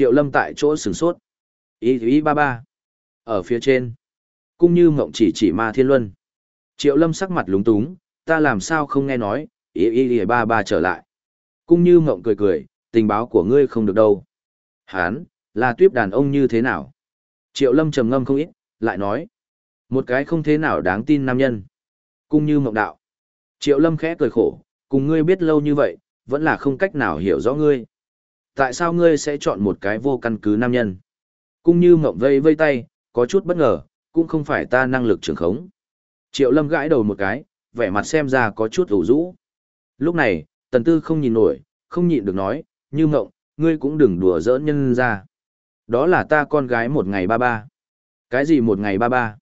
Triệu Lâm tại chỗ sửng sốt. Ý ý ba ba. Ở phía trên. Cung như mộng chỉ chỉ ma thiên luân. Triệu Lâm sắc mặt lúng túng, ta làm sao không nghe nói, ý ý ý ba ba trở lại. Cung như mộng cười cười, tình báo của ngươi không được đâu. Hán, là tuyếp đàn ông như thế nào? Triệu Lâm trầm ngâm không ít, lại nói. Một cái không thế nào đáng tin nam nhân. Cung như mộng đạo. Triệu Lâm khẽ cười khổ, cùng ngươi biết lâu như vậy, vẫn là không cách nào hiểu rõ ngươi. Tại sao ngươi sẽ chọn một cái vô căn cứ nam nhân? Cung như mộng vây vây tay, có chút bất ngờ, cũng không phải ta năng lực trưởng khống. Triệu Lâm gãi đầu một cái, vẻ mặt xem ra có chút ủ rũ. Lúc này, Tần Tư không nhìn nổi, không nhịn được nói, như mộng, ngươi cũng đừng đùa giỡn nhân ra. Đó là ta con gái một ngày ba ba. Cái gì một ngày ba ba?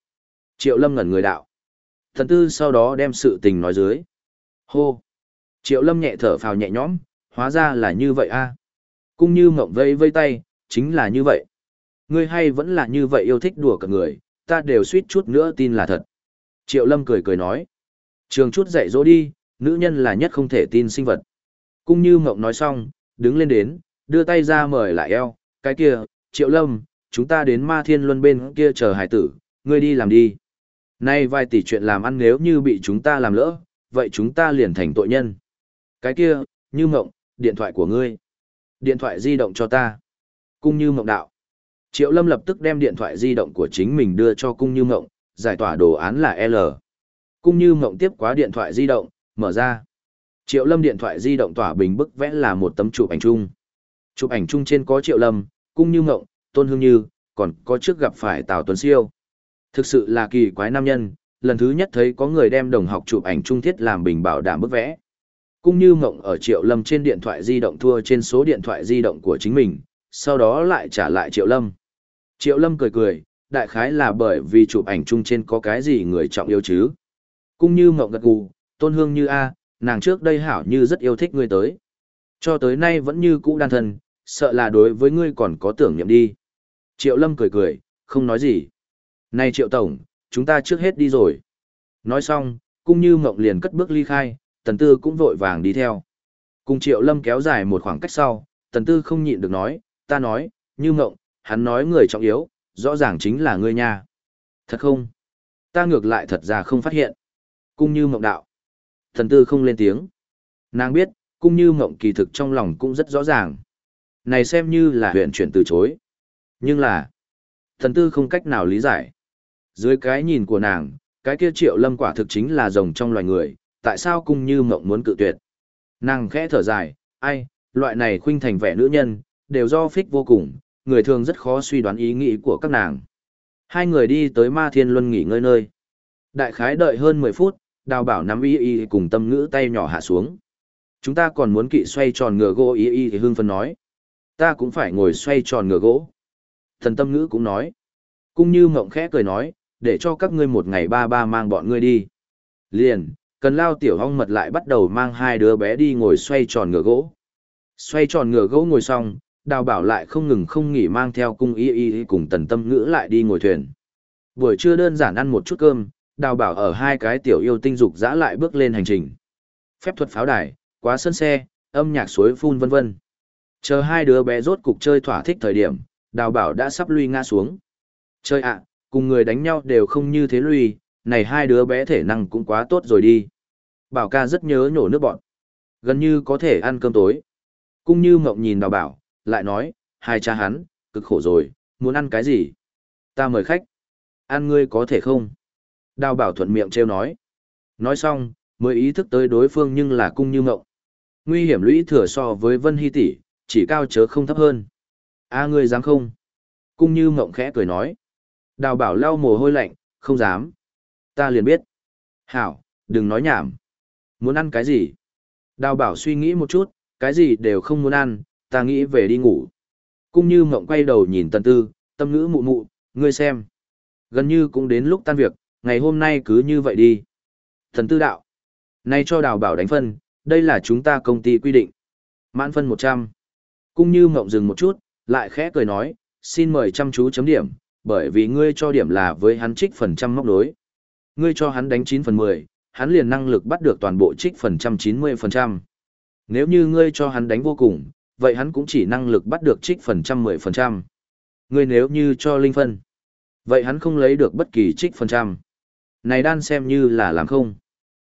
Triệu Lâm ngẩn người đạo. Tần Tư sau đó đem sự tình nói dưới. Hô! Triệu Lâm nhẹ thở phào nhẹ nhõm, hóa ra là như vậy a cũng như mộng vây vây tay, chính là như vậy. Ngươi hay vẫn là như vậy yêu thích đùa cả người, ta đều suýt chút nữa tin là thật. Triệu Lâm cười cười nói. Trường chút dạy dỗ đi, nữ nhân là nhất không thể tin sinh vật. Cung như mộng nói xong, đứng lên đến, đưa tay ra mời lại eo, cái kia, Triệu Lâm, chúng ta đến ma thiên luân bên kia chờ hải tử, ngươi đi làm đi. Nay vài tỷ chuyện làm ăn nếu như bị chúng ta làm lỡ, vậy chúng ta liền thành tội nhân. Cái kia, như mộng, điện thoại của ngươi. Điện thoại di động cho ta. Cung như mộng đạo. Triệu Lâm lập tức đem điện thoại di động của chính mình đưa cho Cung như mộng, giải tỏa đồ án là L. Cung như mộng tiếp quá điện thoại di động, mở ra. Triệu Lâm điện thoại di động tỏa bình bức vẽ là một tấm chụp ảnh chung. Chụp ảnh chung trên có Triệu Lâm, Cung như mộng, Tôn Hương Như, còn có trước gặp phải Tào Tuấn Siêu. Thực sự là kỳ quái nam nhân, lần thứ nhất thấy có người đem đồng học chụp ảnh chung thiết làm bình bảo đảm bức vẽ cũng như mộng ở Triệu Lâm trên điện thoại di động thua trên số điện thoại di động của chính mình, sau đó lại trả lại Triệu Lâm. Triệu Lâm cười cười, đại khái là bởi vì chụp ảnh chung trên có cái gì người trọng yêu chứ. cũng như mộng gật gù, tôn hương như A, nàng trước đây hảo như rất yêu thích ngươi tới. Cho tới nay vẫn như cũ đan thân, sợ là đối với ngươi còn có tưởng niệm đi. Triệu Lâm cười cười, không nói gì. Này Triệu Tổng, chúng ta trước hết đi rồi. Nói xong, cung như mộng liền cất bước ly khai, tần tư cũng vội vàng đi theo. Cùng Triệu Lâm kéo dài một khoảng cách sau, tần tư không nhịn được nói, ta nói, như ngộng, hắn nói người trọng yếu, rõ ràng chính là ngươi nha. Thật không? Ta ngược lại thật ra không phát hiện. Cung như mộng đạo. Tần tư không lên tiếng. Nàng biết, cung như mộng kỳ thực trong lòng cũng rất rõ ràng. Này xem như là huyện chuyển từ chối. Nhưng là, thần tư không cách nào lý giải. Dưới cái nhìn của nàng, cái kia triệu lâm quả thực chính là rồng trong loài người, tại sao cung như mộng muốn cự tuyệt. Nàng khẽ thở dài, ai, loại này khuynh thành vẻ nữ nhân, đều do phích vô cùng, người thường rất khó suy đoán ý nghĩ của các nàng. Hai người đi tới ma thiên luân nghỉ ngơi nơi. Đại khái đợi hơn 10 phút, đào bảo nắm y y cùng tâm ngữ tay nhỏ hạ xuống. Chúng ta còn muốn kỵ xoay tròn ngựa gỗ y y thì hương phân nói. Ta cũng phải ngồi xoay tròn ngựa gỗ. Thần tâm ngữ cũng nói. Cung như mộng khẽ cười nói, để cho các ngươi một ngày ba ba mang bọn ngươi đi. Liền, cần lao tiểu hong mật lại bắt đầu mang hai đứa bé đi ngồi xoay tròn ngựa gỗ. Xoay tròn ngựa gỗ ngồi xong, đào bảo lại không ngừng không nghỉ mang theo cung y y cùng tần tâm ngữ lại đi ngồi thuyền. Buổi trưa đơn giản ăn một chút cơm, đào bảo ở hai cái tiểu yêu tinh dục dã lại bước lên hành trình. Phép thuật pháo đài, quá sân xe, âm nhạc suối phun vân vân. Chờ hai đứa bé rốt cục chơi thỏa thích thời điểm, đào bảo đã sắp lui ngã xuống. Chơi ạ, cùng người đánh nhau đều không như thế lui, này hai đứa bé thể năng cũng quá tốt rồi đi. Bảo ca rất nhớ nhổ nước bọn. Gần như có thể ăn cơm tối. Cung như mộng nhìn đào bảo, lại nói, hai cha hắn, cực khổ rồi, muốn ăn cái gì? Ta mời khách. Ăn ngươi có thể không? Đào bảo thuận miệng trêu nói. Nói xong, mới ý thức tới đối phương nhưng là cung như mộng. Nguy hiểm lũy thừa so với Vân Hy tỷ, chỉ cao chớ không thấp hơn. A ngươi dám không? Cung như mộng khẽ cười nói. Đào bảo lau mồ hôi lạnh, không dám. Ta liền biết. Hảo, đừng nói nhảm. Muốn ăn cái gì? Đào bảo suy nghĩ một chút, cái gì đều không muốn ăn, ta nghĩ về đi ngủ. Cung như mộng quay đầu nhìn tần tư, tâm ngữ mụ mụ, ngươi xem. Gần như cũng đến lúc tan việc, ngày hôm nay cứ như vậy đi. Thần tư đạo. Nay cho đào bảo đánh phân, đây là chúng ta công ty quy định. Mãn phân 100. Cung như mộng dừng một chút, lại khẽ cười nói, xin mời chăm chú chấm điểm, bởi vì ngươi cho điểm là với hắn trích phần trăm móc đối. Ngươi cho hắn đánh 9 phần 10, hắn liền năng lực bắt được toàn bộ trích phần trăm 90%. Nếu như ngươi cho hắn đánh vô cùng, vậy hắn cũng chỉ năng lực bắt được trích phần trăm mười phần trăm. Ngươi nếu như cho linh phân, vậy hắn không lấy được bất kỳ trích phần trăm. Này đan xem như là làm không.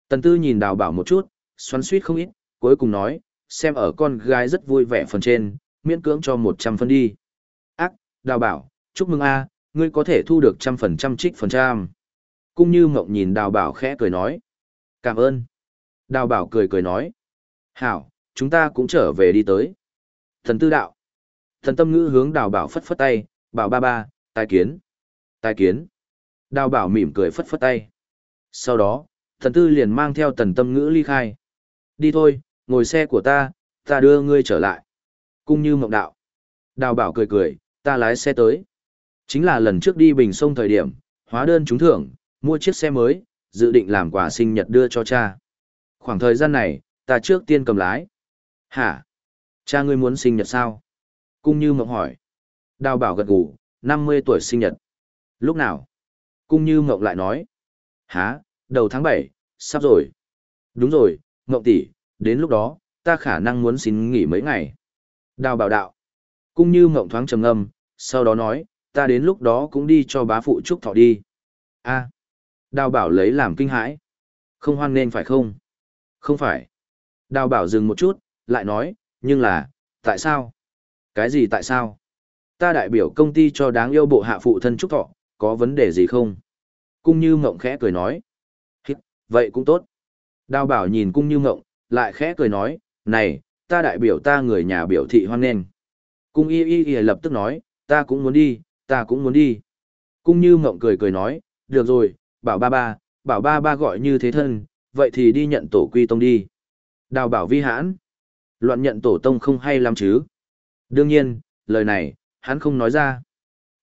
Tần tư nhìn đào bảo một chút, xoắn suýt không ít, cuối cùng nói, xem ở con gái rất vui vẻ phần trên, miễn cưỡng cho một trăm phân đi. Ác, đào bảo, chúc mừng a, ngươi có thể thu được trăm phần trăm trích phần trăm. Cung như mộng nhìn đào bảo khẽ cười nói. Cảm ơn. Đào bảo cười cười nói. Hảo, chúng ta cũng trở về đi tới. Thần tư đạo. Thần tâm ngữ hướng đào bảo phất phất tay, bảo ba ba, tài kiến. Tài kiến. Đào bảo mỉm cười phất phất tay. Sau đó, thần tư liền mang theo tần tâm ngữ ly khai. Đi thôi, ngồi xe của ta, ta đưa ngươi trở lại. Cung như mộng đạo. Đào bảo cười cười, ta lái xe tới. Chính là lần trước đi bình sông thời điểm, hóa đơn trúng thưởng, mua chiếc xe mới, dự định làm quà sinh nhật đưa cho cha. Khoảng thời gian này, ta trước tiên cầm lái. Hả? Cha ngươi muốn sinh nhật sao? Cung như mộng hỏi. Đào bảo gật gù, 50 tuổi sinh nhật. Lúc nào? Cung như mộng lại nói. Hả? Đầu tháng 7, sắp rồi. Đúng rồi, mộng tỷ, đến lúc đó, ta khả năng muốn xin nghỉ mấy ngày. Đào bảo đạo. Cung như mộng thoáng trầm ngâm, sau đó nói, ta đến lúc đó cũng đi cho bá phụ trúc thọ đi. a Đào bảo lấy làm kinh hãi. Không hoan nên phải không? Không phải. Đào bảo dừng một chút, lại nói, nhưng là, tại sao? Cái gì tại sao? Ta đại biểu công ty cho đáng yêu bộ hạ phụ thân trúc thọ, có vấn đề gì không? Cung như mộng khẽ cười nói. Hít, vậy cũng tốt. Đào bảo nhìn cung như mộng, lại khẽ cười nói, này, ta đại biểu ta người nhà biểu thị hoan nghênh. Cung y y y lập tức nói, ta cũng muốn đi, ta cũng muốn đi. Cung như mộng cười cười nói, được rồi, bảo ba ba, bảo ba ba gọi như thế thân, vậy thì đi nhận tổ quy tông đi. Đào bảo vi hãn. Loạn nhận tổ tông không hay lắm chứ. Đương nhiên, lời này, hắn không nói ra.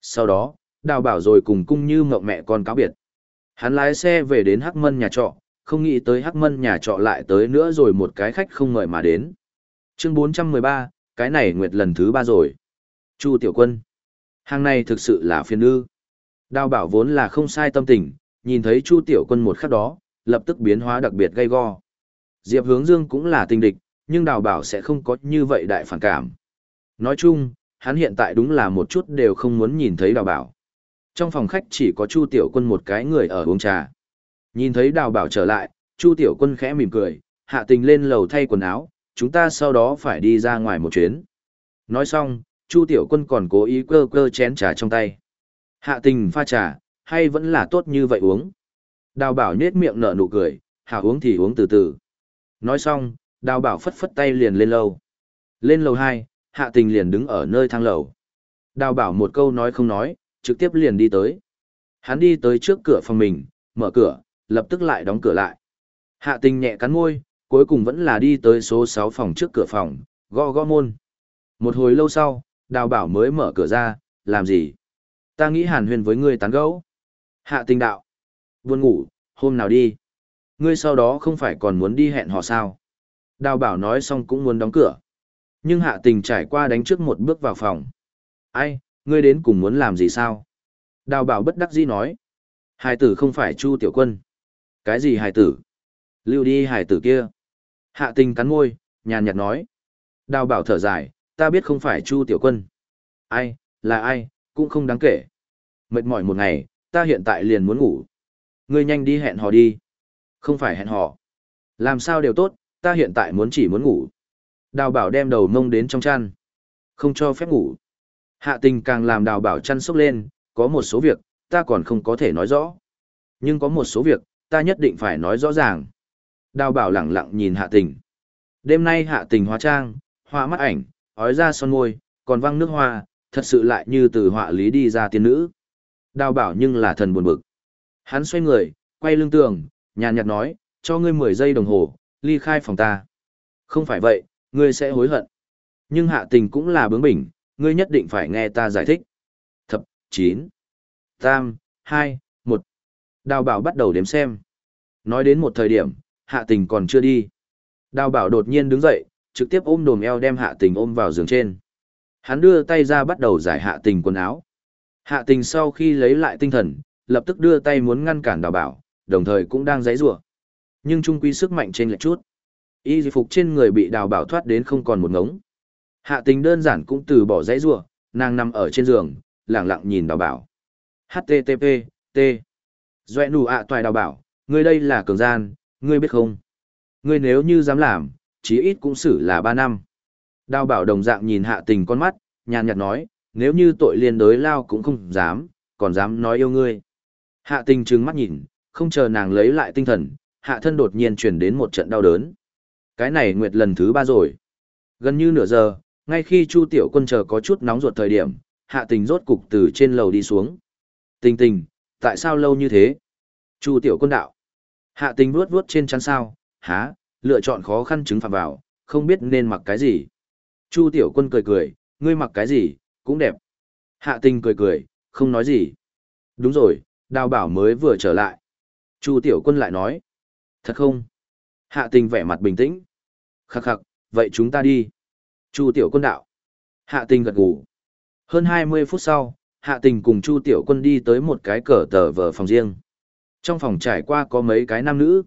Sau đó, đào bảo rồi cùng cung như mộng mẹ con cáo biệt. Hắn lái xe về đến Hắc Mân nhà trọ, không nghĩ tới Hắc Mân nhà trọ lại tới nữa rồi một cái khách không ngợi mà đến. Chương 413, cái này nguyệt lần thứ ba rồi. Chu Tiểu Quân. Hàng này thực sự là phiền ư. Đào bảo vốn là không sai tâm tình, nhìn thấy Chu Tiểu Quân một khắc đó, lập tức biến hóa đặc biệt gay go. Diệp Hướng Dương cũng là tình địch, nhưng đào bảo sẽ không có như vậy đại phản cảm. Nói chung, hắn hiện tại đúng là một chút đều không muốn nhìn thấy đào bảo. Trong phòng khách chỉ có Chu Tiểu Quân một cái người ở uống trà. Nhìn thấy đào bảo trở lại, Chu Tiểu Quân khẽ mỉm cười, hạ tình lên lầu thay quần áo, chúng ta sau đó phải đi ra ngoài một chuyến. Nói xong, Chu Tiểu Quân còn cố ý cơ cơ chén trà trong tay. Hạ tình pha trà, hay vẫn là tốt như vậy uống. Đào bảo nết miệng nở nụ cười, hảo uống thì uống từ từ. Nói xong, đào bảo phất phất tay liền lên lầu. Lên lầu 2, hạ tình liền đứng ở nơi thang lầu. Đào bảo một câu nói không nói, trực tiếp liền đi tới. Hắn đi tới trước cửa phòng mình, mở cửa, lập tức lại đóng cửa lại. Hạ tình nhẹ cắn môi, cuối cùng vẫn là đi tới số 6 phòng trước cửa phòng, gõ gõ môn. Một hồi lâu sau, đào bảo mới mở cửa ra, làm gì? Ta nghĩ hàn huyền với ngươi tán gẫu. Hạ tình đạo. Buồn ngủ, hôm nào đi. Ngươi sau đó không phải còn muốn đi hẹn hò sao. Đào bảo nói xong cũng muốn đóng cửa. Nhưng hạ tình trải qua đánh trước một bước vào phòng. Ai, ngươi đến cùng muốn làm gì sao? Đào bảo bất đắc dĩ nói. Hải tử không phải Chu Tiểu Quân. Cái gì hải tử? Lưu đi hải tử kia. Hạ tình cắn môi, nhàn nhạt nói. Đào bảo thở dài, ta biết không phải Chu Tiểu Quân. Ai, là ai, cũng không đáng kể. Mệt mỏi một ngày, ta hiện tại liền muốn ngủ. Ngươi nhanh đi hẹn hò đi. Không phải hẹn hò. Làm sao đều tốt, ta hiện tại muốn chỉ muốn ngủ. Đào bảo đem đầu mông đến trong chăn. Không cho phép ngủ. Hạ tình càng làm đào bảo chăn sốc lên, có một số việc, ta còn không có thể nói rõ. Nhưng có một số việc, ta nhất định phải nói rõ ràng. Đào bảo lẳng lặng nhìn hạ tình. Đêm nay hạ tình hóa trang, hoa mắt ảnh, ói ra son môi, còn văng nước hoa, thật sự lại như từ họa lý đi ra tiên nữ. Đào bảo nhưng là thần buồn bực. Hắn xoay người, quay lưng tường, nhàn nhạt nói, cho ngươi 10 giây đồng hồ, ly khai phòng ta. Không phải vậy, ngươi sẽ hối hận. Nhưng hạ tình cũng là bướng bỉnh, ngươi nhất định phải nghe ta giải thích. Thập, 9, tam, 2, 1. Đào bảo bắt đầu đếm xem. Nói đến một thời điểm, hạ tình còn chưa đi. Đào bảo đột nhiên đứng dậy, trực tiếp ôm đồm eo đem hạ tình ôm vào giường trên. Hắn đưa tay ra bắt đầu giải hạ tình quần áo. Hạ tình sau khi lấy lại tinh thần, lập tức đưa tay muốn ngăn cản đào bảo, đồng thời cũng đang giấy rủa Nhưng trung quy sức mạnh trên lệch chút. Y phục trên người bị đào bảo thoát đến không còn một ngống. Hạ tình đơn giản cũng từ bỏ giấy rủa nàng nằm ở trên giường, lặng lặng nhìn đào bảo. HTTP, T. Doe nụ ạ toài đào bảo, ngươi đây là cường gian, ngươi biết không? Ngươi nếu như dám làm, chí ít cũng xử là 3 năm. Đào bảo đồng dạng nhìn hạ tình con mắt, nhàn nhạt nói, nếu như tội liên đối lao cũng không dám, còn dám nói yêu ngươi. Hạ tình trừng mắt nhìn, không chờ nàng lấy lại tinh thần, hạ thân đột nhiên chuyển đến một trận đau đớn. Cái này nguyệt lần thứ ba rồi. Gần như nửa giờ, ngay khi Chu Tiểu Quân chờ có chút nóng ruột thời điểm, hạ tình rốt cục từ trên lầu đi xuống. Tình tình, tại sao lâu như thế? Chu Tiểu Quân đạo. Hạ tình vuốt vuốt trên chắn sao, há, lựa chọn khó khăn chứng phạm vào, không biết nên mặc cái gì. Chu Tiểu Quân cười cười, ngươi mặc cái gì, cũng đẹp. Hạ tình cười cười, không nói gì. Đúng rồi, đào bảo mới vừa trở lại. Chu Tiểu Quân lại nói. Thật không? Hạ tình vẻ mặt bình tĩnh. Khắc khắc, vậy chúng ta đi. Chu Tiểu Quân đạo. Hạ tình gật gù. Hơn 20 phút sau, Hạ tình cùng Chu Tiểu Quân đi tới một cái cờ tờ vở phòng riêng. Trong phòng trải qua có mấy cái nam nữ.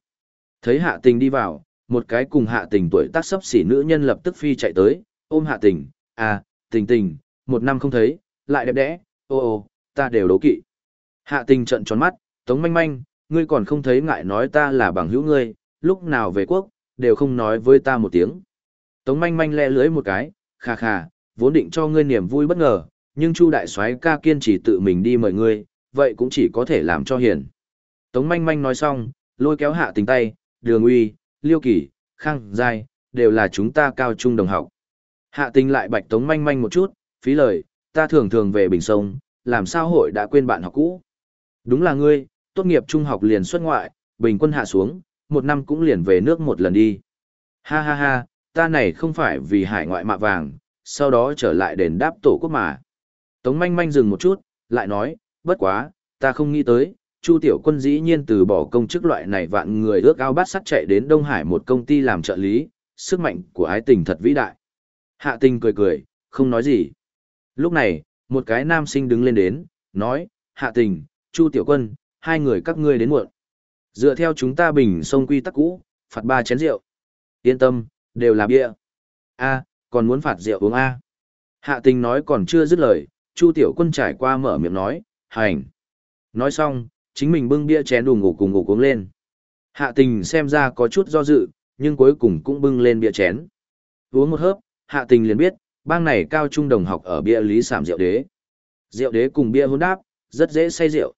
Thấy Hạ tình đi vào, một cái cùng Hạ tình tuổi tác sấp xỉ nữ nhân lập tức phi chạy tới, ôm Hạ tình. À, tình tình, một năm không thấy, lại đẹp đẽ, ô ô, ta đều đố kỵ. Hạ tình trận tròn mắt, tống manh manh, ngươi còn không thấy ngại nói ta là bằng hữu ngươi, lúc nào về quốc, đều không nói với ta một tiếng. Tống manh manh le lưới một cái, khà khà, vốn định cho ngươi niềm vui bất ngờ, nhưng Chu đại soái ca kiên trì tự mình đi mời ngươi, vậy cũng chỉ có thể làm cho hiền. Tống manh manh nói xong, lôi kéo hạ tình tay, đường uy, liêu kỷ, khang, giai, đều là chúng ta cao trung đồng học. Hạ tình lại bạch tống manh manh một chút, phí lời, ta thường thường về Bình Sông, làm sao hội đã quên bạn học cũ. Đúng là ngươi, tốt nghiệp trung học liền xuất ngoại, bình quân hạ xuống, một năm cũng liền về nước một lần đi. Ha ha ha, ta này không phải vì hải ngoại mạ vàng, sau đó trở lại đền đáp tổ quốc mà. Tống manh manh dừng một chút, lại nói, bất quá, ta không nghĩ tới, Chu tiểu quân dĩ nhiên từ bỏ công chức loại này vạn người ước ao bát sắt chạy đến Đông Hải một công ty làm trợ lý, sức mạnh của ái tình thật vĩ đại. Hạ tình cười cười, không nói gì. Lúc này, một cái nam sinh đứng lên đến, nói, hạ tình, Chu tiểu quân, hai người các ngươi đến muộn. Dựa theo chúng ta bình sông quy tắc cũ, phạt ba chén rượu. Yên tâm, đều là bia. A, còn muốn phạt rượu uống A. Hạ tình nói còn chưa dứt lời, Chu tiểu quân trải qua mở miệng nói, hành. Nói xong, chính mình bưng bia chén đủ ngủ cùng ngủ uống lên. Hạ tình xem ra có chút do dự, nhưng cuối cùng cũng bưng lên bia chén. Uống một hớp, hạ tình liền biết, bang này cao trung đồng học ở bia lý sảm rượu đế. Rượu đế cùng bia hôn đáp, rất dễ say rượu.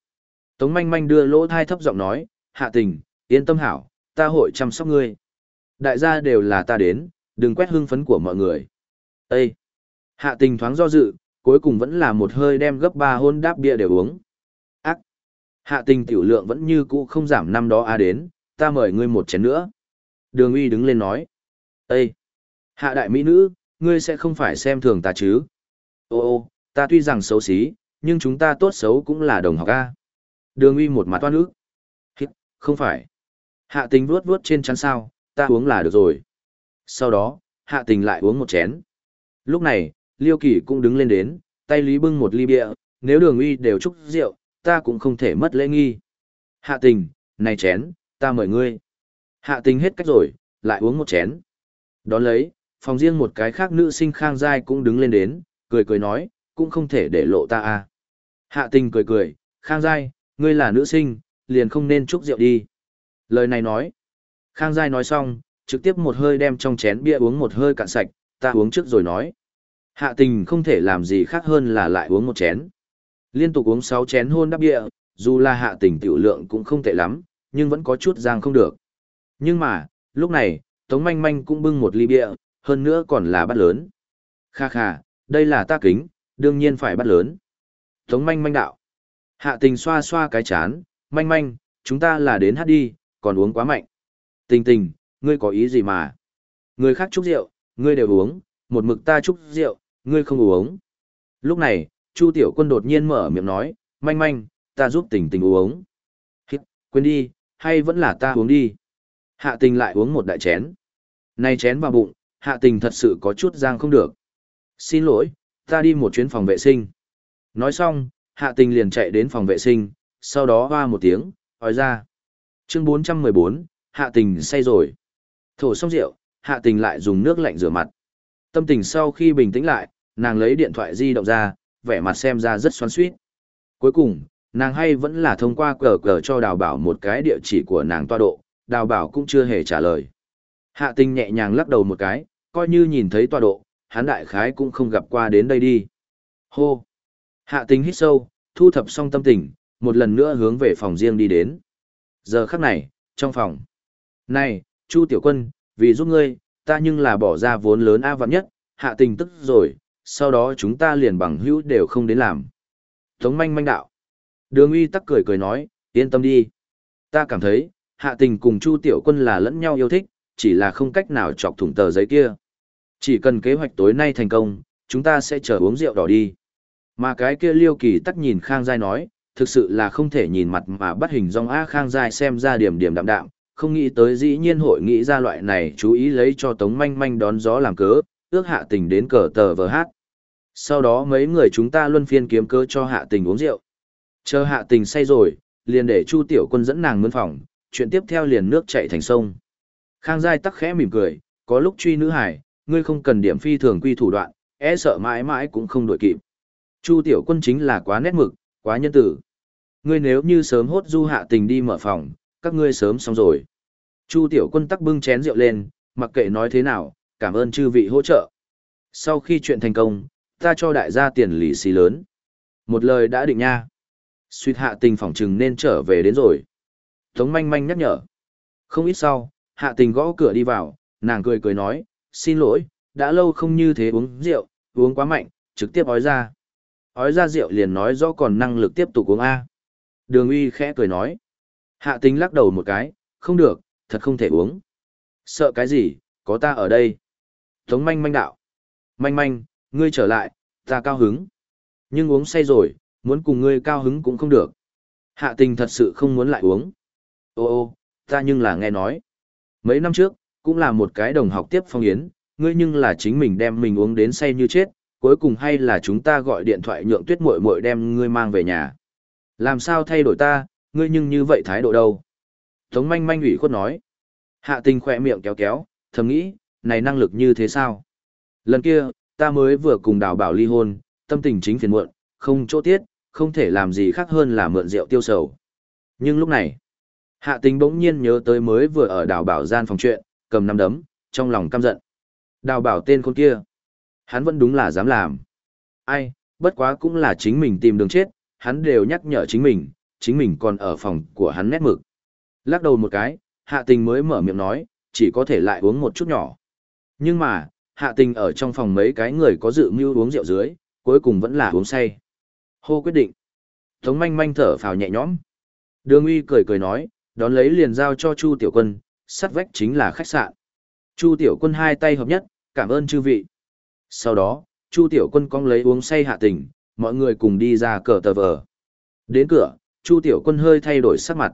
Tống manh manh đưa lỗ thai thấp giọng nói, hạ tình, yên tâm hảo, ta hội chăm sóc ngươi. Đại gia đều là ta đến, đừng quét hưng phấn của mọi người. Ê! Hạ tình thoáng do dự, cuối cùng vẫn là một hơi đem gấp ba hôn đáp bia để uống. Ác! Hạ tình tiểu lượng vẫn như cũ không giảm năm đó a đến, ta mời ngươi một chén nữa. Đường uy đứng lên nói. Ê! Hạ đại mỹ nữ, ngươi sẽ không phải xem thường ta chứ? Ô ô, ta tuy rằng xấu xí, nhưng chúng ta tốt xấu cũng là đồng học a. Đường uy một mặt toan ức. Hít, không phải. Hạ tình vuốt vuốt trên chắn sao, ta uống là được rồi. Sau đó, hạ tình lại uống một chén. Lúc này, Liêu Kỳ cũng đứng lên đến, tay lý bưng một ly bia, nếu đường uy đều chúc rượu, ta cũng không thể mất lễ nghi. Hạ tình, này chén, ta mời ngươi. Hạ tình hết cách rồi, lại uống một chén. Đón lấy, phòng riêng một cái khác nữ sinh khang giai cũng đứng lên đến, cười cười nói, cũng không thể để lộ ta à. Hạ tình cười cười, khang giai, ngươi là nữ sinh, liền không nên chúc rượu đi. Lời này nói. Khang giai nói xong, trực tiếp một hơi đem trong chén bia uống một hơi cạn sạch, ta uống trước rồi nói. Hạ tình không thể làm gì khác hơn là lại uống một chén. Liên tục uống 6 chén hôn đắp bia, dù là hạ tình tiểu lượng cũng không tệ lắm, nhưng vẫn có chút giang không được. Nhưng mà, lúc này, Tống Manh Manh cũng bưng một ly bia, hơn nữa còn là bắt lớn. Kha kha, đây là ta kính, đương nhiên phải bắt lớn. Tống Manh Manh đạo. Hạ tình xoa xoa cái chán, Manh Manh, chúng ta là đến hát đi, còn uống quá mạnh. Tình tình, ngươi có ý gì mà? Người khác chúc rượu, ngươi đều uống, một mực ta chúc rượu, ngươi không uống. Lúc này, Chu Tiểu Quân đột nhiên mở miệng nói, Manh Manh, ta giúp tình tình uống. Hít, quên đi, hay vẫn là ta uống đi. Hạ tình lại uống một đại chén. Này chén vào bụng, hạ tình thật sự có chút giang không được. Xin lỗi, ta đi một chuyến phòng vệ sinh. Nói xong, hạ tình liền chạy đến phòng vệ sinh, sau đó hoa một tiếng, hỏi ra. Chương 414, hạ tình say rồi. Thổ xong rượu, hạ tình lại dùng nước lạnh rửa mặt. Tâm tình sau khi bình tĩnh lại, nàng lấy điện thoại di động ra, vẻ mặt xem ra rất xoắn suýt. Cuối cùng, nàng hay vẫn là thông qua cờ cờ cho đào bảo một cái địa chỉ của nàng toa độ, đào bảo cũng chưa hề trả lời. Hạ tình nhẹ nhàng lắc đầu một cái, coi như nhìn thấy toa độ, hắn đại khái cũng không gặp qua đến đây đi. Hô! Hạ tình hít sâu, thu thập xong tâm tình, một lần nữa hướng về phòng riêng đi đến. Giờ khắc này, trong phòng. Này, Chu Tiểu Quân, vì giúp ngươi, ta nhưng là bỏ ra vốn lớn A vạn nhất, hạ tình tức rồi, sau đó chúng ta liền bằng hữu đều không đến làm. Tống manh manh đạo. Đường uy tắc cười cười nói, yên tâm đi. Ta cảm thấy, hạ tình cùng Chu Tiểu Quân là lẫn nhau yêu thích, chỉ là không cách nào chọc thủng tờ giấy kia. Chỉ cần kế hoạch tối nay thành công, chúng ta sẽ chờ uống rượu đỏ đi. Mà cái kia liêu kỳ tắc nhìn Khang Giai nói, thực sự là không thể nhìn mặt mà bắt hình dong A Khang Giai xem ra điểm điểm đạm đạm, không nghĩ tới dĩ nhiên hội nghĩ ra loại này chú ý lấy cho Tống Manh Manh đón gió làm cớ, ước hạ tình đến cờ tờ vờ hát. Sau đó mấy người chúng ta luân phiên kiếm cớ cho hạ tình uống rượu. Chờ hạ tình say rồi, liền để Chu Tiểu Quân dẫn nàng mướn phòng, chuyện tiếp theo liền nước chạy thành sông. Khang Giai tắc khẽ mỉm cười, có lúc truy nữ hải, ngươi không cần điểm phi thường quy thủ đoạn, e sợ mãi mãi cũng không đổi kịp. Chu Tiểu Quân chính là quá nét mực, quá nhân tử. Ngươi nếu như sớm hốt du hạ tình đi mở phòng, các ngươi sớm xong rồi. Chu Tiểu Quân tắc bưng chén rượu lên, mặc kệ nói thế nào, cảm ơn chư vị hỗ trợ. Sau khi chuyện thành công, ta cho đại gia tiền lì xì lớn. Một lời đã định nha. Suýt hạ tình phỏng trừng nên trở về đến rồi. Tống manh manh nhắc nhở. Không ít sau, hạ tình gõ cửa đi vào, nàng cười cười nói, xin lỗi, đã lâu không như thế uống rượu, uống quá mạnh, trực tiếp ói ra. Ói ra rượu liền nói rõ còn năng lực tiếp tục uống A. Đường uy khẽ cười nói. Hạ tình lắc đầu một cái, không được, thật không thể uống. Sợ cái gì, có ta ở đây. Tống manh manh đạo. Manh manh, ngươi trở lại, ta cao hứng. Nhưng uống say rồi, muốn cùng ngươi cao hứng cũng không được. Hạ tình thật sự không muốn lại uống. Ô ô, ta nhưng là nghe nói. Mấy năm trước, cũng là một cái đồng học tiếp phong yến, ngươi nhưng là chính mình đem mình uống đến say như chết, cuối cùng hay là chúng ta gọi điện thoại nhượng tuyết muội muội đem ngươi mang về nhà. Làm sao thay đổi ta, ngươi nhưng như vậy thái độ đâu? Tống manh manh ủy khuất nói. Hạ tình khỏe miệng kéo kéo, thầm nghĩ, này năng lực như thế sao? Lần kia, ta mới vừa cùng đào bảo ly hôn, tâm tình chính phiền muộn, không chỗ tiết, không thể làm gì khác hơn là mượn rượu tiêu sầu. Nhưng lúc này, hạ tình bỗng nhiên nhớ tới mới vừa ở đào bảo gian phòng chuyện, cầm nắm đấm, trong lòng căm giận. Đào bảo tên con kia, hắn vẫn đúng là dám làm. Ai, bất quá cũng là chính mình tìm đường chết, hắn đều nhắc nhở chính mình, chính mình còn ở phòng của hắn nét mực. Lắc đầu một cái, hạ tình mới mở miệng nói, chỉ có thể lại uống một chút nhỏ. Nhưng mà, hạ tình ở trong phòng mấy cái người có dự mưu uống rượu dưới, cuối cùng vẫn là uống say. Hô quyết định. Tống manh manh thở phào nhẹ nhõm. Đường uy cười cười nói, đón lấy liền giao cho Chu Tiểu Quân, sắt vách chính là khách sạn. Chu Tiểu Quân hai tay hợp nhất, cảm ơn chư vị. Sau đó, Chu Tiểu Quân cong lấy uống say hạ Tỉnh, mọi người cùng đi ra cờ tờ vờ. Đến cửa, Chu Tiểu Quân hơi thay đổi sắc mặt.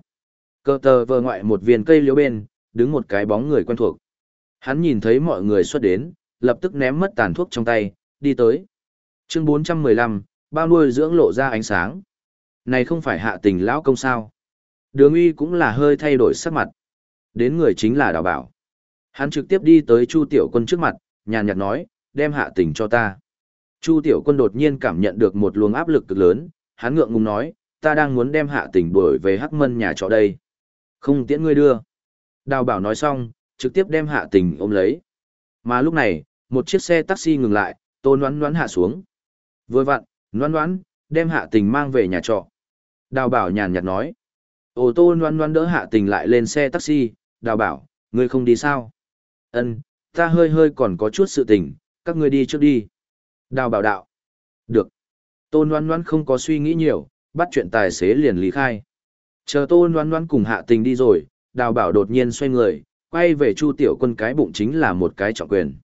Cờ tờ vờ ngoại một viên cây liễu bên, đứng một cái bóng người quen thuộc. Hắn nhìn thấy mọi người xuất đến, lập tức ném mất tàn thuốc trong tay, đi tới. Chương 415, bao nuôi dưỡng lộ ra ánh sáng. Này không phải hạ tình lão công sao. Đường uy cũng là hơi thay đổi sắc mặt. Đến người chính là đào bảo. Hắn trực tiếp đi tới Chu Tiểu Quân trước mặt, nhàn nhạt nói, đem hạ tình cho ta. Chu Tiểu Quân đột nhiên cảm nhận được một luồng áp lực cực lớn, hắn ngượng ngùng nói, ta đang muốn đem hạ tình đuổi về hắc mân nhà trọ đây. Không tiễn ngươi đưa. Đào bảo nói xong, trực tiếp đem hạ tình ôm lấy. Mà lúc này, một chiếc xe taxi ngừng lại, tô noán noán hạ xuống. Vừa vặn, noán noán, đem hạ tình mang về nhà trọ. Đào bảo nhàn nhạt nói. Ô tô noán noán đỡ hạ tình lại lên xe taxi, đào bảo, ngươi không đi sao? Ân, ta hơi hơi còn có chút sự tình, các ngươi đi trước đi. Đào bảo đạo. Được. Tôn Loan Loan không có suy nghĩ nhiều, bắt chuyện tài xế liền lý khai. Chờ Tôn Loan Loan cùng hạ tình đi rồi, đào bảo đột nhiên xoay người, quay về Chu Tiểu Quân cái bụng chính là một cái trọng quyền.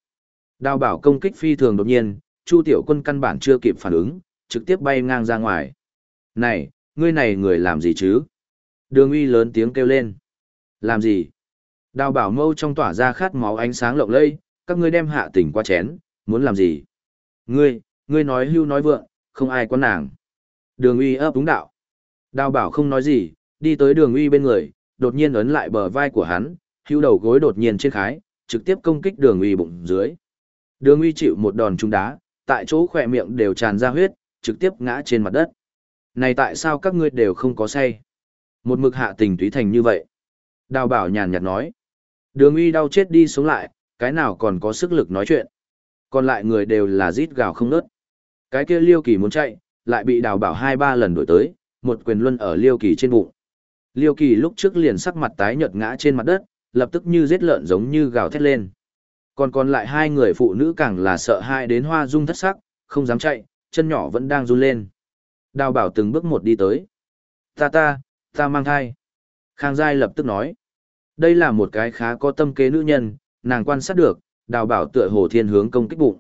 Đào bảo công kích phi thường đột nhiên, Chu Tiểu Quân căn bản chưa kịp phản ứng, trực tiếp bay ngang ra ngoài. Này, ngươi này người làm gì chứ? Đường uy lớn tiếng kêu lên. Làm gì? Đào bảo mâu trong tỏa ra khát máu ánh sáng lộng lây, các ngươi đem hạ tình qua chén, muốn làm gì? Ngươi, ngươi nói hưu nói vượng, không ai có nàng. Đường uy ấp đúng đạo. Đào bảo không nói gì, đi tới đường uy bên người, đột nhiên ấn lại bờ vai của hắn, hưu đầu gối đột nhiên trên khái, trực tiếp công kích đường uy bụng dưới. Đường uy chịu một đòn trúng đá, tại chỗ khỏe miệng đều tràn ra huyết, trực tiếp ngã trên mặt đất. Này tại sao các ngươi đều không có say? Một mực hạ tình túy thành như vậy. Đào bảo nhàn nhạt nói. Đường uy đau chết đi sống lại, cái nào còn có sức lực nói chuyện. Còn lại người đều là rít gào không nớt. Cái kia liêu kỳ muốn chạy, lại bị đào bảo hai ba lần đổi tới, một quyền luân ở liêu kỳ trên bụng. Liêu kỳ lúc trước liền sắc mặt tái nhợt ngã trên mặt đất, lập tức như giết lợn giống như gào thét lên. Còn còn lại hai người phụ nữ càng là sợ hai đến hoa dung thất sắc, không dám chạy, chân nhỏ vẫn đang run lên. Đào bảo từng bước một đi tới. Ta ta, ta mang thai. Khang Giai lập tức nói. Đây là một cái khá có tâm kế nữ nhân, nàng quan sát được, đào bảo tựa hồ thiên hướng công kích bụng.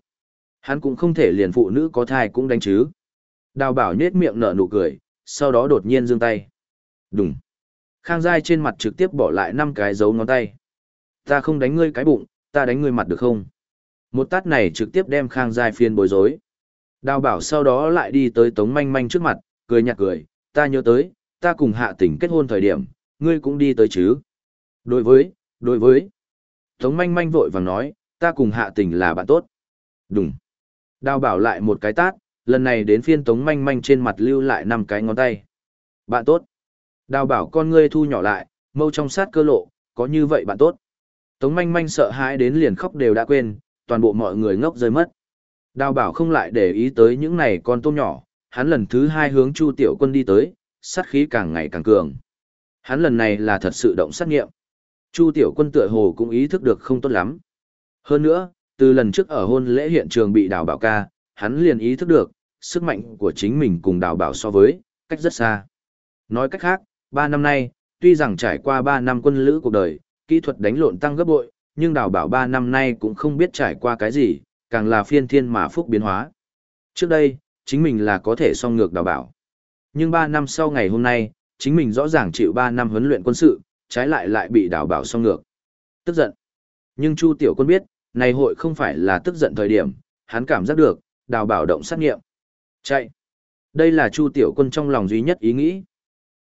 Hắn cũng không thể liền phụ nữ có thai cũng đánh chứ. Đào bảo nhết miệng nở nụ cười, sau đó đột nhiên giương tay. Đúng. Khang Giai trên mặt trực tiếp bỏ lại năm cái dấu ngón tay. Ta không đánh ngươi cái bụng, ta đánh ngươi mặt được không? Một tát này trực tiếp đem Khang Giai phiên bối rối. Đào bảo sau đó lại đi tới Tống Manh Manh trước mặt, cười nhạt cười, ta nhớ tới, ta cùng hạ tỉnh kết hôn thời điểm, ngươi cũng đi tới chứ. Đối với, đối với. Tống Manh Manh vội vàng nói, ta cùng hạ tỉnh là bạn tốt. Đúng. Đào bảo lại một cái tát, lần này đến phiên Tống Manh Manh trên mặt lưu lại năm cái ngón tay. Bạn tốt. Đào bảo con ngươi thu nhỏ lại, mâu trong sát cơ lộ, có như vậy bạn tốt. Tống manh manh sợ hãi đến liền khóc đều đã quên, toàn bộ mọi người ngốc rơi mất. Đào bảo không lại để ý tới những này con tôm nhỏ, hắn lần thứ hai hướng Chu Tiểu Quân đi tới, sát khí càng ngày càng cường. Hắn lần này là thật sự động sát nghiệm. Chu Tiểu Quân tựa hồ cũng ý thức được không tốt lắm. Hơn nữa, từ lần trước ở hôn lễ hiện trường bị đào bảo ca, hắn liền ý thức được, sức mạnh của chính mình cùng đào bảo so với, cách rất xa. Nói cách khác, ba năm nay, tuy rằng trải qua ba năm quân lữ cuộc đời, kỹ thuật đánh lộn tăng gấp bội, nhưng đào bảo ba năm nay cũng không biết trải qua cái gì, càng là phiên thiên mà phúc biến hóa. Trước đây, chính mình là có thể song ngược đào bảo. Nhưng ba năm sau ngày hôm nay, chính mình rõ ràng chịu ba năm huấn luyện quân sự, trái lại lại bị đào bảo song ngược. Tức giận. Nhưng Chu Tiểu Quân biết, này hội không phải là tức giận thời điểm, hắn cảm giác được, đào bảo động sát nghiệm. Chạy. Đây là Chu Tiểu Quân trong lòng duy nhất ý nghĩ.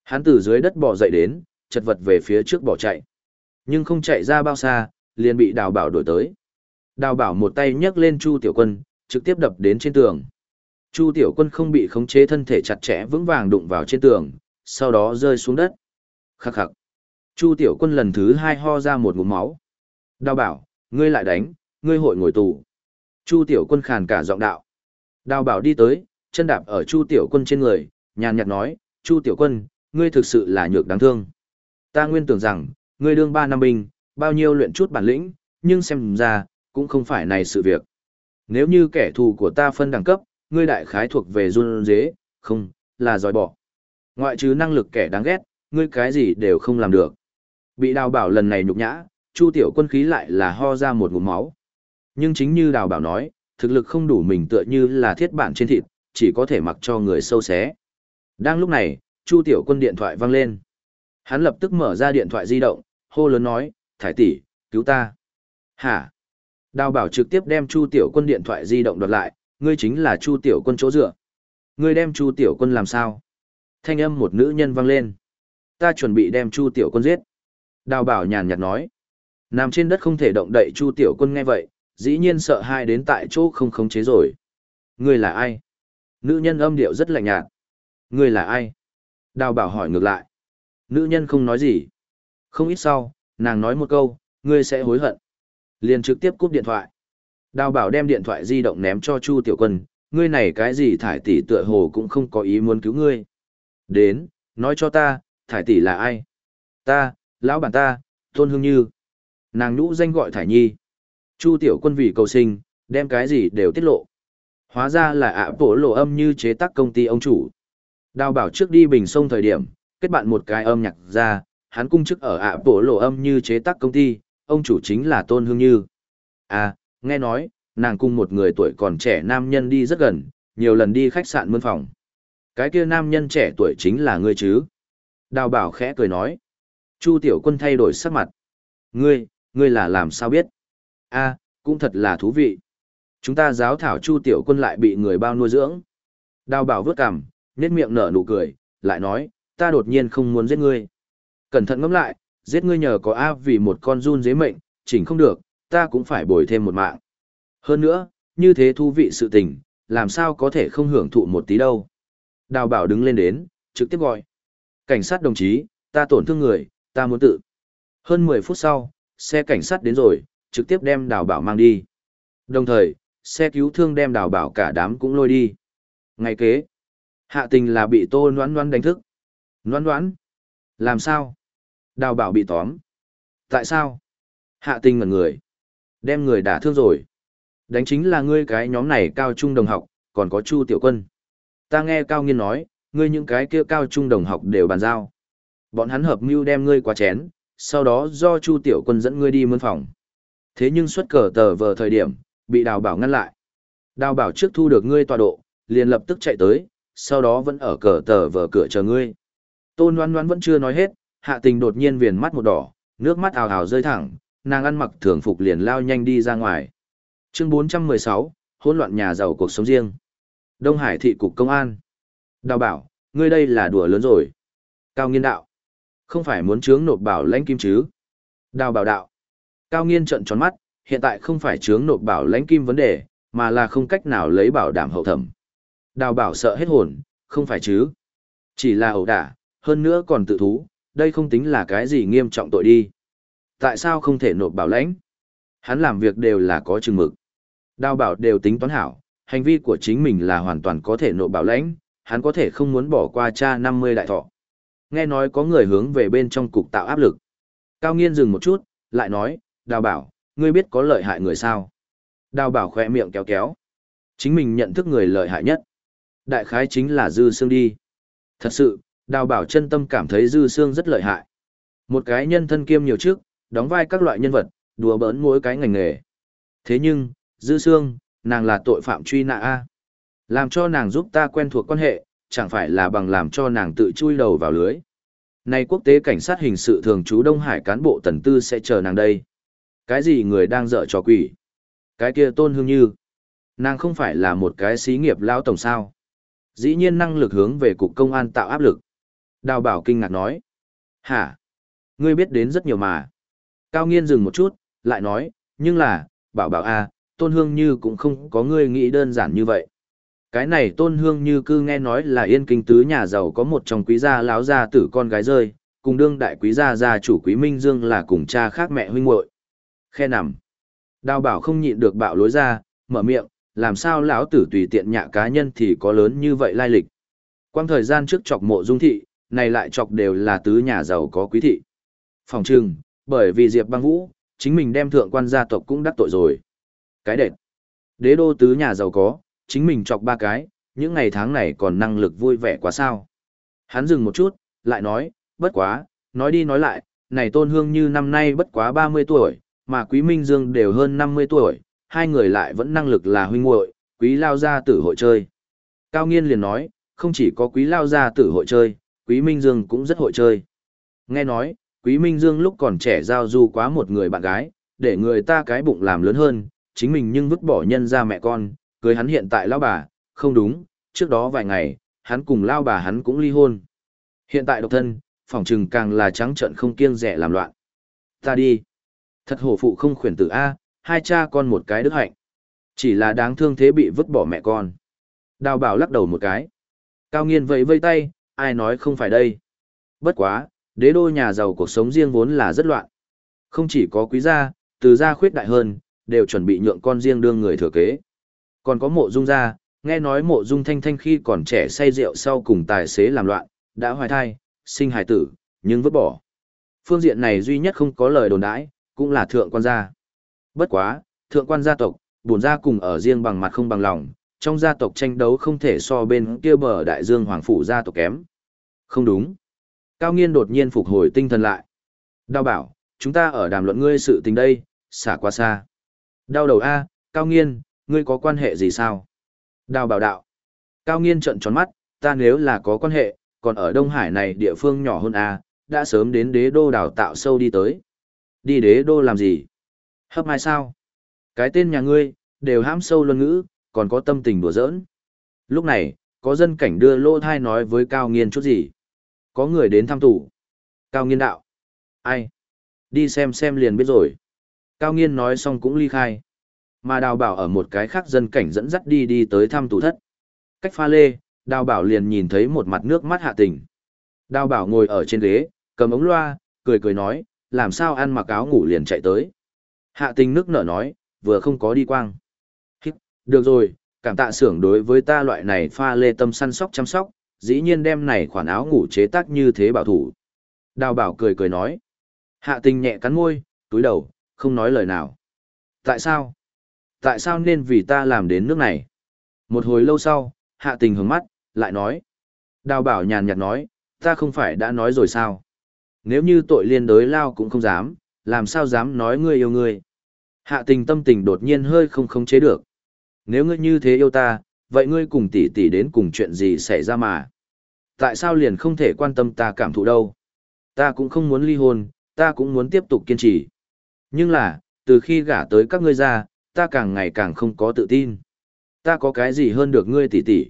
Hắn từ dưới đất bò dậy đến, chật vật về phía trước bỏ chạy. Nhưng không chạy ra bao xa, liền bị đào bảo đuổi tới. Đào bảo một tay nhấc lên Chu Tiểu Quân, trực tiếp đập đến trên tường. Chu Tiểu Quân không bị khống chế thân thể chặt chẽ vững vàng đụng vào trên tường, sau đó rơi xuống đất. Khắc khắc. Chu Tiểu Quân lần thứ hai ho ra một ngụm máu. Đào bảo, ngươi lại đánh, ngươi hội ngồi tù. Chu Tiểu Quân khàn cả giọng đạo. Đào bảo đi tới, chân đạp ở Chu Tiểu Quân trên người, nhàn nhạt nói, Chu Tiểu Quân, ngươi thực sự là nhược đáng thương. Ta nguyên tưởng rằng, ngươi đương ba năm binh, bao nhiêu luyện chút bản lĩnh, nhưng xem ra, cũng không phải này sự việc. Nếu như kẻ thù của ta phân đẳng cấp, ngươi đại khái thuộc về run dế, không, là dòi bỏ. Ngoại trừ năng lực kẻ đáng ghét, ngươi cái gì đều không làm được. Bị đào bảo lần này nhục nhã, Chu tiểu quân khí lại là ho ra một ngụm máu. Nhưng chính như đào bảo nói, thực lực không đủ mình tựa như là thiết bản trên thịt, chỉ có thể mặc cho người sâu xé. Đang lúc này, Chu Tiểu Quân điện thoại vang lên. Hắn lập tức mở ra điện thoại di động, hô lớn nói, thải tỷ, cứu ta. Hả? Đào bảo trực tiếp đem Chu Tiểu Quân điện thoại di động đoạt lại, ngươi chính là Chu Tiểu Quân chỗ dựa. Ngươi đem Chu Tiểu Quân làm sao? Thanh âm một nữ nhân vang lên. Ta chuẩn bị đem Chu Tiểu Quân giết. Đào bảo nhàn nhạt nói. Nằm trên đất không thể động đậy Chu Tiểu Quân nghe vậy, dĩ nhiên sợ hai đến tại chỗ không khống chế rồi. Ngươi là ai? Nữ nhân âm điệu rất lạnh nhạt. Ngươi là ai? Đào bảo hỏi ngược lại. Nữ nhân không nói gì. Không ít sau, nàng nói một câu, ngươi sẽ hối hận. Liền trực tiếp cúp điện thoại. Đào bảo đem điện thoại di động ném cho Chu Tiểu Quân, ngươi này cái gì thải tỷ tựa hồ cũng không có ý muốn cứu ngươi. Đến, nói cho ta, thải tỷ là ai? Ta, lão bản ta, Tôn Hương Như. Nàng nhũ danh gọi thải nhi. Chu Tiểu Quân vì cầu sinh, đem cái gì đều tiết lộ. Hóa ra là ạ bổ lộ âm như chế tác công ty ông chủ. Đào bảo trước đi bình sông thời điểm, kết bạn một cái âm nhạc ra, hắn cung chức ở ạ bộ lộ âm như chế tác công ty, ông chủ chính là Tôn Hương Như. À, nghe nói, nàng cung một người tuổi còn trẻ nam nhân đi rất gần, nhiều lần đi khách sạn mươn phòng. Cái kia nam nhân trẻ tuổi chính là ngươi chứ? Đào bảo khẽ cười nói. Chu tiểu quân thay đổi sắc mặt. Ngươi, ngươi là làm sao biết? a à, cũng thật là thú vị. Chúng ta giáo thảo chu tiểu quân lại bị người bao nuôi dưỡng. Đào bảo vớt cằm, nét miệng nở nụ cười, lại nói, ta đột nhiên không muốn giết ngươi. Cẩn thận ngẫm lại, giết ngươi nhờ có A vì một con run dế mệnh, chỉnh không được, ta cũng phải bồi thêm một mạng. Hơn nữa, như thế thú vị sự tình, làm sao có thể không hưởng thụ một tí đâu. Đào bảo đứng lên đến, trực tiếp gọi. Cảnh sát đồng chí, ta tổn thương người, ta muốn tự. Hơn 10 phút sau, xe cảnh sát đến rồi, trực tiếp đem đào bảo mang đi. Đồng thời, xe cứu thương đem đào bảo cả đám cũng lôi đi. Ngày kế, hạ tình là bị tô noán noán đánh thức. Noán noán, làm sao? Đào bảo bị tóm. Tại sao? Hạ tình ngẩn người. Đem người đả thương rồi. Đánh chính là ngươi cái nhóm này cao trung đồng học, còn có Chu Tiểu Quân. Ta nghe Cao Nghiên nói, ngươi những cái kia cao trung đồng học đều bàn giao. Bọn hắn hợp mưu đem ngươi qua chén, sau đó do Chu Tiểu Quân dẫn ngươi đi mướn phòng. Thế nhưng xuất cờ tờ vờ thời điểm, bị đào bảo ngăn lại. Đào bảo trước thu được ngươi tọa độ, liền lập tức chạy tới, sau đó vẫn ở cờ tờ vờ cửa chờ ngươi. Tôn Loan Loan vẫn chưa nói hết, hạ tình đột nhiên viền mắt một đỏ, nước mắt ào ào rơi thẳng, nàng ăn mặc thường phục liền lao nhanh đi ra ngoài. Chương 416, hỗn loạn nhà giàu cuộc sống riêng. Đông Hải thị cục công an. Đào bảo, ngươi đây là đùa lớn rồi. Cao nghiên đạo. Không phải muốn chướng nộp bảo lãnh kim chứ. Đào bảo đạo. Cao nghiên trận tròn mắt, hiện tại không phải chướng nộp bảo lãnh kim vấn đề, mà là không cách nào lấy bảo đảm hậu thẩm. Đào bảo sợ hết hồn, không phải chứ. Chỉ là ẩu đả, hơn nữa còn tự thú, đây không tính là cái gì nghiêm trọng tội đi. Tại sao không thể nộp bảo lãnh? Hắn làm việc đều là có chừng mực. Đào bảo đều tính toán hảo, hành vi của chính mình là hoàn toàn có thể nộp bảo lãnh, hắn có thể không muốn bỏ qua cha 50 đại thọ. Nghe nói có người hướng về bên trong cục tạo áp lực. Cao nghiên dừng một chút, lại nói, đào bảo, ngươi biết có lợi hại người sao? Đào bảo khỏe miệng kéo kéo. Chính mình nhận thức người lợi hại nhất. Đại khái chính là Dư Sương đi. Thật sự, đào bảo chân tâm cảm thấy Dư Sương rất lợi hại. Một cái nhân thân kiêm nhiều trước, đóng vai các loại nhân vật, đùa bỡn mỗi cái ngành nghề. Thế nhưng, Dư Sương, nàng là tội phạm truy nã A. Làm cho nàng giúp ta quen thuộc quan hệ, chẳng phải là bằng làm cho nàng tự chui đầu vào lưới. Nay quốc tế cảnh sát hình sự thường trú Đông Hải cán bộ tần tư sẽ chờ nàng đây. Cái gì người đang dở trò quỷ? Cái kia tôn hương như. Nàng không phải là một cái xí nghiệp lao tổng sao. Dĩ nhiên năng lực hướng về cục công an tạo áp lực. Đào bảo kinh ngạc nói. Hả? Ngươi biết đến rất nhiều mà. Cao nghiên dừng một chút, lại nói, nhưng là, bảo bảo a, tôn hương như cũng không có ngươi nghĩ đơn giản như vậy. Cái này tôn hương như cư nghe nói là yên kinh tứ nhà giàu có một trong quý gia láo gia tử con gái rơi, cùng đương đại quý gia gia chủ quý Minh Dương là cùng cha khác mẹ huynh muội Khe nằm. Đào bảo không nhịn được bạo lối ra, mở miệng, làm sao lão tử tùy tiện nhạ cá nhân thì có lớn như vậy lai lịch. Quang thời gian trước chọc mộ dung thị, này lại chọc đều là tứ nhà giàu có quý thị. Phòng trừng, bởi vì Diệp băng vũ, chính mình đem thượng quan gia tộc cũng đắc tội rồi. Cái đệt. Đế đô tứ nhà giàu có, chính mình chọc ba cái, những ngày tháng này còn năng lực vui vẻ quá sao. Hắn dừng một chút, lại nói, bất quá, nói đi nói lại, này tôn hương như năm nay bất quá 30 tuổi, mà quý minh dương đều hơn 50 tuổi, hai người lại vẫn năng lực là huynh muội quý lao gia tử hội chơi. Cao nghiên liền nói, không chỉ có quý lao gia tử hội chơi, quý minh dương cũng rất hội chơi. Nghe nói, quý minh dương lúc còn trẻ giao du quá một người bạn gái, để người ta cái bụng làm lớn hơn, chính mình nhưng vứt bỏ nhân ra mẹ con, cưới hắn hiện tại lao bà, không đúng, trước đó vài ngày, hắn cùng lao bà hắn cũng ly hôn. Hiện tại độc thân, phỏng trừng càng là trắng trợn không kiêng rẻ làm loạn. Ta đi. Thật hổ phụ không khuyển tử A, hai cha con một cái đức hạnh. Chỉ là đáng thương thế bị vứt bỏ mẹ con. Đào bảo lắc đầu một cái. Cao nghiên vẫy vây tay, ai nói không phải đây. Bất quá, đế đô nhà giàu cuộc sống riêng vốn là rất loạn. Không chỉ có quý gia, từ gia khuyết đại hơn, đều chuẩn bị nhượng con riêng đương người thừa kế. Còn có mộ dung gia, nghe nói mộ dung thanh thanh khi còn trẻ say rượu sau cùng tài xế làm loạn, đã hoài thai, sinh hài tử, nhưng vứt bỏ. Phương diện này duy nhất không có lời đồn đãi, cũng là thượng quan gia. Bất quá, thượng quan gia tộc, buồn gia cùng ở riêng bằng mặt không bằng lòng, trong gia tộc tranh đấu không thể so bên kia bờ đại dương hoàng phủ gia tộc kém. Không đúng. Cao nghiên đột nhiên phục hồi tinh thần lại. Đao bảo, chúng ta ở đàm luận ngươi sự tình đây, xả qua xa. Đau đầu A, Cao nghiên, ngươi có quan hệ gì sao? Đào bảo đạo. Cao nghiên trợn tròn mắt, ta nếu là có quan hệ, còn ở Đông Hải này địa phương nhỏ hơn A, đã sớm đến đế đô đào tạo sâu đi tới. Đi đế đô làm gì? Hấp mai sao? Cái tên nhà ngươi, đều hãm sâu luân ngữ, còn có tâm tình đùa giỡn. Lúc này, có dân cảnh đưa lô thai nói với Cao Nghiên chút gì? Có người đến thăm tủ. Cao Nghiên đạo. Ai? Đi xem xem liền biết rồi. Cao Nghiên nói xong cũng ly khai. mà đào bảo ở một cái khác dân cảnh dẫn dắt đi đi tới thăm tủ thất. Cách pha lê, đào bảo liền nhìn thấy một mặt nước mắt hạ tình. Đào bảo ngồi ở trên ghế, cầm ống loa, cười cười nói, làm sao ăn mặc áo ngủ liền chạy tới. Hạ tình nước nở nói, vừa không có đi quang. Hít, được rồi, cảm tạ xưởng đối với ta loại này pha lê tâm săn sóc chăm sóc, dĩ nhiên đem này khoản áo ngủ chế tác như thế bảo thủ. Đào bảo cười cười nói. Hạ tình nhẹ cắn môi, túi đầu, không nói lời nào. Tại sao? Tại sao nên vì ta làm đến nước này? Một hồi lâu sau, hạ tình hướng mắt, lại nói. Đào bảo nhàn nhạt nói, ta không phải đã nói rồi sao? Nếu như tội liên đới lao cũng không dám, làm sao dám nói ngươi yêu ngươi? Hạ tình tâm tình đột nhiên hơi không khống chế được. Nếu ngươi như thế yêu ta, vậy ngươi cùng tỷ tỷ đến cùng chuyện gì xảy ra mà? Tại sao liền không thể quan tâm ta cảm thụ đâu? Ta cũng không muốn ly hôn, ta cũng muốn tiếp tục kiên trì. Nhưng là, từ khi gả tới các ngươi ra, ta càng ngày càng không có tự tin. Ta có cái gì hơn được ngươi tỷ tỷ?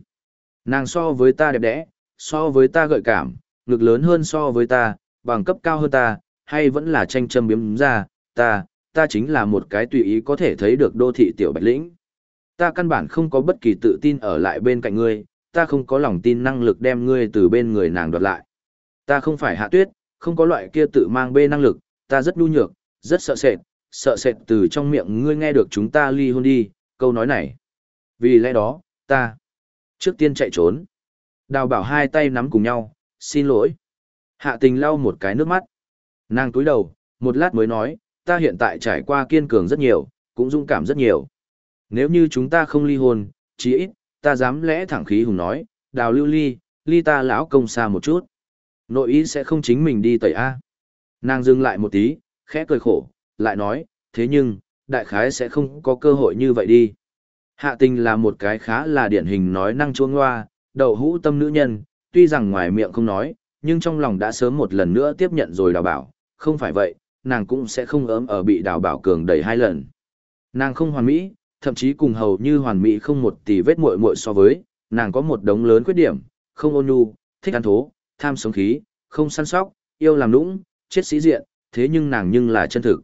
Nàng so với ta đẹp đẽ, so với ta gợi cảm, ngực lớn hơn so với ta, bằng cấp cao hơn ta, hay vẫn là tranh châm biếm ra, ta, ta chính là một cái tùy ý có thể thấy được đô thị tiểu bạch lĩnh. Ta căn bản không có bất kỳ tự tin ở lại bên cạnh ngươi, ta không có lòng tin năng lực đem ngươi từ bên người nàng đoạt lại. Ta không phải hạ tuyết, không có loại kia tự mang bê năng lực, ta rất nhu nhược, rất sợ sệt, sợ sệt từ trong miệng ngươi nghe được chúng ta ly hôn đi, câu nói này. Vì lẽ đó, ta trước tiên chạy trốn. Đào bảo hai tay nắm cùng nhau, xin lỗi. Hạ tình lau một cái nước mắt. Nàng túi đầu, một lát mới nói, ta hiện tại trải qua kiên cường rất nhiều, cũng dũng cảm rất nhiều. Nếu như chúng ta không ly hôn, chí ít, ta dám lẽ thẳng khí hùng nói, đào lưu ly, ly ta lão công xa một chút. Nội ý sẽ không chính mình đi tẩy A. Nàng dừng lại một tí, khẽ cười khổ, lại nói, thế nhưng, đại khái sẽ không có cơ hội như vậy đi. Hạ tình là một cái khá là điển hình nói năng chuông hoa, đầu hũ tâm nữ nhân, tuy rằng ngoài miệng không nói, nhưng trong lòng đã sớm một lần nữa tiếp nhận rồi đào bảo, không phải vậy, nàng cũng sẽ không ấm ở bị đào bảo cường đẩy hai lần. Nàng không hoàn mỹ, thậm chí cùng hầu như hoàn mỹ không một tỷ vết muội muội so với, nàng có một đống lớn khuyết điểm, không ôn nhu, thích ăn thố, tham sống khí, không săn sóc, yêu làm nũng, chết sĩ diện, thế nhưng nàng nhưng là chân thực.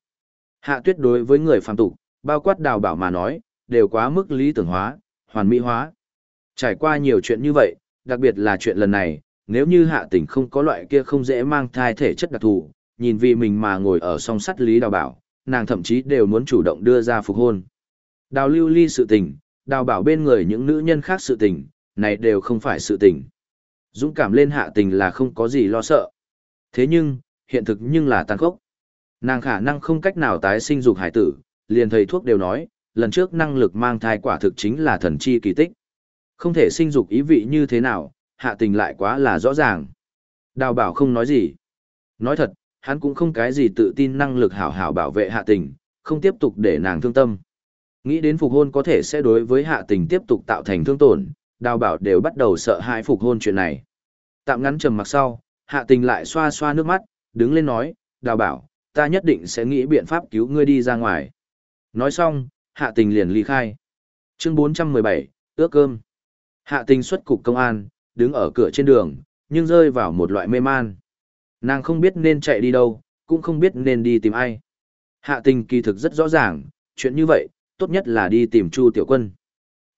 Hạ tuyết đối với người phàm tục, bao quát đào bảo mà nói, đều quá mức lý tưởng hóa, hoàn mỹ hóa. Trải qua nhiều chuyện như vậy, đặc biệt là chuyện lần này, nếu như hạ tình không có loại kia không dễ mang thai thể chất đặc thù, nhìn vì mình mà ngồi ở song sắt lý đào bảo, nàng thậm chí đều muốn chủ động đưa ra phục hôn. Đào lưu ly sự tình, đào bảo bên người những nữ nhân khác sự tình, này đều không phải sự tình. Dũng cảm lên hạ tình là không có gì lo sợ. Thế nhưng, hiện thực nhưng là tàn khốc. Nàng khả năng không cách nào tái sinh dục hải tử, liền thầy thuốc đều nói, lần trước năng lực mang thai quả thực chính là thần chi kỳ tích. Không thể sinh dục ý vị như thế nào, hạ tình lại quá là rõ ràng. Đào bảo không nói gì. Nói thật, hắn cũng không cái gì tự tin năng lực hảo hảo bảo vệ hạ tình, không tiếp tục để nàng thương tâm. Nghĩ đến phục hôn có thể sẽ đối với hạ tình tiếp tục tạo thành thương tổn, đào bảo đều bắt đầu sợ hãi phục hôn chuyện này. Tạm ngắn trầm mặc sau, hạ tình lại xoa xoa nước mắt, đứng lên nói, đào bảo, ta nhất định sẽ nghĩ biện pháp cứu ngươi đi ra ngoài. Nói xong, hạ tình liền ly khai. Chương 417, ước cơm. Hạ tình xuất cục công an, đứng ở cửa trên đường, nhưng rơi vào một loại mê man. Nàng không biết nên chạy đi đâu, cũng không biết nên đi tìm ai. Hạ tình kỳ thực rất rõ ràng, chuyện như vậy, tốt nhất là đi tìm Chu Tiểu Quân.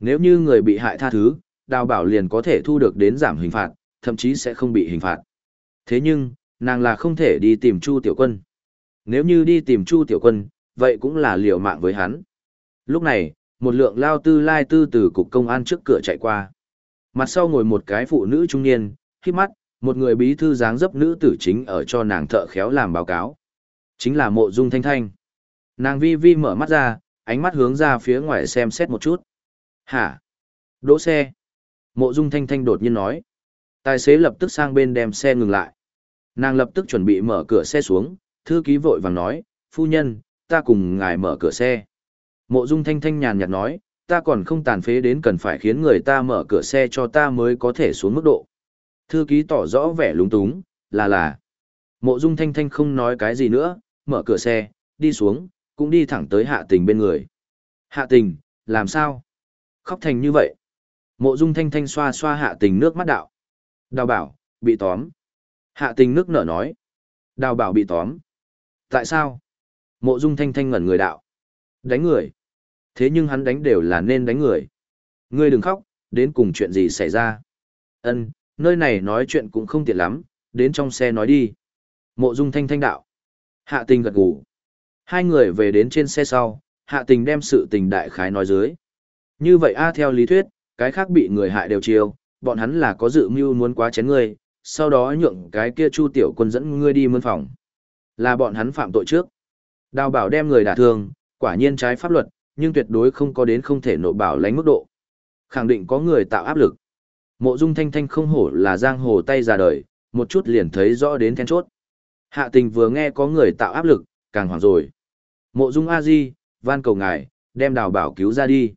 Nếu như người bị hại tha thứ, đào bảo liền có thể thu được đến giảm hình phạt, thậm chí sẽ không bị hình phạt. Thế nhưng, nàng là không thể đi tìm Chu Tiểu Quân. Nếu như đi tìm Chu Tiểu Quân, vậy cũng là liều mạng với hắn. Lúc này, một lượng lao tư lai tư từ cục công an trước cửa chạy qua. Mặt sau ngồi một cái phụ nữ trung niên, khi mắt, một người bí thư dáng dấp nữ tử chính ở cho nàng thợ khéo làm báo cáo. Chính là mộ dung thanh thanh. Nàng vi vi mở mắt ra, ánh mắt hướng ra phía ngoài xem xét một chút. Hả? Đỗ xe. Mộ dung thanh thanh đột nhiên nói. Tài xế lập tức sang bên đem xe ngừng lại. Nàng lập tức chuẩn bị mở cửa xe xuống, thư ký vội vàng nói, phu nhân, ta cùng ngài mở cửa xe. Mộ dung thanh thanh nhàn nhạt nói, ta còn không tàn phế đến cần phải khiến người ta mở cửa xe cho ta mới có thể xuống mức độ. Thư ký tỏ rõ vẻ lúng túng, là là. Mộ dung thanh thanh không nói cái gì nữa, mở cửa xe, đi xuống, cũng đi thẳng tới hạ tình bên người. Hạ tình, làm sao? Khóc thành như vậy. Mộ dung thanh thanh xoa xoa hạ tình nước mắt đạo. Đào bảo, bị tóm. Hạ tình nước nở nói. Đào bảo bị tóm. Tại sao? Mộ dung thanh thanh ngẩn người đạo. Đánh người. Thế nhưng hắn đánh đều là nên đánh người. Ngươi đừng khóc, đến cùng chuyện gì xảy ra. Ân, nơi này nói chuyện cũng không tiện lắm, đến trong xe nói đi. Mộ dung thanh thanh đạo. Hạ tình gật gù. Hai người về đến trên xe sau, hạ tình đem sự tình đại khái nói dưới. Như vậy a theo lý thuyết, cái khác bị người hại đều chiêu, bọn hắn là có dự mưu muốn quá chén ngươi, sau đó nhượng cái kia chu tiểu quân dẫn ngươi đi mươn phòng. Là bọn hắn phạm tội trước. Đào bảo đem người đả thương, quả nhiên trái pháp luật, nhưng tuyệt đối không có đến không thể nộp bảo lánh mức độ. Khẳng định có người tạo áp lực. Mộ dung thanh thanh không hổ là giang hồ tay ra đời, một chút liền thấy rõ đến then chốt. Hạ tình vừa nghe có người tạo áp lực, càng hoảng rồi. Mộ dung A-di, van cầu ngài, đem đào bảo cứu ra đi.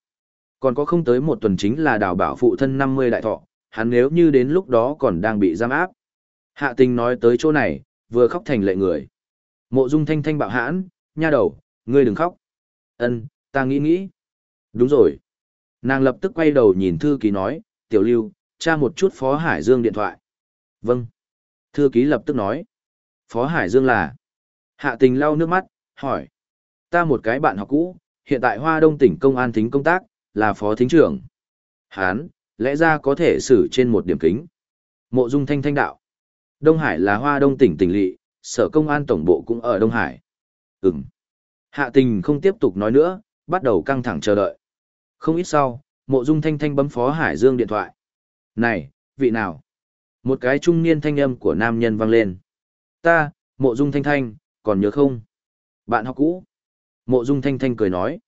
Còn có không tới một tuần chính là đào bảo phụ thân 50 đại thọ, hắn nếu như đến lúc đó còn đang bị giam áp. Hạ tình nói tới chỗ này, vừa khóc thành lệ người. Mộ dung thanh thanh bạo hãn, nha đầu, ngươi đừng khóc. Ân, ta nghĩ nghĩ. Đúng rồi. Nàng lập tức quay đầu nhìn thư ký nói, tiểu lưu, tra một chút Phó Hải Dương điện thoại. Vâng. Thư ký lập tức nói. Phó Hải Dương là. Hạ tình lau nước mắt, hỏi. Ta một cái bạn học cũ, hiện tại Hoa Đông tỉnh công an thính công tác, là phó thính trưởng. Hán, lẽ ra có thể xử trên một điểm kính. Mộ dung thanh thanh đạo. Đông Hải là Hoa Đông tỉnh tỉnh lỵ, sở công an tổng bộ cũng ở Đông Hải. Ừm. Hạ tình không tiếp tục nói nữa, bắt đầu căng thẳng chờ đợi. Không ít sau, mộ dung thanh thanh bấm phó Hải Dương điện thoại. Này, vị nào? Một cái trung niên thanh âm của nam nhân vang lên. Ta, mộ dung thanh thanh, còn nhớ không? Bạn học cũ. Mộ dung thanh thanh cười nói.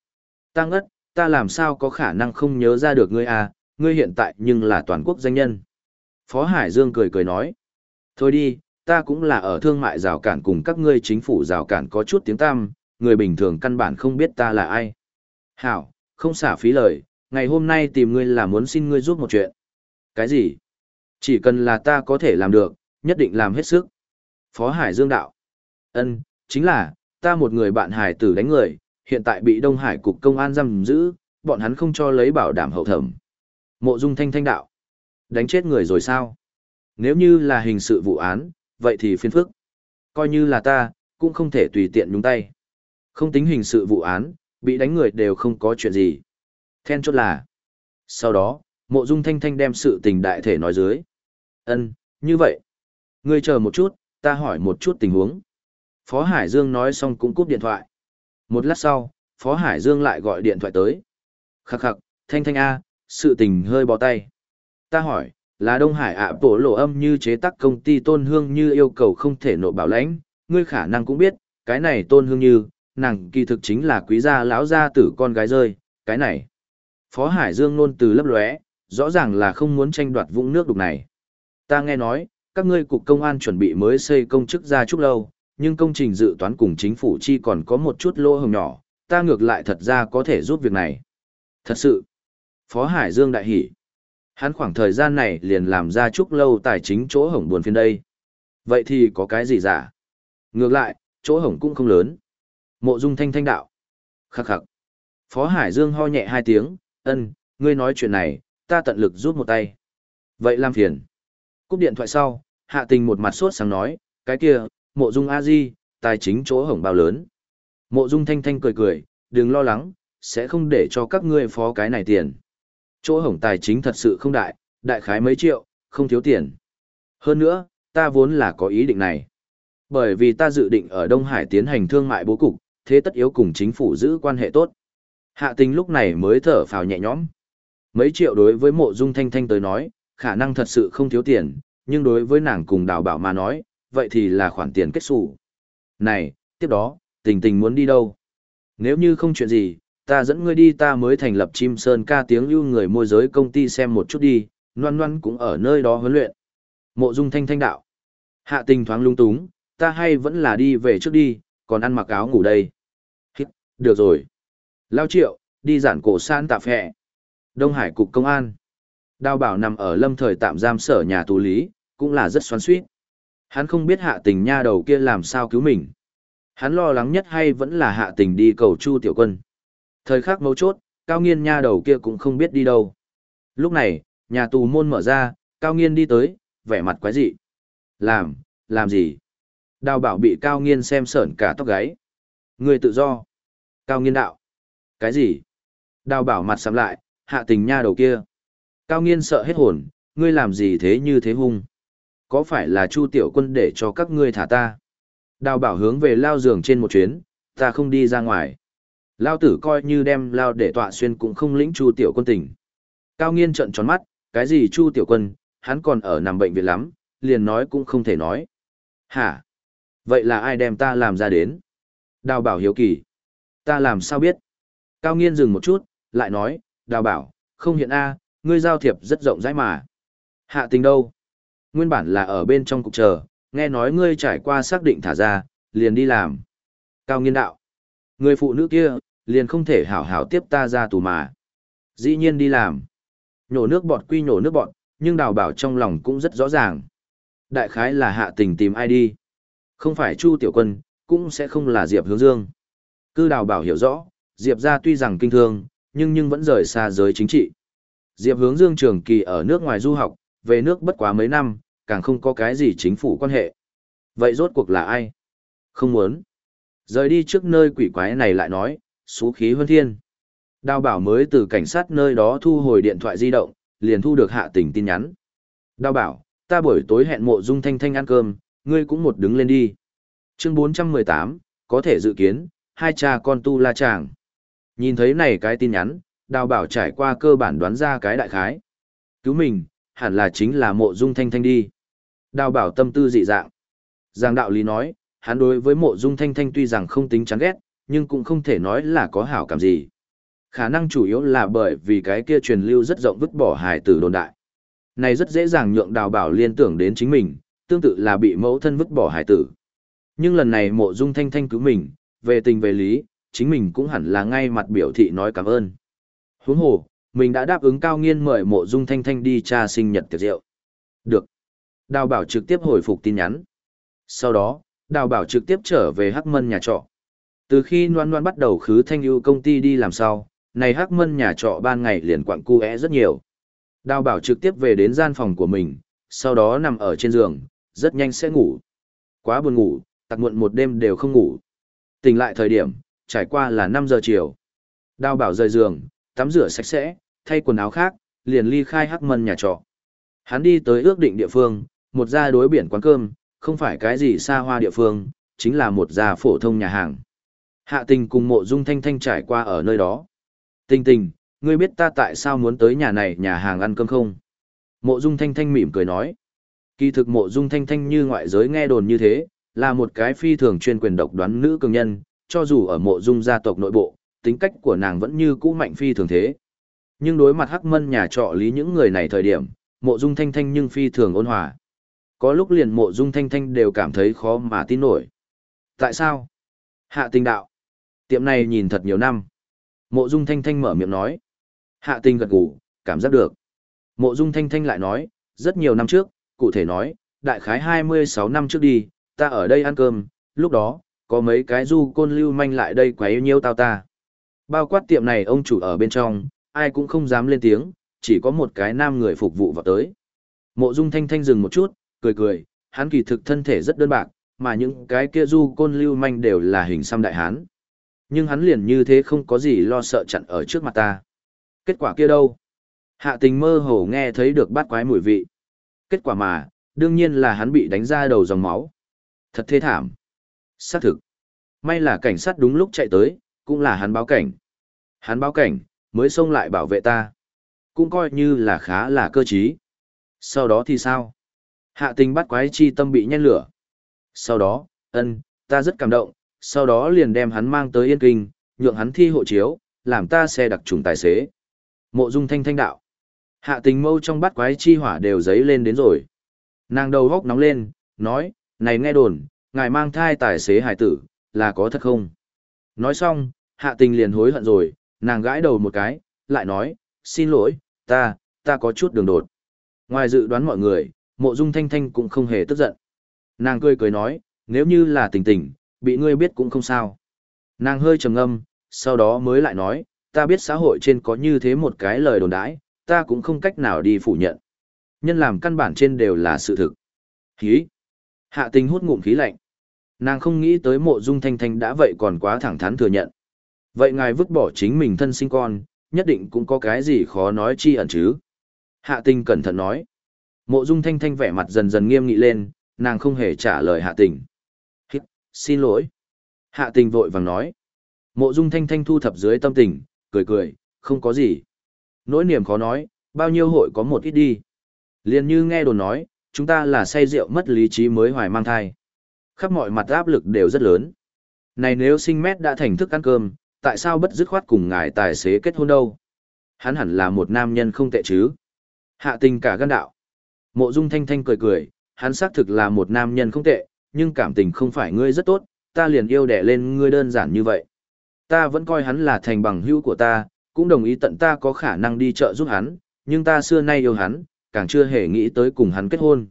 Ta ngất, ta làm sao có khả năng không nhớ ra được ngươi à, ngươi hiện tại nhưng là toàn quốc danh nhân. Phó Hải Dương cười cười nói. Thôi đi, ta cũng là ở thương mại rào cản cùng các ngươi chính phủ rào cản có chút tiếng tăm, người bình thường căn bản không biết ta là ai. Hảo, không xả phí lời, ngày hôm nay tìm ngươi là muốn xin ngươi giúp một chuyện. Cái gì? Chỉ cần là ta có thể làm được, nhất định làm hết sức. Phó Hải Dương đạo. Ân, chính là, ta một người bạn hải tử đánh người, hiện tại bị Đông Hải cục công an giam giữ, bọn hắn không cho lấy bảo đảm hậu thẩm. Mộ Dung Thanh Thanh đạo. Đánh chết người rồi sao? Nếu như là hình sự vụ án, vậy thì phiền phức. Coi như là ta, cũng không thể tùy tiện nhúng tay. Không tính hình sự vụ án, bị đánh người đều không có chuyện gì. Then chốt là. Sau đó, mộ dung thanh thanh đem sự tình đại thể nói dưới. ân như vậy. Ngươi chờ một chút, ta hỏi một chút tình huống. Phó Hải Dương nói xong cũng cúp điện thoại. Một lát sau, Phó Hải Dương lại gọi điện thoại tới. Khắc khắc, thanh thanh A, sự tình hơi bó tay. Ta hỏi, là Đông Hải ạ bổ lộ âm như chế tác công ty tôn hương như yêu cầu không thể nộp bảo lãnh, ngươi khả năng cũng biết, cái này tôn hương như, nàng kỳ thực chính là quý gia lão gia tử con gái rơi, cái này. Phó Hải Dương nôn từ lấp lóe, rõ ràng là không muốn tranh đoạt vũng nước đục này. Ta nghe nói, các ngươi cục công an chuẩn bị mới xây công chức ra chút lâu, nhưng công trình dự toán cùng chính phủ chi còn có một chút lỗ hồng nhỏ, ta ngược lại thật ra có thể giúp việc này. Thật sự, Phó Hải Dương đại hỉ. Hắn khoảng thời gian này liền làm ra chút lâu tài chính chỗ hổng buồn phiên đây. Vậy thì có cái gì giả? Ngược lại, chỗ hổng cũng không lớn. Mộ dung thanh thanh đạo. Khắc khắc. Phó Hải Dương ho nhẹ hai tiếng, ân, ngươi nói chuyện này, ta tận lực rút một tay. Vậy làm phiền. Cúp điện thoại sau, hạ tình một mặt sốt sáng nói, cái kia, mộ dung a di, tài chính chỗ hổng bao lớn. Mộ dung thanh thanh cười cười, đừng lo lắng, sẽ không để cho các ngươi phó cái này tiền. Chỗ hổng tài chính thật sự không đại, đại khái mấy triệu, không thiếu tiền. Hơn nữa, ta vốn là có ý định này. Bởi vì ta dự định ở Đông Hải tiến hành thương mại bố cục, thế tất yếu cùng chính phủ giữ quan hệ tốt. Hạ tình lúc này mới thở phào nhẹ nhõm. Mấy triệu đối với mộ dung thanh thanh tới nói, khả năng thật sự không thiếu tiền, nhưng đối với nàng cùng đào bảo mà nói, vậy thì là khoản tiền kết xù. Này, tiếp đó, tình tình muốn đi đâu? Nếu như không chuyện gì, ta dẫn ngươi đi ta mới thành lập chim sơn ca tiếng lưu người môi giới công ty xem một chút đi, noan noan cũng ở nơi đó huấn luyện. Mộ dung thanh thanh đạo. Hạ tình thoáng lung túng, ta hay vẫn là đi về trước đi, còn ăn mặc áo ngủ đây. Hít, được rồi. Lao triệu, đi giản cổ san tạp hẹ. Đông Hải Cục Công an. Đào bảo nằm ở lâm thời tạm giam sở nhà tù lý, cũng là rất xoắn suýt. Hắn không biết hạ tình nha đầu kia làm sao cứu mình. Hắn lo lắng nhất hay vẫn là hạ tình đi cầu chu tiểu quân. Thời khắc mấu chốt, cao nghiên nha đầu kia cũng không biết đi đâu. Lúc này, nhà tù môn mở ra, cao nghiên đi tới, vẻ mặt quái dị. Làm, làm gì? Đào bảo bị cao nghiên xem sởn cả tóc gáy. Người tự do. Cao nghiên đạo. Cái gì? Đào bảo mặt sắm lại, hạ tình nha đầu kia. Cao nghiên sợ hết hồn, ngươi làm gì thế như thế hung? Có phải là Chu tiểu quân để cho các ngươi thả ta? Đào bảo hướng về lao giường trên một chuyến, ta không đi ra ngoài. Lao tử coi như đem lao để tọa xuyên cũng không lĩnh Chu tiểu quân tỉnh. Cao nghiên trợn tròn mắt, cái gì Chu tiểu quân, hắn còn ở nằm bệnh viện lắm, liền nói cũng không thể nói. Hả? Vậy là ai đem ta làm ra đến? Đào bảo hiếu kỳ. Ta làm sao biết? Cao nghiên dừng một chút, lại nói, đào bảo, không hiện A, ngươi giao thiệp rất rộng rãi mà. Hạ tình đâu? Nguyên bản là ở bên trong cục chờ, nghe nói ngươi trải qua xác định thả ra, liền đi làm. Cao nghiên đạo. Người phụ nữ kia, liền không thể hảo hảo tiếp ta ra tù mà. Dĩ nhiên đi làm. Nhổ nước bọt quy nhổ nước bọt, nhưng đào bảo trong lòng cũng rất rõ ràng. Đại khái là hạ tình tìm ai đi. Không phải Chu Tiểu Quân, cũng sẽ không là Diệp Hướng Dương. Cư đào bảo hiểu rõ, Diệp ra tuy rằng kinh thương, nhưng nhưng vẫn rời xa giới chính trị. Diệp Hướng Dương trường kỳ ở nước ngoài du học, về nước bất quá mấy năm, càng không có cái gì chính phủ quan hệ. Vậy rốt cuộc là ai? Không muốn. Rời đi trước nơi quỷ quái này lại nói, xú khí hơn thiên. Đào bảo mới từ cảnh sát nơi đó thu hồi điện thoại di động, liền thu được hạ tình tin nhắn. Đào bảo, ta buổi tối hẹn mộ dung thanh thanh ăn cơm, ngươi cũng một đứng lên đi. Chương 418, có thể dự kiến, hai cha con tu la chàng. Nhìn thấy này cái tin nhắn, đào bảo trải qua cơ bản đoán ra cái đại khái. Cứu mình, hẳn là chính là mộ dung thanh thanh đi. Đào bảo tâm tư dị dạng. Giang đạo lý nói, hắn đối với mộ dung thanh thanh tuy rằng không tính chán ghét, nhưng cũng không thể nói là có hảo cảm gì. Khả năng chủ yếu là bởi vì cái kia truyền lưu rất rộng vứt bỏ hài tử đồn đại. Này rất dễ dàng nhượng đào bảo liên tưởng đến chính mình, tương tự là bị mẫu thân vứt bỏ hài tử. Nhưng lần này mộ dung thanh thanh cứu mình, về tình về lý, chính mình cũng hẳn là ngay mặt biểu thị nói cảm ơn. Huống hồ, mình đã đáp ứng cao nghiên mời mộ dung thanh thanh đi tra sinh nhật tiệc rượu. Được. Đào bảo trực tiếp hồi phục tin nhắn. Sau đó, đào bảo trực tiếp trở về Hắc Mân nhà trọ. Từ khi Loan Loan bắt đầu khứ thanh ưu công ty đi làm sau, này Hắc Mân nhà trọ ban ngày liền quặng cu rất nhiều. Đào bảo trực tiếp về đến gian phòng của mình, sau đó nằm ở trên giường, rất nhanh sẽ ngủ. Quá buồn ngủ, tặc muộn một đêm đều không ngủ. Tỉnh lại thời điểm, trải qua là năm giờ chiều. Đào bảo rời giường, tắm rửa sạch sẽ, thay quần áo khác, liền ly khai hắc mân nhà trọ. Hắn đi tới ước định địa phương, một gia đối biển quán cơm, không phải cái gì xa hoa địa phương, chính là một gia phổ thông nhà hàng. Hạ tình cùng mộ dung thanh thanh trải qua ở nơi đó. Tình tình, ngươi biết ta tại sao muốn tới nhà này nhà hàng ăn cơm không? Mộ dung thanh thanh mỉm cười nói. Kỳ thực mộ dung thanh thanh như ngoại giới nghe đồn như thế, là một cái phi thường chuyên quyền độc đoán nữ cường nhân, cho dù ở mộ dung gia tộc nội bộ, tính cách của nàng vẫn như cũ mạnh phi thường thế. Nhưng đối mặt hắc mân nhà trọ lý những người này thời điểm, mộ dung thanh thanh nhưng phi thường ôn hòa. Có lúc liền mộ dung thanh thanh đều cảm thấy khó mà tin nổi. Tại sao? Hạ tình đạo. Tiệm này nhìn thật nhiều năm. Mộ dung thanh thanh mở miệng nói. Hạ tình gật gù, cảm giác được. Mộ dung thanh thanh lại nói, rất nhiều năm trước, cụ thể nói, đại khái 26 năm trước đi, ta ở đây ăn cơm, lúc đó, có mấy cái du côn lưu manh lại đây quấy nhiêu tao ta. Bao quát tiệm này ông chủ ở bên trong, ai cũng không dám lên tiếng, chỉ có một cái nam người phục vụ vào tới. Mộ Dung Thanh Thanh dừng một chút, cười cười, hắn kỳ thực thân thể rất đơn bạc, mà những cái kia du côn lưu manh đều là hình xăm đại hán. Nhưng hắn liền như thế không có gì lo sợ chặn ở trước mặt ta. Kết quả kia đâu? Hạ tình mơ hồ nghe thấy được bát quái mùi vị. Kết quả mà, đương nhiên là hắn bị đánh ra đầu dòng máu. Thật thê thảm. Xác thực. May là cảnh sát đúng lúc chạy tới, cũng là hắn báo cảnh. Hắn báo cảnh, mới xông lại bảo vệ ta. Cũng coi như là khá là cơ trí. Sau đó thì sao? Hạ tình bắt quái chi tâm bị nhen lửa. Sau đó, ân, ta rất cảm động, sau đó liền đem hắn mang tới Yên Kinh, nhượng hắn thi hộ chiếu, làm ta xe đặc trùng tài xế. Mộ dung thanh thanh đạo. Hạ tình mâu trong bắt quái chi hỏa đều giấy lên đến rồi. Nàng đầu góc nóng lên, nói, này nghe đồn, ngài mang thai tài xế hải tử, là có thật không? Nói xong, hạ tình liền hối hận rồi, nàng gãi đầu một cái, lại nói, xin lỗi, ta, ta có chút đường đột. Ngoài dự đoán mọi người, mộ dung thanh thanh cũng không hề tức giận. Nàng cười cười nói, nếu như là tình tình, bị ngươi biết cũng không sao. Nàng hơi trầm ngâm, sau đó mới lại nói, ta biết xã hội trên có như thế một cái lời đồn đãi, ta cũng không cách nào đi phủ nhận. Nhân làm căn bản trên đều là sự thực. Khí. Hạ tình hút ngụm khí lạnh. Nàng không nghĩ tới mộ dung thanh thanh đã vậy còn quá thẳng thắn thừa nhận. Vậy ngài vứt bỏ chính mình thân sinh con, nhất định cũng có cái gì khó nói chi ẩn chứ. Hạ tình cẩn thận nói. Mộ dung thanh thanh vẻ mặt dần dần nghiêm nghị lên, nàng không hề trả lời hạ tình. Hít, xin lỗi. Hạ tình vội vàng nói. Mộ dung thanh thanh thu thập dưới tâm tình, cười cười, không có gì. Nỗi niềm khó nói, bao nhiêu hội có một ít đi. Liền như nghe đồn nói, chúng ta là say rượu mất lý trí mới hoài mang thai. Khắp mọi mặt áp lực đều rất lớn. Này nếu sinh mét đã thành thức ăn cơm, tại sao bất dứt khoát cùng ngài tài xế kết hôn đâu? Hắn hẳn là một nam nhân không tệ chứ. Hạ tình cả gan đạo. Mộ dung thanh thanh cười cười, hắn xác thực là một nam nhân không tệ, nhưng cảm tình không phải ngươi rất tốt, ta liền yêu đẻ lên ngươi đơn giản như vậy. Ta vẫn coi hắn là thành bằng hữu của ta, cũng đồng ý tận ta có khả năng đi chợ giúp hắn, nhưng ta xưa nay yêu hắn, càng chưa hề nghĩ tới cùng hắn kết hôn.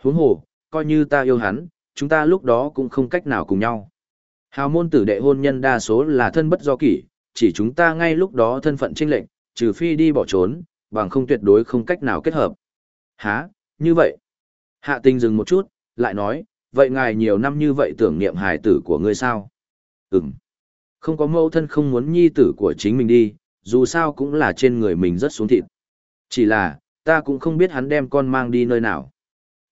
Huống hồ, coi như ta yêu hắn, chúng ta lúc đó cũng không cách nào cùng nhau. Hào môn tử đệ hôn nhân đa số là thân bất do kỷ, chỉ chúng ta ngay lúc đó thân phận chênh lệnh, trừ phi đi bỏ trốn, bằng không tuyệt đối không cách nào kết hợp. Hả, như vậy? Hạ tình dừng một chút, lại nói, vậy ngài nhiều năm như vậy tưởng niệm hài tử của ngươi sao? Ừm. Không có mâu thân không muốn nhi tử của chính mình đi, dù sao cũng là trên người mình rất xuống thịt. Chỉ là, ta cũng không biết hắn đem con mang đi nơi nào.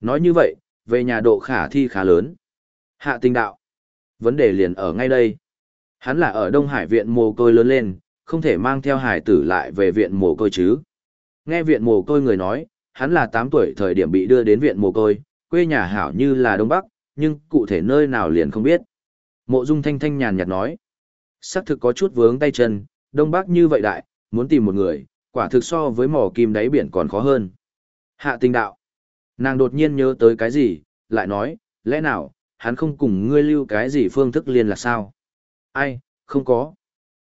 Nói như vậy, về nhà độ khả thi khá lớn. Hạ tình đạo. Vấn đề liền ở ngay đây. Hắn là ở Đông Hải viện mồ côi lớn lên, không thể mang theo hải tử lại về viện mồ côi chứ. Nghe viện mồ côi người nói, hắn là 8 tuổi thời điểm bị đưa đến viện mồ côi, quê nhà hảo như là Đông Bắc, nhưng cụ thể nơi nào liền không biết. Mộ Dung Thanh Thanh nhàn nhạt nói, xác thực có chút vướng tay chân, Đông Bắc như vậy đại, muốn tìm một người, quả thực so với mỏ kim đáy biển còn khó hơn. Hạ tình đạo, nàng đột nhiên nhớ tới cái gì, lại nói, lẽ nào, hắn không cùng ngươi lưu cái gì phương thức liên lạc sao? Ai, không có.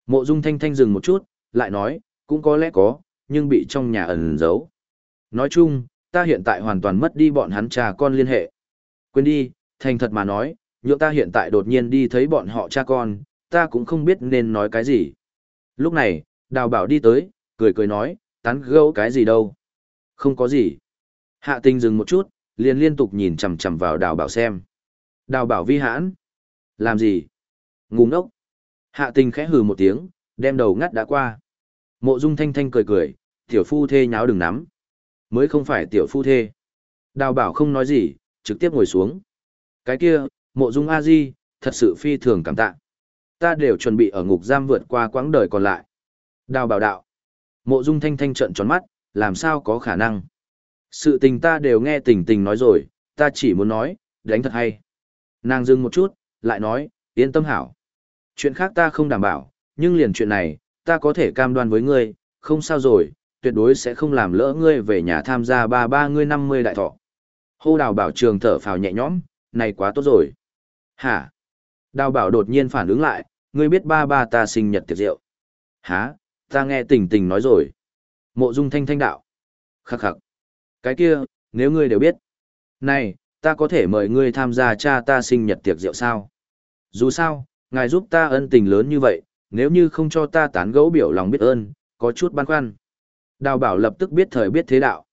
Mộ Dung Thanh Thanh dừng một chút, lại nói, cũng có lẽ có, nhưng bị trong nhà ẩn giấu. Nói chung, ta hiện tại hoàn toàn mất đi bọn hắn cha con liên hệ. Quên đi, thành thật mà nói, nhượng ta hiện tại đột nhiên đi thấy bọn họ cha con, ta cũng không biết nên nói cái gì. Lúc này, đào bảo đi tới, cười cười nói, tán gẫu cái gì đâu. Không có gì. Hạ tình dừng một chút, liền liên tục nhìn chằm chằm vào đào bảo xem. Đào bảo vi hãn. Làm gì? Ngu ngốc. Hạ tình khẽ hừ một tiếng, đem đầu ngắt đã qua. Mộ dung thanh thanh cười cười, tiểu phu thê nháo đừng nắm. Mới không phải tiểu phu thê. Đào bảo không nói gì, trực tiếp ngồi xuống. Cái kia, mộ dung a di, thật sự phi thường cảm tạ. Ta đều chuẩn bị ở ngục giam vượt qua quãng đời còn lại. Đào bảo đạo. Mộ dung thanh thanh trợn tròn mắt, làm sao có khả năng. Sự tình ta đều nghe tình tình nói rồi, ta chỉ muốn nói, đánh thật hay. Nàng dừng một chút, lại nói, yên tâm hảo. Chuyện khác ta không đảm bảo, nhưng liền chuyện này, ta có thể cam đoan với ngươi, không sao rồi, tuyệt đối sẽ không làm lỡ ngươi về nhà tham gia ba ba ngươi năm mươi đại thọ. Hô đào bảo trường thở phào nhẹ nhõm, này quá tốt rồi. Hả? Đào bảo đột nhiên phản ứng lại, ngươi biết ba ba ta sinh nhật tiệc rượu. Hả? Ta nghe tình tình nói rồi. Mộ dung thanh thanh đạo. Khắc khắc. Cái kia, nếu ngươi đều biết. Này, ta có thể mời ngươi tham gia cha ta sinh nhật tiệc rượu sao? Dù sao, ngài giúp ta ân tình lớn như vậy, nếu như không cho ta tán gẫu biểu lòng biết ơn, có chút băn khoăn. Đào bảo lập tức biết thời biết thế đạo.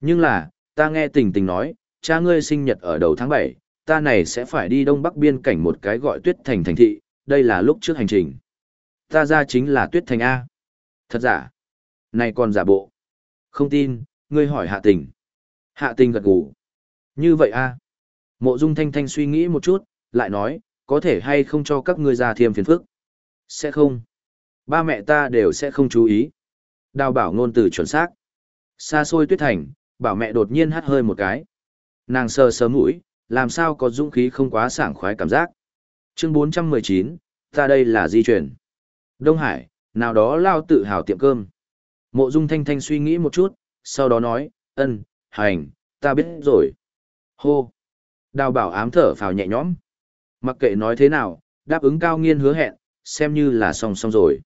Nhưng là, ta nghe tình tình nói, cha ngươi sinh nhật ở đầu tháng 7, ta này sẽ phải đi đông bắc biên cảnh một cái gọi tuyết thành thành thị, đây là lúc trước hành trình. Ta ra chính là tuyết thành A. Thật giả. Này còn giả bộ. Không tin, ngươi hỏi hạ tình. Hạ tình gật gù. Như vậy A. Mộ dung thanh thanh suy nghĩ một chút, lại nói, có thể hay không cho các ngươi ra thiêm phiền phức. Sẽ không. Ba mẹ ta đều sẽ không chú ý. Đào bảo ngôn từ chuẩn xác. Xa xôi tuyết thành, bảo mẹ đột nhiên hắt hơi một cái. Nàng sờ sờ mũi, làm sao có dũng khí không quá sảng khoái cảm giác. Chương 419, ta đây là di chuyển. Đông Hải, nào đó lao tự hào tiệm cơm. Mộ Dung Thanh Thanh suy nghĩ một chút, sau đó nói, ân, hành, ta biết rồi. Hô. Đào bảo ám thở phào nhẹ nhõm. Mặc kệ nói thế nào, đáp ứng cao nghiên hứa hẹn, xem như là xong xong rồi.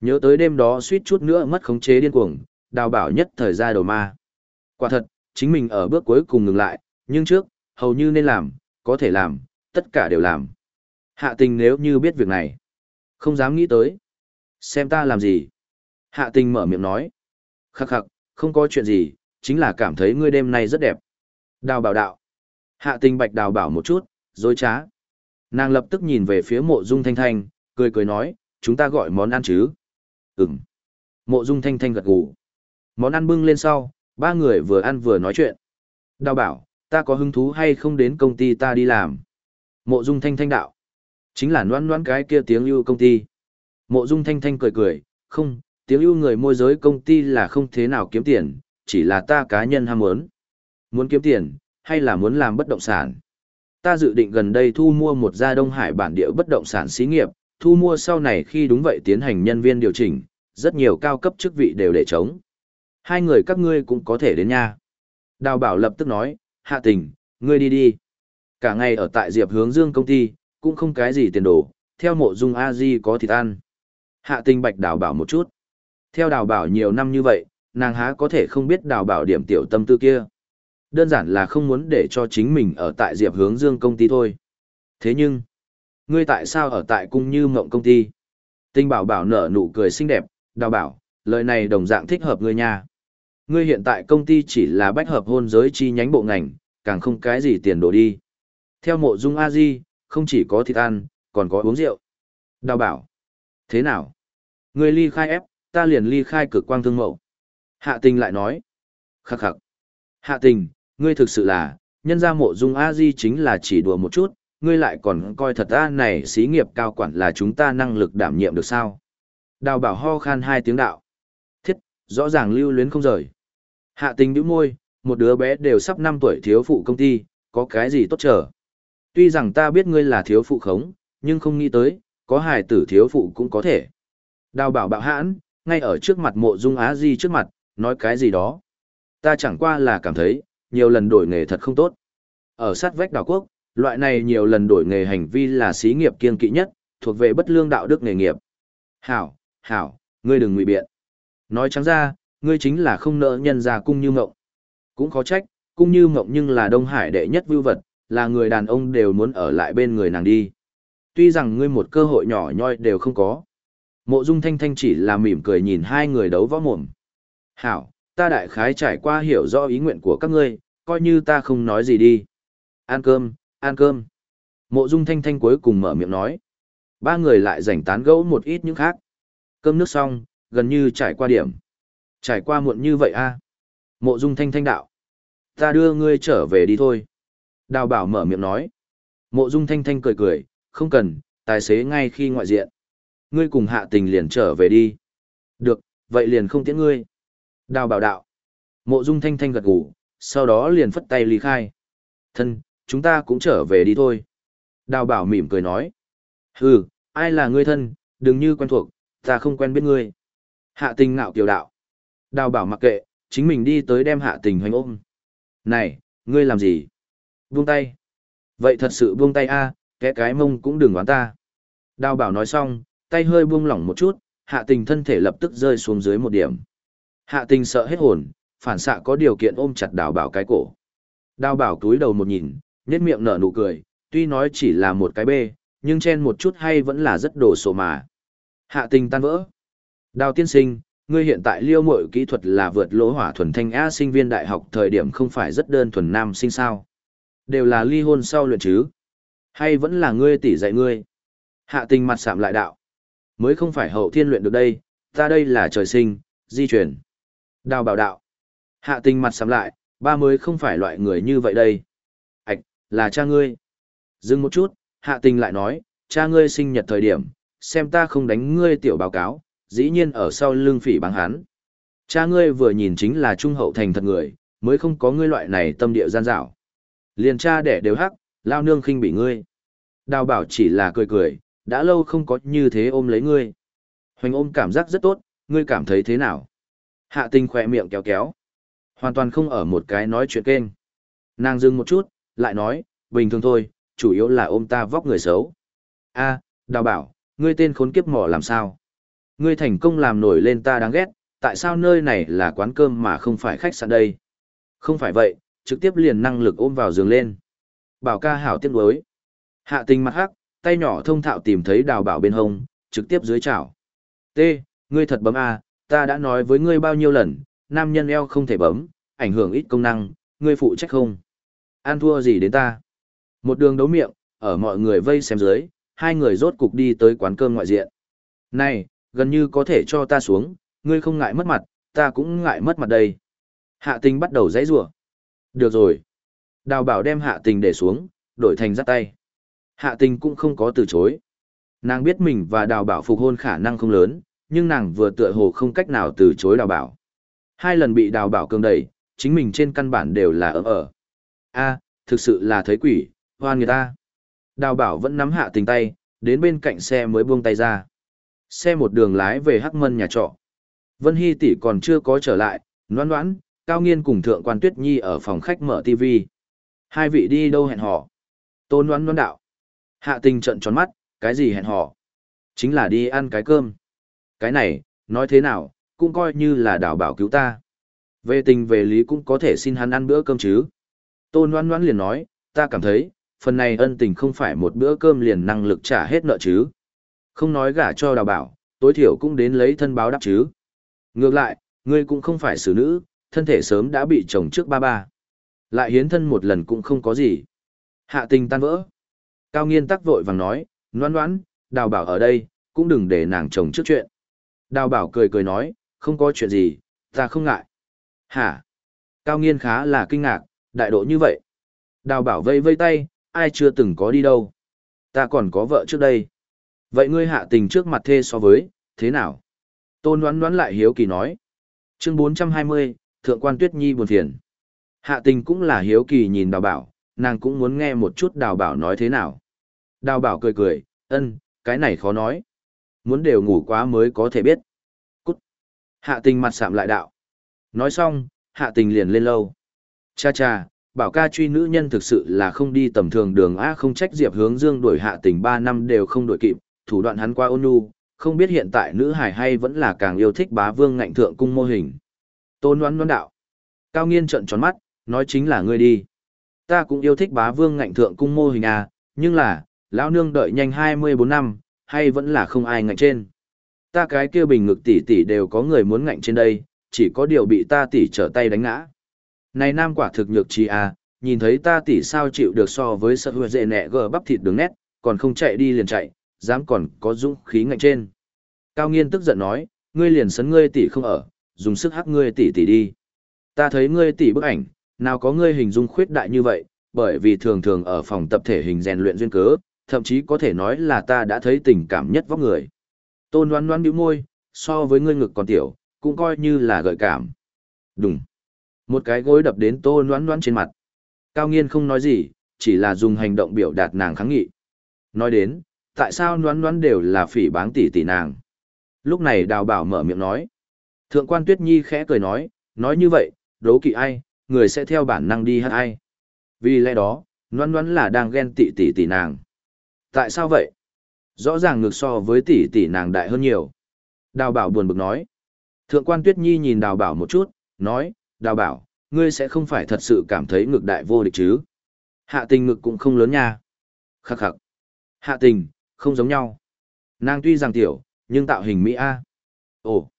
Nhớ tới đêm đó suýt chút nữa mất khống chế điên cuồng, đào bảo nhất thời ra đầu ma. Quả thật, chính mình ở bước cuối cùng ngừng lại, nhưng trước, hầu như nên làm, có thể làm, tất cả đều làm. Hạ tình nếu như biết việc này, không dám nghĩ tới. Xem ta làm gì? Hạ tình mở miệng nói. Khắc khắc, không có chuyện gì, chính là cảm thấy ngươi đêm nay rất đẹp. Đào bảo đạo. Hạ tình bạch đào bảo một chút, dối trá. Nàng lập tức nhìn về phía mộ dung thanh thanh, cười cười nói, chúng ta gọi món ăn chứ. Ừm. Mộ Dung Thanh Thanh gật gù. Món ăn bưng lên sau, ba người vừa ăn vừa nói chuyện. Đào bảo, ta có hứng thú hay không đến công ty ta đi làm? Mộ Dung Thanh Thanh đạo. Chính là noan noan cái kia tiếng ưu công ty. Mộ Dung Thanh Thanh cười cười, không, tiếng ưu người môi giới công ty là không thế nào kiếm tiền, chỉ là ta cá nhân ham muốn. Muốn kiếm tiền, hay là muốn làm bất động sản? Ta dự định gần đây thu mua một gia Đông Hải bản địa bất động sản xí nghiệp, thu mua sau này khi đúng vậy tiến hành nhân viên điều chỉnh, rất nhiều cao cấp chức vị đều để chống. Hai người các ngươi cũng có thể đến nha. Đào bảo lập tức nói, hạ tình, ngươi đi đi. Cả ngày ở tại Diệp hướng dương công ty, cũng không cái gì tiền đồ, theo mộ dung a di có thịt ăn. Hạ tình bạch đào bảo một chút. Theo đào bảo nhiều năm như vậy, nàng há có thể không biết đào bảo điểm tiểu tâm tư kia. Đơn giản là không muốn để cho chính mình ở tại Diệp hướng dương công ty thôi. Thế nhưng, ngươi tại sao ở tại cung như mộng công ty? Tinh bảo bảo nở nụ cười xinh đẹp, đào bảo, lời này đồng dạng thích hợp ngươi nha. Ngươi hiện tại công ty chỉ là bách hợp hôn giới chi nhánh bộ ngành, càng không cái gì tiền đồ đi. Theo mộ dung a di, không chỉ có thịt ăn, còn có uống rượu. Đào bảo. Thế nào? Ngươi ly khai ép, ta liền ly khai cực quang thương mậu. Hạ tình lại nói. Khắc khắc. Hạ tình, ngươi thực sự là, nhân ra mộ dung a di chính là chỉ đùa một chút, ngươi lại còn coi thật ta này xí nghiệp cao quản là chúng ta năng lực đảm nhiệm được sao? Đào bảo ho khan hai tiếng đạo. Thiết, rõ ràng lưu luyến không rời. Hạ tình đứa môi, một đứa bé đều sắp 5 tuổi thiếu phụ công ty, có cái gì tốt trở. Tuy rằng ta biết ngươi là thiếu phụ khống, nhưng không nghĩ tới, có hài tử thiếu phụ cũng có thể. Đào bảo bạo hãn, ngay ở trước mặt mộ dung á di trước mặt, nói cái gì đó. Ta chẳng qua là cảm thấy, nhiều lần đổi nghề thật không tốt. Ở sát vách đảo quốc, loại này nhiều lần đổi nghề hành vi là xí nghiệp kiên kỵ nhất, thuộc về bất lương đạo đức nghề nghiệp. Hảo, hảo, ngươi đừng ngụy biện. Nói trắng ra, ngươi chính là không nỡ nhân ra cung như ngộng. Cũng khó trách, cung như ngộng nhưng là Đông Hải đệ nhất vưu vật, là người đàn ông đều muốn ở lại bên người nàng đi. Tuy rằng ngươi một cơ hội nhỏ nhoi đều không có. Mộ dung thanh thanh chỉ là mỉm cười nhìn hai người đấu võ mồm. Hảo, ta đại khái trải qua hiểu rõ ý nguyện của các ngươi, coi như ta không nói gì đi. Ăn cơm, ăn cơm. Mộ dung thanh thanh cuối cùng mở miệng nói. Ba người lại rảnh tán gẫu một ít những khác. Cơm nước xong, gần như trải qua điểm. Trải qua muộn như vậy a à? Mộ dung thanh thanh đạo. Ta đưa ngươi trở về đi thôi. Đào bảo mở miệng nói. Mộ dung thanh thanh cười cười, không cần, tài xế ngay khi ngoại diện. Ngươi cùng hạ tình liền trở về đi. Được, vậy liền không tiễn ngươi. Đào bảo đạo. Mộ dung thanh thanh gật gù, sau đó liền phất tay ly khai. Thân, chúng ta cũng trở về đi thôi. Đào bảo mỉm cười nói. Hừ, ai là ngươi thân, đừng như quen thuộc, ta không quen biết ngươi. Hạ tình ngạo kiều đạo. Đào bảo mặc kệ, chính mình đi tới đem hạ tình hoành ôm. Này, ngươi làm gì? Buông tay. Vậy thật sự buông tay a, à, cái cái mông cũng đừng oán ta. Đào bảo nói xong, tay hơi buông lỏng một chút, hạ tình thân thể lập tức rơi xuống dưới một điểm. Hạ tình sợ hết hồn, phản xạ có điều kiện ôm chặt đào bảo cái cổ. Đào bảo túi đầu một nhìn, nhét miệng nở nụ cười, tuy nói chỉ là một cái bê, nhưng chen một chút hay vẫn là rất đồ sổ mà. Hạ tình tan vỡ. Đào tiên sinh, ngươi hiện tại liêu mội kỹ thuật là vượt lỗ hỏa thuần thanh A sinh viên đại học thời điểm không phải rất đơn thuần nam sinh sao. Đều là ly hôn sau luyện chứ. Hay vẫn là ngươi tỷ dạy ngươi. Hạ tình mặt sạm lại đạo. Mới không phải hậu thiên luyện được đây, ta đây là trời sinh, di chuyển. Đào bảo đạo. Hạ tình mặt sắm lại, ba mới không phải loại người như vậy đây. Ảch, là cha ngươi. Dừng một chút, hạ tình lại nói, cha ngươi sinh nhật thời điểm, xem ta không đánh ngươi tiểu báo cáo, dĩ nhiên ở sau lưng phỉ báng hắn. Cha ngươi vừa nhìn chính là trung hậu thành thật người, mới không có ngươi loại này tâm địa gian dảo. Liền cha đẻ đều hắc, lao nương khinh bị ngươi. Đào bảo chỉ là cười cười, đã lâu không có như thế ôm lấy ngươi. Hoành ôm cảm giác rất tốt, ngươi cảm thấy thế nào? Hạ tình khỏe miệng kéo kéo. Hoàn toàn không ở một cái nói chuyện kênh. Nàng dừng một chút, lại nói, bình thường thôi, chủ yếu là ôm ta vóc người xấu. a đào bảo, ngươi tên khốn kiếp mỏ làm sao? Ngươi thành công làm nổi lên ta đáng ghét, tại sao nơi này là quán cơm mà không phải khách sạn đây? Không phải vậy, trực tiếp liền năng lực ôm vào giường lên. Bảo ca hảo tiếc đối. Hạ tình mặt hắc, tay nhỏ thông thạo tìm thấy đào bảo bên hông, trực tiếp dưới chảo. T, ngươi thật bấm A, ta đã nói với ngươi bao nhiêu lần, nam nhân eo không thể bấm, ảnh hưởng ít công năng, ngươi phụ trách không? An thua gì đến ta? Một đường đấu miệng, ở mọi người vây xem dưới, hai người rốt cục đi tới quán cơm ngoại diện. Này, gần như có thể cho ta xuống, ngươi không ngại mất mặt, ta cũng ngại mất mặt đây. Hạ tình bắt đầu dãy rủa Được rồi. Đào bảo đem hạ tình để xuống, đổi thành dắt tay. Hạ tình cũng không có từ chối. Nàng biết mình và đào bảo phục hôn khả năng không lớn, nhưng nàng vừa tựa hồ không cách nào từ chối đào bảo. Hai lần bị đào bảo cường đẩy, chính mình trên căn bản đều là ở ở. a thực sự là thấy quỷ, hoan người ta. Đào bảo vẫn nắm hạ tình tay, đến bên cạnh xe mới buông tay ra. Xe một đường lái về Hắc Mân nhà trọ. Vân Hy tỷ còn chưa có trở lại, noan noãn, Cao Nghiên cùng Thượng quan Tuyết Nhi ở phòng khách mở TV. Hai vị đi đâu hẹn hò? Tôn noan noan đạo. Hạ tình trận tròn mắt, cái gì hẹn hò? Chính là đi ăn cái cơm. Cái này, nói thế nào, cũng coi như là đào bảo cứu ta. Về tình về lý cũng có thể xin hắn ăn bữa cơm chứ. Tôn Loan Loan liền nói, ta cảm thấy, phần này ân tình không phải một bữa cơm liền năng lực trả hết nợ chứ. Không nói gả cho đào bảo, tối thiểu cũng đến lấy thân báo đáp chứ. Ngược lại, ngươi cũng không phải xử nữ, thân thể sớm đã bị chồng trước ba ba. Lại hiến thân một lần cũng không có gì. Hạ tình tan vỡ. Cao nghiên tắc vội vàng nói, noan noan, đào bảo ở đây, cũng đừng để nàng chồng trước chuyện. Đào bảo cười cười nói, không có chuyện gì, ta không ngại. Hả? Cao nghiên khá là kinh ngạc, đại độ như vậy. Đào bảo vây vây tay, ai chưa từng có đi đâu. Ta còn có vợ trước đây. Vậy ngươi hạ tình trước mặt thê so với, thế nào? Tôn đoán đoán lại hiếu kỳ nói. Chương 420, Thượng quan Tuyết Nhi buồn phiền. Hạ tình cũng là hiếu kỳ nhìn đào bảo, nàng cũng muốn nghe một chút đào bảo nói thế nào. Đào bảo cười cười, ân, cái này khó nói. Muốn đều ngủ quá mới có thể biết. Cút. Hạ tình mặt sạm lại đạo. Nói xong, hạ tình liền lên lâu. Cha cha, bảo ca truy nữ nhân thực sự là không đi tầm thường đường A không trách Diệp hướng dương đuổi hạ tình 3 năm đều không đuổi kịp, thủ đoạn hắn qua ôn nhu, không biết hiện tại nữ hải hay vẫn là càng yêu thích bá vương ngạnh thượng cung mô hình. Tôn đoán đoán đạo. Cao nghiên trận tròn mắt, nói chính là ngươi đi. Ta cũng yêu thích bá vương ngạnh thượng cung mô hình à, nhưng là, lão nương đợi nhanh 24 năm, hay vẫn là không ai ngạnh trên. Ta cái kia bình ngực tỷ tỷ đều có người muốn ngạnh trên đây, chỉ có điều bị ta tỷ trở tay đánh ngã. Này nam quả thực nhược trí à, nhìn thấy ta tỷ sao chịu được so với sợ hùa dệ nẹ gờ bắp thịt đường nét, còn không chạy đi liền chạy, dám còn có dũng khí ngạnh trên. Cao nghiên tức giận nói, ngươi liền sấn ngươi tỷ không ở, dùng sức hắc ngươi tỷ tỷ đi. Ta thấy ngươi tỷ bức ảnh, nào có ngươi hình dung khuyết đại như vậy, bởi vì thường thường ở phòng tập thể hình rèn luyện duyên cớ, thậm chí có thể nói là ta đã thấy tình cảm nhất vóc người. Tôn đoán đoán bĩu môi, so với ngươi ngực còn tiểu, cũng coi như là gợi cảm. Đúng. Một cái gối đập đến tôn đoán đoán trên mặt. Cao nghiên không nói gì, chỉ là dùng hành động biểu đạt nàng kháng nghị. Nói đến, tại sao đoán đoán đều là phỉ báng tỷ tỷ nàng. Lúc này đào bảo mở miệng nói. Thượng quan tuyết nhi khẽ cười nói, nói như vậy, đấu kỵ ai, người sẽ theo bản năng đi hát ai. Vì lẽ đó, đoán đoán là đang ghen tị tỷ tỷ nàng. Tại sao vậy? Rõ ràng ngược so với tỷ tỷ nàng đại hơn nhiều. Đào bảo buồn bực nói. Thượng quan Tuyết Nhi nhìn đào bảo một chút, nói, đào bảo, ngươi sẽ không phải thật sự cảm thấy ngực đại vô địch chứ. Hạ tình ngực cũng không lớn nha. Khắc khắc. Hạ tình, không giống nhau. Nàng tuy rằng tiểu, nhưng tạo hình Mỹ A. Ồ,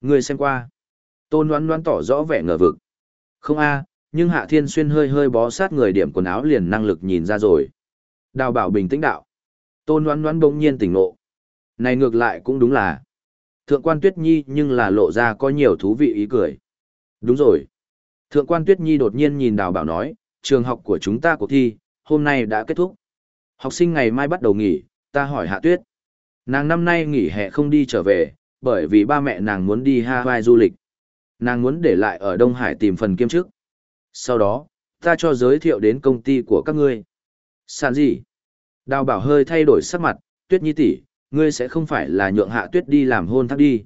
ngươi xem qua. Tôn đoán đoán tỏ rõ vẻ ngờ vực. Không A, nhưng Hạ Thiên Xuyên hơi hơi bó sát người điểm quần áo liền năng lực nhìn ra rồi. Đào bảo bình tĩnh đạo. Tôn đoán đoán bỗng nhiên tỉnh ngộ. Này ngược lại cũng đúng là. Thượng quan Tuyết Nhi nhưng là lộ ra có nhiều thú vị ý cười. Đúng rồi. Thượng quan Tuyết Nhi đột nhiên nhìn đào bảo nói, trường học của chúng ta cuộc thi, hôm nay đã kết thúc. Học sinh ngày mai bắt đầu nghỉ, ta hỏi Hạ Tuyết. Nàng năm nay nghỉ hè không đi trở về, bởi vì ba mẹ nàng muốn đi Hawaii du lịch. Nàng muốn để lại ở Đông Hải tìm phần kiêm chức. Sau đó, ta cho giới thiệu đến công ty của các ngươi. Sàn gì? Đào bảo hơi thay đổi sắc mặt, Tuyết Nhi tỷ, ngươi sẽ không phải là nhượng hạ tuyết đi làm hôn thác đi.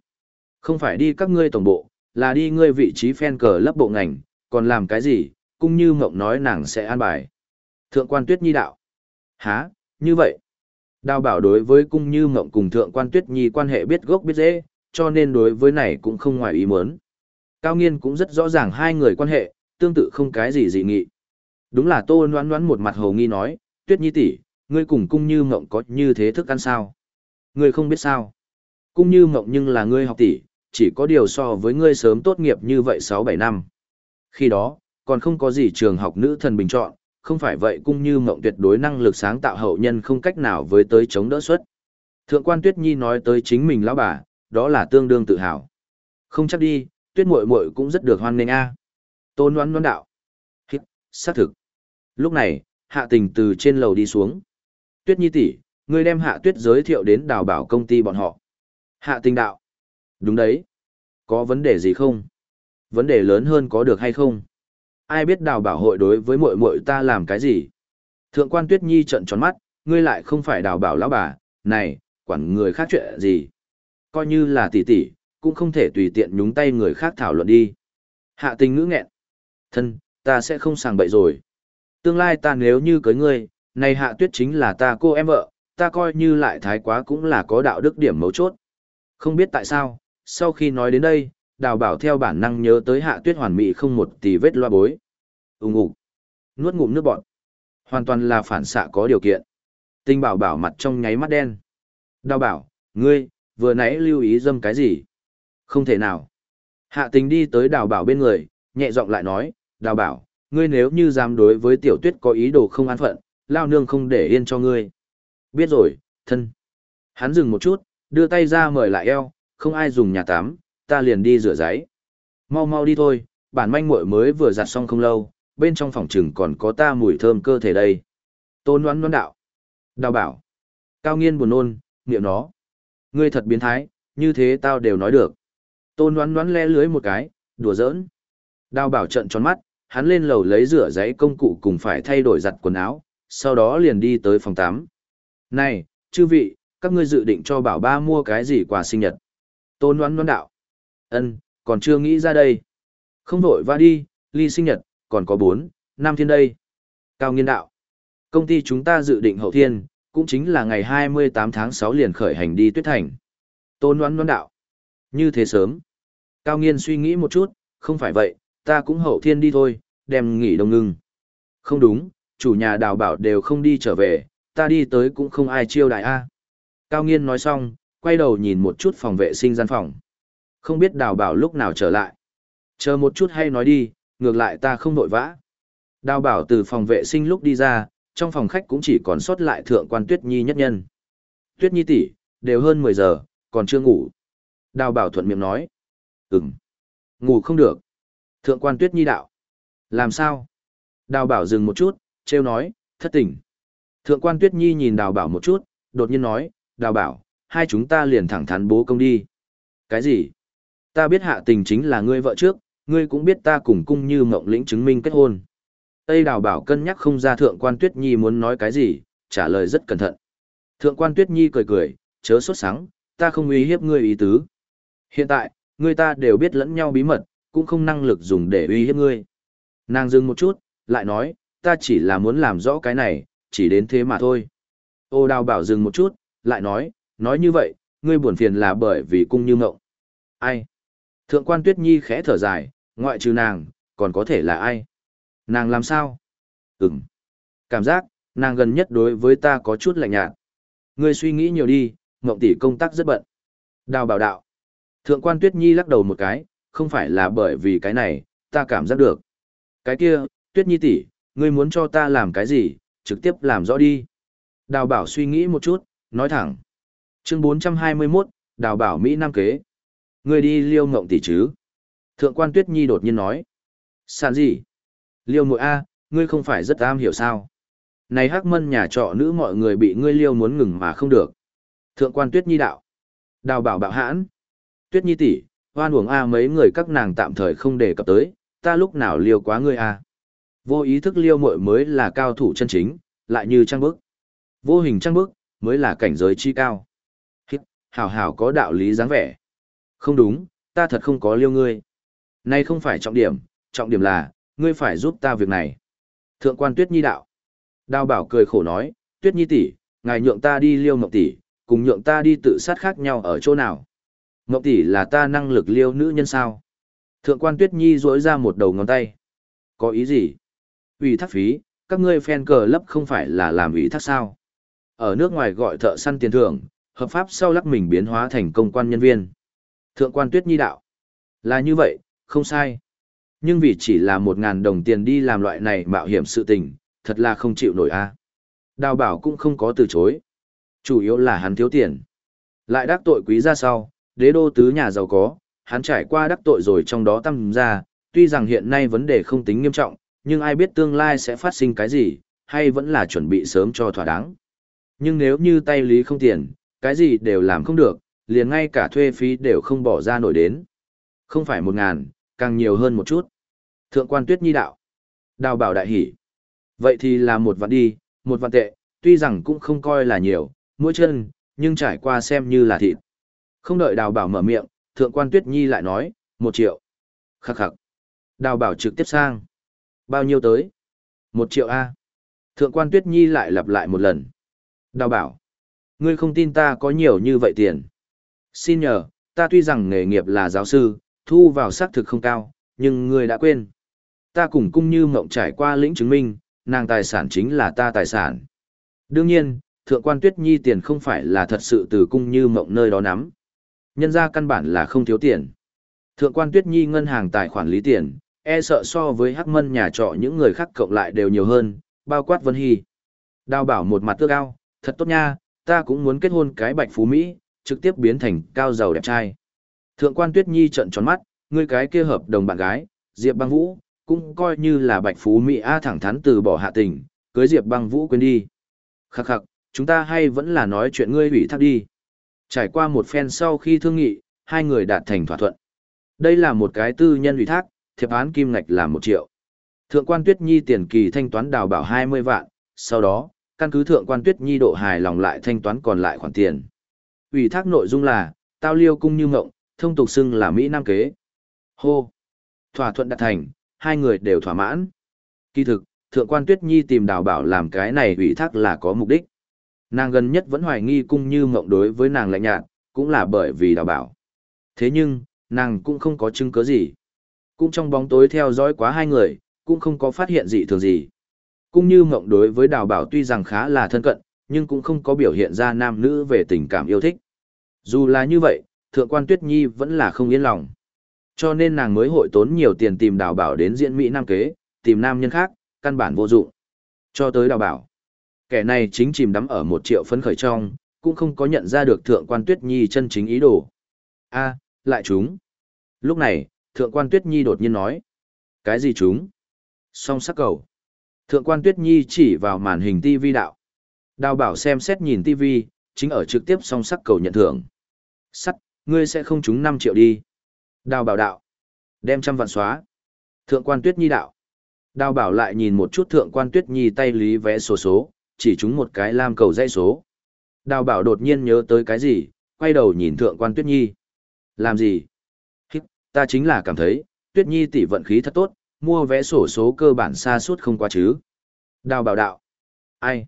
Không phải đi các ngươi tổng bộ, là đi ngươi vị trí phen cờ lấp bộ ngành, còn làm cái gì, cũng như mộng nói nàng sẽ an bài. Thượng quan tuyết nhi đạo. Hả, như vậy. Đào bảo đối với cung như mộng cùng thượng quan tuyết nhi quan hệ biết gốc biết dễ, cho nên đối với này cũng không ngoài ý muốn. Cao nghiên cũng rất rõ ràng hai người quan hệ, tương tự không cái gì dị nghị. Đúng là tô noán noán một mặt hồ nghi nói, tuyết nhi tỷ, ngươi cùng cung như mộng có như thế thức ăn sao? Ngươi không biết sao. Cung như mộng nhưng là ngươi học tỷ, chỉ có điều so với ngươi sớm tốt nghiệp như vậy 6-7 năm. Khi đó, còn không có gì trường học nữ thần bình chọn, không phải vậy cung như mộng tuyệt đối năng lực sáng tạo hậu nhân không cách nào với tới chống đỡ suất. Thượng quan Tuyết Nhi nói tới chính mình lão bà, đó là tương đương tự hào. Không chắc đi, tuyết muội muội cũng rất được hoan nghênh a. Tôn đoán đoán đạo. Hít, xác thực. Lúc này, hạ tình từ trên lầu đi xuống. Tuyết nhi tỷ, ngươi đem hạ tuyết giới thiệu đến đào bảo công ty bọn họ. Hạ tình đạo. Đúng đấy. Có vấn đề gì không? Vấn đề lớn hơn có được hay không? Ai biết đào bảo hội đối với muội muội ta làm cái gì? Thượng quan Tuyết Nhi trợn tròn mắt, ngươi lại không phải đào bảo lão bà, này, quản người khác chuyện gì? Coi như là tỷ tỷ, cũng không thể tùy tiện nhúng tay người khác thảo luận đi. Hạ tình ngữ nghẹn. Thân, ta sẽ không sàng bậy rồi. Tương lai ta nếu như cưới ngươi, này hạ tuyết chính là ta cô em vợ, ta coi như lại thái quá cũng là có đạo đức điểm mấu chốt. Không biết tại sao, sau khi nói đến đây, đào bảo theo bản năng nhớ tới hạ tuyết hoàn mỹ không một tì vết loa bối. Úng ngủ, Nuốt ngụm nước bọt. Hoàn toàn là phản xạ có điều kiện. Tinh bảo bảo mặt trong nháy mắt đen. Đào bảo, ngươi, vừa nãy lưu ý dâm cái gì? Không thể nào. Hạ tình đi tới đào bảo bên người, nhẹ giọng lại nói, đào bảo, ngươi nếu như dám đối với tiểu tuyết có ý đồ không an phận, lao nương không để yên cho ngươi. Biết rồi, thân. Hắn dừng một chút, đưa tay ra mời lại eo, không ai dùng nhà tắm, ta liền đi rửa giấy. Mau mau đi thôi, bản manh muội mới vừa giặt xong không lâu, bên trong phòng trừng còn có ta mùi thơm cơ thể đây. Tôn đoán đoán đạo. Đào bảo. Cao nghiên buồn nôn, miệng nó. Ngươi thật biến thái, như thế tao đều nói được. Tôn đoán đoán le lưới một cái, đùa giỡn. Đào bảo trận tròn mắt, hắn lên lầu lấy rửa giấy công cụ cùng phải thay đổi giặt quần áo, sau đó liền đi tới phòng tắm. Này, chư vị, các ngươi dự định cho bảo ba mua cái gì quà sinh nhật? Tôn đoán đoán đạo. ân còn chưa nghĩ ra đây. Không vội va đi, ly sinh nhật, còn có bốn, năm thiên đây. Cao nghiên đạo. Công ty chúng ta dự định hậu thiên, cũng chính là ngày 28 tháng 6 liền khởi hành đi tuyết thành. Tôn đoán đoán đạo. Như thế sớm. Cao nghiên suy nghĩ một chút, không phải vậy, ta cũng hậu thiên đi thôi, đem nghỉ đông ngưng. Không đúng, chủ nhà đào bảo đều không đi trở về, ta đi tới cũng không ai chiêu đại A. Cao nghiên nói xong, quay đầu nhìn một chút phòng vệ sinh gian phòng. Không biết đào bảo lúc nào trở lại. Chờ một chút hay nói đi, ngược lại ta không nội vã. Đào bảo từ phòng vệ sinh lúc đi ra, trong phòng khách cũng chỉ còn sót lại thượng quan Tuyết Nhi nhất nhân. Tuyết Nhi tỷ, đều hơn 10 giờ, còn chưa ngủ. Đào bảo thuận miệng nói. Ừm. Ngủ không được. Thượng quan Tuyết Nhi đạo. Làm sao? Đào bảo dừng một chút, trêu nói, thất tỉnh. Thượng quan Tuyết Nhi nhìn đào bảo một chút, đột nhiên nói, đào bảo, hai chúng ta liền thẳng thắn bố công đi. Cái gì? Ta biết hạ tình chính là ngươi vợ trước, ngươi cũng biết ta cùng cung như mộng lĩnh chứng minh kết hôn. Tây đào bảo cân nhắc không ra thượng quan Tuyết Nhi muốn nói cái gì, trả lời rất cẩn thận. Thượng quan Tuyết Nhi cười cười, chớ sốt sáng, ta không uy hiếp ngươi ý tứ. Hiện tại, ngươi ta đều biết lẫn nhau bí mật, cũng không năng lực dùng để uy hiếp ngươi. Nàng dừng một chút, lại nói, ta chỉ là muốn làm rõ cái này, chỉ đến thế mà thôi. Ô đào bảo dừng một chút, lại nói, nói như vậy, ngươi buồn phiền là bởi vì cung như mộng. Ai? Thượng quan Tuyết Nhi khẽ thở dài, ngoại trừ nàng, còn có thể là ai? Nàng làm sao? Ừm. Cảm giác, nàng gần nhất đối với ta có chút lạnh nhạt. Ngươi suy nghĩ nhiều đi, mộng tỷ công tác rất bận. Đào bảo đạo. Thượng quan Tuyết Nhi lắc đầu một cái, không phải là bởi vì cái này, ta cảm giác được. Cái kia, Tuyết Nhi tỷ, ngươi muốn cho ta làm cái gì, trực tiếp làm rõ đi. Đào bảo suy nghĩ một chút, nói thẳng. Chương 421, Đào bảo Mỹ Nam kế. Ngươi đi liêu ngộng tỷ chứ? Thượng quan Tuyết Nhi đột nhiên nói. Sàn gì? Liêu mội A, ngươi không phải rất am hiểu sao? Này hắc mân nhà trọ nữ mọi người bị ngươi liêu muốn ngừng mà không được. Thượng quan Tuyết Nhi đạo. Đào bảo bạo hãn. Tuyết Nhi tỷ, hoan uổng A mấy người các nàng tạm thời không đề cập tới, ta lúc nào liêu quá ngươi A. Vô ý thức liêu mội mới là cao thủ chân chính, lại như trang bức. Vô hình trang bức, mới là cảnh giới chi cao. Hít, hảo hảo có đạo lý dáng vẻ. Không đúng, ta thật không có liêu ngươi. Này không phải trọng điểm, trọng điểm là, ngươi phải giúp ta việc này. Thượng quan Tuyết Nhi đạo. Đào bảo cười khổ nói, Tuyết Nhi tỷ, ngài nhượng ta đi liêu ngọc tỷ, cùng nhượng ta đi tự sát khác nhau ở chỗ nào. Ngọc tỷ là ta năng lực liêu nữ nhân sao? Thượng quan Tuyết Nhi duỗi ra một đầu ngón tay. Có ý gì? Ủy thác phí, các ngươi fan cờ lấp không phải là làm ủy thác sao? Ở nước ngoài gọi thợ săn tiền thưởng, hợp pháp sau lắc mình biến hóa thành công quan nhân viên. Thượng quan Tuyết Nhi đạo. Là như vậy, không sai. Nhưng vì chỉ là một ngàn đồng tiền đi làm loại này mạo hiểm sự tình, thật là không chịu nổi a. Đào bảo cũng không có từ chối. Chủ yếu là hắn thiếu tiền. Lại đắc tội quý ra sau, đế đô tứ nhà giàu có, hắn trải qua đắc tội rồi trong đó tăng ra, tuy rằng hiện nay vấn đề không tính nghiêm trọng, nhưng ai biết tương lai sẽ phát sinh cái gì, hay vẫn là chuẩn bị sớm cho thỏa đáng. Nhưng nếu như tay lý không tiền, cái gì đều làm không được, liền ngay cả thuê phí đều không bỏ ra nổi đến. Không phải một ngàn, càng nhiều hơn một chút. Thượng quan tuyết nhi đạo. Đào bảo đại hỷ. Vậy thì là một vạn đi, một vạn tệ, tuy rằng cũng không coi là nhiều, mỗi chân, nhưng trải qua xem như là thịt. Không đợi đào bảo mở miệng, thượng quan tuyết nhi lại nói, một triệu. Khắc khắc. Đào bảo trực tiếp sang. Bao nhiêu tới? Một triệu A. Thượng quan tuyết nhi lại lặp lại một lần. Đào bảo. Ngươi không tin ta có nhiều như vậy tiền. Xin nhờ, ta tuy rằng nghề nghiệp là giáo sư, thu vào xác thực không cao, nhưng ngươi đã quên. Ta cùng cung như mộng trải qua lĩnh chứng minh, nàng tài sản chính là ta tài sản. Đương nhiên, thượng quan tuyết nhi tiền không phải là thật sự từ cung như mộng nơi đó nắm. Nhân ra căn bản là không thiếu tiền. Thượng quan tuyết nhi ngân hàng tài khoản lý tiền, e sợ so với hắc mân nhà trọ những người khác cộng lại đều nhiều hơn, bao quát vân hy. Đào bảo một mặt tước ao, thật tốt nha, ta cũng muốn kết hôn cái bạch phú Mỹ, trực tiếp biến thành cao giàu đẹp trai. Thượng quan tuyết nhi trận tròn mắt, ngươi cái kia hợp đồng bạn gái, Diệp băng vũ, cũng coi như là bạch phú Mỹ A thẳng thắn từ bỏ hạ tình, cưới Diệp băng vũ quên đi. Khắc khắc, chúng ta hay vẫn là nói chuyện ngươi hủy thác đi. Trải qua một phen sau khi thương nghị, hai người đạt thành thỏa thuận. Đây là một cái tư nhân ủy thác, thiệp án kim ngạch là một triệu. Thượng quan Tuyết Nhi tiền kỳ thanh toán đào bảo 20 vạn, sau đó, căn cứ thượng quan Tuyết Nhi độ hài lòng lại thanh toán còn lại khoản tiền. Ủy thác nội dung là, tao liêu cung như ngộng, thông tục xưng là Mỹ Nam kế. Hô! Thỏa thuận đạt thành, hai người đều thỏa mãn. Kỳ thực, thượng quan Tuyết Nhi tìm đào bảo làm cái này ủy thác là có mục đích. Nàng gần nhất vẫn hoài nghi cung như ngộng đối với nàng lạnh nhạt, cũng là bởi vì đào bảo. Thế nhưng, nàng cũng không có chứng cứ gì. Cũng trong bóng tối theo dõi quá hai người, cũng không có phát hiện gì thường gì. Cũng như mộng đối với đào bảo tuy rằng khá là thân cận, nhưng cũng không có biểu hiện ra nam nữ về tình cảm yêu thích. Dù là như vậy, thượng quan Tuyết Nhi vẫn là không yên lòng. Cho nên nàng mới hội tốn nhiều tiền tìm đào bảo đến diễn Mỹ Nam kế, tìm nam nhân khác, căn bản vô dụng. Cho tới đào bảo. Kẻ này chính chìm đắm ở một triệu phấn khởi trong, cũng không có nhận ra được thượng quan Tuyết Nhi chân chính ý đồ. a lại chúng. Lúc này, thượng quan Tuyết Nhi đột nhiên nói. Cái gì chúng? Song sắc cầu. Thượng quan Tuyết Nhi chỉ vào màn hình TV đạo. Đào bảo xem xét nhìn TV, chính ở trực tiếp song sắc cầu nhận thưởng. Sắt, ngươi sẽ không trúng 5 triệu đi. Đào bảo đạo. Đem trăm vạn xóa. Thượng quan Tuyết Nhi đạo. Đào bảo lại nhìn một chút thượng quan Tuyết Nhi tay lý vẽ số số, chỉ trúng một cái lam cầu dây số. Đào bảo đột nhiên nhớ tới cái gì, quay đầu nhìn thượng quan Tuyết Nhi. Làm gì? Ta chính là cảm thấy, Tuyết Nhi tỷ vận khí thật tốt, mua vé sổ số cơ bản xa suốt không qua chứ. Đào bảo đạo. Ai?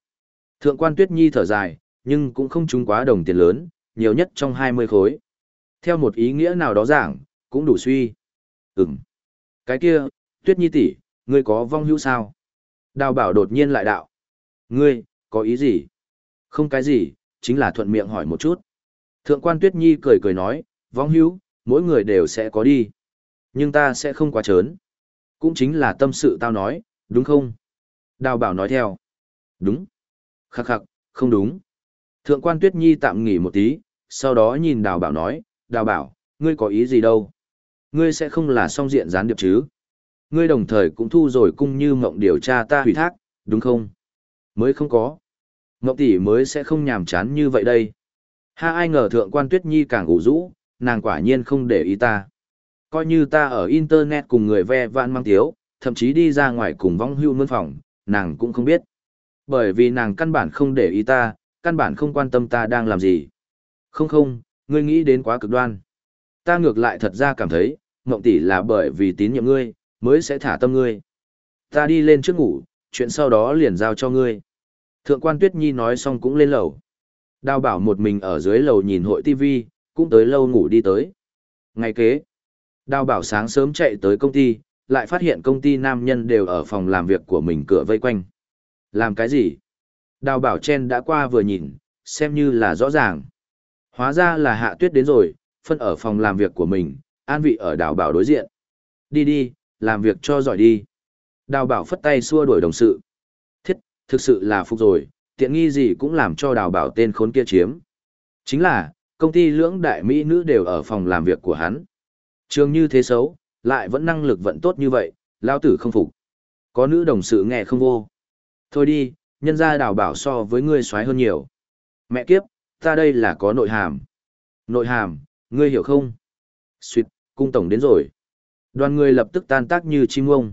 Thượng quan Tuyết Nhi thở dài, nhưng cũng không trúng quá đồng tiền lớn, nhiều nhất trong 20 khối. Theo một ý nghĩa nào đó giảng, cũng đủ suy. Ừm. Cái kia, Tuyết Nhi tỷ, ngươi có vong hữu sao? Đào bảo đột nhiên lại đạo. Ngươi, có ý gì? Không cái gì, chính là thuận miệng hỏi một chút. Thượng quan Tuyết Nhi cười cười nói, vong hữu, mỗi người đều sẽ có đi. Nhưng ta sẽ không quá trớn. Cũng chính là tâm sự tao nói, đúng không? Đào bảo nói theo. Đúng. Khắc khắc, không đúng. Thượng quan Tuyết Nhi tạm nghỉ một tí, sau đó nhìn đào bảo nói, đào bảo, ngươi có ý gì đâu? Ngươi sẽ không là song diện gián điệp chứ? Ngươi đồng thời cũng thu rồi cung như mộng điều tra ta hủy thác, đúng không? Mới không có. Ngọc tỷ mới sẽ không nhàm chán như vậy đây. Ha ai ngờ thượng quan tuyết nhi càng ủ rũ, nàng quả nhiên không để ý ta. Coi như ta ở internet cùng người ve vãn mang tiếu, thậm chí đi ra ngoài cùng vong hưu mươn phòng, nàng cũng không biết. Bởi vì nàng căn bản không để ý ta, căn bản không quan tâm ta đang làm gì. Không không, ngươi nghĩ đến quá cực đoan. Ta ngược lại thật ra cảm thấy, mộng tỷ là bởi vì tín nhiệm ngươi, mới sẽ thả tâm ngươi. Ta đi lên trước ngủ, chuyện sau đó liền giao cho ngươi. Thượng quan Tuyết Nhi nói xong cũng lên lầu. Đào bảo một mình ở dưới lầu nhìn hội TV, cũng tới lâu ngủ đi tới. Ngày kế, đào bảo sáng sớm chạy tới công ty, lại phát hiện công ty nam nhân đều ở phòng làm việc của mình cửa vây quanh. Làm cái gì? Đào bảo chen đã qua vừa nhìn, xem như là rõ ràng. Hóa ra là hạ tuyết đến rồi, phân ở phòng làm việc của mình, an vị ở đào bảo đối diện. Đi đi, làm việc cho giỏi đi. Đào bảo phất tay xua đuổi đồng sự thực sự là phục rồi, tiện nghi gì cũng làm cho đào bảo tên khốn kia chiếm. Chính là, công ty lưỡng đại mỹ nữ đều ở phòng làm việc của hắn. Trường như thế xấu, lại vẫn năng lực vận tốt như vậy, lao tử không phục. Có nữ đồng sự nghe không vô. Thôi đi, nhân gia đào bảo so với ngươi xoái hơn nhiều. Mẹ kiếp, ta đây là có nội hàm. Nội hàm, ngươi hiểu không? Xuyệt, cung tổng đến rồi. Đoàn người lập tức tan tác như chim ngông.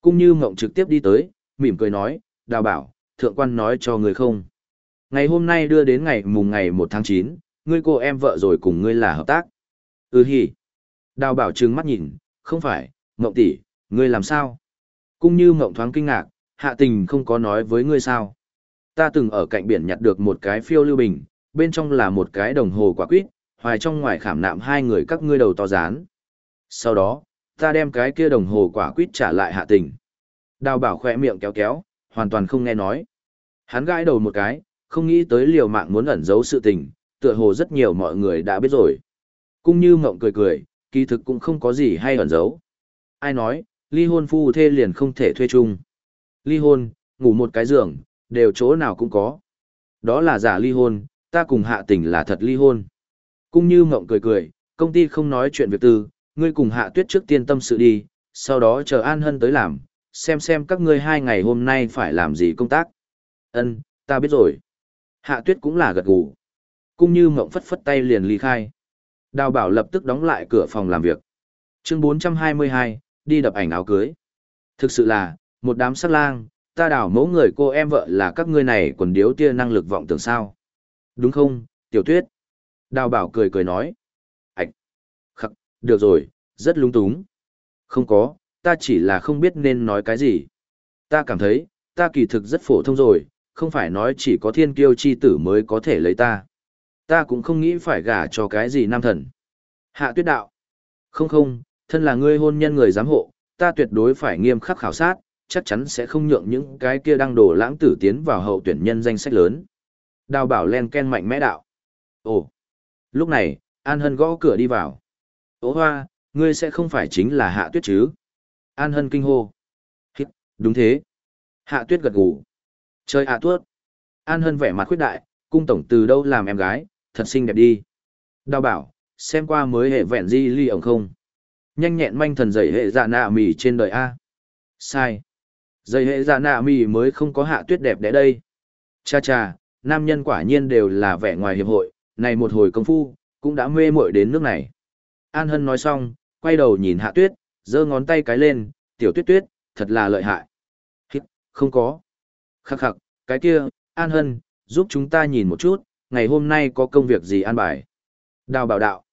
Cung như mộng trực tiếp đi tới, mỉm cười nói, đào bảo, thượng quan nói cho người không. Ngày hôm nay đưa đến ngày mùng ngày 1 tháng 9, ngươi cô em vợ rồi cùng ngươi là hợp tác. Ừ hì. Đào bảo trừng mắt nhìn, không phải, mộng tỷ, ngươi làm sao? Cũng như mộng thoáng kinh ngạc, hạ tình không có nói với ngươi sao. Ta từng ở cạnh biển nhặt được một cái phiêu lưu bình, bên trong là một cái đồng hồ quả quýt, hoài trong ngoài khảm nạm hai người các ngươi đầu to rán. Sau đó, ta đem cái kia đồng hồ quả quýt trả lại hạ tình. Đào bảo khỏe miệng kéo kéo, hoàn toàn không nghe nói. Hắn gãi đầu một cái, không nghĩ tới liều mạng muốn ẩn giấu sự tình, tựa hồ rất nhiều mọi người đã biết rồi. cũng như mộng cười cười, kỳ thực cũng không có gì hay ẩn giấu. Ai nói, ly hôn phu thê liền không thể thuê chung. Ly hôn, ngủ một cái giường, đều chỗ nào cũng có. Đó là giả ly hôn, ta cùng hạ tình là thật ly hôn. cũng như mộng cười cười, công ty không nói chuyện việc tư, ngươi cùng hạ tuyết trước tiên tâm sự đi, sau đó chờ An Hân tới làm, xem xem các ngươi hai ngày hôm nay phải làm gì công tác. Ân, ta biết rồi. Hạ tuyết cũng là gật gù cũng như mộng phất phất tay liền ly khai. Đào bảo lập tức đóng lại cửa phòng làm việc. Chương 422, đi đập ảnh áo cưới. Thực sự là, một đám sát lang, ta đào mẫu người cô em vợ là các ngươi này quần điếu tia năng lực vọng tưởng sao. Đúng không, tiểu tuyết? Đào bảo cười cười nói. Ảch! Khắc, được rồi, rất lung túng. Không có, ta chỉ là không biết nên nói cái gì. Ta cảm thấy, ta kỳ thực rất phổ thông rồi, không phải nói chỉ có thiên kiêu chi tử mới có thể lấy ta. Ta cũng không nghĩ phải gả cho cái gì nam thần. Hạ tuyết đạo. Không không, thân là ngươi hôn nhân người giám hộ, ta tuyệt đối phải nghiêm khắc khảo sát, chắc chắn sẽ không nhượng những cái kia đang đổ lãng tử tiến vào hậu tuyển nhân danh sách lớn. Đào bảo len ken mạnh mẽ đạo. Ồ. Lúc này, An Hân gõ cửa đi vào. Ố hoa, ngươi sẽ không phải chính là hạ tuyết chứ? An Hân kinh hô. Hít, đúng thế. Hạ tuyết gật gù. Chơi hạ tuốt. An Hân vẻ mặt khuyết đại, cung tổng từ đâu làm em gái, thật xinh đẹp đi. Đào bảo, xem qua mới hệ vẹn di ly ổng không. Nhanh nhẹn manh thần dày hệ dạ nạ mì trên đời A. Sai. Dày hệ dạ nạ mì mới không có hạ tuyết đẹp đẽ đây. Cha cha, nam nhân quả nhiên đều là vẻ ngoài hiệp hội, này một hồi công phu, cũng đã mê muội đến nước này. An Hân nói xong, quay đầu nhìn hạ tuyết, giơ ngón tay cái lên, tiểu tuyết tuyết, thật là lợi hại. Hít, không có. Khắc khắc, cái kia, An Hân, giúp chúng ta nhìn một chút, ngày hôm nay có công việc gì an bài. Đào bảo đạo.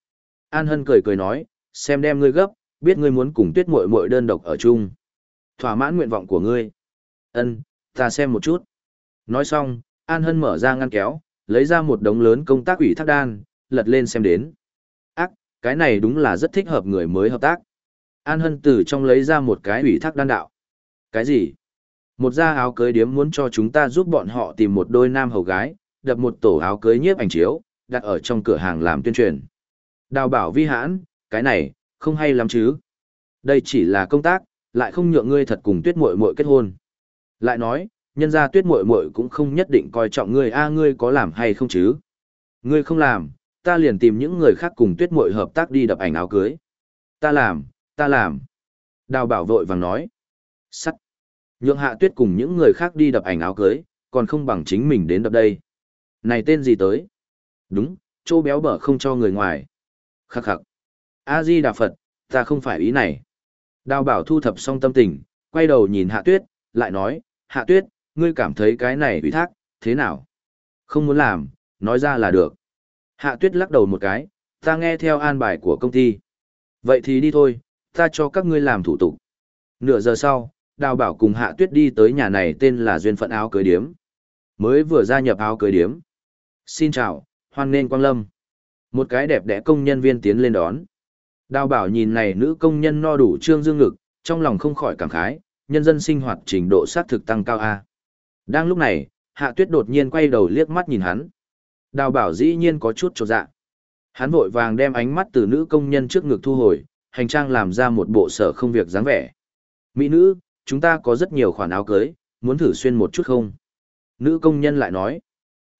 An Hân cười cười nói, xem đem ngươi gấp, biết ngươi muốn cùng tuyết muội muội đơn độc ở chung. Thỏa mãn nguyện vọng của ngươi. Ân, ta xem một chút. Nói xong, An Hân mở ra ngăn kéo, lấy ra một đống lớn công tác ủy thác đan, lật lên xem đến. Ác, cái này đúng là rất thích hợp người mới hợp tác. An Hân từ trong lấy ra một cái ủy thác đan đạo. Cái gì? Một da áo cưới điếm muốn cho chúng ta giúp bọn họ tìm một đôi nam hầu gái, đập một tổ áo cưới nhiếp ảnh chiếu, đặt ở trong cửa hàng làm tuyên truyền. Đào bảo vi hãn, cái này, không hay lắm chứ. Đây chỉ là công tác, lại không nhượng ngươi thật cùng tuyết muội muội kết hôn. Lại nói, nhân ra tuyết muội muội cũng không nhất định coi trọng ngươi a ngươi có làm hay không chứ. Ngươi không làm, ta liền tìm những người khác cùng tuyết muội hợp tác đi đập ảnh áo cưới. Ta làm, ta làm. Đào bảo vội vàng nói. Sắt. Nhượng hạ tuyết cùng những người khác đi đập ảnh áo cưới, còn không bằng chính mình đến đập đây. Này tên gì tới? Đúng, chỗ béo bở không cho người ngoài. Khắc khắc. A-di Đà Phật, ta không phải ý này. Đào bảo thu thập xong tâm tình, quay đầu nhìn hạ tuyết, lại nói, hạ tuyết, ngươi cảm thấy cái này ủy thác, thế nào? Không muốn làm, nói ra là được. Hạ tuyết lắc đầu một cái, ta nghe theo an bài của công ty. Vậy thì đi thôi, ta cho các ngươi làm thủ tục. Nửa giờ sau, đào bảo cùng hạ tuyết đi tới nhà này tên là duyên phận áo cưới điếm. Mới vừa gia nhập áo cưới điếm. Xin chào, hoan nghênh quang lâm. Một cái đẹp đẽ công nhân viên tiến lên đón. Đào bảo nhìn này nữ công nhân no đủ trương dương ngực, trong lòng không khỏi cảm khái, nhân dân sinh hoạt trình độ sát thực tăng cao A. Đang lúc này, hạ tuyết đột nhiên quay đầu liếc mắt nhìn hắn. Đào bảo dĩ nhiên có chút trột dạ. Hắn vội vàng đem ánh mắt từ nữ công nhân trước ngực thu hồi, hành trang làm ra một bộ sở không việc dáng vẻ. Mỹ nữ, chúng ta có rất nhiều khoản áo cưới, muốn thử xuyên một chút không? Nữ công nhân lại nói.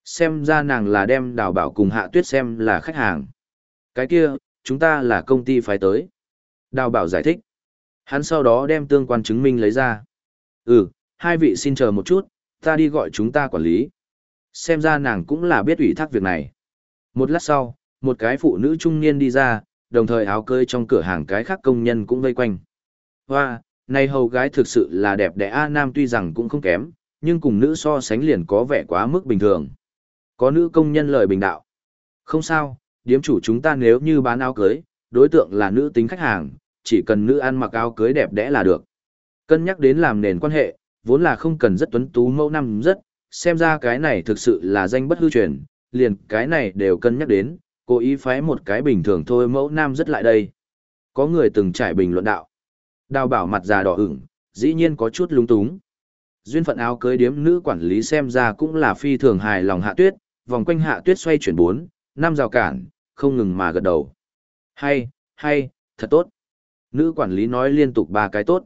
Xem ra nàng là đem đào bảo cùng hạ tuyết xem là khách hàng. Cái kia, chúng ta là công ty phái tới. Đào bảo giải thích. Hắn sau đó đem tương quan chứng minh lấy ra. Ừ, hai vị xin chờ một chút, ta đi gọi chúng ta quản lý. Xem ra nàng cũng là biết ủy thác việc này. Một lát sau, một cái phụ nữ trung niên đi ra, đồng thời áo cưới trong cửa hàng cái khác công nhân cũng vây quanh. Hoa, này hầu gái thực sự là đẹp đẽ A Nam tuy rằng cũng không kém, nhưng cùng nữ so sánh liền có vẻ quá mức bình thường. Có nữ công nhân lời bình đạo. Không sao, điếm chủ chúng ta nếu như bán áo cưới, đối tượng là nữ tính khách hàng, chỉ cần nữ ăn mặc áo cưới đẹp đẽ là được. Cân nhắc đến làm nền quan hệ, vốn là không cần rất tuấn tú mẫu năm rất, xem ra cái này thực sự là danh bất hư truyền, liền cái này đều cân nhắc đến, cố ý phái một cái bình thường thôi mẫu nam rất lại đây. Có người từng trải bình luận đạo. Đào bảo mặt già đỏ ửng, dĩ nhiên có chút lung túng. Duyên phận áo cưới điếm nữ quản lý xem ra cũng là phi thường hài lòng hạ tuyết, vòng quanh hạ tuyết xoay chuyển bốn, năm rào cản, không ngừng mà gật đầu. Hay, hay, thật tốt. Nữ quản lý nói liên tục ba cái tốt.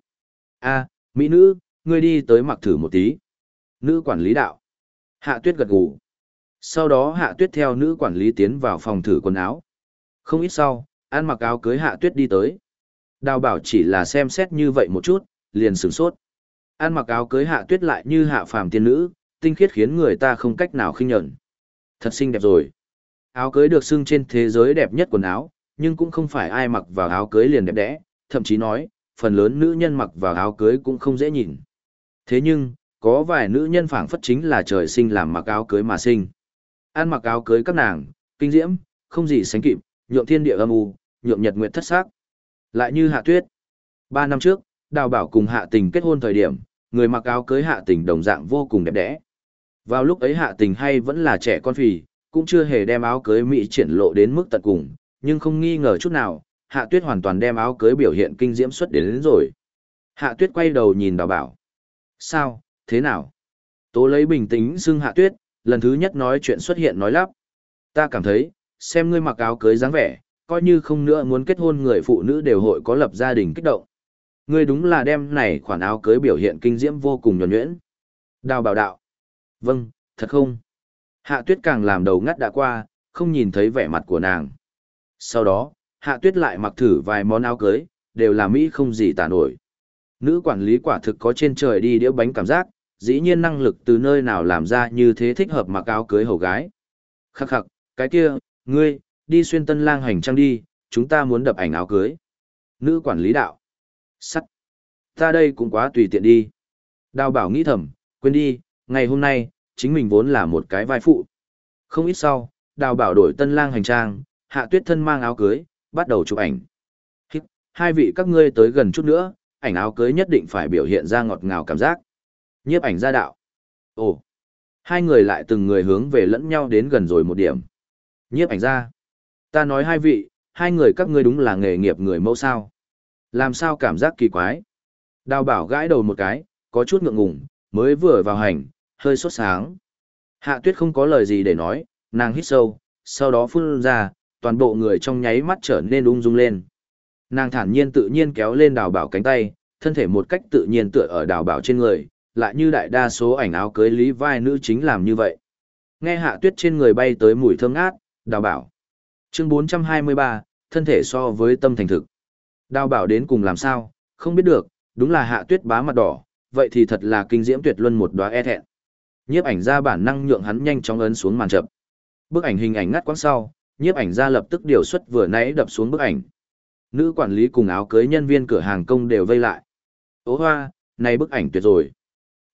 a mỹ nữ, ngươi đi tới mặc thử một tí. Nữ quản lý đạo. Hạ tuyết gật gù. Sau đó hạ tuyết theo nữ quản lý tiến vào phòng thử quần áo. Không ít sau, ăn mặc áo cưới hạ tuyết đi tới. Đào bảo chỉ là xem xét như vậy một chút, liền sửng sốt. Ăn mặc áo cưới hạ tuyết lại như hạ phàm tiên nữ, tinh khiết khiến người ta không cách nào khinh nhẫn. Thật xinh đẹp rồi. Áo cưới được xưng trên thế giới đẹp nhất quần áo, nhưng cũng không phải ai mặc vào áo cưới liền đẹp đẽ, thậm chí nói, phần lớn nữ nhân mặc vào áo cưới cũng không dễ nhìn. Thế nhưng, có vài nữ nhân phảng phất chính là trời sinh làm mặc áo cưới mà sinh. Ăn mặc áo cưới các nàng, kinh diễm, không gì sánh kịp, nhượng thiên địa âm u, nhượng nhật nguyệt thất sắc. Lại như Hạ Tuyết. Ba năm trước, Đào Bảo cùng Hạ Tình kết hôn thời điểm, người mặc áo cưới Hạ Tình đồng dạng vô cùng đẹp đẽ. Vào lúc ấy Hạ Tình hay vẫn là trẻ con phì, cũng chưa hề đem áo cưới mỹ triển lộ đến mức tận cùng, nhưng không nghi ngờ chút nào, Hạ Tuyết hoàn toàn đem áo cưới biểu hiện kinh diễm xuất đến, đến rồi. Hạ Tuyết quay đầu nhìn Đào Bảo. Sao, thế nào? Tố lấy bình tĩnh xưng Hạ Tuyết, lần thứ nhất nói chuyện xuất hiện nói lắp. Ta cảm thấy, xem ngươi mặc áo cưới dáng vẻ, coi như không nữa muốn kết hôn người phụ nữ đều hội có lập gia đình kích động. Ngươi đúng là đem này khoản áo cưới biểu hiện kinh diễm vô cùng nhuần nhuyễn. Đào bảo đạo. Vâng, thật không? Hạ tuyết càng làm đầu ngắt đã qua, không nhìn thấy vẻ mặt của nàng. Sau đó, hạ tuyết lại mặc thử vài món áo cưới, đều là Mỹ không gì tả nổi. Nữ quản lý quả thực có trên trời đi đĩa bánh cảm giác, dĩ nhiên năng lực từ nơi nào làm ra như thế thích hợp mặc áo cưới hầu gái. Khắc khắc, cái kia, ngươi, đi xuyên tân lang hành trang đi, chúng ta muốn đập ảnh áo cưới. Nữ quản lý đạo. Sắt. Ta đây cũng quá tùy tiện đi. Đào bảo nghĩ thầm, quên đi, ngày hôm nay, chính mình vốn là một cái vai phụ. Không ít sau, đào bảo đổi tân lang hành trang, hạ tuyết thân mang áo cưới, bắt đầu chụp ảnh. Hít, hai vị các ngươi tới gần chút nữa, ảnh áo cưới nhất định phải biểu hiện ra ngọt ngào cảm giác. Nhiếp ảnh ra đạo. Ồ. Hai người lại từng người hướng về lẫn nhau đến gần rồi một điểm. Nhiếp ảnh ra. Ta nói hai vị, hai người các ngươi đúng là nghề nghiệp người mẫu sao. Làm sao cảm giác kỳ quái. Đào bảo gãi đầu một cái, có chút ngượng ngùng, mới vừa vào hành, hơi sốt sáng. Hạ tuyết không có lời gì để nói, nàng hít sâu, sau đó phun ra, toàn bộ người trong nháy mắt trở nên ung dung lên. Nàng thản nhiên tự nhiên kéo lên đào bảo cánh tay, thân thể một cách tự nhiên tựa ở đào bảo trên người, lại như đại đa số ảnh áo cưới lý vai nữ chính làm như vậy. Nghe hạ tuyết trên người bay tới mùi thơm ngát, đào bảo. Chương 423, thân thể so với tâm thành thực. Đào bảo đến cùng làm sao, không biết được, đúng là hạ tuyết bá mặt đỏ, vậy thì thật là kinh diễm tuyệt luân một đóa e thẹn. Nhiếp ảnh ra bản năng nhượng hắn nhanh chóng ấn xuống màn chập. Bức ảnh hình ảnh ngắt quãng sau, nhiếp ảnh ra lập tức điều xuất vừa nãy đập xuống bức ảnh. Nữ quản lý cùng áo cưới nhân viên cửa hàng công đều vây lại. Ố hoa, này bức ảnh tuyệt rồi.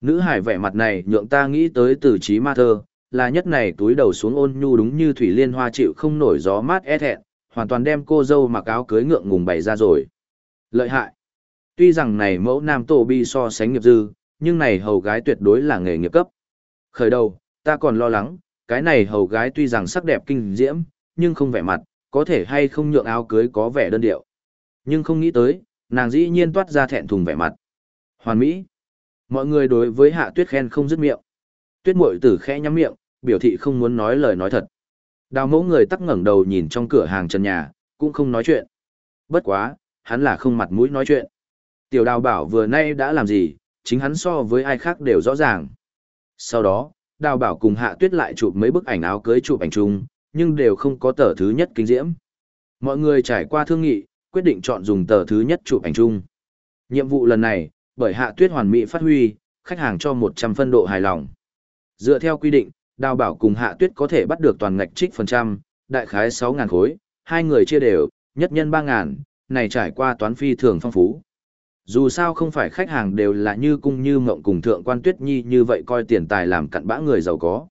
Nữ hải vẻ mặt này nhượng ta nghĩ tới từ trí ma thơ, là nhất này túi đầu xuống ôn nhu đúng như thủy liên hoa chịu không nổi gió mát e thẹn, hoàn toàn đem cô dâu mặc áo cưới ngượng ngùng bày ra rồi. Lợi hại. Tuy rằng này mẫu nam tổ bi so sánh nghiệp dư, nhưng này hầu gái tuyệt đối là nghề nghiệp cấp. Khởi đầu, ta còn lo lắng, cái này hầu gái tuy rằng sắc đẹp kinh diễm, nhưng không vẻ mặt, có thể hay không nhượng áo cưới có vẻ đơn điệu. Nhưng không nghĩ tới, nàng dĩ nhiên toát ra thẹn thùng vẻ mặt. Hoàn mỹ. Mọi người đối với hạ tuyết khen không dứt miệng. Tuyết mội tử khẽ nhắm miệng, biểu thị không muốn nói lời nói thật. Đào mẫu người tắc ngẩng đầu nhìn trong cửa hàng trần nhà, cũng không nói chuyện. Bất quá, hắn là không mặt mũi nói chuyện. Tiểu đào bảo vừa nay đã làm gì, chính hắn so với ai khác đều rõ ràng. Sau đó, đào bảo cùng hạ tuyết lại chụp mấy bức ảnh áo cưới chụp ảnh chung, nhưng đều không có tờ thứ nhất kinh diễm. Mọi người trải qua thương nghị, quyết định chọn dùng tờ thứ nhất chụp ảnh chung. Nhiệm vụ lần này, bởi hạ tuyết hoàn mỹ phát huy, khách hàng cho 100 phân độ hài lòng. Dựa theo quy định, đào bảo cùng hạ tuyết có thể bắt được toàn ngạch trích phần trăm, đại khái 6.000 khối, hai người chia đều, nhất nhân 3.000, này trải qua toán phi thường phong phú. Dù sao không phải khách hàng đều là như cung như mộng cùng thượng quan tuyết nhi như vậy coi tiền tài làm cặn bã người giàu có.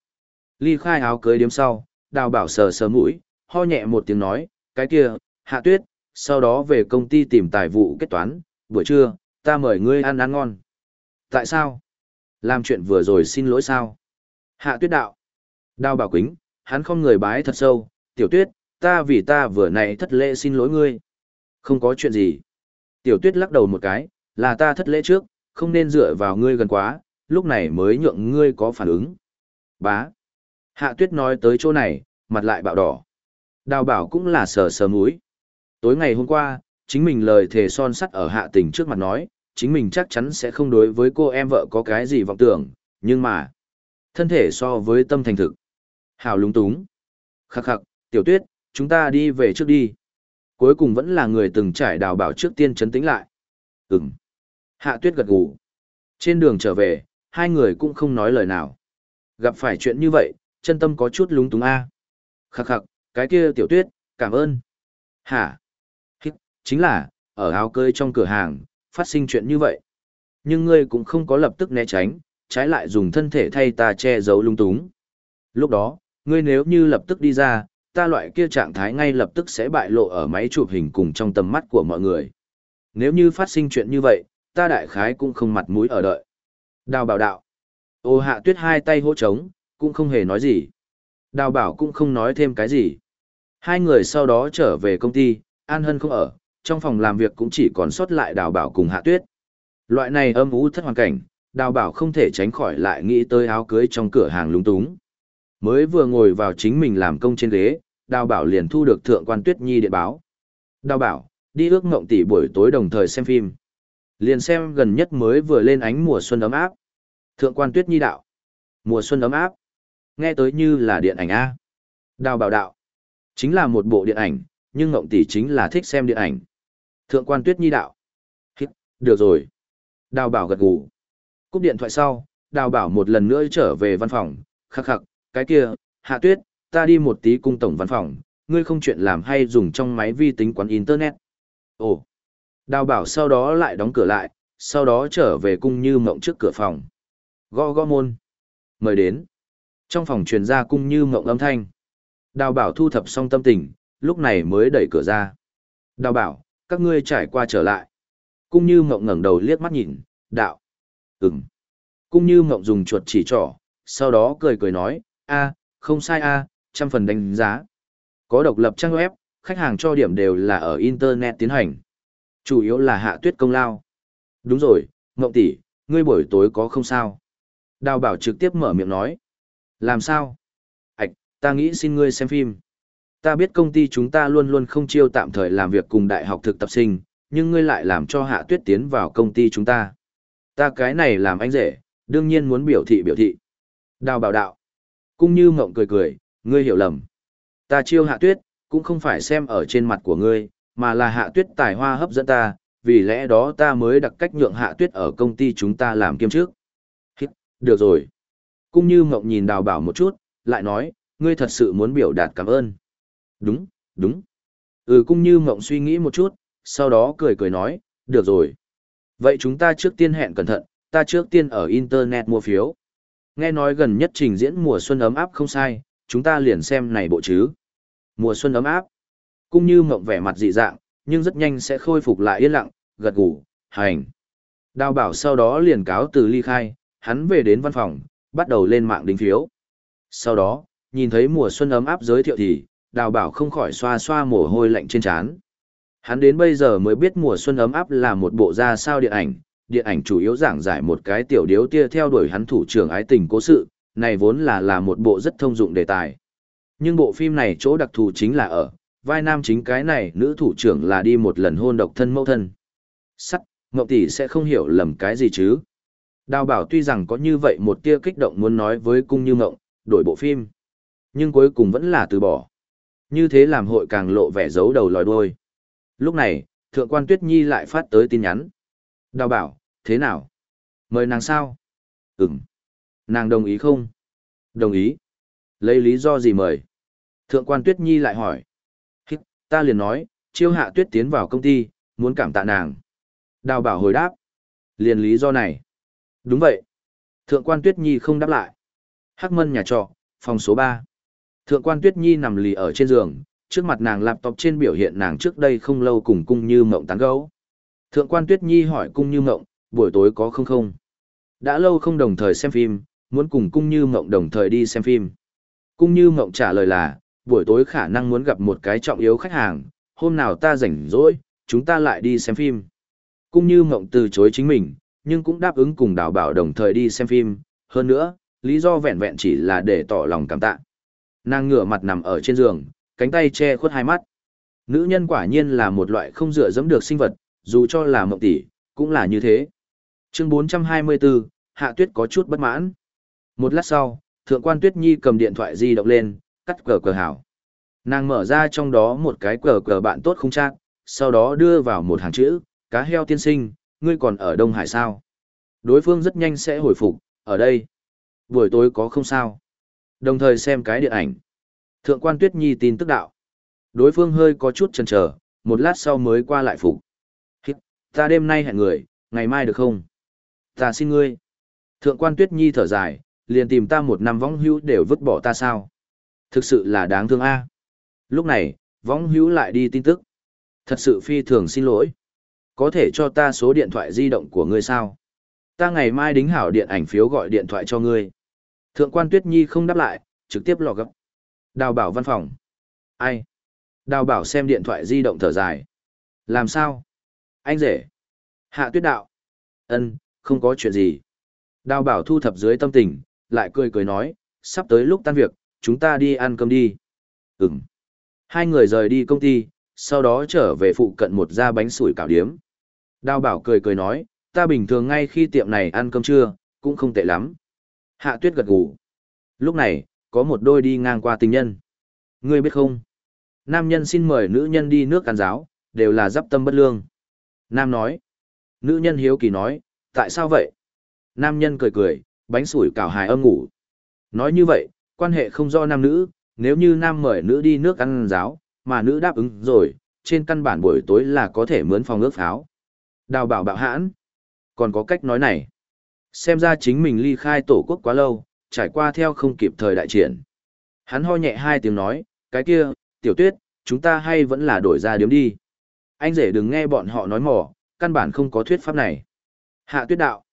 Ly khai áo cưới điếm sau, đào bảo sờ sờ mũi, ho nhẹ một tiếng nói, cái kia, hạ tuyết, sau đó về công ty tìm tài vụ kết toán, buổi trưa, ta mời ngươi ăn ăn ngon. Tại sao? Làm chuyện vừa rồi xin lỗi sao? Hạ tuyết đạo. Đào bảo quính, hắn không người bái thật sâu, tiểu tuyết, ta vì ta vừa nãy thất lễ xin lỗi ngươi. Không có chuyện gì. Tiểu tuyết lắc đầu một cái, là ta thất lễ trước, không nên dựa vào ngươi gần quá, lúc này mới nhượng ngươi có phản ứng. Bá. Hạ tuyết nói tới chỗ này, mặt lại bạo đỏ. Đào bảo cũng là sờ sờ múi. Tối ngày hôm qua, chính mình lời thề son sắt ở hạ tình trước mặt nói, chính mình chắc chắn sẽ không đối với cô em vợ có cái gì vọng tưởng, nhưng mà, thân thể so với tâm thành thực. Hào lúng túng. Khắc khắc, tiểu tuyết, chúng ta đi về trước đi. Cuối cùng vẫn là người từng trải đào bảo trước tiên chấn tĩnh lại. Ừm. Hạ tuyết gật gù. Trên đường trở về, hai người cũng không nói lời nào. Gặp phải chuyện như vậy, chân tâm có chút lúng túng a. Khắc khắc, cái kia tiểu tuyết, cảm ơn. Hả? Hít, chính là, ở áo cơi trong cửa hàng, phát sinh chuyện như vậy. Nhưng ngươi cũng không có lập tức né tránh, trái lại dùng thân thể thay ta che giấu lung túng. Lúc đó, ngươi nếu như lập tức đi ra, ta loại kia trạng thái ngay lập tức sẽ bại lộ ở máy chụp hình cùng trong tầm mắt của mọi người. Nếu như phát sinh chuyện như vậy, ta đại khái cũng không mặt mũi ở đợi. Đào bảo đạo. Ô hạ tuyết hai tay hỗ trống, cũng không hề nói gì. Đào bảo cũng không nói thêm cái gì. Hai người sau đó trở về công ty, An Hân không ở, trong phòng làm việc cũng chỉ còn sót lại đào bảo cùng hạ tuyết. Loại này âm ú thất hoàn cảnh, đào bảo không thể tránh khỏi lại nghĩ tới áo cưới trong cửa hàng lúng túng. Mới vừa ngồi vào chính mình làm công trên ghế, đào bảo liền thu được thượng quan tuyết nhi điện báo. Đào bảo, đi ước ngộng tỷ buổi tối đồng thời xem phim. Liền xem gần nhất mới vừa lên ánh mùa xuân ấm áp. Thượng quan tuyết nhi đạo. Mùa xuân ấm áp. Nghe tới như là điện ảnh A. Đào bảo đạo. Chính là một bộ điện ảnh, nhưng Ngộng Tỷ chính là thích xem điện ảnh. Thượng quan Tuyết Nhi đạo. Hít, được rồi. Đào bảo gật gù. Cúp điện thoại sau, đào bảo một lần nữa trở về văn phòng, khắc khắc, cái kia, hạ tuyết, ta đi một tí cung tổng văn phòng, ngươi không chuyện làm hay dùng trong máy vi tính quán Internet. Ồ. Đào bảo sau đó lại đóng cửa lại, sau đó trở về cung như mộng trước cửa phòng. Gõ gõ môn. Mời đến. Trong phòng truyền ra cung như mộng âm thanh. Đào bảo thu thập xong tâm tình, lúc này mới đẩy cửa ra. Đào bảo, các ngươi trải qua trở lại. Cung như mộng ngẩng đầu liếc mắt nhìn, đạo. Ừm. Cung như mộng dùng chuột chỉ trỏ, sau đó cười cười nói, a, không sai a, trăm phần đánh giá. Có độc lập trang web, khách hàng cho điểm đều là ở Internet tiến hành. Chủ yếu là hạ tuyết công lao. Đúng rồi, Ngộng tỷ, ngươi buổi tối có không sao? Đào bảo trực tiếp mở miệng nói. Làm sao? ta nghĩ xin ngươi xem phim. Ta biết công ty chúng ta luôn luôn không chiêu tạm thời làm việc cùng đại học thực tập sinh, nhưng ngươi lại làm cho hạ tuyết tiến vào công ty chúng ta. Ta cái này làm anh rể, đương nhiên muốn biểu thị biểu thị. Đào bảo đạo. cũng như mộng cười cười, ngươi hiểu lầm. Ta chiêu hạ tuyết, cũng không phải xem ở trên mặt của ngươi, mà là hạ tuyết tài hoa hấp dẫn ta, vì lẽ đó ta mới đặc cách nhượng hạ tuyết ở công ty chúng ta làm kiêm trước. Hít, được rồi. Cung như mộng nhìn đào bảo một chút, lại nói, ngươi thật sự muốn biểu đạt cảm ơn. Đúng, đúng. Ừ cũng như mộng suy nghĩ một chút, sau đó cười cười nói, được rồi. Vậy chúng ta trước tiên hẹn cẩn thận, ta trước tiên ở Internet mua phiếu. Nghe nói gần nhất trình diễn mùa xuân ấm áp không sai, chúng ta liền xem này bộ chứ. Mùa xuân ấm áp. Cũng như mộng vẻ mặt dị dạng, nhưng rất nhanh sẽ khôi phục lại yên lặng, gật gù, hành. Đào bảo sau đó liền cáo từ ly khai, hắn về đến văn phòng, bắt đầu lên mạng đính phiếu. Sau đó, nhìn thấy mùa xuân ấm áp giới thiệu thì, đào bảo không khỏi xoa xoa mồ hôi lạnh trên trán. Hắn đến bây giờ mới biết mùa xuân ấm áp là một bộ ra sao điện ảnh, điện ảnh chủ yếu giảng giải một cái tiểu điếu tia theo đuổi hắn thủ trưởng ái tình cố sự, này vốn là là một bộ rất thông dụng đề tài. Nhưng bộ phim này chỗ đặc thù chính là ở, vai nam chính cái này nữ thủ trưởng là đi một lần hôn độc thân mẫu thân. Sắt, Ngọc Tỷ sẽ không hiểu lầm cái gì chứ. Đào bảo tuy rằng có như vậy một tia kích động muốn nói với cung như ngộng, đổi bộ phim nhưng cuối cùng vẫn là từ bỏ. Như thế làm hội càng lộ vẻ giấu đầu lòi đuôi. Lúc này, thượng quan Tuyết Nhi lại phát tới tin nhắn. Đào bảo, thế nào? Mời nàng sao? Ừm. Nàng đồng ý không? Đồng ý. Lấy lý do gì mời? Thượng quan Tuyết Nhi lại hỏi. Hít, ta liền nói, chiêu hạ tuyết tiến vào công ty, muốn cảm tạ nàng. Đào bảo hồi đáp. Liền lý do này. Đúng vậy. Thượng quan Tuyết Nhi không đáp lại. Hắc mân nhà trọ, phòng số 3. Thượng quan Tuyết Nhi nằm lì ở trên giường, trước mặt nàng laptop trên biểu hiện nàng trước đây không lâu cùng cung như mộng tán gấu. Thượng quan Tuyết Nhi hỏi cung như mộng, buổi tối có không không? Đã lâu không đồng thời xem phim, muốn cùng cung như mộng đồng thời đi xem phim. Cung như mộng trả lời là, buổi tối khả năng muốn gặp một cái trọng yếu khách hàng, hôm nào ta rảnh rỗi, chúng ta lại đi xem phim. Cung như mộng từ chối chính mình, nhưng cũng đáp ứng cùng đào bảo đồng thời đi xem phim, hơn nữa, lý do vẹn vẹn chỉ là để tỏ lòng cảm tạ. Nàng ngửa mặt nằm ở trên giường, cánh tay che khuất hai mắt. Nữ nhân quả nhiên là một loại không dựa dẫm được sinh vật, dù cho là mộng tỷ, cũng là như thế. Chương 424, Hạ Tuyết có chút bất mãn. Một lát sau, Thượng quan Tuyết Nhi cầm điện thoại di động lên, cắt cờ cờ hảo. Nàng mở ra trong đó một cái cờ cờ bạn tốt không chắc, sau đó đưa vào một hàng chữ, cá heo tiên sinh, ngươi còn ở Đông Hải sao? Đối phương rất nhanh sẽ hồi phục, ở đây. Buổi tối có không sao. Đồng thời xem cái điện ảnh. Thượng quan Tuyết Nhi tin tức đạo. Đối phương hơi có chút chần chờ, một lát sau mới qua lại phục. Ta đêm nay hẹn người, ngày mai được không? Ta xin ngươi. Thượng quan Tuyết Nhi thở dài, liền tìm ta một năm võng hữu đều vứt bỏ ta sao? Thực sự là đáng thương a. Lúc này, võng hữu lại đi tin tức. Thật sự phi thường xin lỗi. Có thể cho ta số điện thoại di động của ngươi sao? Ta ngày mai đính hảo điện ảnh phiếu gọi điện thoại cho ngươi. Thượng quan Tuyết Nhi không đáp lại, trực tiếp lò gấp. Đào bảo văn phòng. Ai? Đào bảo xem điện thoại di động thở dài. Làm sao? Anh rể. Hạ tuyết đạo. ân không có chuyện gì. Đào bảo thu thập dưới tâm tình, lại cười cười nói, sắp tới lúc tan việc, chúng ta đi ăn cơm đi. Ừm. Hai người rời đi công ty, sau đó trở về phụ cận một gia bánh sủi cảo điếm. Đào bảo cười cười nói, ta bình thường ngay khi tiệm này ăn cơm trưa, cũng không tệ lắm. Hạ tuyết gật gù. Lúc này, có một đôi đi ngang qua tình nhân. Ngươi biết không? Nam nhân xin mời nữ nhân đi nước ăn giáo, đều là giáp tâm bất lương. Nam nói. Nữ nhân hiếu kỳ nói, tại sao vậy? Nam nhân cười cười, bánh sủi cảo hài âm ngủ. Nói như vậy, quan hệ không do nam nữ, nếu như nam mời nữ đi nước ăn giáo, mà nữ đáp ứng rồi, trên căn bản buổi tối là có thể mướn phòng ước pháo. Đào bảo bạo hãn. Còn có cách nói này. Xem ra chính mình ly khai tổ quốc quá lâu, trải qua theo không kịp thời đại triển. Hắn ho nhẹ hai tiếng nói, cái kia, tiểu tuyết, chúng ta hay vẫn là đổi ra điếm đi. Anh rể đừng nghe bọn họ nói mỏ, căn bản không có thuyết pháp này. Hạ tuyết đạo.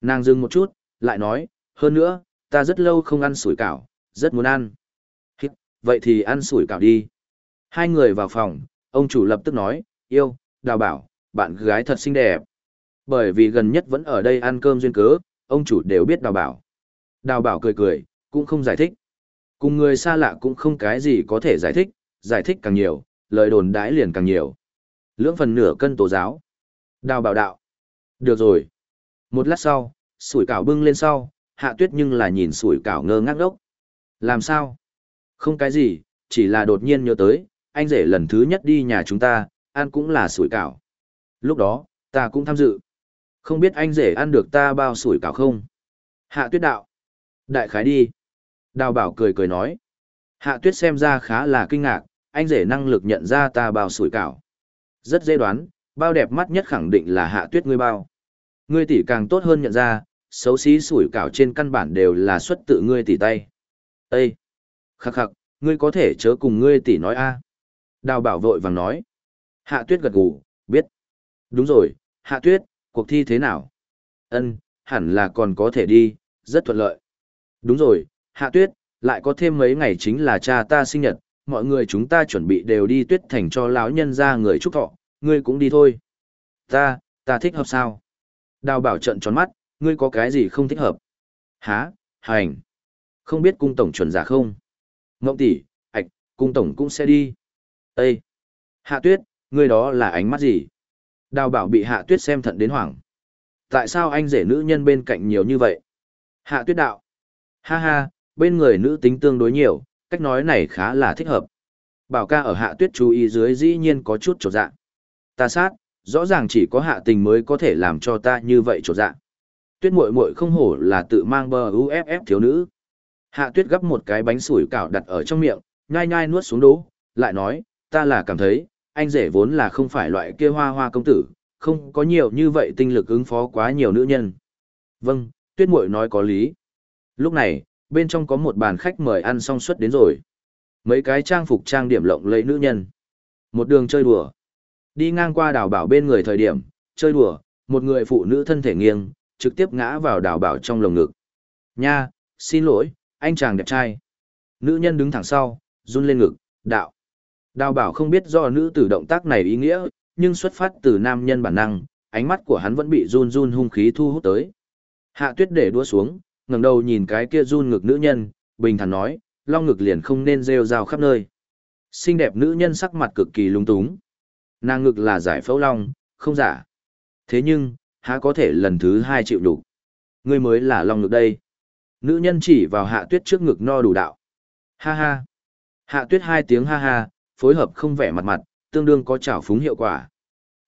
Nàng dừng một chút, lại nói, hơn nữa, ta rất lâu không ăn sủi cảo, rất muốn ăn. Hít, vậy thì ăn sủi cảo đi. Hai người vào phòng, ông chủ lập tức nói, yêu, đào bảo, bạn gái thật xinh đẹp. Bởi vì gần nhất vẫn ở đây ăn cơm duyên cớ, ông chủ đều biết đào bảo. Đào bảo cười cười, cũng không giải thích. Cùng người xa lạ cũng không cái gì có thể giải thích, giải thích càng nhiều, lời đồn đãi liền càng nhiều. Lưỡng phần nửa cân tổ giáo. Đào bảo đạo. Được rồi. Một lát sau, sủi cảo bưng lên sau, hạ tuyết nhưng là nhìn sủi cảo ngơ ngác đốc. Làm sao? Không cái gì, chỉ là đột nhiên nhớ tới, anh rể lần thứ nhất đi nhà chúng ta, ăn cũng là sủi cảo. Lúc đó, ta cũng tham dự. Không biết anh rể ăn được ta bao sủi cảo không? Hạ tuyết đạo. Đại khái đi. Đào bảo cười cười nói. Hạ tuyết xem ra khá là kinh ngạc, anh rể năng lực nhận ra ta bao sủi cảo. Rất dễ đoán, bao đẹp mắt nhất khẳng định là hạ tuyết ngươi bao. Ngươi tỷ càng tốt hơn nhận ra, xấu xí sủi cảo trên căn bản đều là xuất tự ngươi tỷ tay. Ê! Khắc khắc, ngươi có thể chớ cùng ngươi tỷ nói a. Đào bảo vội vàng nói. Hạ tuyết gật gù, biết. Đúng rồi, hạ tuyết, cuộc thi thế nào? Ân, hẳn là còn có thể đi, rất thuận lợi. Đúng rồi, hạ tuyết, lại có thêm mấy ngày chính là cha ta sinh nhật, mọi người chúng ta chuẩn bị đều đi tuyết thành cho lão nhân ra người chúc thọ, ngươi cũng đi thôi. Ta, ta thích hợp sao? Đào bảo trận tròn mắt, ngươi có cái gì không thích hợp? Há, hành. Không biết cung tổng chuẩn giả không? Ngộng tỷ, ạch, cung tổng cũng sẽ đi. Ê! Hạ tuyết, ngươi đó là ánh mắt gì? Đào bảo bị hạ tuyết xem thận đến hoảng. Tại sao anh rể nữ nhân bên cạnh nhiều như vậy? Hạ tuyết đạo. Ha ha, bên người nữ tính tương đối nhiều, cách nói này khá là thích hợp. Bảo ca ở hạ tuyết chú ý dưới dĩ nhiên có chút trột dạ. Ta sát, rõ ràng chỉ có hạ tình mới có thể làm cho ta như vậy trột dạ. Tuyết muội muội không hổ là tự mang bờ UFF thiếu nữ. Hạ tuyết gấp một cái bánh sủi cảo đặt ở trong miệng, nhai nhai nuốt xuống đố, lại nói, ta là cảm thấy, anh rể vốn là không phải loại kia hoa hoa công tử, không có nhiều như vậy tinh lực ứng phó quá nhiều nữ nhân. Vâng, tuyết muội nói có lý. Lúc này, bên trong có một bàn khách mời ăn xong suất đến rồi. Mấy cái trang phục trang điểm lộng lẫy nữ nhân. Một đường chơi đùa. Đi ngang qua đào bảo bên người thời điểm, chơi đùa, một người phụ nữ thân thể nghiêng, trực tiếp ngã vào đào bảo trong lồng ngực. Nha, xin lỗi, anh chàng đẹp trai. Nữ nhân đứng thẳng sau, run lên ngực, đạo. Đào bảo không biết do nữ tử động tác này ý nghĩa, nhưng xuất phát từ nam nhân bản năng, ánh mắt của hắn vẫn bị run run hung khí thu hút tới. Hạ tuyết để đua xuống, ngẩng đầu nhìn cái kia run ngực nữ nhân, bình thản nói, long ngực liền không nên rêu rao khắp nơi. Xinh đẹp nữ nhân sắc mặt cực kỳ lung túng. Nàng ngực là giải phẫu long, không giả. Thế nhưng, há có thể lần thứ hai chịu đủ. Ngươi mới là long ngực đây. Nữ nhân chỉ vào hạ tuyết trước ngực no đủ đạo. Ha ha. Hạ tuyết hai tiếng ha ha, phối hợp không vẻ mặt mặt, tương đương có trào phúng hiệu quả.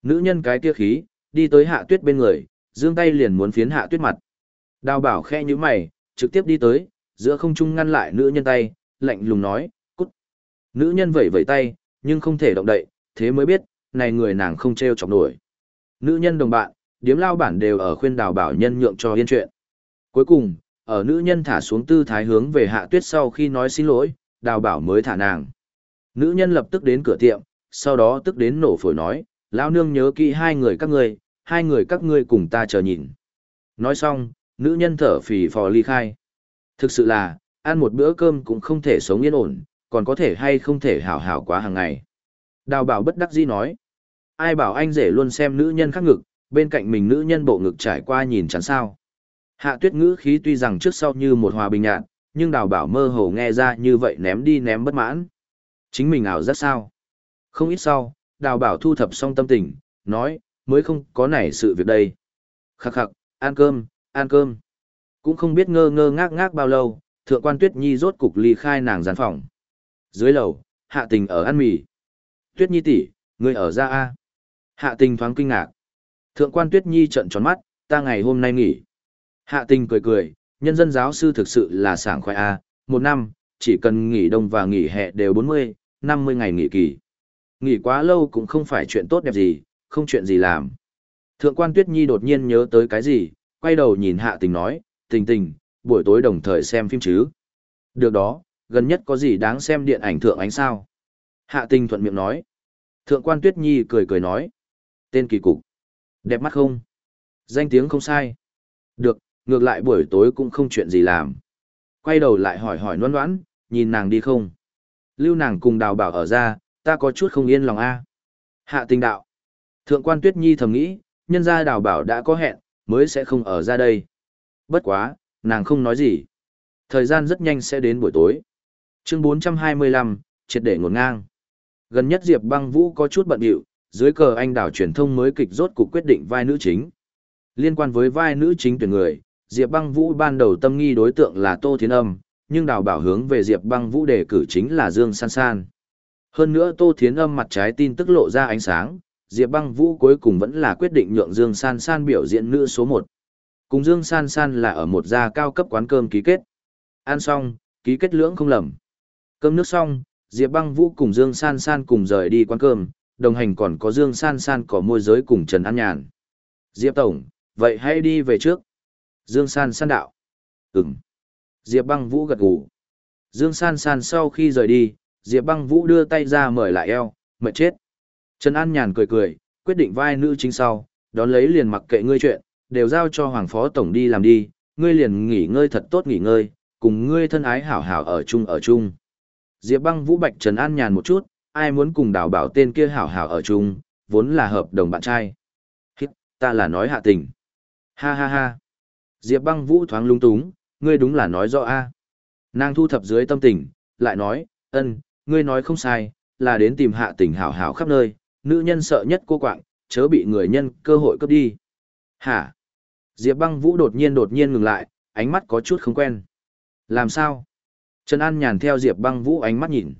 Nữ nhân cái kia khí, đi tới hạ tuyết bên người, giương tay liền muốn phiến hạ tuyết mặt. Đào bảo khe như mày, trực tiếp đi tới, giữa không trung ngăn lại nữ nhân tay, lạnh lùng nói, cút. Nữ nhân vẩy vẩy tay, nhưng không thể động đậy, thế mới biết, này người nàng không treo chọc nổi. Nữ nhân đồng bạn, điếm lao bản đều ở khuyên đào bảo nhân nhượng cho yên chuyện. Cuối cùng, ở nữ nhân thả xuống tư thái hướng về hạ tuyết sau khi nói xin lỗi, đào bảo mới thả nàng. Nữ nhân lập tức đến cửa tiệm, sau đó tức đến nổ phổi nói, lão nương nhớ kỹ hai người các ngươi, hai người các ngươi cùng ta chờ nhìn. Nói xong, nữ nhân thở phì phò ly khai. Thực sự là, ăn một bữa cơm cũng không thể sống yên ổn, còn có thể hay không thể hảo hảo quá hàng ngày. Đào bảo bất đắc dĩ nói, ai bảo anh rể luôn xem nữ nhân khác ngực, bên cạnh mình nữ nhân bộ ngực trải qua nhìn chắn sao. Hạ tuyết ngữ khí tuy rằng trước sau như một hòa bình nhạt, nhưng đào bảo mơ hồ nghe ra như vậy ném đi ném bất mãn. Chính mình ảo rất sao. Không ít sau, đào bảo thu thập xong tâm tình, nói, mới không có nảy sự việc đây. Khắc khắc, ăn cơm, ăn cơm. Cũng không biết ngơ ngơ ngác ngác bao lâu, thượng quan tuyết nhi rốt cục ly khai nàng gián phòng. Dưới lầu, hạ tình ở ăn mì. Tuyết nhi tỷ, người ở ra A. Hạ tình thoáng kinh ngạc. Thượng quan tuyết nhi trận tròn mắt, ta ngày hôm nay nghỉ. Hạ tình cười cười, nhân dân giáo sư thực sự là sảng khoái A, một năm, chỉ cần nghỉ đông và nghỉ hè đều 40, 50 ngày nghỉ kỳ. Nghỉ quá lâu cũng không phải chuyện tốt đẹp gì, không chuyện gì làm. Thượng quan Tuyết Nhi đột nhiên nhớ tới cái gì, quay đầu nhìn hạ tình nói, tình tình, buổi tối đồng thời xem phim chứ. Được đó, gần nhất có gì đáng xem điện ảnh thượng ánh sao. Hạ tình thuận miệng nói. Thượng quan Tuyết Nhi cười cười nói. Tên kỳ cục. Đẹp mắt không? Danh tiếng không sai. Được, ngược lại buổi tối cũng không chuyện gì làm. Quay đầu lại hỏi hỏi noan noãn, nhìn nàng đi không? Lưu nàng cùng đào bảo ở ra, ta có chút không yên lòng a. Hạ tình đạo. Thượng quan Tuyết Nhi thầm nghĩ, nhân gia đào bảo đã có hẹn, mới sẽ không ở ra đây. Bất quá, nàng không nói gì. Thời gian rất nhanh sẽ đến buổi tối. Chương 425, triệt để ngột ngang. Gần nhất Diệp băng vũ có chút bận điệu, dưới cờ anh đảo truyền thông mới kịch rốt cuộc quyết định vai nữ chính. Liên quan với vai nữ chính tuyển người, Diệp băng vũ ban đầu tâm nghi đối tượng là Tô Thiến Âm, nhưng đào bảo hướng về Diệp băng vũ đề cử chính là Dương San San. Hơn nữa Tô Thiến Âm mặt trái tin tức lộ ra ánh sáng, Diệp băng vũ cuối cùng vẫn là quyết định nhượng Dương San San biểu diễn nữ số 1. Cùng Dương San San là ở một gia cao cấp quán cơm ký kết. Ăn xong, ký kết lưỡng không lầm. Cơm nước xong, Diệp băng vũ cùng Dương San San cùng rời đi quán cơm, đồng hành còn có Dương San San có môi giới cùng Trần An Nhàn. Diệp Tổng, vậy hãy đi về trước. Dương San San đạo. Ừm. Diệp băng vũ gật gù. Dương San San sau khi rời đi, Diệp băng vũ đưa tay ra mời lại eo, mệt chết. Trần An nhàn cười cười, quyết định vai nữ chính sau, đón lấy liền mặc kệ ngươi chuyện, đều giao cho Hoàng Phó Tổng đi làm đi, ngươi liền nghỉ ngơi thật tốt nghỉ ngơi, cùng ngươi thân ái hảo hảo ở chung ở chung. Diệp băng vũ bạch Trần An nhàn một chút, ai muốn cùng đào bảo tên kia hảo hảo ở chung, vốn là hợp đồng bạn trai. Hít, ta là nói hạ tình. Ha ha ha. Diệp băng vũ thoáng lung túng, ngươi đúng là nói rõ a. À. Nàng thu thập dưới tâm tình, lại nói, ân, ngươi nói không sai, là đến tìm hạ tình hảo hảo khắp nơi, nữ nhân sợ nhất cô quạng, chớ bị người nhân cơ hội cướp đi. Hả? Diệp băng vũ đột nhiên đột nhiên ngừng lại, ánh mắt có chút không quen. Làm sao? Trần An nhàn theo Diệp băng vũ ánh mắt nhìn.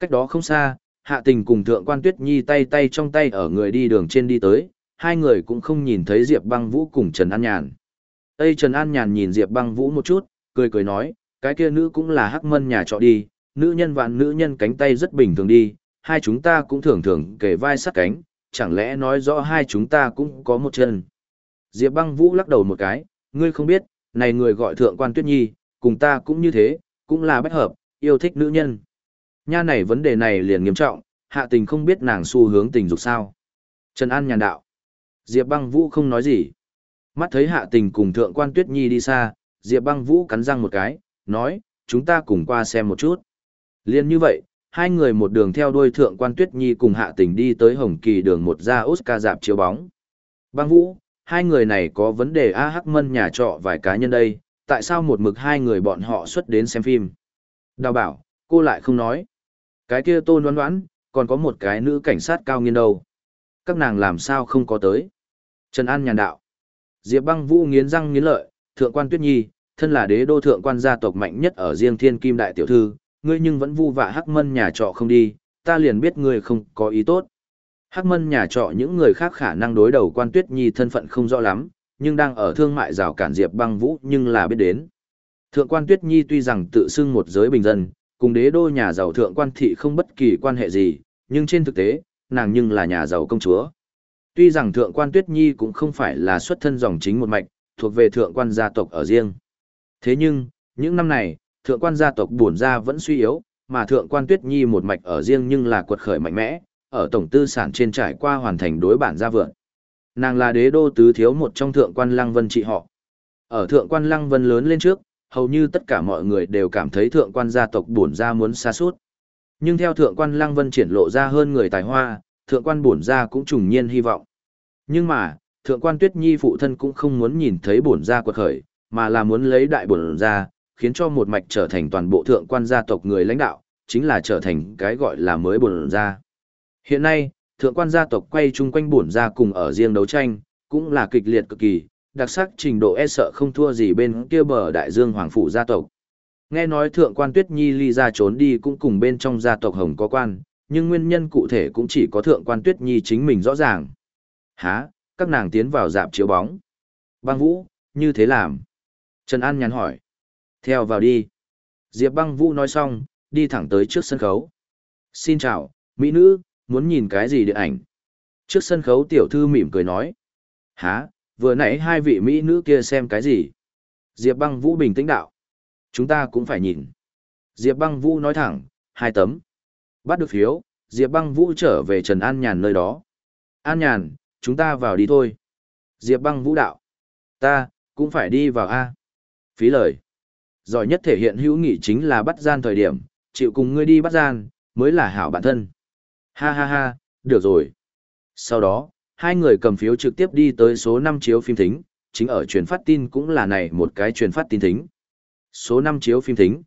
Cách đó không xa, Hạ tình cùng thượng quan tuyết nhi tay tay trong tay ở người đi đường trên đi tới, hai người cũng không nhìn thấy Diệp băng vũ cùng Trần An Nhàn. Tây Trần An Nhàn nhìn Diệp băng vũ một chút, cười cười nói, cái kia nữ cũng là hắc mân nhà trọ đi, nữ nhân vạn nữ nhân cánh tay rất bình thường đi, hai chúng ta cũng thường thường kề vai sát cánh, chẳng lẽ nói rõ hai chúng ta cũng có một chân. Diệp băng vũ lắc đầu một cái, ngươi không biết, này người gọi thượng quan tuyết nhi, cùng ta cũng như thế, cũng là bách hợp, yêu thích nữ nhân. Nha này vấn đề này liền nghiêm trọng, hạ tình không biết nàng xu hướng tình dục sao. Trần An nhàn đạo. Diệp băng vũ không nói gì. Mắt thấy hạ tình cùng thượng quan tuyết nhi đi xa, Diệp băng vũ cắn răng một cái, nói, chúng ta cùng qua xem một chút. Liên như vậy, hai người một đường theo đuôi thượng quan tuyết nhi cùng hạ tình đi tới hồng kỳ đường một ra Oscar dạp chiếu bóng. Băng vũ, hai người này có vấn đề A Hắc Mân nhà trọ vài cá nhân đây, tại sao một mực hai người bọn họ xuất đến xem phim? Đào bảo, cô lại không nói. Cái kia tôn đoán đoán, còn có một cái nữ cảnh sát cao nghiên đâu. Các nàng làm sao không có tới. Trần An nhàn đạo. Diệp băng vũ nghiến răng nghiến lợi, thượng quan tuyết nhi, thân là đế đô thượng quan gia tộc mạnh nhất ở riêng thiên kim đại tiểu thư, ngươi nhưng vẫn vu vạ hắc mân nhà trọ không đi, ta liền biết ngươi không có ý tốt. Hắc mân nhà trọ những người khác khả năng đối đầu quan tuyết nhi thân phận không rõ lắm, nhưng đang ở thương mại rào cản diệp băng vũ nhưng là biết đến. Thượng quan tuyết nhi tuy rằng tự xưng một giới bình dân, cùng đế đô nhà giàu thượng quan thị không bất kỳ quan hệ gì, nhưng trên thực tế, nàng nhưng là nhà giàu công chúa. Tuy rằng thượng quan tuyết nhi cũng không phải là xuất thân dòng chính một mạch, thuộc về thượng quan gia tộc ở riêng. Thế nhưng, những năm này, thượng quan gia tộc buồn ra vẫn suy yếu, mà thượng quan tuyết nhi một mạch ở riêng nhưng là quật khởi mạnh mẽ, ở tổng tư sản trên trải qua hoàn thành đối bản gia vượng. Nàng là đế đô tứ thiếu một trong thượng quan lăng vân trị họ. Ở thượng quan lăng vân lớn lên trước, hầu như tất cả mọi người đều cảm thấy thượng quan gia tộc bổn gia muốn xa suốt. Nhưng theo thượng quan lăng vân triển lộ ra hơn người tài hoa, thượng quan bổn gia cũng trùng nhiên hy vọng. Nhưng mà, thượng quan tuyết nhi phụ thân cũng không muốn nhìn thấy bổn gia quật khởi, mà là muốn lấy đại bổn gia, khiến cho một mạch trở thành toàn bộ thượng quan gia tộc người lãnh đạo, chính là trở thành cái gọi là mới bổn gia. Hiện nay, thượng quan gia tộc quay chung quanh bổn ra cùng ở riêng đấu tranh, cũng là kịch liệt cực kỳ, đặc sắc trình độ e sợ không thua gì bên kia bờ đại dương hoàng phủ gia tộc. Nghe nói thượng quan tuyết nhi ly ra trốn đi cũng cùng bên trong gia tộc hồng có quan, nhưng nguyên nhân cụ thể cũng chỉ có thượng quan tuyết nhi chính mình rõ ràng. Hả, các nàng tiến vào dạp chiếu bóng. Băng vũ, như thế làm. Trần An nhắn hỏi. Theo vào đi. Diệp băng vũ nói xong, đi thẳng tới trước sân khấu. Xin chào, mỹ nữ, muốn nhìn cái gì điện ảnh? Trước sân khấu tiểu thư mỉm cười nói. Hả, vừa nãy hai vị mỹ nữ kia xem cái gì? Diệp băng vũ bình tĩnh đạo. Chúng ta cũng phải nhìn. Diệp băng vũ nói thẳng, hai tấm. Bắt được phiếu, Diệp băng vũ trở về Trần An Nhàn nơi đó. An Nhàn, chúng ta vào đi thôi. Diệp băng vũ đạo. Ta, cũng phải đi vào A. Phí lời. Giỏi nhất thể hiện hữu nghị chính là bắt gian thời điểm, chịu cùng ngươi đi bắt gian, mới là hảo bản thân. Ha ha ha, được rồi. Sau đó, hai người cầm phiếu trực tiếp đi tới số 5 chiếu phim thính, chính ở truyền phát tin cũng là này một cái truyền phát tin thính. Số 5 chiếu phim thính.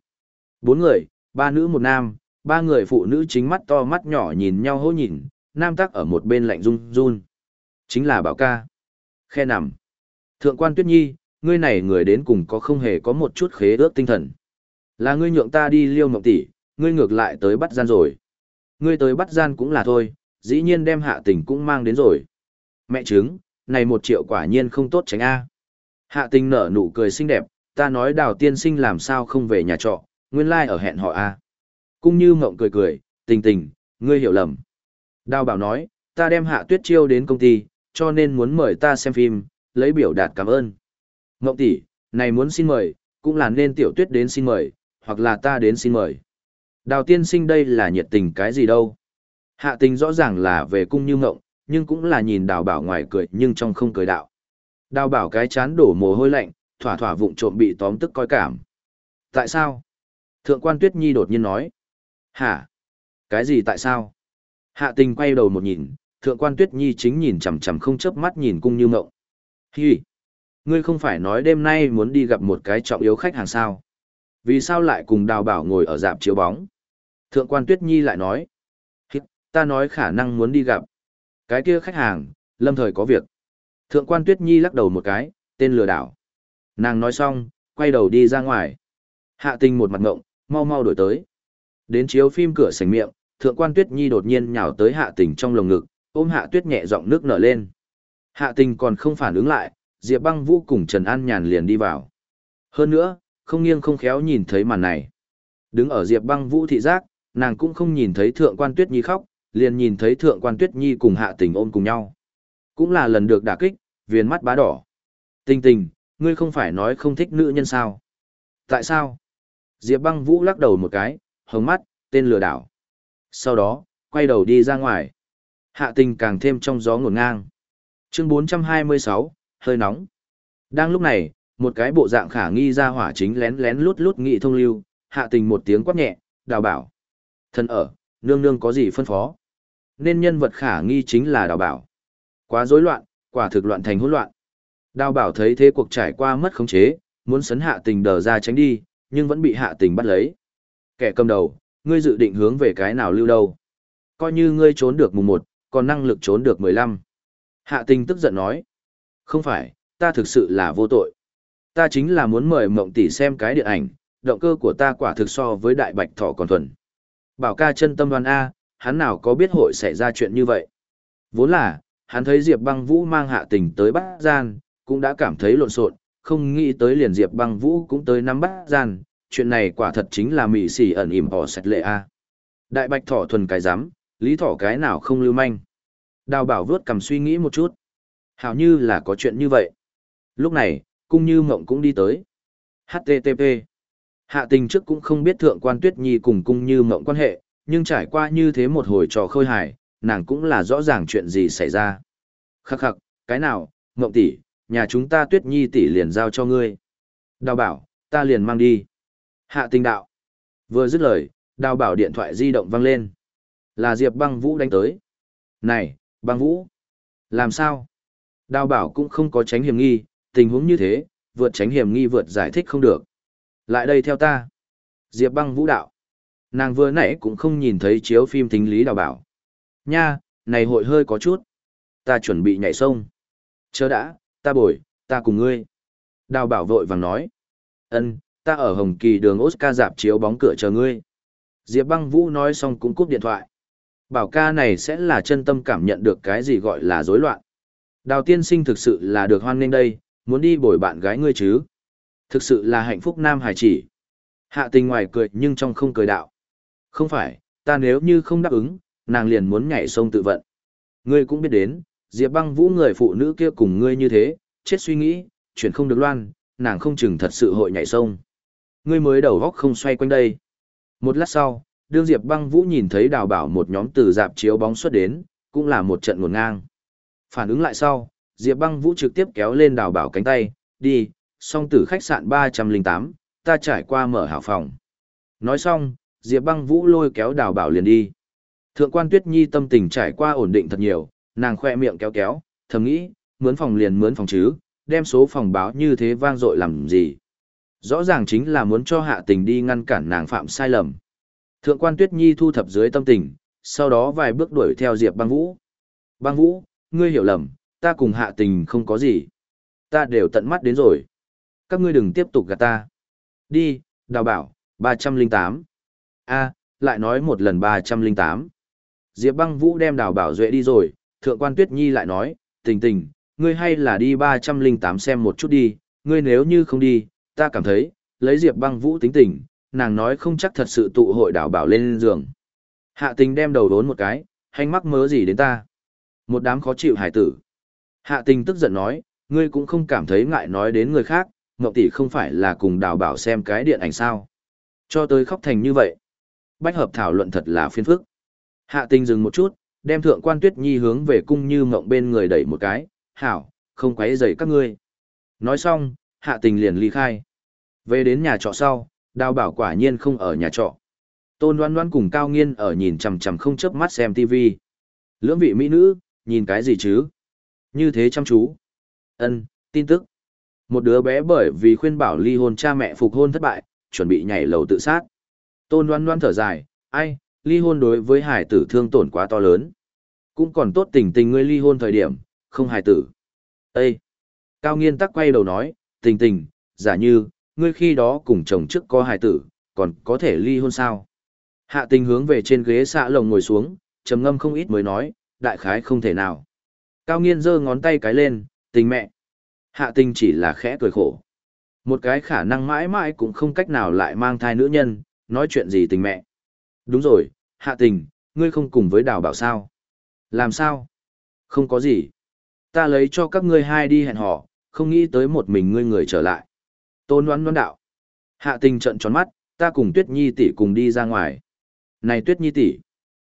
Bốn người, ba nữ một nam, ba người phụ nữ chính mắt to mắt nhỏ nhìn nhau hô nhìn, nam tắc ở một bên lạnh run run. Chính là bảo ca. Khe nằm. Thượng quan Tuyết Nhi, ngươi này người đến cùng có không hề có một chút khế ước tinh thần. Là ngươi nhượng ta đi liêu mộng tỷ, ngươi ngược lại tới bắt gian rồi. Ngươi tới bắt gian cũng là thôi, dĩ nhiên đem hạ tình cũng mang đến rồi. Mẹ chứng, này một triệu quả nhiên không tốt tránh A. Hạ tình nở nụ cười xinh đẹp, ta nói đào tiên sinh làm sao không về nhà trọ, nguyên lai like ở hẹn họ A. Cung như mộng cười cười, tình tình, ngươi hiểu lầm. Đào bảo nói, ta đem hạ tuyết chiêu đến công ty, cho nên muốn mời ta xem phim, lấy biểu đạt cảm ơn. Ngộng tỷ, này muốn xin mời, cũng là nên tiểu tuyết đến xin mời, hoặc là ta đến xin mời. Đào tiên sinh đây là nhiệt tình cái gì đâu. Hạ tình rõ ràng là về cung như ngộng, nhưng cũng là nhìn đào bảo ngoài cười nhưng trong không cười đạo. Đào bảo cái chán đổ mồ hôi lạnh, thỏa thỏa vụng trộm bị tóm tức coi cảm. Tại sao? Thượng quan Tuyết Nhi đột nhiên nói. Hả? Cái gì tại sao? Hạ tình quay đầu một nhìn, thượng quan Tuyết Nhi chính nhìn chằm chằm không chớp mắt nhìn cung như ngộng. Hi! Ngươi không phải nói đêm nay muốn đi gặp một cái trọng yếu khách hàng sao? Vì sao lại cùng đào bảo ngồi ở dạp chiếu bóng? Thượng quan Tuyết Nhi lại nói. Ta nói khả năng muốn đi gặp. Cái kia khách hàng, lâm thời có việc. Thượng quan Tuyết Nhi lắc đầu một cái, tên lừa đảo. Nàng nói xong, quay đầu đi ra ngoài. Hạ tình một mặt ngộng, mau mau đổi tới. Đến chiếu phim cửa sảnh miệng, thượng quan tuyết nhi đột nhiên nhào tới hạ tình trong lồng ngực, ôm hạ tuyết nhẹ giọng nước nở lên. Hạ tình còn không phản ứng lại, Diệp băng vũ cùng Trần An nhàn liền đi vào. Hơn nữa, không nghiêng không khéo nhìn thấy màn này. Đứng ở Diệp băng vũ thị giác, nàng cũng không nhìn thấy thượng quan tuyết nhi khóc, liền nhìn thấy thượng quan tuyết nhi cùng hạ tình ôm cùng nhau. Cũng là lần được đả kích, viền mắt bá đỏ. Tình tình, ngươi không phải nói không thích nữ nhân sao? Tại sao? Diệp băng vũ lắc đầu một cái, hồng mắt, tên lừa đảo. Sau đó, quay đầu đi ra ngoài. Hạ tình càng thêm trong gió ngổn ngang. Chương 426, hơi nóng. Đang lúc này, một cái bộ dạng khả nghi ra hỏa chính lén lén lút lút nghị thông lưu, hạ tình một tiếng quát nhẹ, đào bảo. Thân ở, nương nương có gì phân phó? Nên nhân vật khả nghi chính là đào bảo. Quá rối loạn, quả thực loạn thành hỗn loạn. Đào bảo thấy thế cuộc trải qua mất khống chế, muốn sấn hạ tình đờ ra tránh đi, nhưng vẫn bị hạ tình bắt lấy. Kẻ cầm đầu, ngươi dự định hướng về cái nào lưu đâu? Coi như ngươi trốn được mùng 1, còn năng lực trốn được 15. Hạ tình tức giận nói. Không phải, ta thực sự là vô tội. Ta chính là muốn mời mộng tỷ xem cái điện ảnh, động cơ của ta quả thực so với đại bạch thỏ còn thuần. Bảo ca chân tâm đoan A, hắn nào có biết hội xảy ra chuyện như vậy. Vốn là, hắn thấy Diệp băng vũ mang hạ tình tới Bắc gian, cũng đã cảm thấy lộn xộn, không nghĩ tới liền Diệp băng vũ cũng tới nắm Bắc gian, chuyện này quả thật chính là mị xỉ ẩn ỉm bỏ sạch lệ A. Đại bạch thỏ thuần cái giám, lý thỏ cái nào không lưu manh. Đào bảo vớt cầm suy nghĩ một chút. Hảo như là có chuyện như vậy. Lúc này, cung như mộng cũng đi tới. HTTP. Hạ tình trước cũng không biết thượng quan tuyết nhi cùng cung như mộng quan hệ, nhưng trải qua như thế một hồi trò khơi hài, nàng cũng là rõ ràng chuyện gì xảy ra. Khắc khắc, cái nào, mộng tỷ, nhà chúng ta tuyết nhi tỷ liền giao cho ngươi. Đào bảo, ta liền mang đi. Hạ tình đạo. Vừa dứt lời, đào bảo điện thoại di động vang lên. Là Diệp băng vũ đánh tới. Này, băng vũ. Làm sao? Đào bảo cũng không có tránh hiểm nghi, tình huống như thế, vượt tránh hiểm nghi vượt giải thích không được. Lại đây theo ta. Diệp băng vũ đạo. Nàng vừa nãy cũng không nhìn thấy chiếu phim tính lý đào bảo. Nha, này hội hơi có chút. Ta chuẩn bị nhảy sông. Chờ đã, ta bồi, ta cùng ngươi. Đào bảo vội vàng nói. ân ta ở Hồng Kỳ đường Oscar dạp chiếu bóng cửa chờ ngươi. Diệp băng vũ nói xong cũng cúp điện thoại. Bảo ca này sẽ là chân tâm cảm nhận được cái gì gọi là rối loạn. Đào tiên sinh thực sự là được hoan nghênh đây, muốn đi bồi bạn gái ngươi chứ. Thực sự là hạnh phúc nam hải chỉ. Hạ tình ngoài cười nhưng trong không cười đạo. Không phải, ta nếu như không đáp ứng, nàng liền muốn nhảy sông tự vận. Ngươi cũng biết đến, Diệp băng vũ người phụ nữ kia cùng ngươi như thế, chết suy nghĩ, chuyện không được loan, nàng không chừng thật sự hội nhảy sông. Ngươi mới đầu góc không xoay quanh đây. Một lát sau, đương Diệp băng vũ nhìn thấy đào bảo một nhóm từ dạp chiếu bóng xuất đến, cũng là một trận nguồn ngang. Phản ứng lại sau, Diệp băng vũ trực tiếp kéo lên đào bảo cánh tay, đi, song tử khách sạn 308, ta trải qua mở hảo phòng. Nói xong, Diệp băng vũ lôi kéo đào bảo liền đi. Thượng quan Tuyết Nhi tâm tình trải qua ổn định thật nhiều, nàng khoe miệng kéo kéo, thầm nghĩ, mướn phòng liền mướn phòng chứ, đem số phòng báo như thế vang dội làm gì. Rõ ràng chính là muốn cho hạ tình đi ngăn cản nàng phạm sai lầm. Thượng quan Tuyết Nhi thu thập dưới tâm tình, sau đó vài bước đuổi theo Diệp băng vũ. Băng vũ, ngươi hiểu lầm, ta cùng hạ tình không có gì. Ta đều tận mắt đến rồi. Các ngươi đừng tiếp tục gạt ta. Đi, đào bảo, 308. a lại nói một lần 308. Diệp băng vũ đem đào bảo duệ đi rồi, thượng quan tuyết nhi lại nói, tình tình, ngươi hay là đi 308 xem một chút đi, ngươi nếu như không đi, ta cảm thấy, lấy Diệp băng vũ tính tình, nàng nói không chắc thật sự tụ hội đào bảo lên giường. Hạ tình đem đầu đốn một cái, hành mắc mớ gì đến ta. Một đám khó chịu hải tử. Hạ tình tức giận nói, ngươi cũng không cảm thấy ngại nói đến người khác, Ngọc Tỷ không phải là cùng đào bảo xem cái điện ảnh sao. Cho tới khóc thành như vậy. Bách hợp thảo luận thật là phiền phức. Hạ tình dừng một chút, đem thượng quan tuyết nhi hướng về cung như mộng bên người đẩy một cái, hảo, không quấy rầy các ngươi. Nói xong, hạ tình liền ly khai. Về đến nhà trọ sau, đào bảo quả nhiên không ở nhà trọ. Tôn đoán đoán cùng cao nghiên ở nhìn chằm chằm không chớp mắt xem TV. Lưỡng vị mỹ nữ, nhìn cái gì chứ? Như thế chăm chú. Ân, tin tức. Một đứa bé bởi vì khuyên bảo ly hôn cha mẹ phục hôn thất bại, chuẩn bị nhảy lầu tự sát. Tôn Loan Loan thở dài, ai, ly hôn đối với hải tử thương tổn quá to lớn. Cũng còn tốt tình tình ngươi ly hôn thời điểm, không hải tử. Ê! Cao nghiên tắc quay đầu nói, tình tình, giả như, ngươi khi đó cùng chồng trước có hải tử, còn có thể ly hôn sao? Hạ tình hướng về trên ghế xạ lồng ngồi xuống, trầm ngâm không ít mới nói, đại khái không thể nào. Cao nghiên giơ ngón tay cái lên, tình mẹ. Hạ tình chỉ là khẽ cười khổ. Một cái khả năng mãi mãi cũng không cách nào lại mang thai nữ nhân, nói chuyện gì tình mẹ. Đúng rồi, hạ tình, ngươi không cùng với đào bảo sao. Làm sao? Không có gì. Ta lấy cho các ngươi hai đi hẹn hò, không nghĩ tới một mình ngươi người trở lại. Tôn đoán đoán đạo. Hạ tình trận tròn mắt, ta cùng Tuyết Nhi tỷ cùng đi ra ngoài. Này Tuyết Nhi tỷ,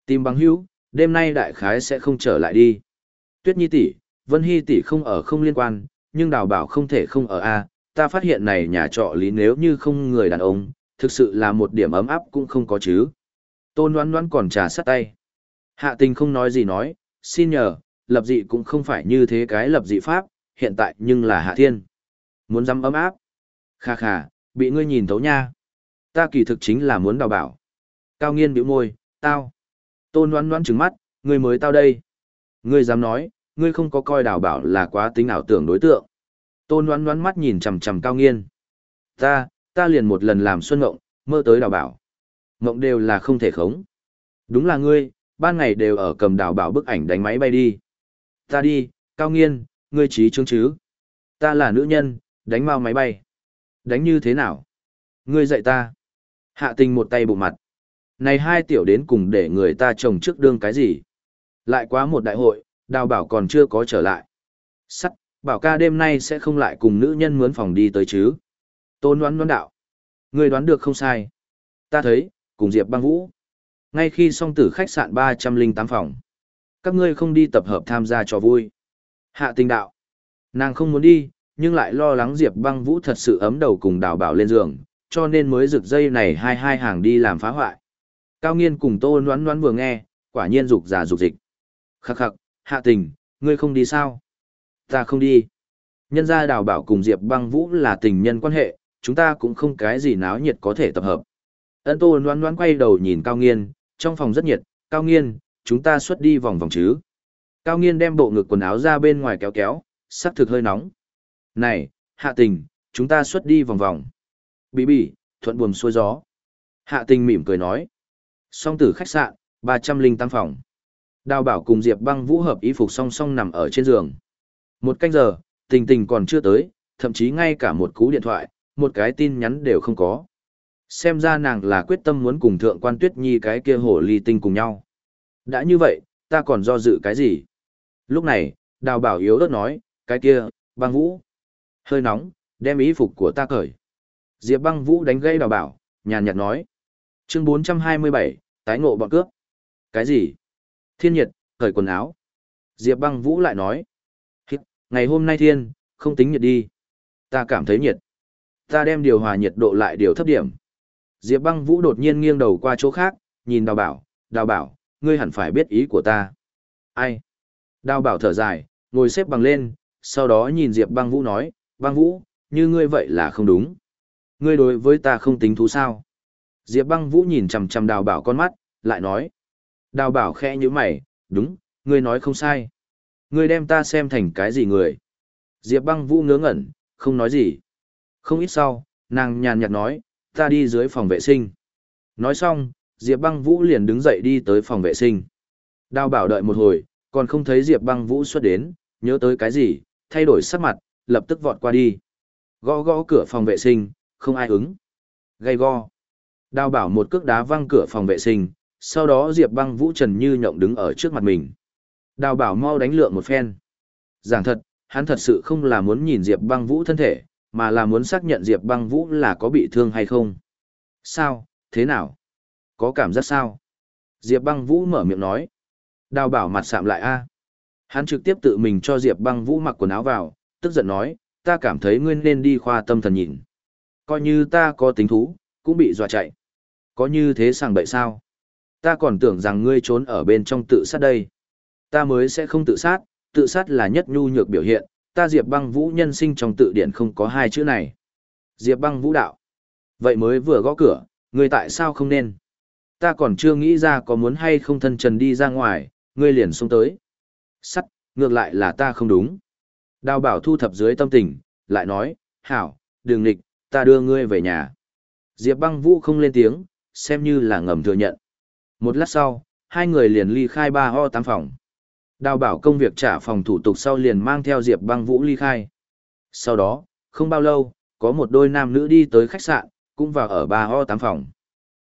tìm bằng hữu, đêm nay đại khái sẽ không trở lại đi. Tuyết Nhi tỷ, Vân Hi tỷ không ở không liên quan, nhưng đào bảo không thể không ở a. Ta phát hiện này nhà trọ lý nếu như không người đàn ông, thực sự là một điểm ấm áp cũng không có chứ. Tôn đoán đoán còn trà sát tay. Hạ tình không nói gì nói, xin nhờ, lập dị cũng không phải như thế cái lập dị pháp, hiện tại nhưng là hạ thiên. Muốn dám ấm áp. Kha kha, bị ngươi nhìn thấu nha. Ta kỳ thực chính là muốn đào bảo. Cao nghiên bĩu môi, tao. Tôn đoán đoán trừng mắt, ngươi mới tao đây. Ngươi dám nói, ngươi không có coi đào bảo là quá tính ảo tưởng đối tượng. Tôn đoán đoán mắt nhìn chằm chằm cao nghiên. Ta, ta liền một lần làm xuân ngộng, mơ tới đào bảo. Ngộng đều là không thể khống. Đúng là ngươi, ban ngày đều ở cầm đào bảo bức ảnh đánh máy bay đi. Ta đi, cao nghiên, ngươi trí chứng chứ. Ta là nữ nhân, đánh mau máy bay. Đánh như thế nào? Ngươi dạy ta. Hạ tình một tay bụng mặt. Này hai tiểu đến cùng để người ta trồng trước đương cái gì? Lại quá một đại hội, đào bảo còn chưa có trở lại. Sắt, bảo ca đêm nay sẽ không lại cùng nữ nhân mướn phòng đi tới chứ. Tôn đoán đoán đạo. Ngươi đoán được không sai. Ta thấy, cùng Diệp băng vũ. Ngay khi song tử khách sạn 308 phòng. Các ngươi không đi tập hợp tham gia trò vui. Hạ tình đạo. Nàng không muốn đi, nhưng lại lo lắng Diệp băng vũ thật sự ấm đầu cùng đào bảo lên giường, cho nên mới rực dây này hai hai hàng đi làm phá hoại. Cao nghiên cùng tô noán noán vừa nghe, quả nhiên rục giả rục dịch. Khắc khắc, hạ tình, ngươi không đi sao? Ta không đi. Nhân gia đào bảo cùng Diệp băng vũ là tình nhân quan hệ, chúng ta cũng không cái gì náo nhiệt có thể tập hợp. Ân tô noán noán quay đầu nhìn Cao nghiên, trong phòng rất nhiệt, Cao nghiên, chúng ta xuất đi vòng vòng chứ. Cao nghiên đem bộ ngực quần áo ra bên ngoài kéo kéo, sắc thực hơi nóng. Này, hạ tình, chúng ta xuất đi vòng vòng. Bí bỉ, thuận buồm xuôi gió. Hạ tình mỉm cười nói. Song tử khách sạn, ba trăm linh tam phòng. Đào bảo cùng Diệp băng vũ hợp y phục song song nằm ở trên giường. Một canh giờ, tình tình còn chưa tới, thậm chí ngay cả một cú điện thoại, một cái tin nhắn đều không có. Xem ra nàng là quyết tâm muốn cùng thượng quan tuyết nhi cái kia hổ ly tinh cùng nhau. Đã như vậy, ta còn do dự cái gì? Lúc này, đào bảo yếu ớt nói, cái kia, băng vũ. Hơi nóng, đem ý phục của ta cởi. Diệp băng vũ đánh gây đào bảo, nhàn nhạt nói. Chương 427, tái ngộ bọn cướp. Cái gì? Thiên nhiệt, cởi quần áo. Diệp băng vũ lại nói. Ngày hôm nay thiên, không tính nhiệt đi. Ta cảm thấy nhiệt. Ta đem điều hòa nhiệt độ lại điều thấp điểm. Diệp băng vũ đột nhiên nghiêng đầu qua chỗ khác, nhìn đào bảo, đào bảo, ngươi hẳn phải biết ý của ta. Ai? Đào bảo thở dài, ngồi xếp bằng lên, sau đó nhìn Diệp băng vũ nói, băng vũ, như ngươi vậy là không đúng. Ngươi đối với ta không tính thú sao? Diệp băng vũ nhìn chằm chằm đào bảo con mắt, lại nói. Đào bảo khẽ như mày, đúng, ngươi nói không sai. Ngươi đem ta xem thành cái gì người? Diệp băng vũ ngớ ngẩn, không nói gì. Không ít sau, nàng nhàn nhạt nói, ta đi dưới phòng vệ sinh. Nói xong, Diệp băng vũ liền đứng dậy đi tới phòng vệ sinh. Đào bảo đợi một hồi, còn không thấy Diệp băng vũ xuất đến, nhớ tới cái gì, thay đổi sắc mặt, lập tức vọt qua đi. Gõ gõ cửa phòng vệ sinh, không ai ứng. Gây go. Đào bảo một cước đá văng cửa phòng vệ sinh, sau đó Diệp băng vũ trần như nhộng đứng ở trước mặt mình. Đào bảo mau đánh lượng một phen. Giảng thật, hắn thật sự không là muốn nhìn Diệp băng vũ thân thể, mà là muốn xác nhận Diệp băng vũ là có bị thương hay không. Sao, thế nào? Có cảm giác sao? Diệp băng vũ mở miệng nói. Đào bảo mặt sạm lại a. Hắn trực tiếp tự mình cho Diệp băng vũ mặc quần áo vào, tức giận nói, ta cảm thấy ngươi nên đi khoa tâm thần nhìn. Coi như ta có tính thú, cũng bị dọa chạy. Có như thế sàng bậy sao? Ta còn tưởng rằng ngươi trốn ở bên trong tự sát đây. Ta mới sẽ không tự sát, tự sát là nhất nhu nhược biểu hiện, ta Diệp băng vũ nhân sinh trong tự điển không có hai chữ này. Diệp băng vũ đạo. Vậy mới vừa gõ cửa, ngươi tại sao không nên? Ta còn chưa nghĩ ra có muốn hay không thân trần đi ra ngoài, ngươi liền xuống tới. Sắt, ngược lại là ta không đúng. Đào bảo thu thập dưới tâm tình, lại nói, hảo, đường Nịch, ta đưa ngươi về nhà. Diệp băng vũ không lên tiếng, xem như là ngầm thừa nhận. Một lát sau, hai người liền ly khai ba ho tám phòng. Đào bảo công việc trả phòng thủ tục sau liền mang theo Diệp băng vũ ly khai. Sau đó, không bao lâu, có một đôi nam nữ đi tới khách sạn, cũng vào ở ba ho tám phòng.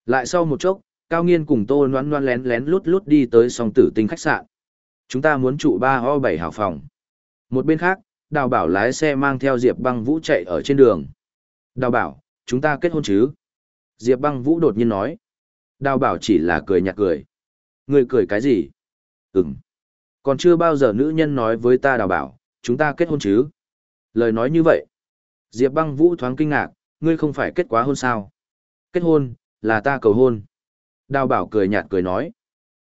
Lại sau một chốc, Cao Nghiên cùng Tô Loan Loan lén lén lút lút đi tới song tử tinh khách sạn. Chúng ta muốn trụ ba ho bảy hào phòng. Một bên khác, Đào Bảo lái xe mang theo Diệp Băng Vũ chạy ở trên đường. Đào Bảo, chúng ta kết hôn chứ? Diệp Băng Vũ đột nhiên nói. Đào Bảo chỉ là cười nhạt cười. Người cười cái gì? Ừm. Còn chưa bao giờ nữ nhân nói với ta Đào Bảo, chúng ta kết hôn chứ? Lời nói như vậy. Diệp Băng Vũ thoáng kinh ngạc, ngươi không phải kết quá hôn sao? Kết hôn, là ta cầu hôn. Đào Bảo cười nhạt cười nói.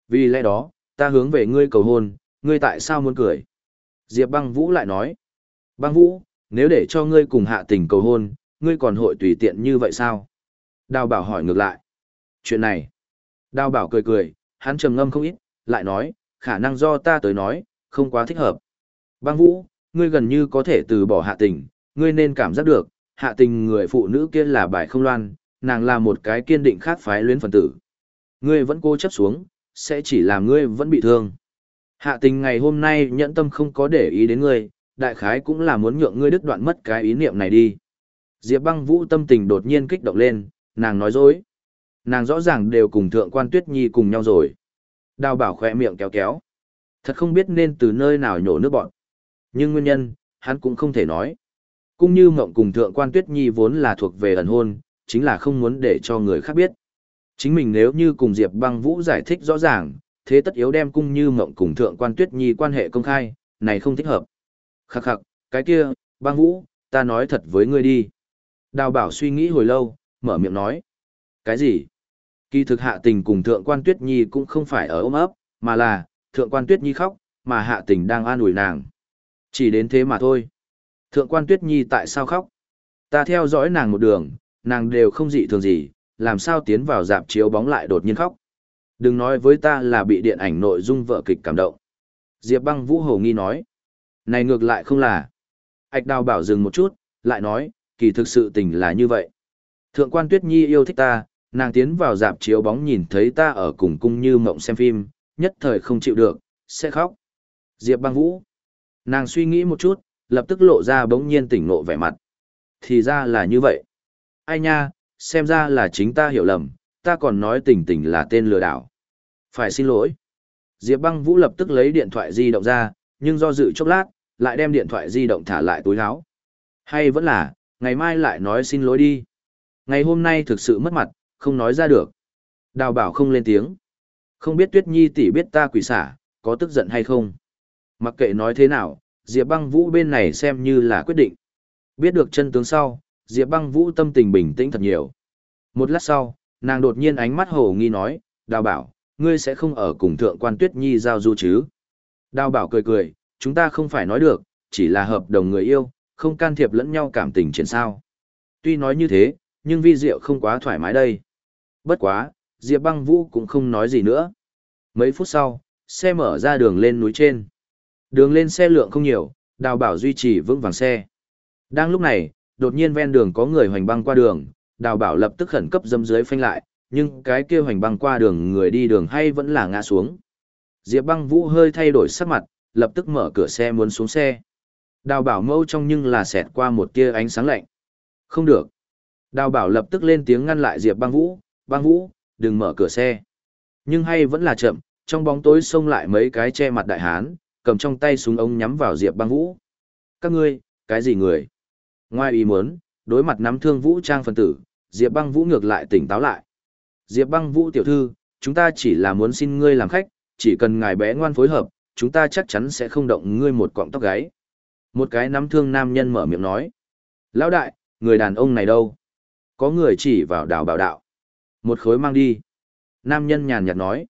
Vì lẽ đó, ta hướng về ngươi cầu hôn, ngươi tại sao muốn cười? Diệp Băng Vũ lại nói. Băng Vũ, nếu để cho ngươi cùng hạ tình cầu hôn, ngươi còn hội tùy tiện như vậy sao? Đào Bảo hỏi ngược lại. Chuyện này. Đào Bảo cười cười, hắn trầm ngâm không ít, lại nói, khả năng do ta tới nói, không quá thích hợp. Băng Vũ, ngươi gần như có thể từ bỏ hạ tình, ngươi nên cảm giác được, hạ tình người phụ nữ kia là bài không loan, nàng là một cái kiên định khác phái luyến phần tử. Ngươi vẫn cố chấp xuống, sẽ chỉ làm ngươi vẫn bị thương. Hạ tình ngày hôm nay nhẫn tâm không có để ý đến ngươi, đại khái cũng là muốn nhượng ngươi đứt đoạn mất cái ý niệm này đi. Diệp băng vũ tâm tình đột nhiên kích động lên, nàng nói dối. Nàng rõ ràng đều cùng thượng quan tuyết nhi cùng nhau rồi. Đào bảo khoe miệng kéo kéo. Thật không biết nên từ nơi nào nhổ nước bọn. Nhưng nguyên nhân, hắn cũng không thể nói. Cũng như mộng cùng thượng quan tuyết nhi vốn là thuộc về ẩn hôn, chính là không muốn để cho người khác biết. Chính mình nếu như cùng Diệp băng vũ giải thích rõ ràng, thế tất yếu đem cung như mộng cùng thượng quan tuyết nhi quan hệ công khai, này không thích hợp. Khắc khắc, cái kia, băng vũ, ta nói thật với ngươi đi. Đào bảo suy nghĩ hồi lâu, mở miệng nói. Cái gì? Kỳ thực hạ tình cùng thượng quan tuyết nhi cũng không phải ở ôm ấp, mà là, thượng quan tuyết nhi khóc, mà hạ tình đang an ủi nàng. Chỉ đến thế mà thôi. Thượng quan tuyết nhi tại sao khóc? Ta theo dõi nàng một đường, nàng đều không dị thường gì, làm sao tiến vào dạp chiếu bóng lại đột nhiên khóc. Đừng nói với ta là bị điện ảnh nội dung vợ kịch cảm động. Diệp băng vũ hồ nghi nói. Này ngược lại không là. Ảch đào bảo dừng một chút, lại nói, kỳ thực sự tình là như vậy. Thượng quan Tuyết Nhi yêu thích ta, nàng tiến vào dạp chiếu bóng nhìn thấy ta ở cùng cung như mộng xem phim, nhất thời không chịu được, sẽ khóc. Diệp băng vũ. Nàng suy nghĩ một chút, lập tức lộ ra bỗng nhiên tỉnh ngộ vẻ mặt. Thì ra là như vậy. Ai nha, xem ra là chính ta hiểu lầm, ta còn nói tỉnh tỉnh là tên lừa đảo. Phải xin lỗi. Diệp băng vũ lập tức lấy điện thoại di động ra, nhưng do dự chốc lát, lại đem điện thoại di động thả lại túi áo. Hay vẫn là, ngày mai lại nói xin lỗi đi. Ngày hôm nay thực sự mất mặt, không nói ra được. Đào bảo không lên tiếng. Không biết Tuyết Nhi tỷ biết ta quỷ xả, có tức giận hay không. Mặc kệ nói thế nào, Diệp băng vũ bên này xem như là quyết định. Biết được chân tướng sau, Diệp băng vũ tâm tình bình tĩnh thật nhiều. Một lát sau, nàng đột nhiên ánh mắt hồ nghi nói, đào bảo, ngươi sẽ không ở cùng thượng quan Tuyết Nhi giao du chứ. Đào bảo cười cười, chúng ta không phải nói được, chỉ là hợp đồng người yêu, không can thiệp lẫn nhau cảm tình chuyện sao. Tuy nói như thế, nhưng vi diệu không quá thoải mái đây. Bất quá, Diệp băng vũ cũng không nói gì nữa. Mấy phút sau, xe mở ra đường lên núi trên. Đường lên xe lượng không nhiều, đào bảo duy trì vững vàng xe. Đang lúc này, đột nhiên ven đường có người hoành băng qua đường, đào bảo lập tức khẩn cấp dâm dưới phanh lại, nhưng cái kia hoành băng qua đường người đi đường hay vẫn là ngã xuống. Diệp băng vũ hơi thay đổi sắc mặt, lập tức mở cửa xe muốn xuống xe. Đào bảo mâu trong nhưng là xẹt qua một tia ánh sáng lạnh. Không được. Đào bảo lập tức lên tiếng ngăn lại Diệp băng vũ, băng vũ, đừng mở cửa xe. Nhưng hay vẫn là chậm, trong bóng tối xông lại mấy cái che mặt đại hán, cầm trong tay súng ống nhắm vào Diệp băng vũ. Các ngươi, cái gì người? Ngoài ý muốn, đối mặt nắm thương vũ trang phân tử, Diệp băng vũ ngược lại tỉnh táo lại. Diệp băng vũ tiểu thư, chúng ta chỉ là muốn xin ngươi làm khách, chỉ cần ngài bé ngoan phối hợp, chúng ta chắc chắn sẽ không động ngươi một cọng tóc gáy. Một cái nắm thương nam nhân mở miệng nói. Lão đại, người đàn ông này đâu? Có người chỉ vào đào bảo đạo. Một khối mang đi. Nam nhân nhàn nhạt nói.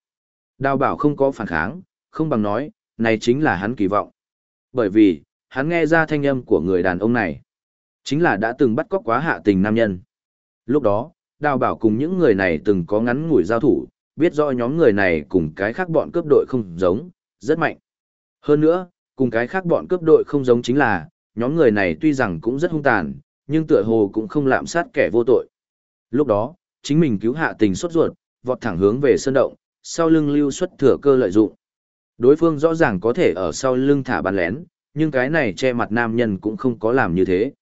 Đào bảo không có phản kháng, không bằng nói, này chính là hắn kỳ vọng. Bởi vì, hắn nghe ra thanh âm của người đàn ông này. Chính là đã từng bắt cóc quá hạ tình nam nhân. Lúc đó, đào bảo cùng những người này từng có ngắn ngủi giao thủ, biết rõ nhóm người này cùng cái khác bọn cướp đội không giống, rất mạnh. Hơn nữa, cùng cái khác bọn cướp đội không giống chính là, nhóm người này tuy rằng cũng rất hung tàn, nhưng tựa hồ cũng không lạm sát kẻ vô tội. Lúc đó, chính mình cứu hạ tình sốt ruột, vọt thẳng hướng về sơn động, sau lưng lưu xuất thừa cơ lợi dụng. Đối phương rõ ràng có thể ở sau lưng thả bắn lén, nhưng cái này che mặt nam nhân cũng không có làm như thế.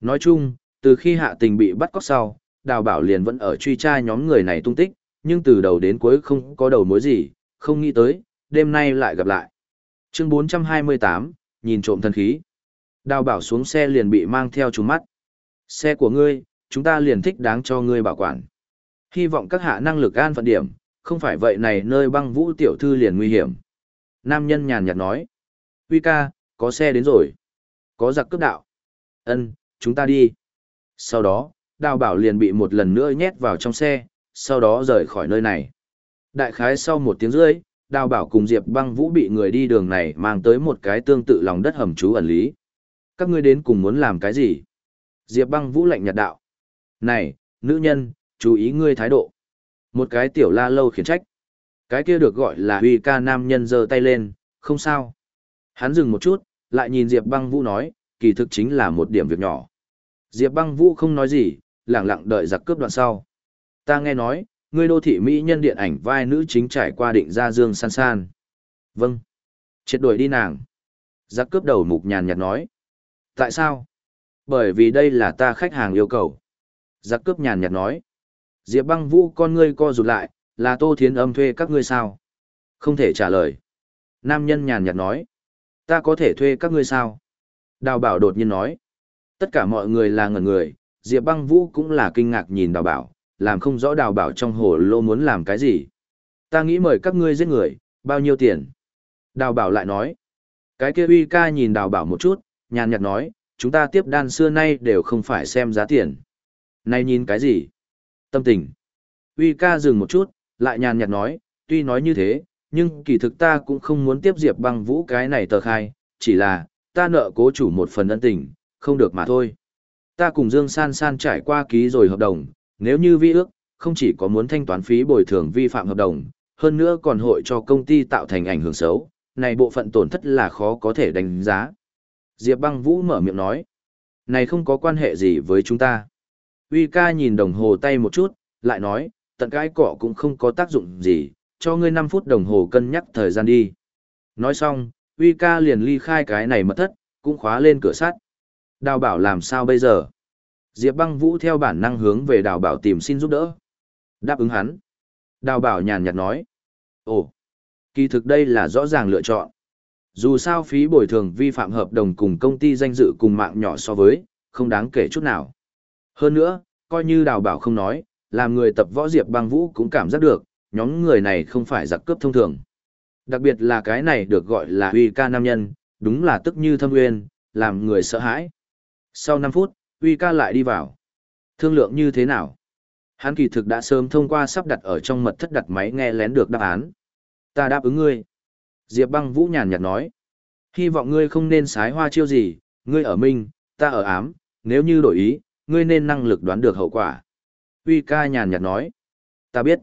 Nói chung, từ khi hạ tình bị bắt cóc sau, đào bảo liền vẫn ở truy tra nhóm người này tung tích, nhưng từ đầu đến cuối không có đầu mối gì, không nghĩ tới, đêm nay lại gặp lại. Chương 428, nhìn trộm thần khí. Đào bảo xuống xe liền bị mang theo trúng mắt. Xe của ngươi, chúng ta liền thích đáng cho ngươi bảo quản. Hy vọng các hạ năng lực an phận điểm, không phải vậy này nơi băng vũ tiểu thư liền nguy hiểm. Nam nhân nhàn nhạt nói. Huy ca, có xe đến rồi. Có giặc cướp đạo. Ân, chúng ta đi. Sau đó, đào bảo liền bị một lần nữa nhét vào trong xe, sau đó rời khỏi nơi này. Đại khái sau một tiếng rưỡi, đào bảo cùng Diệp băng vũ bị người đi đường này mang tới một cái tương tự lòng đất hầm trú ẩn lý. Các ngươi đến cùng muốn làm cái gì? Diệp băng vũ lạnh nhạt đạo. Này, nữ nhân, chú ý ngươi thái độ. Một cái tiểu la lâu khiển trách. Cái kia được gọi là huy ca nam nhân giơ tay lên, không sao. Hắn dừng một chút, lại nhìn Diệp băng vũ nói, kỳ thực chính là một điểm việc nhỏ. Diệp băng vũ không nói gì, lặng lặng đợi giặc cướp đoạn sau. Ta nghe nói, ngươi đô thị Mỹ nhân điện ảnh vai nữ chính trải qua định ra dương san san. Vâng. Triệt đuổi đi nàng. Giặc cướp đầu mục nhàn nhạt nói. Tại sao? Bởi vì đây là ta khách hàng yêu cầu. Giặc cướp nhàn nhạt nói. Diệp băng vũ con ngươi co rụt lại, là tô thiến âm thuê các ngươi sao? Không thể trả lời. Nam nhân nhàn nhạt nói. Ta có thể thuê các ngươi sao? Đào bảo đột nhiên nói. Tất cả mọi người là ngẩn người, Diệp băng vũ cũng là kinh ngạc nhìn đào bảo, làm không rõ đào bảo trong hồ lô muốn làm cái gì. Ta nghĩ mời các ngươi giết người, bao nhiêu tiền? Đào bảo lại nói. Cái kia uy ca nhìn đào bảo một chút, nhàn nhạt nói, chúng ta tiếp đan xưa nay đều không phải xem giá tiền. nay nhìn cái gì? Tâm tình. Uy ca dừng một chút, lại nhàn nhạt nói, tuy nói như thế, nhưng kỳ thực ta cũng không muốn tiếp diệp băng vũ cái này tờ khai, chỉ là, ta nợ cố chủ một phần ân tình, không được mà thôi. Ta cùng Dương San San trải qua ký rồi hợp đồng, nếu như vi ước, không chỉ có muốn thanh toán phí bồi thường vi phạm hợp đồng, hơn nữa còn hội cho công ty tạo thành ảnh hưởng xấu, này bộ phận tổn thất là khó có thể đánh giá. Diệp băng vũ mở miệng nói, này không có quan hệ gì với chúng ta. Uy ca nhìn đồng hồ tay một chút, lại nói, tận cái cọ cũng không có tác dụng gì, cho ngươi 5 phút đồng hồ cân nhắc thời gian đi. Nói xong, Uy ca liền ly khai cái này mật thất, cũng khóa lên cửa sắt. Đào bảo làm sao bây giờ? Diệp băng vũ theo bản năng hướng về đào bảo tìm xin giúp đỡ. Đáp ứng hắn. Đào bảo nhàn nhạt nói. Ồ, kỳ thực đây là rõ ràng lựa chọn. Dù sao phí bồi thường vi phạm hợp đồng cùng công ty danh dự cùng mạng nhỏ so với, không đáng kể chút nào. Hơn nữa, coi như đào bảo không nói, làm người tập võ Diệp băng vũ cũng cảm giác được, nhóm người này không phải giặc cướp thông thường. Đặc biệt là cái này được gọi là huy ca nam nhân, đúng là tức như thâm uyên, làm người sợ hãi. Sau 5 phút, Uy ca lại đi vào. Thương lượng như thế nào? Hắn kỳ thực đã sớm thông qua sắp đặt ở trong mật thất đặt máy nghe lén được đáp án. Ta đáp ứng ngươi. Diệp băng vũ nhàn nhạt nói. Hy vọng ngươi không nên sái hoa chiêu gì, ngươi ở minh, ta ở ám, nếu như đổi ý, ngươi nên năng lực đoán được hậu quả. Uy ca nhàn nhạt nói. Ta biết.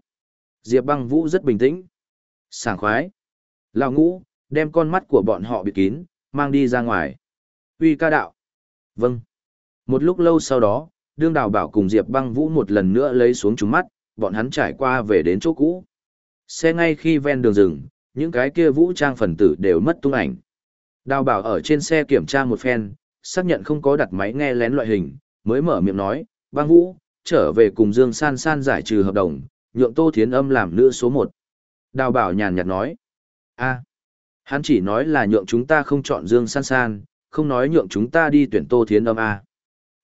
Diệp băng vũ rất bình tĩnh. Sảng khoái. Lào ngũ, đem con mắt của bọn họ bịt kín, mang đi ra ngoài. Uy ca đạo. Vâng. Một lúc lâu sau đó, đương đào bảo cùng Diệp băng vũ một lần nữa lấy xuống chúng mắt, bọn hắn trải qua về đến chỗ cũ. Xe ngay khi ven đường rừng, những cái kia vũ trang phần tử đều mất tung ảnh. Đào bảo ở trên xe kiểm tra một phen, xác nhận không có đặt máy nghe lén loại hình, mới mở miệng nói, băng vũ, trở về cùng Dương San San giải trừ hợp đồng, nhượng Tô Thiến Âm làm nữ số một. Đào bảo nhàn nhạt nói, a, hắn chỉ nói là nhượng chúng ta không chọn Dương San San, không nói nhượng chúng ta đi tuyển Tô Thiến Âm a.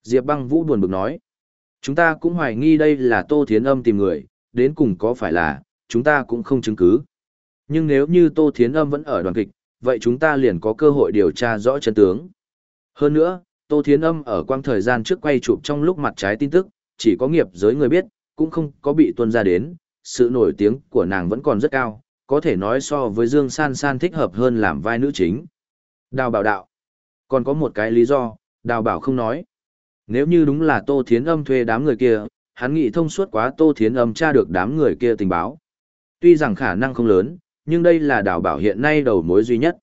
Diệp băng vũ buồn bực nói. Chúng ta cũng hoài nghi đây là Tô Thiến Âm tìm người, đến cùng có phải là, chúng ta cũng không chứng cứ. Nhưng nếu như Tô Thiến Âm vẫn ở đoàn kịch, vậy chúng ta liền có cơ hội điều tra rõ chân tướng. Hơn nữa, Tô Thiến Âm ở quang thời gian trước quay chụp trong lúc mặt trái tin tức, chỉ có nghiệp giới người biết, cũng không có bị tuân ra đến, sự nổi tiếng của nàng vẫn còn rất cao, có thể nói so với Dương San San thích hợp hơn làm vai nữ chính. Đào bảo đạo. Còn có một cái lý do, đào bảo không nói. Nếu như đúng là Tô Thiến Âm thuê đám người kia, hắn nghĩ thông suốt quá Tô Thiến Âm tra được đám người kia tình báo. Tuy rằng khả năng không lớn, nhưng đây là đào bảo hiện nay đầu mối duy nhất.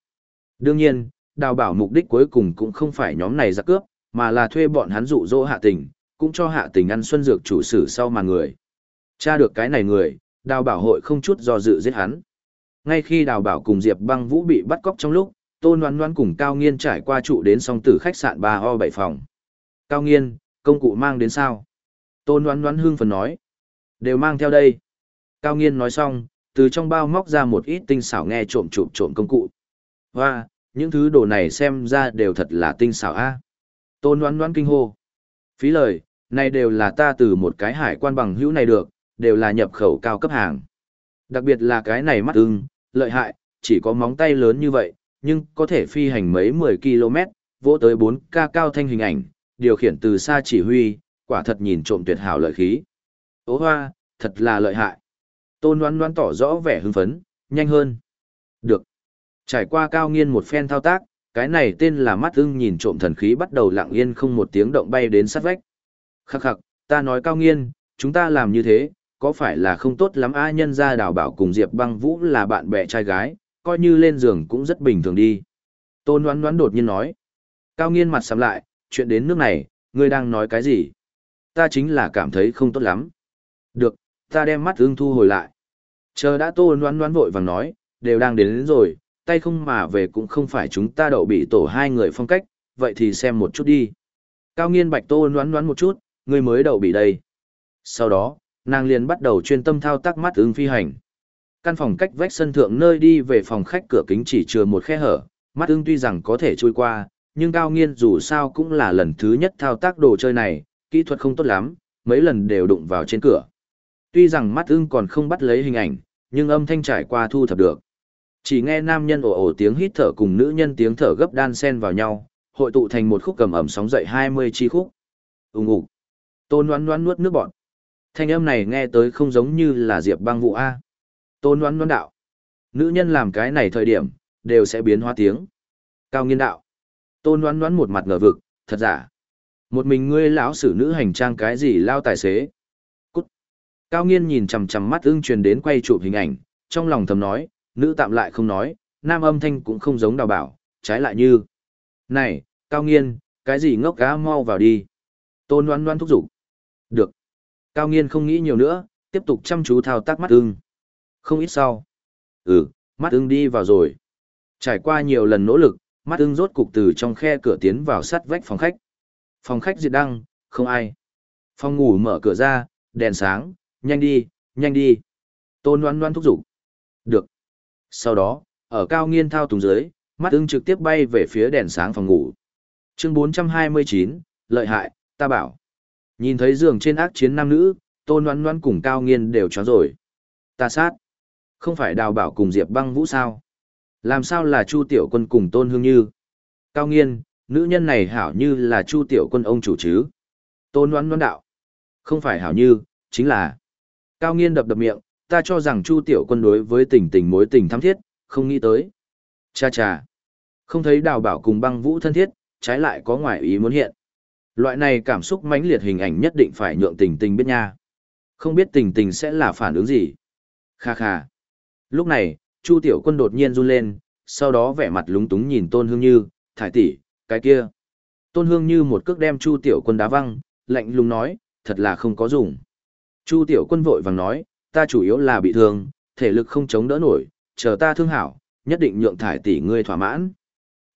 Đương nhiên, đào bảo mục đích cuối cùng cũng không phải nhóm này ra cướp, mà là thuê bọn hắn dụ dỗ hạ tình, cũng cho hạ tình ăn xuân dược chủ sử sau mà người. Tra được cái này người, đào bảo hội không chút do dự giết hắn. Ngay khi đào bảo cùng Diệp băng vũ bị bắt cóc trong lúc, tôn đoán đoán cùng Cao Nghiên trải qua trụ đến song tử khách sạn ba ho bảy phòng. Cao Nghiên, công cụ mang đến sao? Tôn đoán đoán hương phần nói. Đều mang theo đây. Cao Nghiên nói xong, từ trong bao móc ra một ít tinh xảo nghe trộm trộm trộm công cụ. Hoa, những thứ đồ này xem ra đều thật là tinh xảo a. Tôn đoán đoán kinh hô. Phí lời, này đều là ta từ một cái hải quan bằng hữu này được, đều là nhập khẩu cao cấp hàng. Đặc biệt là cái này mắt ưng, lợi hại, chỉ có móng tay lớn như vậy, nhưng có thể phi hành mấy 10 km, vỗ tới 4K cao thanh hình ảnh, điều khiển từ xa chỉ huy, quả thật nhìn trộm tuyệt hảo lợi khí. Ô hoa, thật là lợi hại. Tôn đoán đoán tỏ rõ vẻ hưng phấn, nhanh hơn. Được. Trải qua cao nghiên một phen thao tác, cái này tên là mắt ưng nhìn trộm thần khí bắt đầu lặng yên không một tiếng động bay đến sát vách. Khắc khắc, ta nói cao nghiên, chúng ta làm như thế, có phải là không tốt lắm a nhân ra đào bảo cùng Diệp băng vũ là bạn bè trai gái, coi như lên giường cũng rất bình thường đi. Tôn đoán đoán đột nhiên nói. Cao nghiên mặt sắm lại, chuyện đến nước này, ngươi đang nói cái gì? Ta chính là cảm thấy không tốt lắm. Được, ta đem mắt ưng thu hồi lại. Chờ đã tôn đoán đoán vội vàng nói, đều đang đến, đến rồi, tay không mà về cũng không phải chúng ta đậu bị tổ hai người phong cách, vậy thì xem một chút đi. Cao nghiên bạch tô đoán đoán một chút, ngươi mới đậu bị đây. Sau đó, nàng liền bắt đầu chuyên tâm thao tác mắt ứng phi hành. Căn phòng cách vách sân thượng nơi đi về phòng khách cửa kính chỉ chừa một khe hở, mắt ưng tuy rằng có thể trôi qua, nhưng cao nghiên dù sao cũng là lần thứ nhất thao tác đồ chơi này, kỹ thuật không tốt lắm, mấy lần đều đụng vào trên cửa. Tuy rằng mắt ưng còn không bắt lấy hình ảnh, nhưng âm thanh trải qua thu thập được. Chỉ nghe nam nhân ồ ồ tiếng hít thở cùng nữ nhân tiếng thở gấp đan xen vào nhau, hội tụ thành một khúc cầm ẩm sóng dậy 20 chi khúc. Ùng ục. Tôn Loan Loan nuốt nước bọt. Thanh âm này nghe tới không giống như là Diệp Băng Vũ a. Tôn Loan Loan đạo. Nữ nhân làm cái này thời điểm, đều sẽ biến hóa tiếng. Cao Nghiên đạo. Tôn Loan Loan một mặt ngờ vực, thật giả. Một mình ngươi lão sử nữ hành trang cái gì lao tài xế. Cút. Cao Nghiên nhìn chằm chằm mắt ưng truyền đến quay chụp hình ảnh, trong lòng thầm nói, nữ tạm lại không nói, nam âm thanh cũng không giống đào bảo, trái lại như. Này, Cao Nghiên, cái gì ngốc gá mau vào đi. Tôn đoán đoán thúc giục. Được. Cao nghiên không nghĩ nhiều nữa, tiếp tục chăm chú thao tác mắt ưng. Không ít sau. Ừ, mắt ưng đi vào rồi. Trải qua nhiều lần nỗ lực, mắt ưng rốt cục từ trong khe cửa tiến vào sắt vách phòng khách. Phòng khách diệt đăng, không ai. Phòng ngủ mở cửa ra, đèn sáng, nhanh đi, nhanh đi. Tôn đoán đoán thúc giục. Sau đó, ở cao nghiên thao túng dưới, mắt ưng trực tiếp bay về phía đèn sáng phòng ngủ. Chương 429, lợi hại, ta bảo. Nhìn thấy giường trên ác chiến nam nữ, tôn đoán đoán cùng cao nghiên đều chó rồi. Ta sát. Không phải đào bảo cùng Diệp băng vũ sao? Làm sao là Chu Tiểu Quân cùng Tôn Hương Như? Cao nghiên, nữ nhân này hảo như là Chu Tiểu Quân ông chủ chứ? Tôn đoán đoán đạo. Không phải hảo như, chính là. Cao nghiên đập đập miệng, ta cho rằng Chu Tiểu Quân đối với tình tình mối tình thắm thiết, không nghĩ tới. Cha cha. Không thấy đào bảo cùng băng vũ thân thiết, trái lại có ngoại ý muốn hiện. Loại này cảm xúc mãnh liệt hình ảnh nhất định phải nhượng tình tình biết nha. Không biết tình tình sẽ là phản ứng gì. Kha kha. Lúc này, Chu Tiểu Quân đột nhiên run lên, sau đó vẻ mặt lúng túng nhìn Tôn Hương Như, thải tỷ, cái kia. Tôn Hương Như một cước đem Chu Tiểu Quân đá văng, lạnh lùng nói, thật là không có dùng. Chu Tiểu Quân vội vàng nói, ta chủ yếu là bị thương, thể lực không chống đỡ nổi, chờ ta thương hảo, nhất định nhượng thải tỷ ngươi thỏa mãn.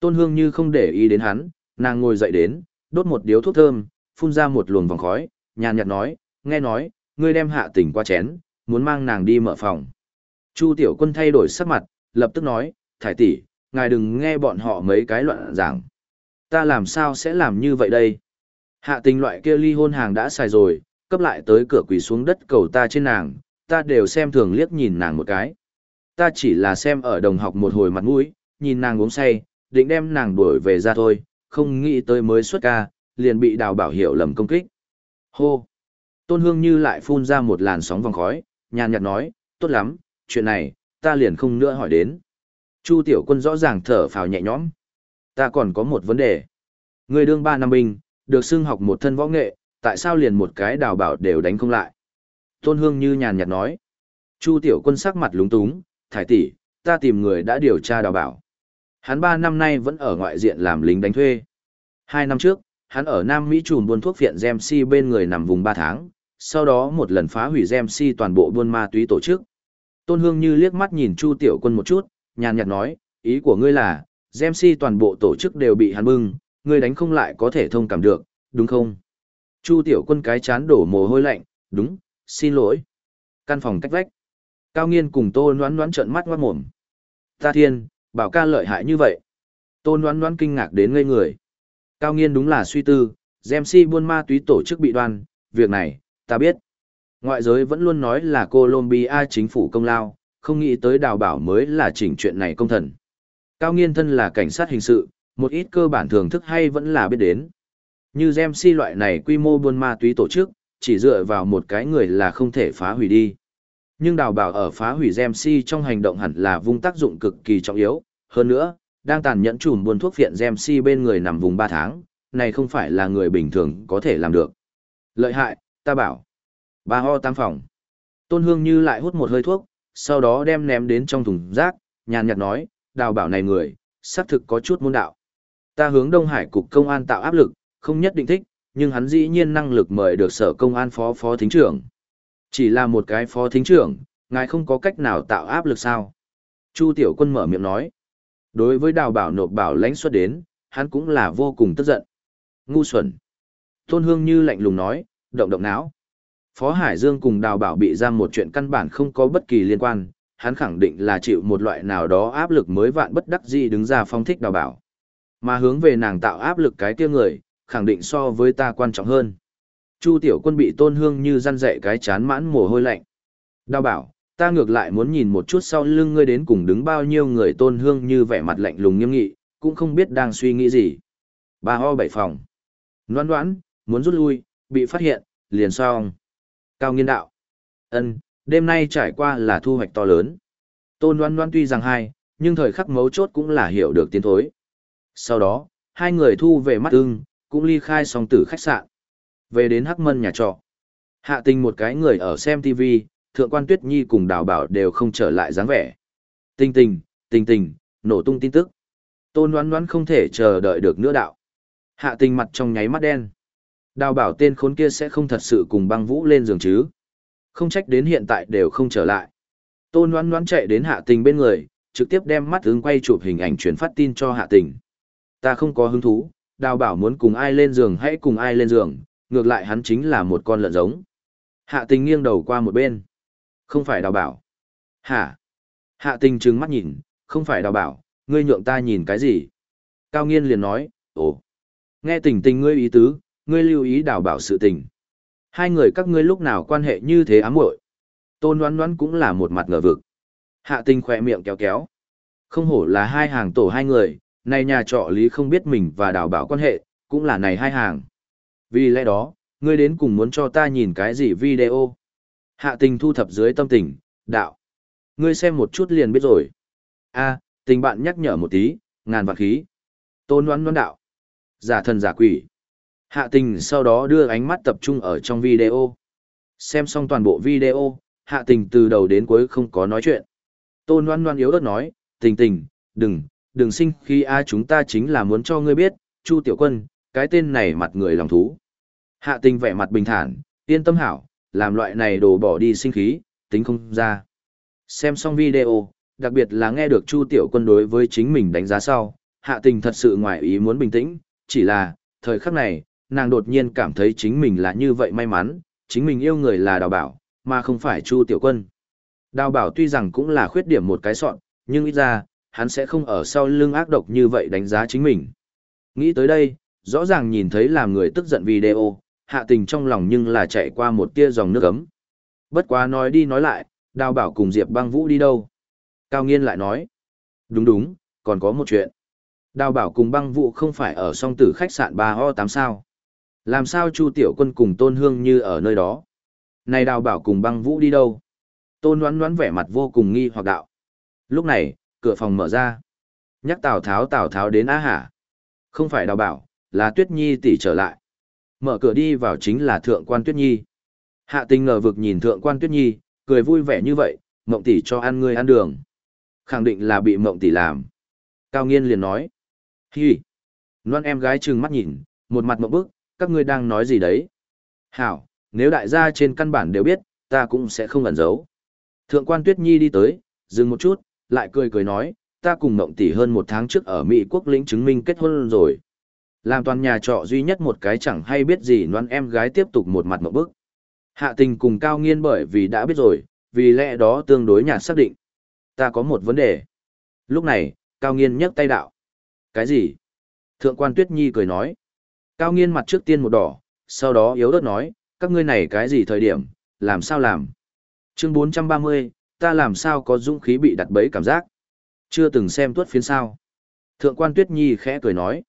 Tôn Hương Như không để ý đến hắn, nàng ngồi dậy đến, đốt một điếu thuốc thơm, phun ra một luồng vòng khói, nhàn nhạt nói, nghe nói, ngươi đem hạ tỉnh qua chén, muốn mang nàng đi mở phòng. Chu tiểu quân thay đổi sắc mặt, lập tức nói, thải tỷ, ngài đừng nghe bọn họ mấy cái loạn giảng. Ta làm sao sẽ làm như vậy đây? Hạ tình loại kia ly hôn hàng đã xài rồi, cấp lại tới cửa quỳ xuống đất cầu ta trên nàng, ta đều xem thường liếc nhìn nàng một cái. Ta chỉ là xem ở đồng học một hồi mặt mũi, nhìn nàng uống say, định đem nàng đuổi về ra thôi, không nghĩ tới mới xuất ca, liền bị đào bảo hiểu lầm công kích. Hô! Tôn Hương Như lại phun ra một làn sóng vòng khói, nhàn nhạt nói, tốt lắm, chuyện này, ta liền không nữa hỏi đến. Chu Tiểu Quân rõ ràng thở phào nhẹ nhõm. Ta còn có một vấn đề. Người đương ba năm binh, được xưng học một thân võ nghệ, tại sao liền một cái đào bảo đều đánh không lại? Tôn Hương Như nhàn nhạt nói. Chu Tiểu Quân sắc mặt lúng túng, thải tỷ, ta tìm người đã điều tra đào bảo. Hắn 3 năm nay vẫn ở ngoại diện làm lính đánh thuê. Hai năm trước, hắn ở Nam Mỹ trùm buôn thuốc viện Gemsi bên người nằm vùng 3 tháng, sau đó một lần phá hủy Gemsi toàn bộ buôn ma túy tổ chức. Tôn Hương Như liếc mắt nhìn Chu Tiểu Quân một chút, nhàn nhạt nói, ý của ngươi là, Gemsi toàn bộ tổ chức đều bị hắn bưng, ngươi đánh không lại có thể thông cảm được, đúng không? Chu Tiểu Quân cái chán đổ mồ hôi lạnh, đúng, xin lỗi. Căn phòng cách vách. Cao Nghiên cùng Tô loãn loãn trợn mắt ngoắt mồm. Ta thiên, bảo ca lợi hại như vậy. Tô loãn loãn kinh ngạc đến ngây người. Cao Nghiên đúng là suy tư, Gemsi buôn ma túy tổ chức bị đoan, việc này, ta biết. Ngoại giới vẫn luôn nói là Colombia chính phủ công lao, không nghĩ tới đào bảo mới là chỉnh chuyện này công thần. Cao nghiên thân là cảnh sát hình sự, một ít cơ bản thưởng thức hay vẫn là biết đến. Như Gemsi loại này quy mô buôn ma túy tổ chức, chỉ dựa vào một cái người là không thể phá hủy đi. Nhưng đào bảo ở phá hủy Gemsi trong hành động hẳn là vung tác dụng cực kỳ trọng yếu. Hơn nữa, đang tàn nhẫn chùm buôn thuốc phiện Gemsi bên người nằm vùng 3 tháng, này không phải là người bình thường có thể làm được. Lợi hại, ta bảo. Ba ho tam phòng. Tôn Hương Như lại hút một hơi thuốc, sau đó đem ném đến trong thùng rác, nhàn nhạt nói, đào bảo này người, xác thực có chút môn đạo. Ta hướng Đông Hải cục công an tạo áp lực, không nhất định thích, nhưng hắn dĩ nhiên năng lực mời được sở công an phó phó thính trưởng. Chỉ là một cái phó thính trưởng, ngài không có cách nào tạo áp lực sao? Chu Tiểu Quân mở miệng nói. Đối với đào bảo nộp bảo lãnh xuất đến, hắn cũng là vô cùng tức giận. Ngu xuẩn. Tôn Hương Như lạnh lùng nói, động động não. Phó Hải Dương cùng đào bảo bị giam một chuyện căn bản không có bất kỳ liên quan, hắn khẳng định là chịu một loại nào đó áp lực mới vạn bất đắc dĩ đứng ra phong thích đào bảo. Mà hướng về nàng tạo áp lực cái kia người, khẳng định so với ta quan trọng hơn. Chu tiểu quân bị tôn hương như răn dạy cái chán mãn mồ hôi lạnh. Đào bảo, ta ngược lại muốn nhìn một chút sau lưng ngươi đến cùng đứng bao nhiêu người tôn hương như vẻ mặt lạnh lùng nghiêm nghị, cũng không biết đang suy nghĩ gì. Ba ho bảy phòng. Loan đoán, muốn rút lui, bị phát hiện, liền xong. Cao nghiên đạo. ân đêm nay trải qua là thu hoạch to lớn. Tôn đoán đoán tuy rằng hai, nhưng thời khắc mấu chốt cũng là hiểu được tiến thối. Sau đó, hai người thu về mắt ưng, cũng ly khai song tử khách sạn. Về đến Hắc Mân nhà trọ. Hạ tình một cái người ở xem TV, Thượng quan Tuyết Nhi cùng đào bảo đều không trở lại dáng vẻ. Tình tình, tình tình, nổ tung tin tức. Tôn đoán đoán không thể chờ đợi được nữa đạo. Hạ tình mặt trong nháy mắt đen. Đào bảo tên khốn kia sẽ không thật sự cùng băng vũ lên giường chứ. Không trách đến hiện tại đều không trở lại. Tôn đoán đoán chạy đến hạ tình bên người, trực tiếp đem mắt ứng quay chụp hình ảnh truyền phát tin cho hạ tình. Ta không có hứng thú, đào bảo muốn cùng ai lên giường hãy cùng ai lên giường, ngược lại hắn chính là một con lợn giống. Hạ tình nghiêng đầu qua một bên. Không phải đào bảo. Hả? Hạ tình trừng mắt nhìn, không phải đào bảo, ngươi nhượng ta nhìn cái gì? Cao nghiên liền nói, ồ. Nghe tình tình ngươi ý tứ, ngươi lưu ý đào bảo sự tình. Hai người các ngươi lúc nào quan hệ như thế ám muội Tôn đoán đoán cũng là một mặt ngờ vực. Hạ tình khỏe miệng kéo kéo. Không hổ là hai hàng tổ hai người, này nhà trọ lý không biết mình và đào bảo quan hệ, cũng là này hai hàng. Vì lẽ đó, ngươi đến cùng muốn cho ta nhìn cái gì video. Hạ tình thu thập dưới tâm tình, đạo. Ngươi xem một chút liền biết rồi. a tình bạn nhắc nhở một tí, ngàn vạn khí. Tôn đoán đoán đạo. Giả thần giả quỷ. Hạ tình sau đó đưa ánh mắt tập trung ở trong video. Xem xong toàn bộ video, hạ tình từ đầu đến cuối không có nói chuyện. Tôn đoán đoán yếu ớt nói, tình tình, đừng, đừng sinh khi a chúng ta chính là muốn cho ngươi biết, Chu Tiểu Quân, cái tên này mặt người lòng thú. Hạ tình vẻ mặt bình thản, yên tâm hảo, làm loại này đổ bỏ đi sinh khí, tính không ra. Xem xong video, đặc biệt là nghe được Chu Tiểu Quân đối với chính mình đánh giá sau, hạ tình thật sự ngoài ý muốn bình tĩnh, chỉ là, thời khắc này, nàng đột nhiên cảm thấy chính mình là như vậy may mắn, chính mình yêu người là đào bảo, mà không phải Chu Tiểu Quân. Đào bảo tuy rằng cũng là khuyết điểm một cái soạn, nhưng ít ra, hắn sẽ không ở sau lưng ác độc như vậy đánh giá chính mình. Nghĩ tới đây, rõ ràng nhìn thấy làm người tức giận video, hạ tình trong lòng nhưng là chạy qua một tia dòng nước ấm. Bất quá nói đi nói lại, đào bảo cùng Diệp băng vũ đi đâu? Cao Nghiên lại nói. Đúng đúng, còn có một chuyện. Đào bảo cùng băng vũ không phải ở song tử khách sạn 3O8 sao. Làm sao Chu Tiểu Quân cùng Tôn Hương như ở nơi đó? Này đào bảo cùng băng vũ đi đâu? Tôn đoán đoán vẻ mặt vô cùng nghi hoặc đạo. Lúc này, cửa phòng mở ra. Nhắc Tào Tháo Tào Tháo đến á hả. Không phải đào bảo, là Tuyết Nhi tỷ trở lại. Mở cửa đi vào chính là Thượng quan Tuyết Nhi. Hạ tình ngờ vực nhìn Thượng quan Tuyết Nhi, cười vui vẻ như vậy, mộng tỷ cho ăn ngươi ăn đường. Khẳng định là bị mộng tỷ làm. Cao Nghiên liền nói. Hi. Loan em gái trừng mắt nhìn, một mặt mộng bức, các ngươi đang nói gì đấy? Hảo, Nếu đại gia trên căn bản đều biết, ta cũng sẽ không ẩn giấu. Thượng quan Tuyết Nhi đi tới, dừng một chút, lại cười cười nói, ta cùng Mộng tỷ hơn một tháng trước ở Mỹ quốc lĩnh chứng minh kết hôn rồi. Làm toàn nhà trọ duy nhất một cái chẳng hay biết gì noan em gái tiếp tục một mặt một bức. Hạ tình cùng cao nghiên bởi vì đã biết rồi, vì lẽ đó tương đối nhạt xác định. Ta có một vấn đề. Lúc này, cao nghiên nhấc tay đạo. Cái gì? Thượng quan Tuyết Nhi cười nói. Cao nghiên mặt trước tiên một đỏ, sau đó yếu ớt nói, các ngươi này cái gì thời điểm, làm sao làm? Chương 430, ta làm sao có dũng khí bị đặt bẫy cảm giác? Chưa từng xem tuất phiến sao? Thượng quan Tuyết Nhi khẽ cười nói.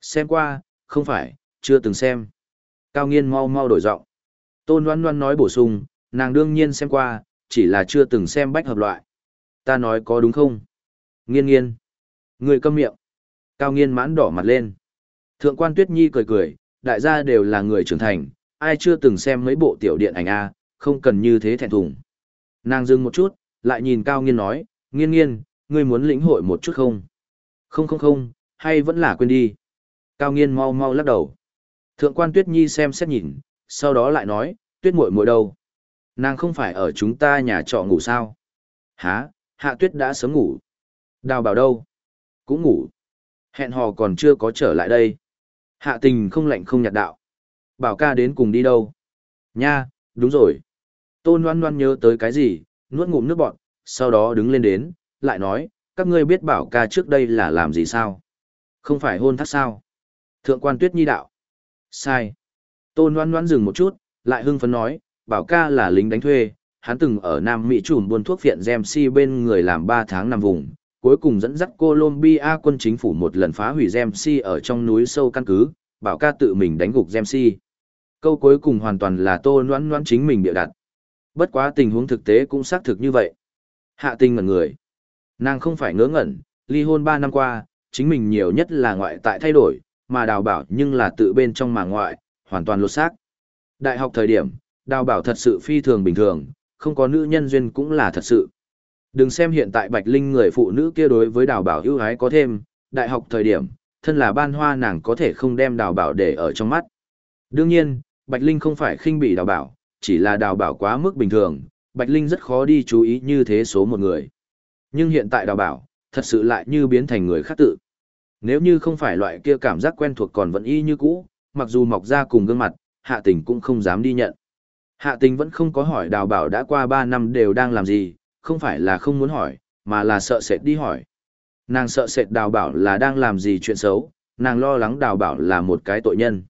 Xem qua, không phải, chưa từng xem. Cao nghiên mau mau đổi giọng. Tôn Loan Loan nói bổ sung, nàng đương nhiên xem qua, chỉ là chưa từng xem bách hợp loại. Ta nói có đúng không? Nghiên nghiên. Người câm miệng. Cao nghiên mãn đỏ mặt lên. Thượng quan Tuyết Nhi cười cười, đại gia đều là người trưởng thành, ai chưa từng xem mấy bộ tiểu điện ảnh A, không cần như thế thẹn thùng. Nàng dừng một chút, lại nhìn Cao nghiên nói, nghiên nghiên, ngươi muốn lĩnh hội một chút không? Không không không, hay vẫn là quên đi. Cao nghiên mau mau lắc đầu. Thượng quan Tuyết Nhi xem xét nhìn, sau đó lại nói, Tuyết muội muội đâu? Nàng không phải ở chúng ta nhà trọ ngủ sao? Hả, Hạ Tuyết đã sớm ngủ. Đào bảo đâu? Cũng ngủ. Hẹn hò còn chưa có trở lại đây. Hạ tình không lạnh không nhạt đạo. Bảo ca đến cùng đi đâu? Nha, đúng rồi. Tôn Loan Loan nhớ tới cái gì, nuốt ngụm nước bọt, sau đó đứng lên đến, lại nói, các ngươi biết bảo ca trước đây là làm gì sao? Không phải hôn thác sao? Thượng quan tuyết nhi đạo. Sai. Tôn Loan Loan dừng một chút, lại hưng phấn nói, bảo ca là lính đánh thuê, hắn từng ở Nam Mỹ trùm buôn thuốc phiện Gemsi bên người làm 3 tháng nằm vùng, cuối cùng dẫn dắt Colombia quân chính phủ một lần phá hủy Gemsi ở trong núi sâu căn cứ, bảo ca tự mình đánh gục Gemsi. Câu cuối cùng hoàn toàn là tô Loan Loan chính mình bịa đặt. Bất quá tình huống thực tế cũng xác thực như vậy. Hạ tình ngẩn người. Nàng không phải ngớ ngẩn, ly hôn 3 năm qua, chính mình nhiều nhất là ngoại tại thay đổi, mà đào bảo nhưng là tự bên trong mà ngoại, hoàn toàn lột xác. Đại học thời điểm, đào bảo thật sự phi thường bình thường, không có nữ nhân duyên cũng là thật sự. Đừng xem hiện tại Bạch Linh người phụ nữ kia đối với đào bảo ưu ái có thêm, đại học thời điểm, thân là ban hoa nàng có thể không đem đào bảo để ở trong mắt. Đương nhiên, Bạch Linh không phải khinh bị đào bảo, chỉ là đào bảo quá mức bình thường, Bạch Linh rất khó đi chú ý như thế số một người. Nhưng hiện tại đào bảo, thật sự lại như biến thành người khác tự. Nếu như không phải loại kia cảm giác quen thuộc còn vẫn y như cũ, mặc dù mọc ra cùng gương mặt, hạ tình cũng không dám đi nhận. Hạ tình vẫn không có hỏi đào bảo đã qua 3 năm đều đang làm gì, không phải là không muốn hỏi, mà là sợ sệt đi hỏi. Nàng sợ sệt đào bảo là đang làm gì chuyện xấu, nàng lo lắng đào bảo là một cái tội nhân.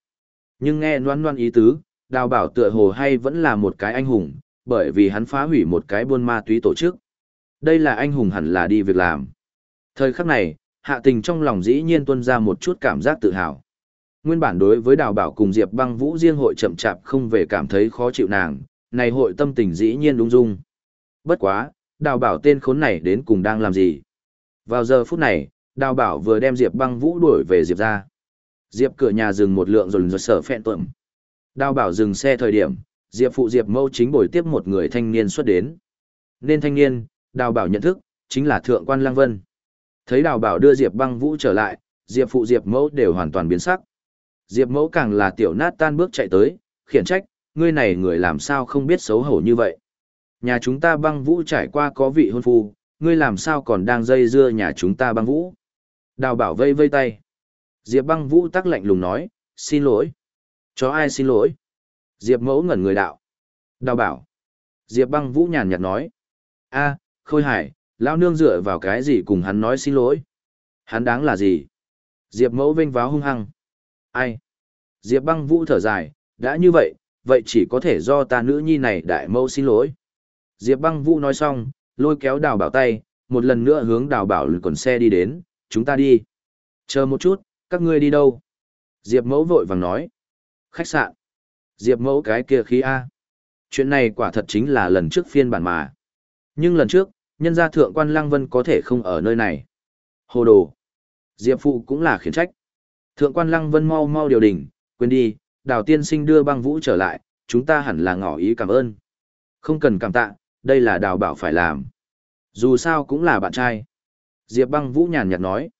Nhưng nghe noan noan ý tứ, đào bảo tựa hồ hay vẫn là một cái anh hùng, bởi vì hắn phá hủy một cái buôn ma túy tổ chức. Đây là anh hùng hẳn là đi việc làm. Thời khắc này, hạ tình trong lòng dĩ nhiên tuân ra một chút cảm giác tự hào. Nguyên bản đối với đào bảo cùng Diệp băng vũ riêng hội chậm chạp không về cảm thấy khó chịu nàng, này hội tâm tình dĩ nhiên đúng dung. Bất quá, đào bảo tên khốn này đến cùng đang làm gì? Vào giờ phút này, đào bảo vừa đem Diệp băng vũ đuổi về Diệp ra. Diệp cửa nhà dừng một lượng rồi rồi sở phẹn tuẩm. Đào bảo dừng xe thời điểm, Diệp phụ Diệp mâu chính bồi tiếp một người thanh niên xuất đến. Nên thanh niên, đào bảo nhận thức, chính là thượng quan lang vân. Thấy đào bảo đưa Diệp băng vũ trở lại, Diệp phụ Diệp mẫu đều hoàn toàn biến sắc. Diệp mẫu càng là tiểu nát tan bước chạy tới, khiển trách, ngươi này người làm sao không biết xấu hổ như vậy. Nhà chúng ta băng vũ trải qua có vị hôn phu, ngươi làm sao còn đang dây dưa nhà chúng ta băng vũ. Đào bảo vây vây tay. Diệp băng vũ tắc lạnh lùng nói, xin lỗi. Cho ai xin lỗi? Diệp mẫu ngẩn người đạo. Đào bảo. Diệp băng vũ nhàn nhạt nói. a khôi hải, lao nương dựa vào cái gì cùng hắn nói xin lỗi? Hắn đáng là gì? Diệp mẫu vênh váo hung hăng. Ai? Diệp băng vũ thở dài, đã như vậy, vậy chỉ có thể do ta nữ nhi này đại mẫu xin lỗi. Diệp băng vũ nói xong, lôi kéo đào bảo tay, một lần nữa hướng đào bảo lực còn xe đi đến, chúng ta đi. Chờ một chút, các ngươi đi đâu? Diệp mẫu vội vàng nói. Khách sạn. Diệp mẫu cái kia khí A. Chuyện này quả thật chính là lần trước phiên bản mà. Nhưng lần trước, nhân gia thượng quan Lăng Vân có thể không ở nơi này. Hồ đồ. Diệp phụ cũng là khiển trách. Thượng quan Lăng Vân mau mau điều đình, quên đi, đào tiên sinh đưa băng vũ trở lại, chúng ta hẳn là ngỏ ý cảm ơn. Không cần cảm tạ, đây là đào bảo phải làm. Dù sao cũng là bạn trai. Diệp băng vũ nhàn nhạt nói.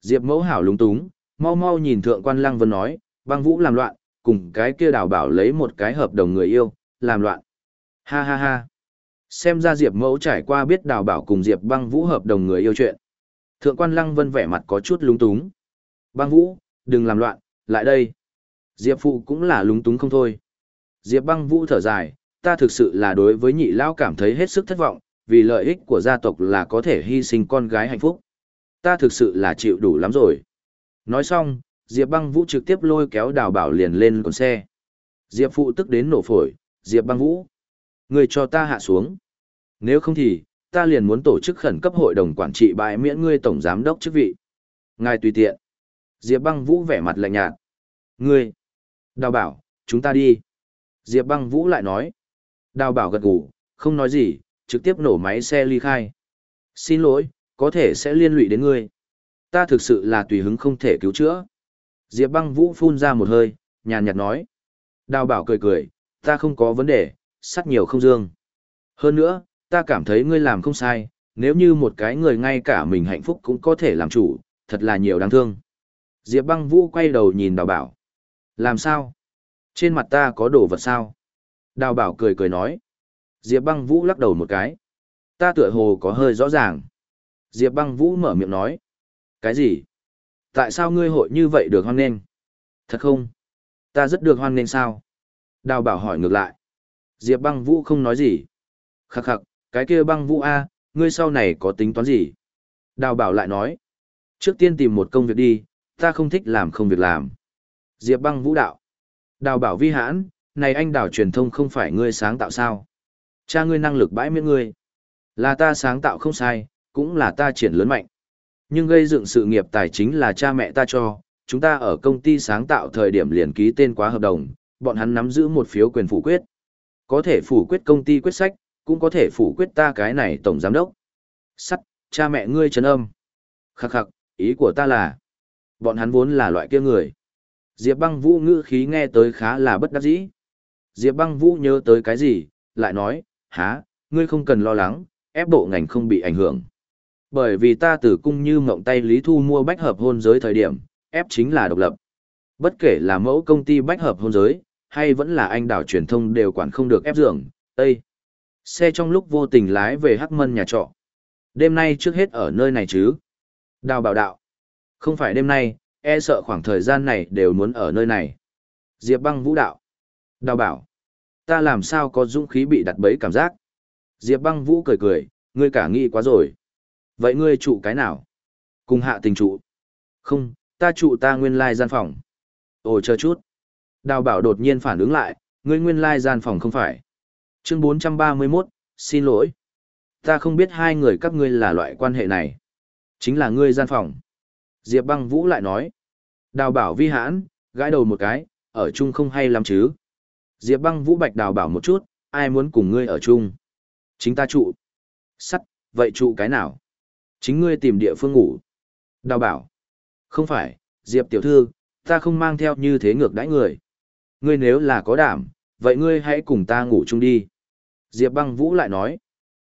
Diệp mẫu hảo lúng túng, mau mau nhìn thượng quan lăng vân nói, băng vũ làm loạn, cùng cái kia đào bảo lấy một cái hợp đồng người yêu, làm loạn. Ha ha ha. Xem ra Diệp Mẫu trải qua biết đào bảo cùng Diệp băng vũ hợp đồng người yêu chuyện. Thượng quan Lăng Vân vẻ mặt có chút lúng túng. Băng vũ, đừng làm loạn, lại đây. Diệp Phụ cũng là lúng túng không thôi. Diệp băng vũ thở dài, ta thực sự là đối với nhị lao cảm thấy hết sức thất vọng, vì lợi ích của gia tộc là có thể hy sinh con gái hạnh phúc. Ta thực sự là chịu đủ lắm rồi. Nói xong, Diệp băng vũ trực tiếp lôi kéo đào bảo liền lên con xe. Diệp phụ tức đến nổ phổi, Diệp băng vũ. Người cho ta hạ xuống. Nếu không thì, ta liền muốn tổ chức khẩn cấp hội đồng quản trị bãi miễn ngươi tổng giám đốc chức vị. Ngài tùy tiện. Diệp băng vũ vẻ mặt lạnh nhạt. Ngươi. Đào bảo, chúng ta đi. Diệp băng vũ lại nói. Đào bảo gật gù, không nói gì, trực tiếp nổ máy xe ly khai. Xin lỗi, có thể sẽ liên lụy đến ngươi. Ta thực sự là tùy hứng không thể cứu chữa. Diệp băng vũ phun ra một hơi, nhàn nhạt nói. Đào bảo cười cười, ta không có vấn đề, sắt nhiều không dương. Hơn nữa, ta cảm thấy ngươi làm không sai, nếu như một cái người ngay cả mình hạnh phúc cũng có thể làm chủ, thật là nhiều đáng thương. Diệp băng vũ quay đầu nhìn đào bảo. Làm sao? Trên mặt ta có đồ vật sao? Đào bảo cười cười nói. Diệp băng vũ lắc đầu một cái. Ta tựa hồ có hơi rõ ràng. Diệp băng vũ mở miệng nói. Cái gì? Tại sao ngươi hội như vậy được hoan nghênh? Thật không? Ta rất được hoan nghênh sao? Đào bảo hỏi ngược lại. Diệp băng vũ không nói gì. Khắc khắc, cái kia băng vũ A, ngươi sau này có tính toán gì? Đào bảo lại nói. Trước tiên tìm một công việc đi, ta không thích làm không việc làm. Diệp băng vũ đạo. Đào bảo vi hãn, này anh đào truyền thông không phải ngươi sáng tạo sao? Cha ngươi năng lực bãi miễn ngươi. Là ta sáng tạo không sai, cũng là ta triển lớn mạnh. Nhưng gây dựng sự nghiệp tài chính là cha mẹ ta cho, chúng ta ở công ty sáng tạo thời điểm liền ký tên quá hợp đồng, bọn hắn nắm giữ một phiếu quyền phủ quyết. Có thể phủ quyết công ty quyết sách, cũng có thể phủ quyết ta cái này tổng giám đốc. Sắt, cha mẹ ngươi trấn âm. Khắc khắc, ý của ta là, bọn hắn vốn là loại kia người. Diệp băng vũ ngữ khí nghe tới khá là bất đắc dĩ. Diệp băng vũ nhớ tới cái gì, lại nói, há, ngươi không cần lo lắng, ép bộ ngành không bị ảnh hưởng. Bởi vì ta tử cung như mộng tay Lý Thu mua bách hợp hôn giới thời điểm, ép chính là độc lập. Bất kể là mẫu công ty bách hợp hôn giới, hay vẫn là anh đảo truyền thông đều quản không được ép dường, Tây. Xe trong lúc vô tình lái về Hắc Mân nhà trọ. Đêm nay trước hết ở nơi này chứ. Đào bảo đạo. Không phải đêm nay, e sợ khoảng thời gian này đều muốn ở nơi này. Diệp băng vũ đạo. Đào bảo. Ta làm sao có dũng khí bị đặt bẫy cảm giác. Diệp băng vũ cười cười, ngươi cả nghĩ quá rồi. Vậy ngươi trụ cái nào? Cùng hạ tình trụ. Không, ta trụ ta nguyên lai gian phòng. Ồ chờ chút. Đào bảo đột nhiên phản ứng lại, ngươi nguyên lai gian phòng không phải. Chương 431, xin lỗi. Ta không biết hai người các ngươi là loại quan hệ này. Chính là ngươi gian phòng. Diệp băng vũ lại nói. Đào bảo vi hãn, gãi đầu một cái, ở chung không hay lắm chứ. Diệp băng vũ bạch đào bảo một chút, ai muốn cùng ngươi ở chung. Chính ta trụ. Sắt, vậy trụ cái nào? Chính ngươi tìm địa phương ngủ. Đào bảo. Không phải, Diệp tiểu thư, ta không mang theo như thế ngược đãi người. Ngươi nếu là có đảm, vậy ngươi hãy cùng ta ngủ chung đi. Diệp băng vũ lại nói.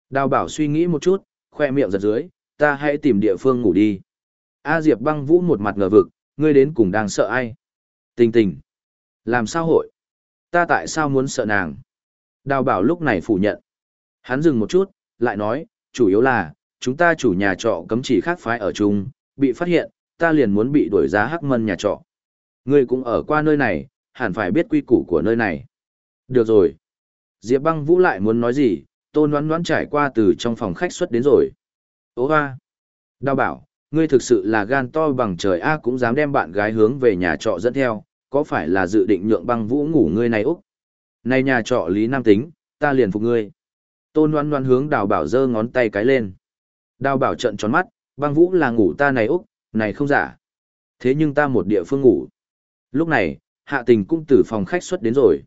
Đào bảo suy nghĩ một chút, khoe miệng giật dưới, ta hãy tìm địa phương ngủ đi. A Diệp băng vũ một mặt ngờ vực, ngươi đến cùng đang sợ ai? Tình tình. Làm sao hội? Ta tại sao muốn sợ nàng? Đào bảo lúc này phủ nhận. Hắn dừng một chút, lại nói, chủ yếu là, chúng ta chủ nhà trọ cấm chỉ khác phái ở chung, bị phát hiện, ta liền muốn bị đuổi giá hắc mân nhà trọ. Ngươi cũng ở qua nơi này, hẳn phải biết quy củ của nơi này. Được rồi. Diệp băng vũ lại muốn nói gì, tôn đoán đoán trải qua từ trong phòng khách xuất đến rồi. Ô hoa. Đào bảo, ngươi thực sự là gan to bằng trời A cũng dám đem bạn gái hướng về nhà trọ dẫn theo, có phải là dự định nhượng băng vũ ngủ ngươi này Úc? Này nhà trọ Lý Nam Tính, ta liền phục ngươi. Tôn đoán đoán hướng đào bảo giơ ngón tay cái lên. Đào bảo trận tròn mắt, băng vũ là ngủ ta này Úc, này không giả. Thế nhưng ta một địa phương ngủ. Lúc này, hạ tình cũng từ phòng khách xuất đến rồi.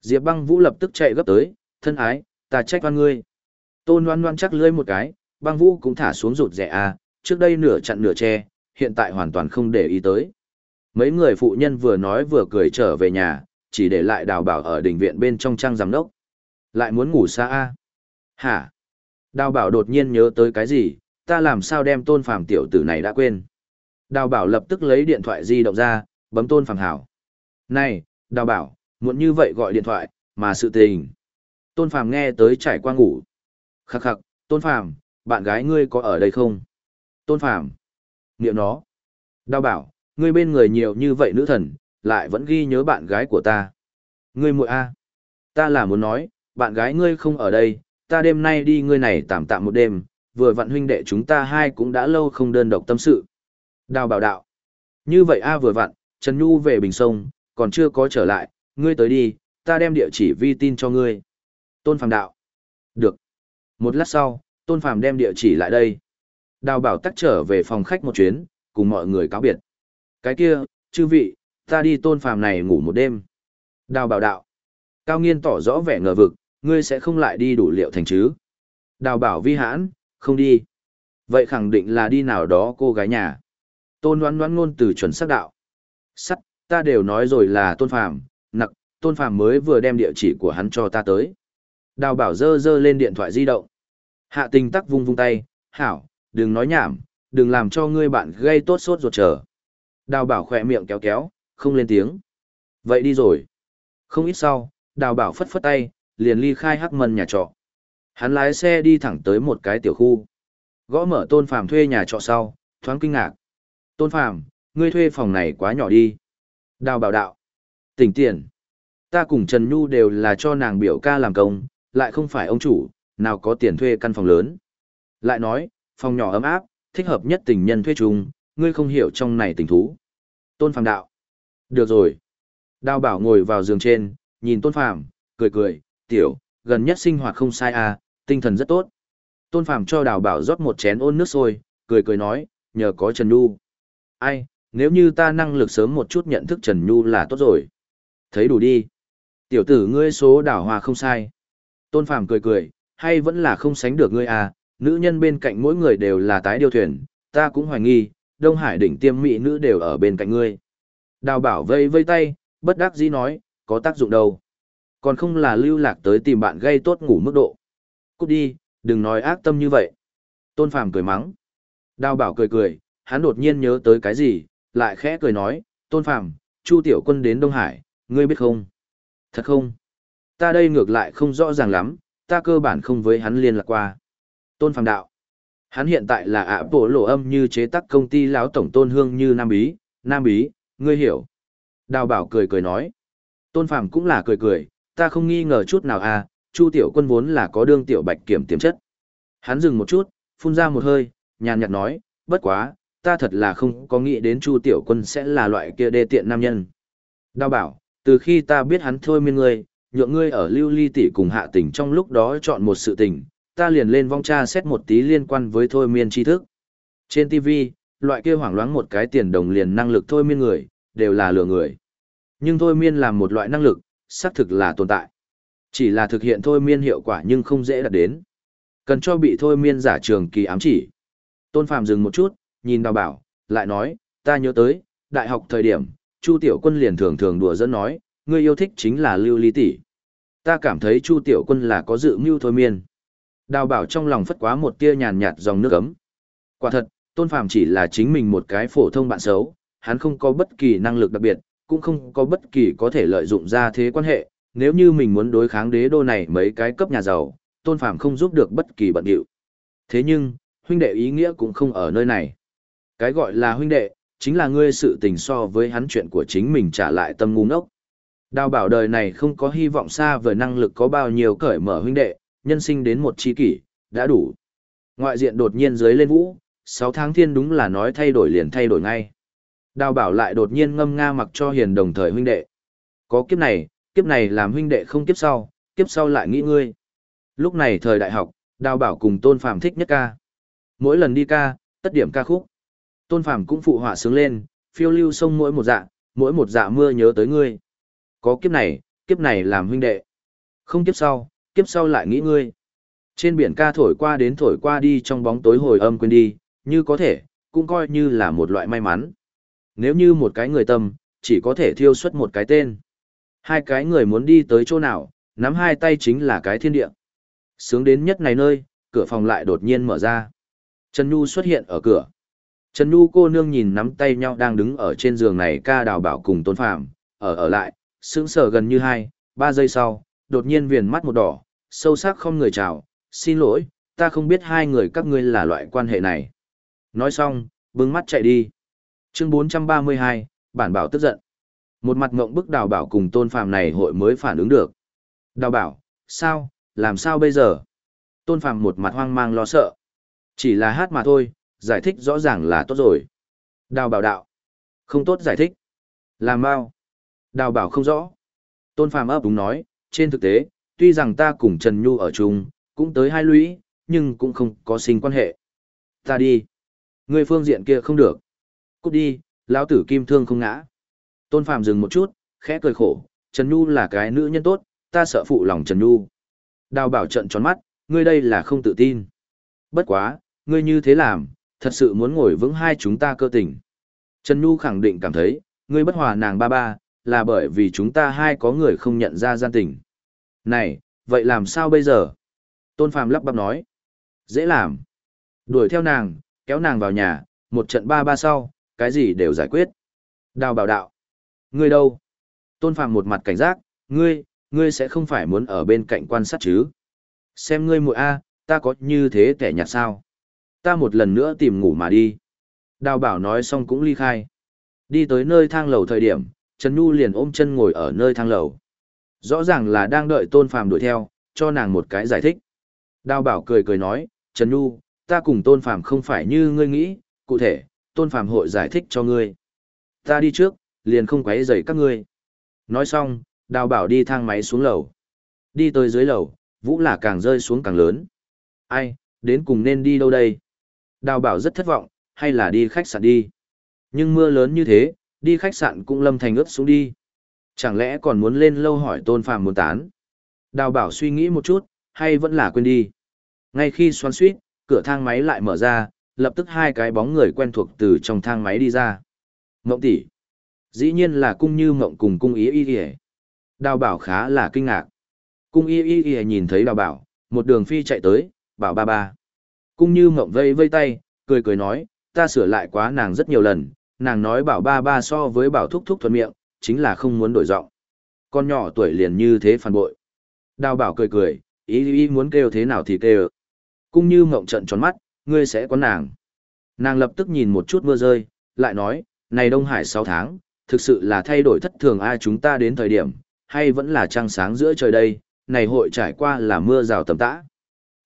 Diệp băng vũ lập tức chạy gấp tới, thân ái, ta trách oan ngươi. Tôn loan loan chắc lưỡi một cái, băng vũ cũng thả xuống rụt rẻ à, trước đây nửa chặn nửa che, hiện tại hoàn toàn không để ý tới. Mấy người phụ nhân vừa nói vừa cười trở về nhà, chỉ để lại đào bảo ở đỉnh viện bên trong trang giám đốc. Lại muốn ngủ xa a à? Hả? Đào bảo đột nhiên nhớ tới cái gì, ta làm sao đem tôn phàm tiểu tử này đã quên. Đào bảo lập tức lấy điện thoại di động ra, bấm tôn phàm hảo. Này, đào bảo, muộn như vậy gọi điện thoại, mà sự tình. Tôn Phàm nghe tới trải qua ngủ. Khắc khắc, Tôn Phàm, bạn gái ngươi có ở đây không? Tôn Phàm. Niệm nó. Đào bảo, ngươi bên người nhiều như vậy nữ thần, lại vẫn ghi nhớ bạn gái của ta. Ngươi muội a. Ta là muốn nói, bạn gái ngươi không ở đây, ta đêm nay đi ngươi này tạm tạm một đêm, vừa vặn huynh đệ chúng ta hai cũng đã lâu không đơn độc tâm sự. Đào bảo đạo. Như vậy a à vừa vặn, Trần Nhu về Bình Sông, còn chưa có trở lại, ngươi tới đi, ta đem địa chỉ vi tin cho ngươi. Tôn Phàm đạo. Được. Một lát sau, Tôn Phàm đem địa chỉ lại đây. Đào bảo tắt trở về phòng khách một chuyến, cùng mọi người cáo biệt. Cái kia, chư vị, ta đi Tôn Phàm này ngủ một đêm. Đào bảo đạo. Cao nghiên tỏ rõ vẻ ngờ vực, ngươi sẽ không lại đi đủ liệu thành chứ. Đào bảo vi hãn, không đi. Vậy khẳng định là đi nào đó cô gái nhà. Tôn đoán đoán ngôn từ chuẩn xác đạo. Sắt, ta đều nói rồi là tôn phàm, nặc, tôn phàm mới vừa đem địa chỉ của hắn cho ta tới. Đào bảo dơ dơ lên điện thoại di động. Hạ tình tắc vung vung tay, hảo, đừng nói nhảm, đừng làm cho ngươi bạn gây tốt sốt ruột trở. Đào bảo khỏe miệng kéo kéo, không lên tiếng. Vậy đi rồi. Không ít sau, đào bảo phất phất tay, liền ly khai hắc mân nhà trọ. Hắn lái xe đi thẳng tới một cái tiểu khu. Gõ mở tôn phàm thuê nhà trọ sau, thoáng kinh ngạc. Tôn phàm, ngươi thuê phòng này quá nhỏ đi. Đào bảo đạo. Tỉnh tiền. Ta cùng Trần Nhu đều là cho nàng biểu ca làm công, lại không phải ông chủ, nào có tiền thuê căn phòng lớn. Lại nói, phòng nhỏ ấm áp, thích hợp nhất tình nhân thuê chung, ngươi không hiểu trong này tình thú. Tôn phàm đạo. Được rồi. Đào bảo ngồi vào giường trên, nhìn tôn phàm, cười cười, tiểu, gần nhất sinh hoạt không sai à, tinh thần rất tốt. Tôn phàm cho đào bảo rót một chén ôn nước sôi, cười cười nói, nhờ có Trần Nhu. Ai, nếu như ta năng lực sớm một chút nhận thức Trần Nhu là tốt rồi. Thấy đủ đi. Tiểu tử ngươi số đảo hòa không sai. Tôn Phàm cười cười, hay vẫn là không sánh được ngươi à, nữ nhân bên cạnh mỗi người đều là tái điều thuyền, ta cũng hoài nghi, Đông Hải đỉnh tiêm mỹ nữ đều ở bên cạnh ngươi. Đào bảo vây vây tay, bất đắc dĩ nói, có tác dụng đâu. Còn không là lưu lạc tới tìm bạn gây tốt ngủ mức độ. Cút đi, đừng nói ác tâm như vậy. Tôn Phàm cười mắng. Đào bảo cười cười, hắn đột nhiên nhớ tới cái gì, lại khẽ cười nói, Tôn Phàm, Chu Tiểu Quân đến Đông Hải, ngươi biết không? Thật không? Ta đây ngược lại không rõ ràng lắm, ta cơ bản không với hắn liên lạc qua. Tôn Phàm đạo. Hắn hiện tại là ạ bộ lộ âm như chế tác công ty lão tổng tôn hương như Nam Bí, Nam Bí, ngươi hiểu. Đào bảo cười cười nói. Tôn Phàm cũng là cười cười, ta không nghi ngờ chút nào à, Chu Tiểu Quân vốn là có đương tiểu bạch kiểm tiềm chất. Hắn dừng một chút, phun ra một hơi, nhàn nhạt nói, bất quá, ta thật là không có nghĩ đến Chu Tiểu Quân sẽ là loại kia đê tiện nam nhân. Đao bảo, từ khi ta biết hắn thôi miên ngươi, nhượng ngươi ở lưu ly tỷ cùng hạ Tỉnh trong lúc đó chọn một sự tình, ta liền lên vong tra xét một tí liên quan với thôi miên tri thức. Trên TV, loại kia hoảng loáng một cái tiền đồng liền năng lực thôi miên người, đều là lừa người. Nhưng thôi miên là một loại năng lực, xác thực là tồn tại. Chỉ là thực hiện thôi miên hiệu quả nhưng không dễ đạt đến. Cần cho bị thôi miên giả trường kỳ ám chỉ. Tôn Phạm dừng một chút, nhìn đào bảo, lại nói, ta nhớ tới, đại học thời điểm, Chu Tiểu Quân liền thường thường đùa dẫn nói, người yêu thích chính là lưu ly tỷ. Ta cảm thấy Chu Tiểu Quân là có dự mưu thôi miên. Đào bảo trong lòng phất quá một tia nhàn nhạt dòng nước ấm. Quả thật, Tôn Phạm chỉ là chính mình một cái phổ thông bạn xấu, hắn không có bất kỳ năng lực đặc biệt, cũng không có bất kỳ có thể lợi dụng ra thế quan hệ, nếu như mình muốn đối kháng đế đô này mấy cái cấp nhà giàu, Tôn Phạm không giúp được bất kỳ bận điệu. Thế nhưng, huynh đệ ý nghĩa cũng không ở nơi này. Cái gọi là huynh đệ, chính là ngươi sự tình so với hắn chuyện của chính mình trả lại tâm ngu ngốc. Đào bảo đời này không có hy vọng xa về năng lực có bao nhiêu cởi mở huynh đệ, nhân sinh đến một chi kỷ, đã đủ. Ngoại diện đột nhiên dưới lên vũ, 6 tháng thiên đúng là nói thay đổi liền thay đổi ngay. Đào bảo lại đột nhiên ngâm nga mặc cho hiền đồng thời huynh đệ. Có kiếp này, kiếp này làm huynh đệ không kiếp sau, kiếp sau lại nghĩ ngươi. Lúc này thời đại học, đào bảo cùng tôn phàm thích nhất ca. Mỗi lần đi ca, tất điểm ca khúc. Tôn Phàm cũng phụ họa sướng lên, phiêu lưu sông mỗi một dạ, mỗi một dạ mưa nhớ tới ngươi. Có kiếp này, kiếp này làm huynh đệ. Không kiếp sau, kiếp sau lại nghĩ ngươi. Trên biển ca thổi qua đến thổi qua đi trong bóng tối hồi âm quên đi, như có thể, cũng coi như là một loại may mắn. Nếu như một cái người tâm, chỉ có thể thiêu xuất một cái tên. Hai cái người muốn đi tới chỗ nào, nắm hai tay chính là cái thiên địa. Sướng đến nhất này nơi, cửa phòng lại đột nhiên mở ra. Trần Nhu xuất hiện ở cửa. Trần Nhu cô nương nhìn nắm tay nhau đang đứng ở trên giường này ca đào bảo cùng tôn phạm, ở ở lại, sững sờ gần như hai, ba giây sau, đột nhiên viền mắt một đỏ, sâu sắc không người chào, xin lỗi, ta không biết hai người các ngươi là loại quan hệ này. Nói xong, bưng mắt chạy đi. Chương 432, bản bảo tức giận. Một mặt ngộng bức đào bảo cùng tôn phàm này hội mới phản ứng được. Đào bảo, sao, làm sao bây giờ? Tôn phàm một mặt hoang mang lo sợ. Chỉ là hát mà thôi, giải thích rõ ràng là tốt rồi. Đào bảo đạo. Không tốt giải thích. Làm bao? Đào bảo không rõ. Tôn phàm ấp đúng nói, trên thực tế, tuy rằng ta cùng Trần Nhu ở chung, cũng tới hai lũy, nhưng cũng không có sinh quan hệ. Ta đi. Người phương diện kia không được. Cút đi, lão tử kim thương không ngã. Tôn Phạm dừng một chút, khẽ cười khổ, Trần Nhu là cái nữ nhân tốt, ta sợ phụ lòng Trần Nhu. Đào bảo trận tròn mắt, ngươi đây là không tự tin. Bất quá, ngươi như thế làm, thật sự muốn ngồi vững hai chúng ta cơ tình. Trần Nhu khẳng định cảm thấy, ngươi bất hòa nàng ba ba, là bởi vì chúng ta hai có người không nhận ra gian tình. Này, vậy làm sao bây giờ? Tôn Phạm lắp bắp nói. Dễ làm. Đuổi theo nàng, kéo nàng vào nhà, một trận ba ba sau, cái gì đều giải quyết. Đào bảo đạo. Ngươi đâu? Tôn Phạm một mặt cảnh giác, ngươi, ngươi sẽ không phải muốn ở bên cạnh quan sát chứ? Xem ngươi muội a, ta có như thế kẻ nhạt sao? Ta một lần nữa tìm ngủ mà đi. Đào bảo nói xong cũng ly khai. Đi tới nơi thang lầu thời điểm, Trần Nhu liền ôm chân ngồi ở nơi thang lầu. Rõ ràng là đang đợi Tôn Phàm đuổi theo, cho nàng một cái giải thích. Đào bảo cười cười nói, Trần Nhu, ta cùng Tôn Phàm không phải như ngươi nghĩ, cụ thể, Tôn Phàm hội giải thích cho ngươi. Ta đi trước, liền không quấy rầy các ngươi. Nói xong, đào bảo đi thang máy xuống lầu. Đi tới dưới lầu, vũ là càng rơi xuống càng lớn. Ai, đến cùng nên đi đâu đây? Đào bảo rất thất vọng, hay là đi khách sạn đi? Nhưng mưa lớn như thế, đi khách sạn cũng lâm thành ướt xuống đi. Chẳng lẽ còn muốn lên lâu hỏi tôn phàm muốn tán? Đào bảo suy nghĩ một chút, hay vẫn là quên đi. Ngay khi xoắn suýt, cửa thang máy lại mở ra, lập tức hai cái bóng người quen thuộc từ trong thang máy đi ra. Mộng tỷ, Dĩ nhiên là cung như mộng cùng cung ý y y Đào bảo khá là kinh ngạc. Cung y y y nhìn thấy đào bảo, một đường phi chạy tới, bảo ba ba. Cung như mộng vây vây tay, cười cười nói, ta sửa lại quá nàng rất nhiều lần, nàng nói bảo ba ba so với bảo thúc thúc thuận miệng, chính là không muốn đổi giọng. Con nhỏ tuổi liền như thế phản bội. Đào bảo cười cười, ý ý muốn kêu thế nào thì kêu. Cung như mộng trận tròn mắt, ngươi sẽ có nàng. Nàng lập tức nhìn một chút mưa rơi, lại nói, này Đông Hải 6 tháng, thực sự là thay đổi thất thường ai chúng ta đến thời điểm, hay vẫn là trăng sáng giữa trời đây, này hội trải qua là mưa rào tầm tã.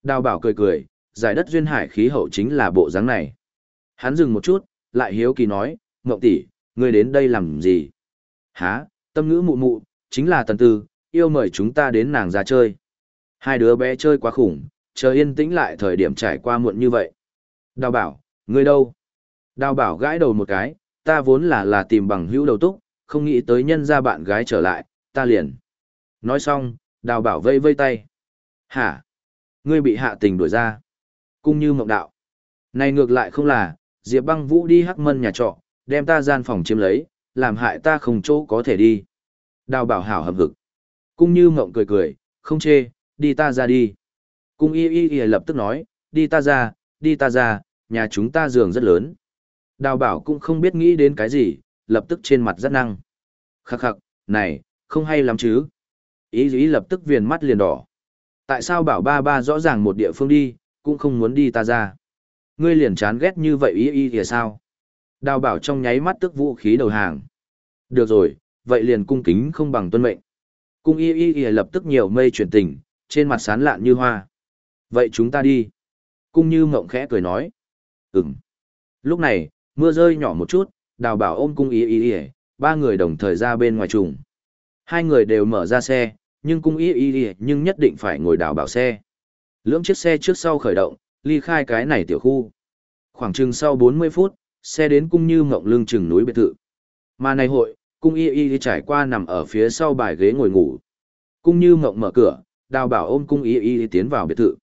Đào bảo cười cười, giải đất duyên hải khí hậu chính là bộ dáng này. Hắn dừng một chút, lại hiếu kỳ nói, Ngộng tỷ, ngươi đến đây làm gì? Hả, tâm ngữ mụ mụ, chính là tần tư, yêu mời chúng ta đến nàng ra chơi. Hai đứa bé chơi quá khủng, chờ yên tĩnh lại thời điểm trải qua muộn như vậy. Đào bảo, ngươi đâu? Đào bảo gãi đầu một cái, ta vốn là là tìm bằng hữu đầu túc, không nghĩ tới nhân ra bạn gái trở lại, ta liền. Nói xong, đào bảo vây vây tay. Hả? Ngươi bị hạ tình đuổi ra. Cung như mộng đạo. Này ngược lại không là, Diệp băng vũ đi hắc mân nhà trọ, đem ta gian phòng chiếm lấy, làm hại ta không chỗ có thể đi. Đào bảo hảo hầm hực. Cung như mộng cười cười, không chê, đi ta ra đi. Cung y y y lập tức nói, đi ta ra, đi ta ra, nhà chúng ta giường rất lớn. Đào bảo cũng không biết nghĩ đến cái gì, lập tức trên mặt rất năng. Khắc khắc, này, không hay lắm chứ. Ý ý lập tức viền mắt liền đỏ. Tại sao bảo ba ba rõ ràng một địa phương đi, cũng không muốn đi ta ra. Ngươi liền chán ghét như vậy ý ý thì sao? Đào bảo trong nháy mắt tức vũ khí đầu hàng. Được rồi, vậy liền cung kính không bằng tuân mệnh. Cung y y y lập tức nhiều mây chuyển tình, trên mặt sán lạn như hoa. Vậy chúng ta đi. Cung như mộng khẽ cười nói. Ừm. Lúc này, mưa rơi nhỏ một chút, đào bảo ôm cung ý ý, y, ba người đồng thời ra bên ngoài trùng. Hai người đều mở ra xe, nhưng cung ý ý, y nhưng nhất định phải ngồi đào bảo xe. Lưỡng chiếc xe trước sau khởi động, ly khai cái này tiểu khu. Khoảng chừng sau 40 phút, xe đến cung như mộng lưng chừng núi biệt thự. Mà này hội, cung y y trải qua nằm ở phía sau bài ghế ngồi ngủ. Cung như mộng mở cửa, đào bảo ôm cung y y tiến vào biệt thự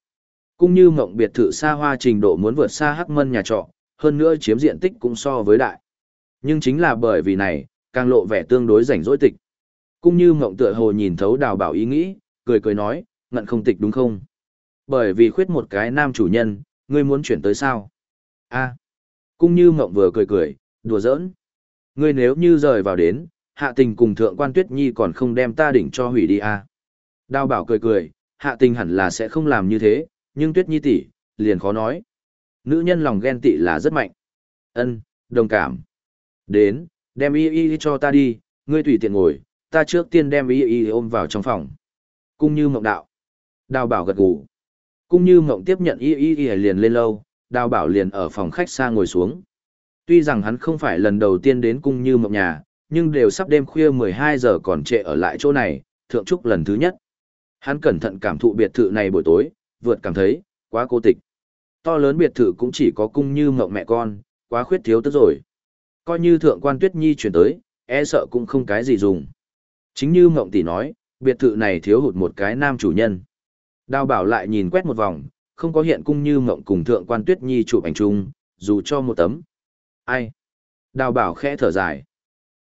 cũng như mộng biệt thự xa hoa trình độ muốn vượt xa hắc mân nhà trọ, hơn nữa chiếm diện tích cũng so với đại. Nhưng chính là bởi vì này, càng lộ vẻ tương đối rảnh rỗi tịch. cũng như mộng tựa hồ nhìn thấu đào bảo ý nghĩ, cười cười nói, ngận không tịch đúng không? Bởi vì khuyết một cái nam chủ nhân, ngươi muốn chuyển tới sao? a cũng như mộng vừa cười cười, đùa giỡn. Ngươi nếu như rời vào đến, hạ tình cùng thượng quan tuyết nhi còn không đem ta đỉnh cho hủy đi à. Đào bảo cười cười, hạ tình hẳn là sẽ không làm như thế, nhưng tuyết nhi tỷ liền khó nói. Nữ nhân lòng ghen tị là rất mạnh. Ân, đồng cảm. Đến, đem y y cho ta đi, ngươi tùy tiện ngồi, ta trước tiên đem y y ôm vào trong phòng. Cung như mộng đạo. Đào bảo gật gù. Cung như mộng tiếp nhận y y y liền lên lâu, đào bảo liền ở phòng khách xa ngồi xuống. Tuy rằng hắn không phải lần đầu tiên đến cung như mộng nhà, nhưng đều sắp đêm khuya 12 giờ còn trệ ở lại chỗ này, thượng trúc lần thứ nhất. Hắn cẩn thận cảm thụ biệt thự này buổi tối, vượt cảm thấy, quá cô tịch. To lớn biệt thự cũng chỉ có cung như mộng mẹ con, quá khuyết thiếu tức rồi. Coi như thượng quan tuyết nhi chuyển tới, e sợ cũng không cái gì dùng. Chính như mộng tỷ nói, biệt thự này thiếu hụt một cái nam chủ nhân. Đào bảo lại nhìn quét một vòng, không có hiện cung như mộng cùng thượng quan tuyết nhi chụp ảnh chung, dù cho một tấm. Ai? Đào bảo khẽ thở dài.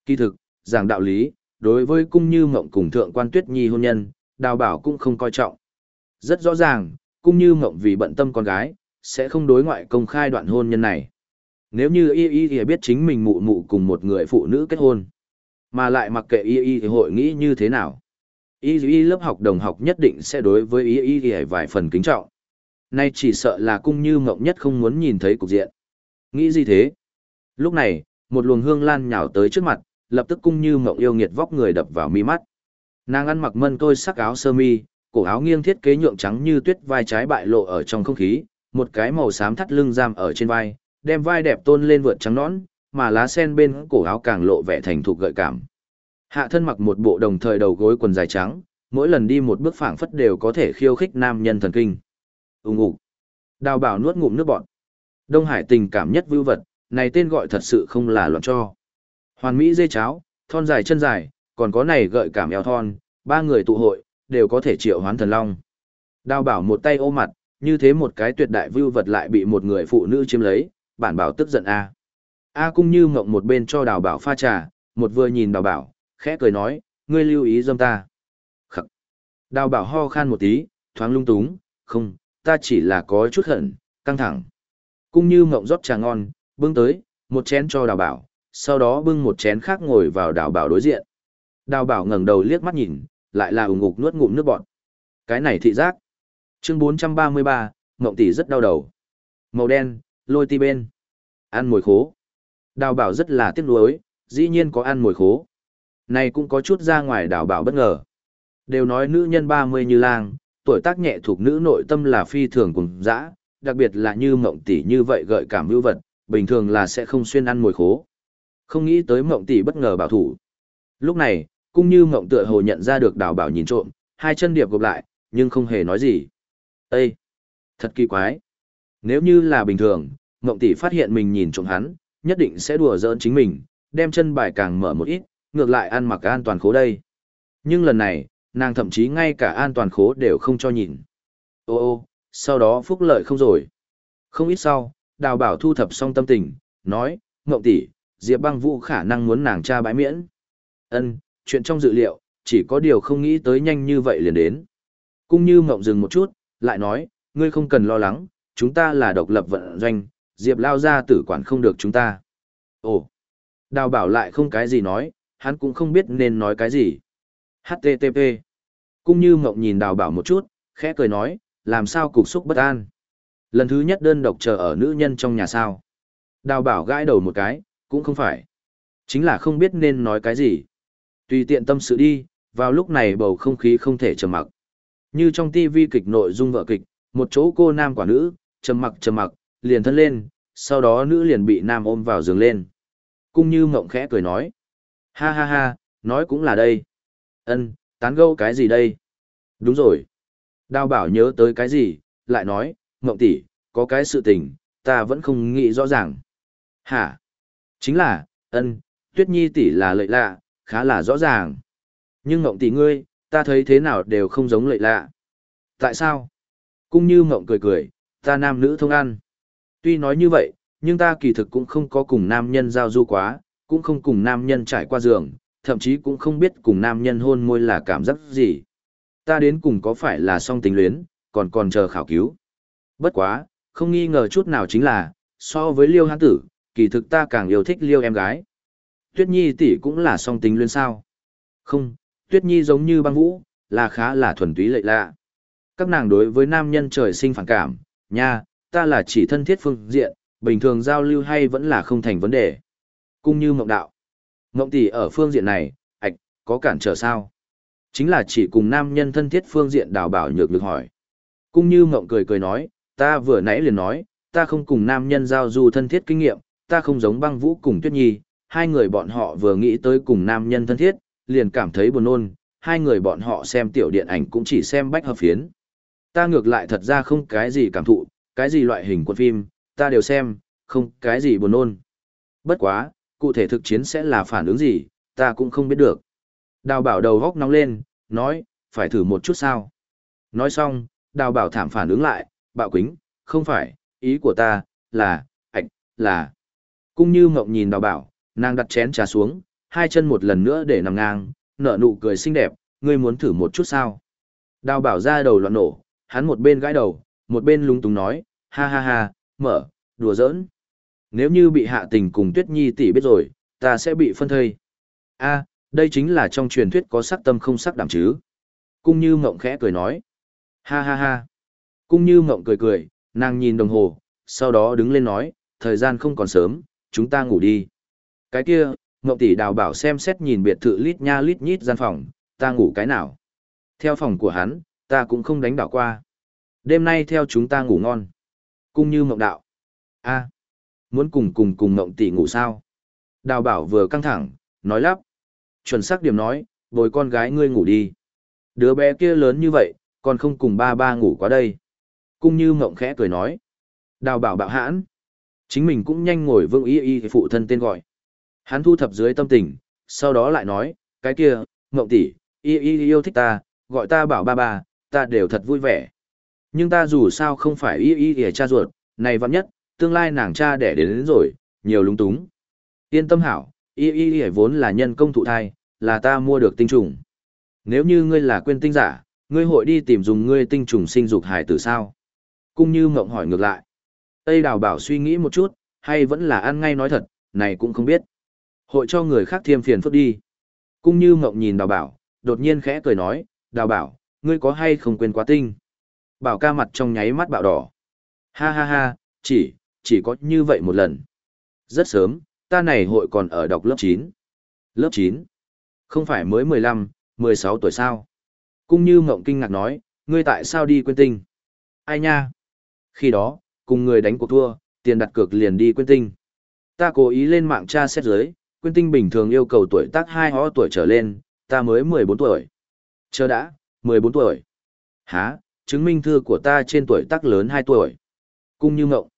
Kỳ thực, giảng đạo lý, đối với cung như mộng cùng thượng quan tuyết nhi hôn nhân, đào bảo cũng không coi trọng. Rất rõ ràng, cũng như mộng vì bận tâm con gái, sẽ không đối ngoại công khai đoạn hôn nhân này. Nếu như y y thì biết chính mình mụ mụ cùng một người phụ nữ kết hôn, mà lại mặc kệ y y thì hội nghĩ như thế nào. Y y lớp học đồng học nhất định sẽ đối với y y thì vài phần kính trọng. Nay chỉ sợ là cung như mộng nhất không muốn nhìn thấy cục diện. Nghĩ gì thế? Lúc này, một luồng hương lan nhào tới trước mặt, lập tức cung như mộng yêu nghiệt vóc người đập vào mi mắt. Nàng ăn mặc mân tôi sắc áo sơ mi, cổ áo nghiêng thiết kế nhượng trắng như tuyết vai trái bại lộ ở trong không khí, một cái màu xám thắt lưng giam ở trên vai, đem vai đẹp tôn lên vượt trắng nõn, mà lá sen bên cổ áo càng lộ vẻ thành thục gợi cảm. Hạ thân mặc một bộ đồng thời đầu gối quần dài trắng, mỗi lần đi một bước phảng phất đều có thể khiêu khích nam nhân thần kinh. Ùng ục. Đào bảo nuốt ngụm nước bọt. Đông Hải tình cảm nhất vưu vật, này tên gọi thật sự không là loạn cho. Hoàn Mỹ dây cháo, thon dài chân dài, còn có này gợi cảm eo thon, ba người tụ hội, đều có thể triệu hoán thần long. Đào bảo một tay ôm mặt, như thế một cái tuyệt đại vưu vật lại bị một người phụ nữ chiếm lấy, bản bảo tức giận A. A cung như ngộng một bên cho đào bảo pha trà, một vừa nhìn đào bảo, khẽ cười nói, ngươi lưu ý dâm ta. Khắc. Đào bảo ho khan một tí, thoáng lung túng, không, ta chỉ là có chút hận, căng thẳng. Cung như ngộng rót trà ngon, bưng tới, một chén cho đào bảo, sau đó bưng một chén khác ngồi vào đào bảo đối diện. Đào bảo ngẩng đầu liếc mắt nhìn, lại là ủng ngục nuốt ngụm nước bọt. Cái này thị giác. Chương 433, Ngộng tỷ rất đau đầu. Màu đen, lôi ti bên. Ăn mồi khố. Đào bảo rất là tiếc nuối, dĩ nhiên có ăn mồi khố. Này cũng có chút ra ngoài đào bảo bất ngờ. Đều nói nữ nhân 30 như lang, tuổi tác nhẹ thuộc nữ nội tâm là phi thường cùng dã, đặc biệt là như mộng tỷ như vậy gợi cảm hữu vật, bình thường là sẽ không xuyên ăn mồi khố. Không nghĩ tới mộng tỷ bất ngờ bảo thủ. Lúc này, cũng như mộng tựa hồ nhận ra được đào bảo nhìn trộm, hai chân điệp gộp lại, nhưng không hề nói gì. Ê! Thật kỳ quái. Nếu như là bình thường, mộng tỷ phát hiện mình nhìn trộm hắn, nhất định sẽ đùa giỡn chính mình, đem chân bài càng mở một ít, ngược lại ăn mặc an toàn khố đây. Nhưng lần này, nàng thậm chí ngay cả an toàn khố đều không cho nhìn. Ô ô, sau đó phúc lợi không rồi. Không ít sau, đào bảo thu thập xong tâm tình, nói, mộng tỷ, Diệp băng vũ khả năng muốn nàng cha bãi miễn. Ân, chuyện trong dự liệu, chỉ có điều không nghĩ tới nhanh như vậy liền đến. Cung như mộng dừng một chút, lại nói, ngươi không cần lo lắng, chúng ta là độc lập vận doanh, Diệp lao ra tử quản không được chúng ta. Ồ, đào bảo lại không cái gì nói, hắn cũng không biết nên nói cái gì. HTTP. Cung như mộng nhìn đào bảo một chút, khẽ cười nói, làm sao cục xúc bất an. Lần thứ nhất đơn độc chờ ở nữ nhân trong nhà sao. Đào bảo gãi đầu một cái, cũng không phải. Chính là không biết nên nói cái gì. Tùy tiện tâm sự đi, vào lúc này bầu không khí không thể trầm mặc. Như trong tivi kịch nội dung vợ kịch, một chỗ cô nam quả nữ, trầm mặc trầm mặc, liền thân lên, sau đó nữ liền bị nam ôm vào giường lên. Cung như mộng khẽ cười nói. Ha ha ha, nói cũng là đây. ân tán gẫu cái gì đây? Đúng rồi. Đào bảo nhớ tới cái gì, lại nói, mộng tỷ, có cái sự tình, ta vẫn không nghĩ rõ ràng. Hả? Chính là, ân, tuyết nhi tỷ là lợi lạ, khá là rõ ràng. Nhưng ngộng tỷ ngươi, ta thấy thế nào đều không giống lợi lạ. Tại sao? cũng như ngộng cười cười, ta nam nữ thông ăn. Tuy nói như vậy, nhưng ta kỳ thực cũng không có cùng nam nhân giao du quá, cũng không cùng nam nhân trải qua giường, thậm chí cũng không biết cùng nam nhân hôn môi là cảm giác gì. Ta đến cùng có phải là song tính luyến, còn còn chờ khảo cứu. Bất quá, không nghi ngờ chút nào chính là, so với liêu hán tử, kỳ thực ta càng yêu thích liêu em gái. Tuyết Nhi tỷ cũng là song tính luyến sao. Không, Tuyết Nhi giống như băng vũ, là khá là thuần túy lệ lạ. Các nàng đối với nam nhân trời sinh phản cảm, nha, ta là chỉ thân thiết phương diện, bình thường giao lưu hay vẫn là không thành vấn đề. Cung như mộng đạo. Mộng tỷ ở phương diện này, ạch, có cản trở sao? Chính là chỉ cùng nam nhân thân thiết phương diện đào bảo nhược được hỏi. Cung như mộng cười cười nói, ta vừa nãy liền nói, ta không cùng nam nhân giao du thân thiết kinh nghiệm, ta không giống băng vũ cùng tuyết nhi, hai người bọn họ vừa nghĩ tới cùng nam nhân thân thiết, liền cảm thấy buồn nôn, hai người bọn họ xem tiểu điện ảnh cũng chỉ xem bách hợp phiến. Ta ngược lại thật ra không cái gì cảm thụ, cái gì loại hình quân phim, ta đều xem, không cái gì buồn nôn. Bất quá, cụ thể thực chiến sẽ là phản ứng gì, ta cũng không biết được. Đào bảo đầu góc nóng lên, nói, phải thử một chút sao. Nói xong, đào bảo thảm phản ứng lại, bạo quính, không phải, ý của ta, là, ạch, là. cũng như mộng nhìn đào bảo, nàng đặt chén trà xuống, hai chân một lần nữa để nằm ngang, nở nụ cười xinh đẹp, ngươi muốn thử một chút sao. Đào bảo ra đầu loạn nổ, hắn một bên gãi đầu, một bên lúng túng nói, ha ha ha, mở, đùa giỡn. Nếu như bị hạ tình cùng Tuyết Nhi tỷ biết rồi, ta sẽ bị phân thây. A, đây chính là trong truyền thuyết có sắc tâm không sắc đảm chứ. Cung như mộng khẽ cười nói. Ha ha ha. Cung như mộng cười cười, nàng nhìn đồng hồ, sau đó đứng lên nói, thời gian không còn sớm, chúng ta ngủ đi. Cái kia, mộng tỷ đào bảo xem xét nhìn biệt thự lít nha lít nhít gian phòng, ta ngủ cái nào. Theo phòng của hắn, ta cũng không đánh đảo qua. Đêm nay theo chúng ta ngủ ngon. Cung như mộng đạo. a muốn cùng cùng cùng mộng tỷ ngủ sao? Đào bảo vừa căng thẳng, nói lắp. Chuẩn xác điểm nói, bồi con gái ngươi ngủ đi. Đứa bé kia lớn như vậy, còn không cùng ba ba ngủ qua đây. Cung như mộng khẽ cười nói. Đào bảo bạo hãn. Chính mình cũng nhanh ngồi vương y y phụ thân tên gọi. Hắn thu thập dưới tâm tình, sau đó lại nói, cái kia, mộng tỷ, y y yêu thích ta, gọi ta bảo ba ba, ta đều thật vui vẻ. Nhưng ta dù sao không phải y y y cha ruột, này vặn nhất, tương lai nàng cha đẻ đến, đến rồi, nhiều lúng túng. Yên tâm hảo, y y y vốn là nhân công thụ thai, là ta mua được tinh trùng. Nếu như ngươi là quên tinh giả, ngươi hội đi tìm dùng ngươi tinh trùng sinh dục hải tử sao? Cung như mộng hỏi ngược lại. Tây đào bảo suy nghĩ một chút, hay vẫn là ăn ngay nói thật, này cũng không biết. Hội cho người khác thiêm phiền phức đi. Cung như mộng nhìn đào bảo, đột nhiên khẽ cười nói, đào bảo, ngươi có hay không quên quá tinh? Bảo ca mặt trong nháy mắt bạo đỏ. Ha ha ha, chỉ, chỉ có như vậy một lần. Rất sớm, ta này hội còn ở đọc lớp 9. Lớp 9? Không phải mới 15, 16 tuổi sao? Cung như mộng kinh ngạc nói, ngươi tại sao đi quên tinh? Ai nha? Khi đó, cùng người đánh cuộc thua, tiền đặt cược liền đi quên tinh. Ta cố ý lên mạng tra xét giới, Quyên tinh bình thường yêu cầu tuổi tác hai ho tuổi trở lên, ta mới 14 tuổi. Chờ đã, 14 tuổi. Hả, chứng minh thư của ta trên tuổi tác lớn 2 tuổi. Cung như mộng.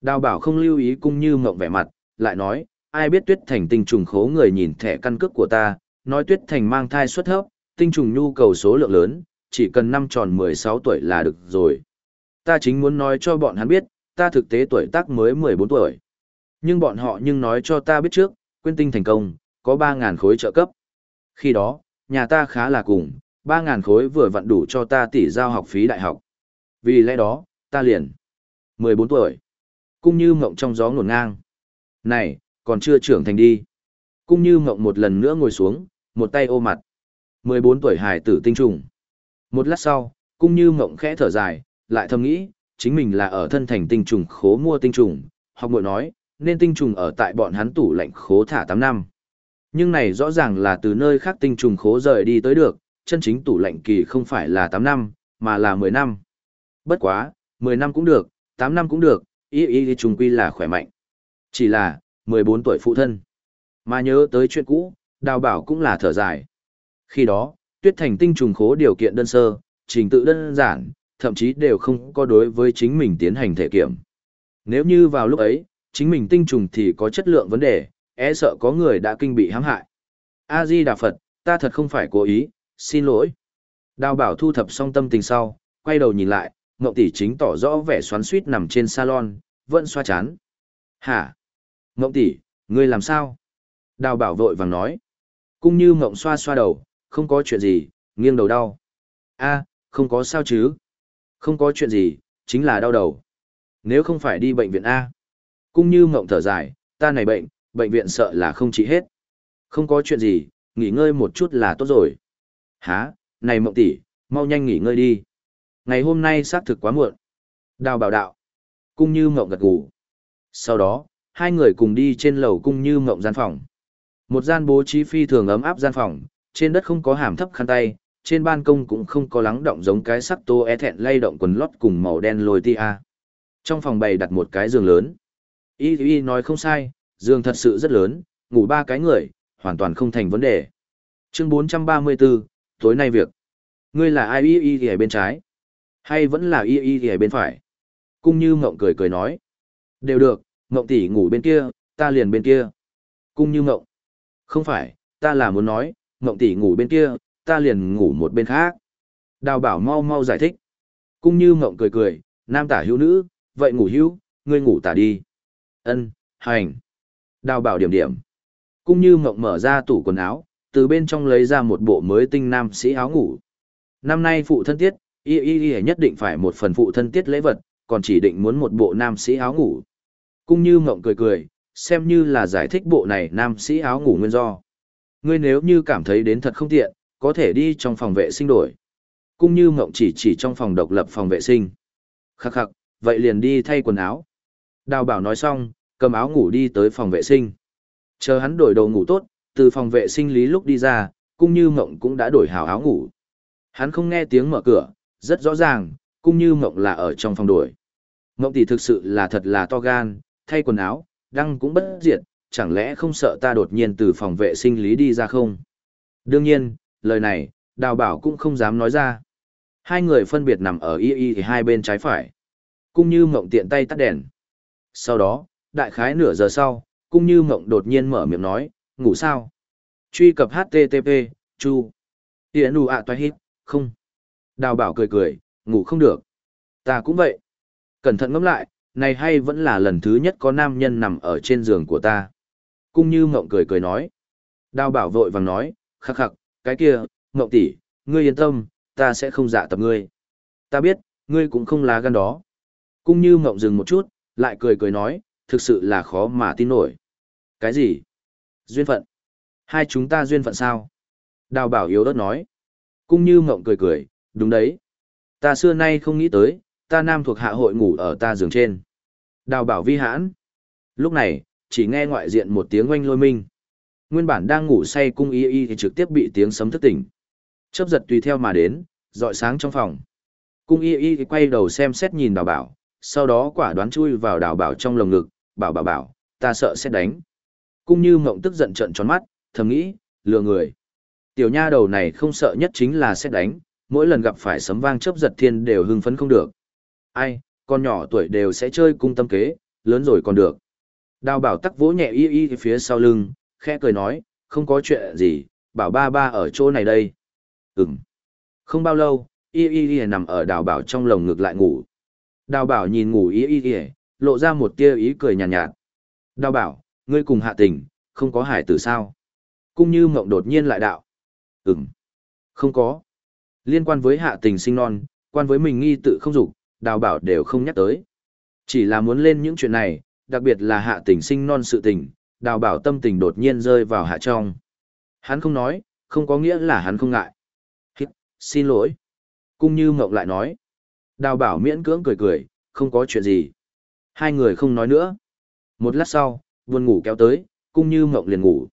Đào bảo không lưu ý cung như mộng vẻ mặt, lại nói, ai biết tuyết thành tinh trùng khố người nhìn thẻ căn cước của ta, nói tuyết thành mang thai xuất thấp, tinh trùng nhu cầu số lượng lớn, chỉ cần năm tròn 16 tuổi là được rồi. Ta chính muốn nói cho bọn hắn biết, ta thực tế tuổi tác mới 14 tuổi. Nhưng bọn họ nhưng nói cho ta biết trước, Quyên tinh thành công, có 3.000 khối trợ cấp. Khi đó, nhà ta khá là cùng, 3.000 khối vừa vặn đủ cho ta tỷ giao học phí đại học. Vì lẽ đó, ta liền 14 tuổi. Cung như mộng trong gió ngổn ngang. Này, còn chưa trưởng thành đi. Cung như mộng một lần nữa ngồi xuống, một tay ô mặt. 14 tuổi hải tử tinh trùng. Một lát sau, cung như mộng khẽ thở dài, lại thầm nghĩ, chính mình là ở thân thành tinh trùng khố mua tinh trùng, học bội nói, nên tinh trùng ở tại bọn hắn tủ lạnh khố thả 8 năm. Nhưng này rõ ràng là từ nơi khác tinh trùng khố rời đi tới được, chân chính tủ lạnh kỳ không phải là 8 năm, mà là 10 năm. Bất quá, 10 năm cũng được, 8 năm cũng được, ý ý ý trùng quy là khỏe mạnh. Chỉ là, 14 tuổi phụ thân. Mà nhớ tới chuyện cũ, đào bảo cũng là thở dài. Khi đó, tuyết thành tinh trùng khố điều kiện đơn sơ, trình tự đơn giản, thậm chí đều không có đối với chính mình tiến hành thể kiểm. Nếu như vào lúc ấy, chính mình tinh trùng thì có chất lượng vấn đề, e sợ có người đã kinh bị hãm hại. A-di Đà Phật, ta thật không phải cố ý, xin lỗi. Đào bảo thu thập xong tâm tình sau, quay đầu nhìn lại, Ngộ tỷ chính tỏ rõ vẻ xoắn xuýt nằm trên salon, vẫn xoa chán. Hả? Ngộ tỷ, ngươi làm sao? Đào bảo vội vàng nói. Cung như Ngộng xoa xoa đầu, không có chuyện gì, nghiêng đầu đau. a không có sao chứ? Không có chuyện gì, chính là đau đầu. Nếu không phải đi bệnh viện A cũng như mộng thở dài, ta này bệnh, bệnh viện sợ là không trị hết. Không có chuyện gì, nghỉ ngơi một chút là tốt rồi. Hả, này mộng tỷ, mau nhanh nghỉ ngơi đi. Ngày hôm nay xác thực quá muộn. Đào bảo đạo. Cung như mộng gật gù. Sau đó, hai người cùng đi trên lầu cung như mộng gian phòng. Một gian bố trí phi thường ấm áp gian phòng, trên đất không có hàm thấp khăn tay, trên ban công cũng không có lắng động giống cái sắc tô e thẹn lay động quần lót cùng màu đen lôi tia. Trong phòng bày đặt một cái giường lớn. Y Y nói không sai, giường thật sự rất lớn, ngủ ba cái người, hoàn toàn không thành vấn đề. Chương 434, tối nay việc. Ngươi là ai Y Y Y bên trái? Hay vẫn là Y Y Y bên phải? Cung như mộng cười cười nói. Đều được, mộng tỷ ngủ bên kia, ta liền bên kia. Cung như mộng. Không phải, ta là muốn nói, mộng tỷ ngủ bên kia, ta liền ngủ một bên khác. Đào bảo mau mau giải thích. Cung như mộng cười cười, nam tả hữu nữ, vậy ngủ hữu, ngươi ngủ tả đi. Ân, hành. Đào bảo điểm điểm. cũng như mộng mở ra tủ quần áo, từ bên trong lấy ra một bộ mới tinh nam sĩ áo ngủ. Năm nay phụ thân tiết, y y y nhất định phải một phần phụ thân tiết lễ vật, còn chỉ định muốn một bộ nam sĩ áo ngủ. Cũng như mộng cười cười, xem như là giải thích bộ này nam sĩ áo ngủ nguyên do. Ngươi nếu như cảm thấy đến thật không tiện, có thể đi trong phòng vệ sinh đổi. Cũng như mộng chỉ chỉ trong phòng độc lập phòng vệ sinh. Khắc khắc, vậy liền đi thay quần áo. Đào bảo nói xong, cầm áo ngủ đi tới phòng vệ sinh. Chờ hắn đổi đồ ngủ tốt, từ phòng vệ sinh lý lúc đi ra, cung như mộng cũng đã đổi hào áo ngủ. Hắn không nghe tiếng mở cửa, rất rõ ràng, cung như mộng là ở trong phòng đổi. Mộng tỷ thực sự là thật là to gan, thay quần áo, đăng cũng bất diệt, chẳng lẽ không sợ ta đột nhiên từ phòng vệ sinh lý đi ra không? Đương nhiên, lời này, đào bảo cũng không dám nói ra. Hai người phân biệt nằm ở y y thì hai bên trái phải. Cung như mộng tiện tay tắt đèn. Sau đó, đại khái nửa giờ sau, cung như mộng đột nhiên mở miệng nói, ngủ sao? Truy cập HTTP, chu. Tiễn đủ ạ toài hít, không. Đào bảo cười cười, ngủ không được. Ta cũng vậy. Cẩn thận ngẫm lại, này hay vẫn là lần thứ nhất có nam nhân nằm ở trên giường của ta. Cung như mộng cười cười nói. Đào bảo vội vàng nói, khắc khắc, cái kia, mộng tỷ, ngươi yên tâm, ta sẽ không dạ tập ngươi. Ta biết, ngươi cũng không lá gan đó. Cung như mộng dừng một chút, lại cười cười nói, thực sự là khó mà tin nổi. Cái gì? Duyên phận. Hai chúng ta duyên phận sao? Đào bảo yếu đất nói. Cung như mộng cười cười, đúng đấy. Ta xưa nay không nghĩ tới, ta nam thuộc hạ hội ngủ ở ta giường trên. Đào bảo vi hãn. Lúc này, chỉ nghe ngoại diện một tiếng oanh lôi minh. Nguyên bản đang ngủ say cung y y thì trực tiếp bị tiếng sấm thức tỉnh. Chớp giật tùy theo mà đến, dọi sáng trong phòng. Cung y y quay đầu xem xét nhìn đào bảo, sau đó quả đoán chui vào đào bảo trong lồng ngực, bảo bảo bảo, ta sợ sẽ đánh. Cung như mộng tức giận trợn tròn mắt, thầm nghĩ, lừa người. Tiểu nha đầu này không sợ nhất chính là sẽ đánh, mỗi lần gặp phải sấm vang chớp giật thiên đều hưng phấn không được. Ai, con nhỏ tuổi đều sẽ chơi cung tâm kế, lớn rồi còn được. Đào bảo tắc vỗ nhẹ y y phía sau lưng, khẽ cười nói, không có chuyện gì, bảo ba ba ở chỗ này đây. Ừm. Không bao lâu, y y y nằm ở đào bảo trong lồng ngực lại ngủ. Đào bảo nhìn ngủ y y y, lộ ra một tia ý cười nhàn nhạt, nhạt. Đào bảo, ngươi cùng hạ tình, không có hải tử sao? Cung như mộng đột nhiên lại đạo. Ừm. Không có. Liên quan với hạ tình sinh non, quan với mình nghi tự không dục đào bảo đều không nhắc tới. Chỉ là muốn lên những chuyện này, đặc biệt là hạ tình sinh non sự tình, đào bảo tâm tình đột nhiên rơi vào hạ trong. Hắn không nói, không có nghĩa là hắn không ngại. Hít, xin lỗi. Cung như mộng lại nói. Đào bảo miễn cưỡng cười cười, không có chuyện gì. Hai người không nói nữa. Một lát sau, buồn ngủ kéo tới, cung như mộng liền ngủ.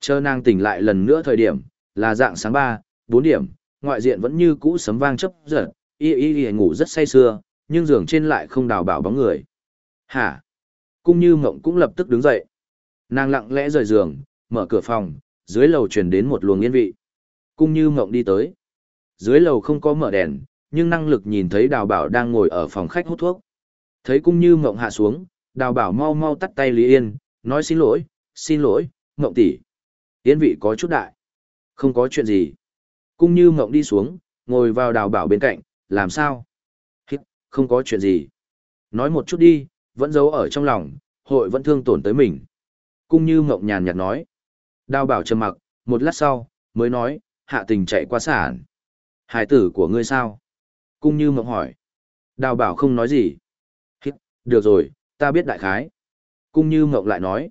Chờ nàng tỉnh lại lần nữa thời điểm, là dạng sáng 3, 4 điểm, ngoại diện vẫn như cũ sấm vang chấp giật, y y y ngủ rất say sưa, nhưng giường trên lại không đào bảo bóng người. Hả? Cung như mộng cũng lập tức đứng dậy. Nàng lặng lẽ rời giường, mở cửa phòng, dưới lầu truyền đến một luồng yên vị. Cung như mộng đi tới. Dưới lầu không có mở đèn, nhưng năng lực nhìn thấy đào bảo đang ngồi ở phòng khách hút thuốc. Thấy cung như mộng hạ xuống, đào bảo mau mau tắt tay Lý Yên, nói xin lỗi, xin lỗi, mộng tỷ. Yên vị có chút đại. Không có chuyện gì. Cung như mộng đi xuống, ngồi vào đào bảo bên cạnh, làm sao? Hít, không có chuyện gì. Nói một chút đi, vẫn giấu ở trong lòng, hội vẫn thương tổn tới mình. Cung như mộng nhàn nhạt nói. Đào bảo trầm mặc, một lát sau, mới nói, hạ tình chạy qua sản. Hải tử của ngươi sao? Cung như mộng hỏi. Đào bảo không nói gì. Được rồi, ta biết đại khái. Cung như mộng lại nói.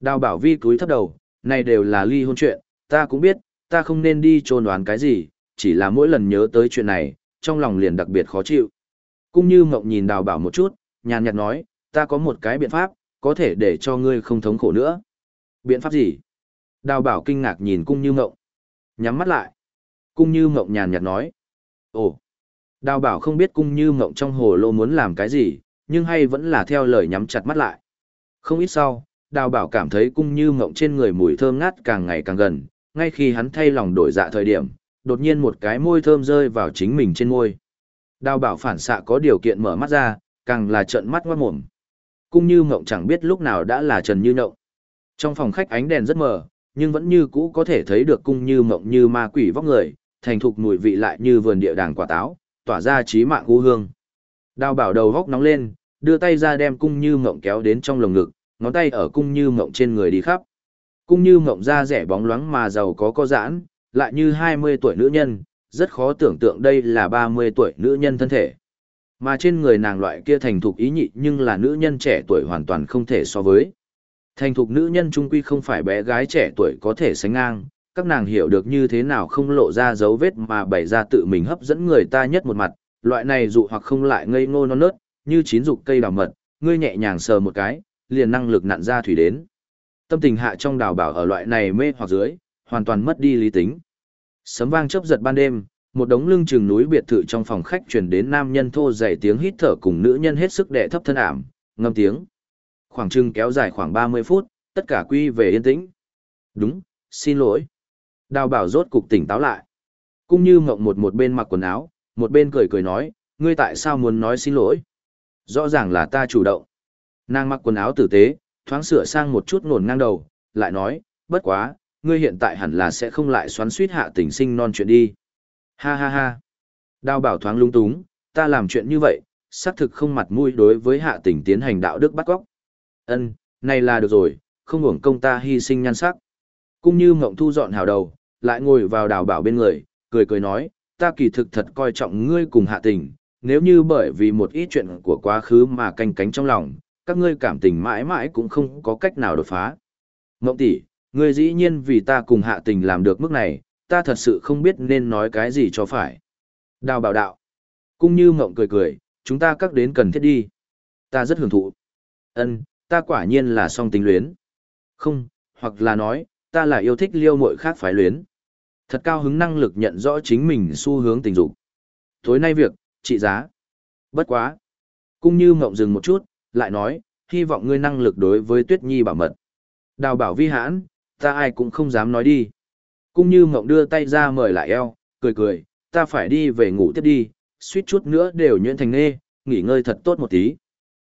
Đào bảo vi cúi thấp đầu, này đều là ly hôn chuyện, ta cũng biết, ta không nên đi trôn đoán cái gì, chỉ là mỗi lần nhớ tới chuyện này, trong lòng liền đặc biệt khó chịu. Cũng như mộng nhìn đào bảo một chút, nhàn nhạt nói, ta có một cái biện pháp, có thể để cho ngươi không thống khổ nữa. Biện pháp gì? Đào bảo kinh ngạc nhìn cung như mộng. Nhắm mắt lại. Cung như mộng nhàn nhạt nói. Ồ. Đào bảo không biết cung như mộng trong hồ lô muốn làm cái gì, nhưng hay vẫn là theo lời nhắm chặt mắt lại. Không ít sau, đào bảo cảm thấy cung như mộng trên người mùi thơm ngát càng ngày càng gần, ngay khi hắn thay lòng đổi dạ thời điểm, đột nhiên một cái môi thơm rơi vào chính mình trên môi. Đào bảo phản xạ có điều kiện mở mắt ra, càng là trợn mắt ngoát mồm. Cung như mộng chẳng biết lúc nào đã là trần như nhộng. Trong phòng khách ánh đèn rất mờ, nhưng vẫn như cũ có thể thấy được cung như mộng như ma quỷ vóc người, thành thục mùi vị lại như vườn địa đàng quả táo, tỏa ra trí mạng u hương. Đào bảo đầu góc nóng lên, đưa tay ra đem cung như mộng kéo đến trong lồng ngực, ngón tay ở cung như mộng trên người đi khắp. Cung như mộng da rẻ bóng loáng mà giàu có có giãn, lại như 20 tuổi nữ nhân, rất khó tưởng tượng đây là 30 tuổi nữ nhân thân thể. Mà trên người nàng loại kia thành thục ý nhị nhưng là nữ nhân trẻ tuổi hoàn toàn không thể so với. Thành thục nữ nhân trung quy không phải bé gái trẻ tuổi có thể sánh ngang, các nàng hiểu được như thế nào không lộ ra dấu vết mà bày ra tự mình hấp dẫn người ta nhất một mặt, loại này dụ hoặc không lại ngây ngô non nớt, như chín dục cây đào mật, ngươi nhẹ nhàng sờ một cái, liền năng lực nặn ra thủy đến. Tâm tình hạ trong đào bảo ở loại này mê hoặc dưới, hoàn toàn mất đi lý tính. Sấm vang chớp giật ban đêm, một đống lưng chừng núi biệt thự trong phòng khách truyền đến nam nhân thô dày tiếng hít thở cùng nữ nhân hết sức đè thấp thân ảm, ngâm tiếng. Khoảng trưng kéo dài khoảng 30 phút, tất cả quy về yên tĩnh. Đúng, xin lỗi. Đào bảo rốt cục tỉnh táo lại. Cũng như mộng một một bên mặc quần áo, một bên cười cười nói, ngươi tại sao muốn nói xin lỗi? Rõ ràng là ta chủ động. Nàng mặc quần áo tử tế, thoáng sửa sang một chút nổn ngang đầu, lại nói, bất quá, ngươi hiện tại hẳn là sẽ không lại xoắn suýt hạ tình sinh non chuyện đi. Ha ha ha. Đào bảo thoáng lung túng, ta làm chuyện như vậy, xác thực không mặt mũi đối với hạ tình tiến hành đạo đức bắt góc. Ân, này là được rồi, không hưởng công ta hy sinh nhan sắc. Cũng như mộng thu dọn hào đầu, lại ngồi vào đào bảo bên người, cười cười nói, ta kỳ thực thật coi trọng ngươi cùng hạ tình, nếu như bởi vì một ít chuyện của quá khứ mà canh cánh trong lòng, các ngươi cảm tình mãi mãi cũng không có cách nào đột phá. Mộng tỷ, ngươi dĩ nhiên vì ta cùng hạ tình làm được mức này, ta thật sự không biết nên nói cái gì cho phải. Đào bảo đạo. Cũng như mộng cười cười, chúng ta các đến cần thiết đi. Ta rất hưởng thụ. Ân, ta quả nhiên là song tính luyến. Không, hoặc là nói, ta là yêu thích liêu muội khác phái luyến. Thật cao hứng năng lực nhận rõ chính mình xu hướng tình dục. Tối nay việc, trị giá. Bất quá. Cũng như mộng dừng một chút, lại nói, hy vọng ngươi năng lực đối với Tuyết Nhi bảo mật. Đào bảo vi hãn, ta ai cũng không dám nói đi. Cũng như mộng đưa tay ra mời lại eo, cười cười, ta phải đi về ngủ tiếp đi, suýt chút nữa đều nhuyễn thành nê, nghỉ ngơi thật tốt một tí.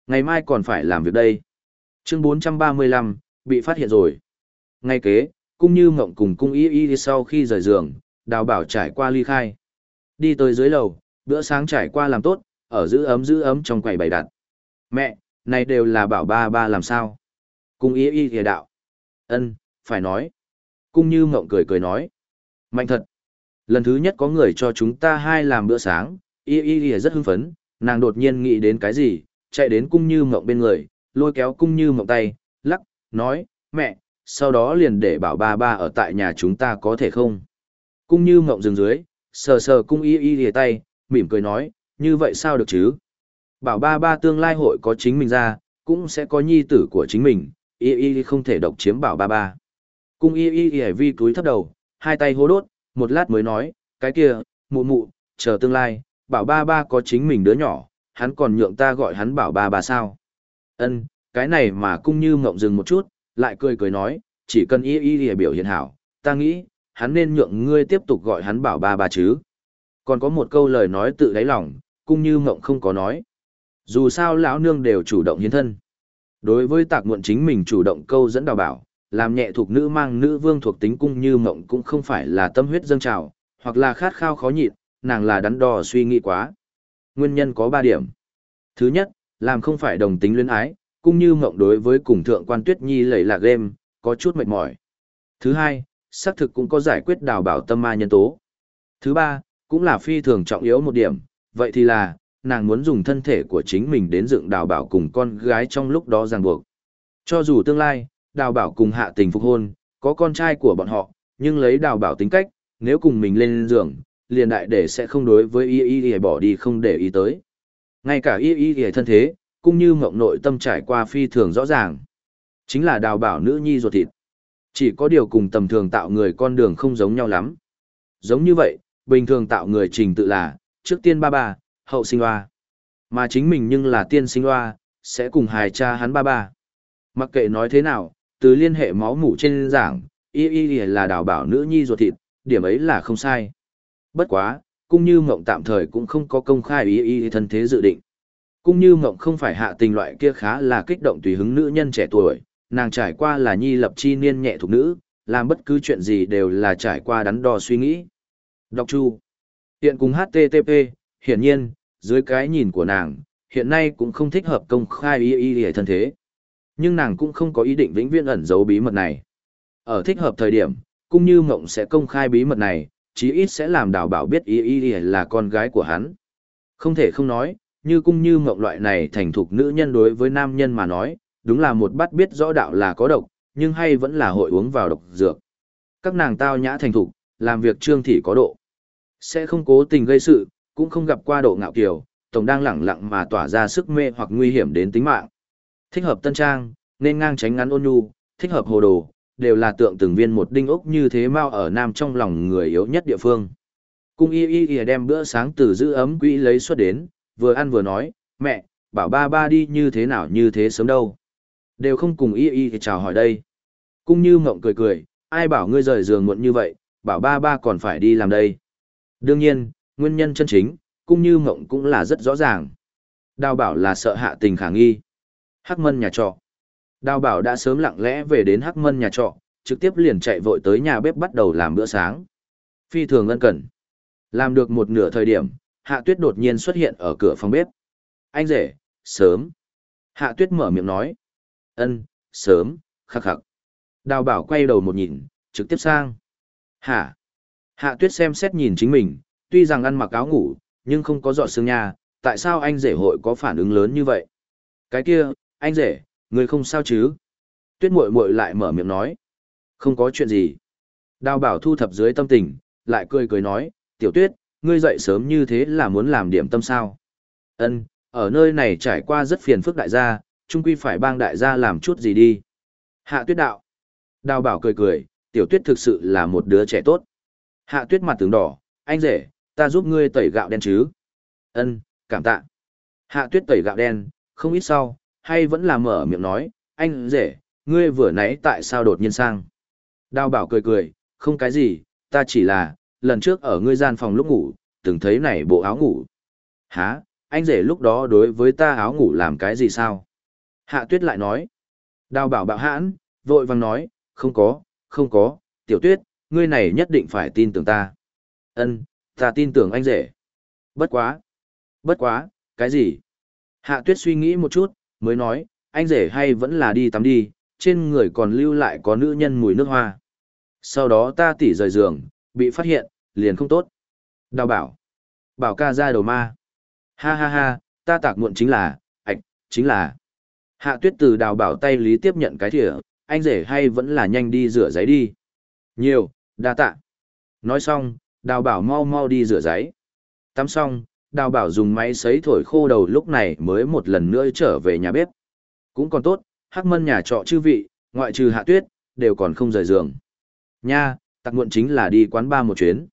Ngày mai còn phải làm việc đây. Chương 435, bị phát hiện rồi. Ngay kế, cũng như mộng cùng cung y y sau khi rời giường, đào bảo trải qua ly khai. Đi tới dưới lầu, bữa sáng trải qua làm tốt, ở giữ ấm giữ ấm trong quầy bày đặt. Mẹ, này đều là bảo ba ba làm sao? Cung y y thìa đạo. ân phải nói. Cung như mộng cười cười nói. Mạnh thật. Lần thứ nhất có người cho chúng ta hai làm bữa sáng, y y y rất hưng phấn, nàng đột nhiên nghĩ đến cái gì, chạy đến cung như mộng bên người, lôi kéo cung như mộng tay, lắc, nói, mẹ, sau đó liền để bảo ba ba ở tại nhà chúng ta có thể không? Cung như mộng dừng dưới, sờ sờ cung y y lìa tay, mỉm cười nói, như vậy sao được chứ? Bảo ba ba tương lai hội có chính mình ra, cũng sẽ có nhi tử của chính mình, y y không thể độc chiếm bảo ba ba. Cung y y y vi túi thấp đầu, hai tay hô đốt, một lát mới nói, cái kia, mụ mụ, chờ tương lai, bảo ba ba có chính mình đứa nhỏ, hắn còn nhượng ta gọi hắn bảo ba ba sao. Ân, cái này mà cung như mộng dừng một chút, lại cười cười nói, chỉ cần y y y biểu hiện hảo, ta nghĩ, hắn nên nhượng ngươi tiếp tục gọi hắn bảo ba ba chứ. Còn có một câu lời nói tự đáy lòng, cũng như mộng không có nói. Dù sao lão nương đều chủ động hiến thân. Đối với tạc muộn chính mình chủ động câu dẫn đào bảo, làm nhẹ thuộc nữ mang nữ vương thuộc tính cung như mộng cũng không phải là tâm huyết dâng trào, hoặc là khát khao khó nhịn, nàng là đắn đo suy nghĩ quá. Nguyên nhân có ba điểm. Thứ nhất, làm không phải đồng tính luyến ái, cung như mộng đối với cùng thượng quan tuyết nhi lầy lạc game, có chút mệt mỏi. Thứ hai, xác thực cũng có giải quyết đào bảo tâm ma nhân tố. Thứ ba, cũng là phi thường trọng yếu một điểm, vậy thì là, nàng muốn dùng thân thể của chính mình đến dựng đào bảo cùng con gái trong lúc đó ràng buộc. Cho dù tương lai, đào bảo cùng hạ tình phục hôn, có con trai của bọn họ, nhưng lấy đào bảo tính cách, nếu cùng mình lên giường, liền đại để sẽ không đối với y y y bỏ đi không để ý tới. Ngay cả y y y thân thế, cũng như mộng nội tâm trải qua phi thường rõ ràng. Chính là đào bảo nữ nhi ruột thịt. Chỉ có điều cùng tầm thường tạo người con đường không giống nhau lắm. Giống như vậy, bình thường tạo người trình tự là, trước tiên ba ba, hậu sinh hoa. Mà chính mình nhưng là tiên sinh hoa, sẽ cùng hài cha hắn ba ba. Mặc kệ nói thế nào, từ liên hệ máu mủ trên giảng, y y y là đào bảo nữ nhi ruột thịt, điểm ấy là không sai. Bất quá, cũng như mộng tạm thời cũng không có công khai y y thân thế dự định. Cũng như mộng không phải hạ tình loại kia khá là kích động tùy hứng nữ nhân trẻ tuổi, nàng trải qua là nhi lập chi niên nhẹ thuộc nữ, làm bất cứ chuyện gì đều là trải qua đắn đo suy nghĩ. Đọc chu. Hiện cùng HTTP, hiển nhiên, dưới cái nhìn của nàng, hiện nay cũng không thích hợp công khai y y y thân thế. Nhưng nàng cũng không có ý định vĩnh viễn ẩn giấu bí mật này. Ở thích hợp thời điểm, cũng như mộng sẽ công khai bí mật này, chí ít sẽ làm đào bảo biết y y y là con gái của hắn. Không thể không nói, như cung như mộng loại này thành thục nữ nhân đối với nam nhân mà nói, đúng là một bát biết rõ đạo là có độc, nhưng hay vẫn là hội uống vào độc dược. Các nàng tao nhã thành thục, làm việc trương thị có độ. Sẽ không cố tình gây sự, cũng không gặp qua độ ngạo kiều, tổng đang lẳng lặng mà tỏa ra sức mê hoặc nguy hiểm đến tính mạng. Thích hợp tân trang, nên ngang tránh ngắn ôn nhu, thích hợp hồ đồ, đều là tượng từng viên một đinh ốc như thế mau ở nam trong lòng người yếu nhất địa phương. Cung y y y đem bữa sáng từ giữ ấm quỹ lấy xuất đến, vừa ăn vừa nói, mẹ, bảo ba ba đi như thế nào như thế sớm đâu. Đều không cùng y y chào hỏi đây. Cung như mộng cười cười, ai bảo ngươi rời giường muộn như vậy, bảo ba ba còn phải đi làm đây. Đương nhiên, nguyên nhân chân chính, cũng như mộng cũng là rất rõ ràng. Đào bảo là sợ hạ tình khả nghi. Hắc mân nhà trọ. Đào bảo đã sớm lặng lẽ về đến hắc mân nhà trọ, trực tiếp liền chạy vội tới nhà bếp bắt đầu làm bữa sáng. Phi thường ân cần. Làm được một nửa thời điểm, hạ tuyết đột nhiên xuất hiện ở cửa phòng bếp. Anh rể, sớm. Hạ tuyết mở miệng nói. ân sớm, khắc khắc. Đào bảo quay đầu một nhìn, trực tiếp sang. Hả? Hạ tuyết xem xét nhìn chính mình, tuy rằng ăn mặc áo ngủ, nhưng không có giọt xương nha, tại sao anh rể hội có phản ứng lớn như vậy? Cái kia, anh rể, người không sao chứ? Tuyết muội muội lại mở miệng nói. Không có chuyện gì. Đào bảo thu thập dưới tâm tình, lại cười cười nói, tiểu tuyết, ngươi dậy sớm như thế là muốn làm điểm tâm sao? Ân, ở nơi này trải qua rất phiền phức đại gia, chung quy phải bang đại gia làm chút gì đi. Hạ tuyết đạo. Đào bảo cười cười, tiểu tuyết thực sự là một đứa trẻ tốt. Hạ tuyết mặt tướng đỏ, anh rể, ta giúp ngươi tẩy gạo đen chứ. Ân, cảm tạ. Hạ tuyết tẩy gạo đen, không ít sau, hay vẫn là mở miệng nói, anh rể, ngươi vừa nãy tại sao đột nhiên sang. Đào bảo cười cười, không cái gì, ta chỉ là, lần trước ở ngươi gian phòng lúc ngủ, từng thấy này bộ áo ngủ. Hả, anh rể lúc đó đối với ta áo ngủ làm cái gì sao? Hạ tuyết lại nói. Đào bảo bạo hãn, vội vàng nói, không có, không có, tiểu tuyết, ngươi này nhất định phải tin tưởng ta. Ân, ta tin tưởng anh rể. Bất quá. Bất quá, cái gì? Hạ tuyết suy nghĩ một chút, mới nói, anh rể hay vẫn là đi tắm đi, trên người còn lưu lại có nữ nhân mùi nước hoa. Sau đó ta tỉ rời giường, bị phát hiện, liền không tốt. Đào bảo. Bảo ca ra đầu ma. Ha ha ha, ta tạc muộn chính là, ạch, chính là. Hạ tuyết từ đào bảo tay lý tiếp nhận cái thỉa, anh rể hay vẫn là nhanh đi rửa giấy đi. Nhiều, đa tạ. Nói xong, đào bảo mau mau đi rửa giấy. Tắm xong, đào bảo dùng máy sấy thổi khô đầu lúc này mới một lần nữa trở về nhà bếp. Cũng còn tốt, hắc mân nhà trọ chư vị, ngoại trừ hạ tuyết, đều còn không rời giường. Nha, tặc muộn chính là đi quán ba một chuyến.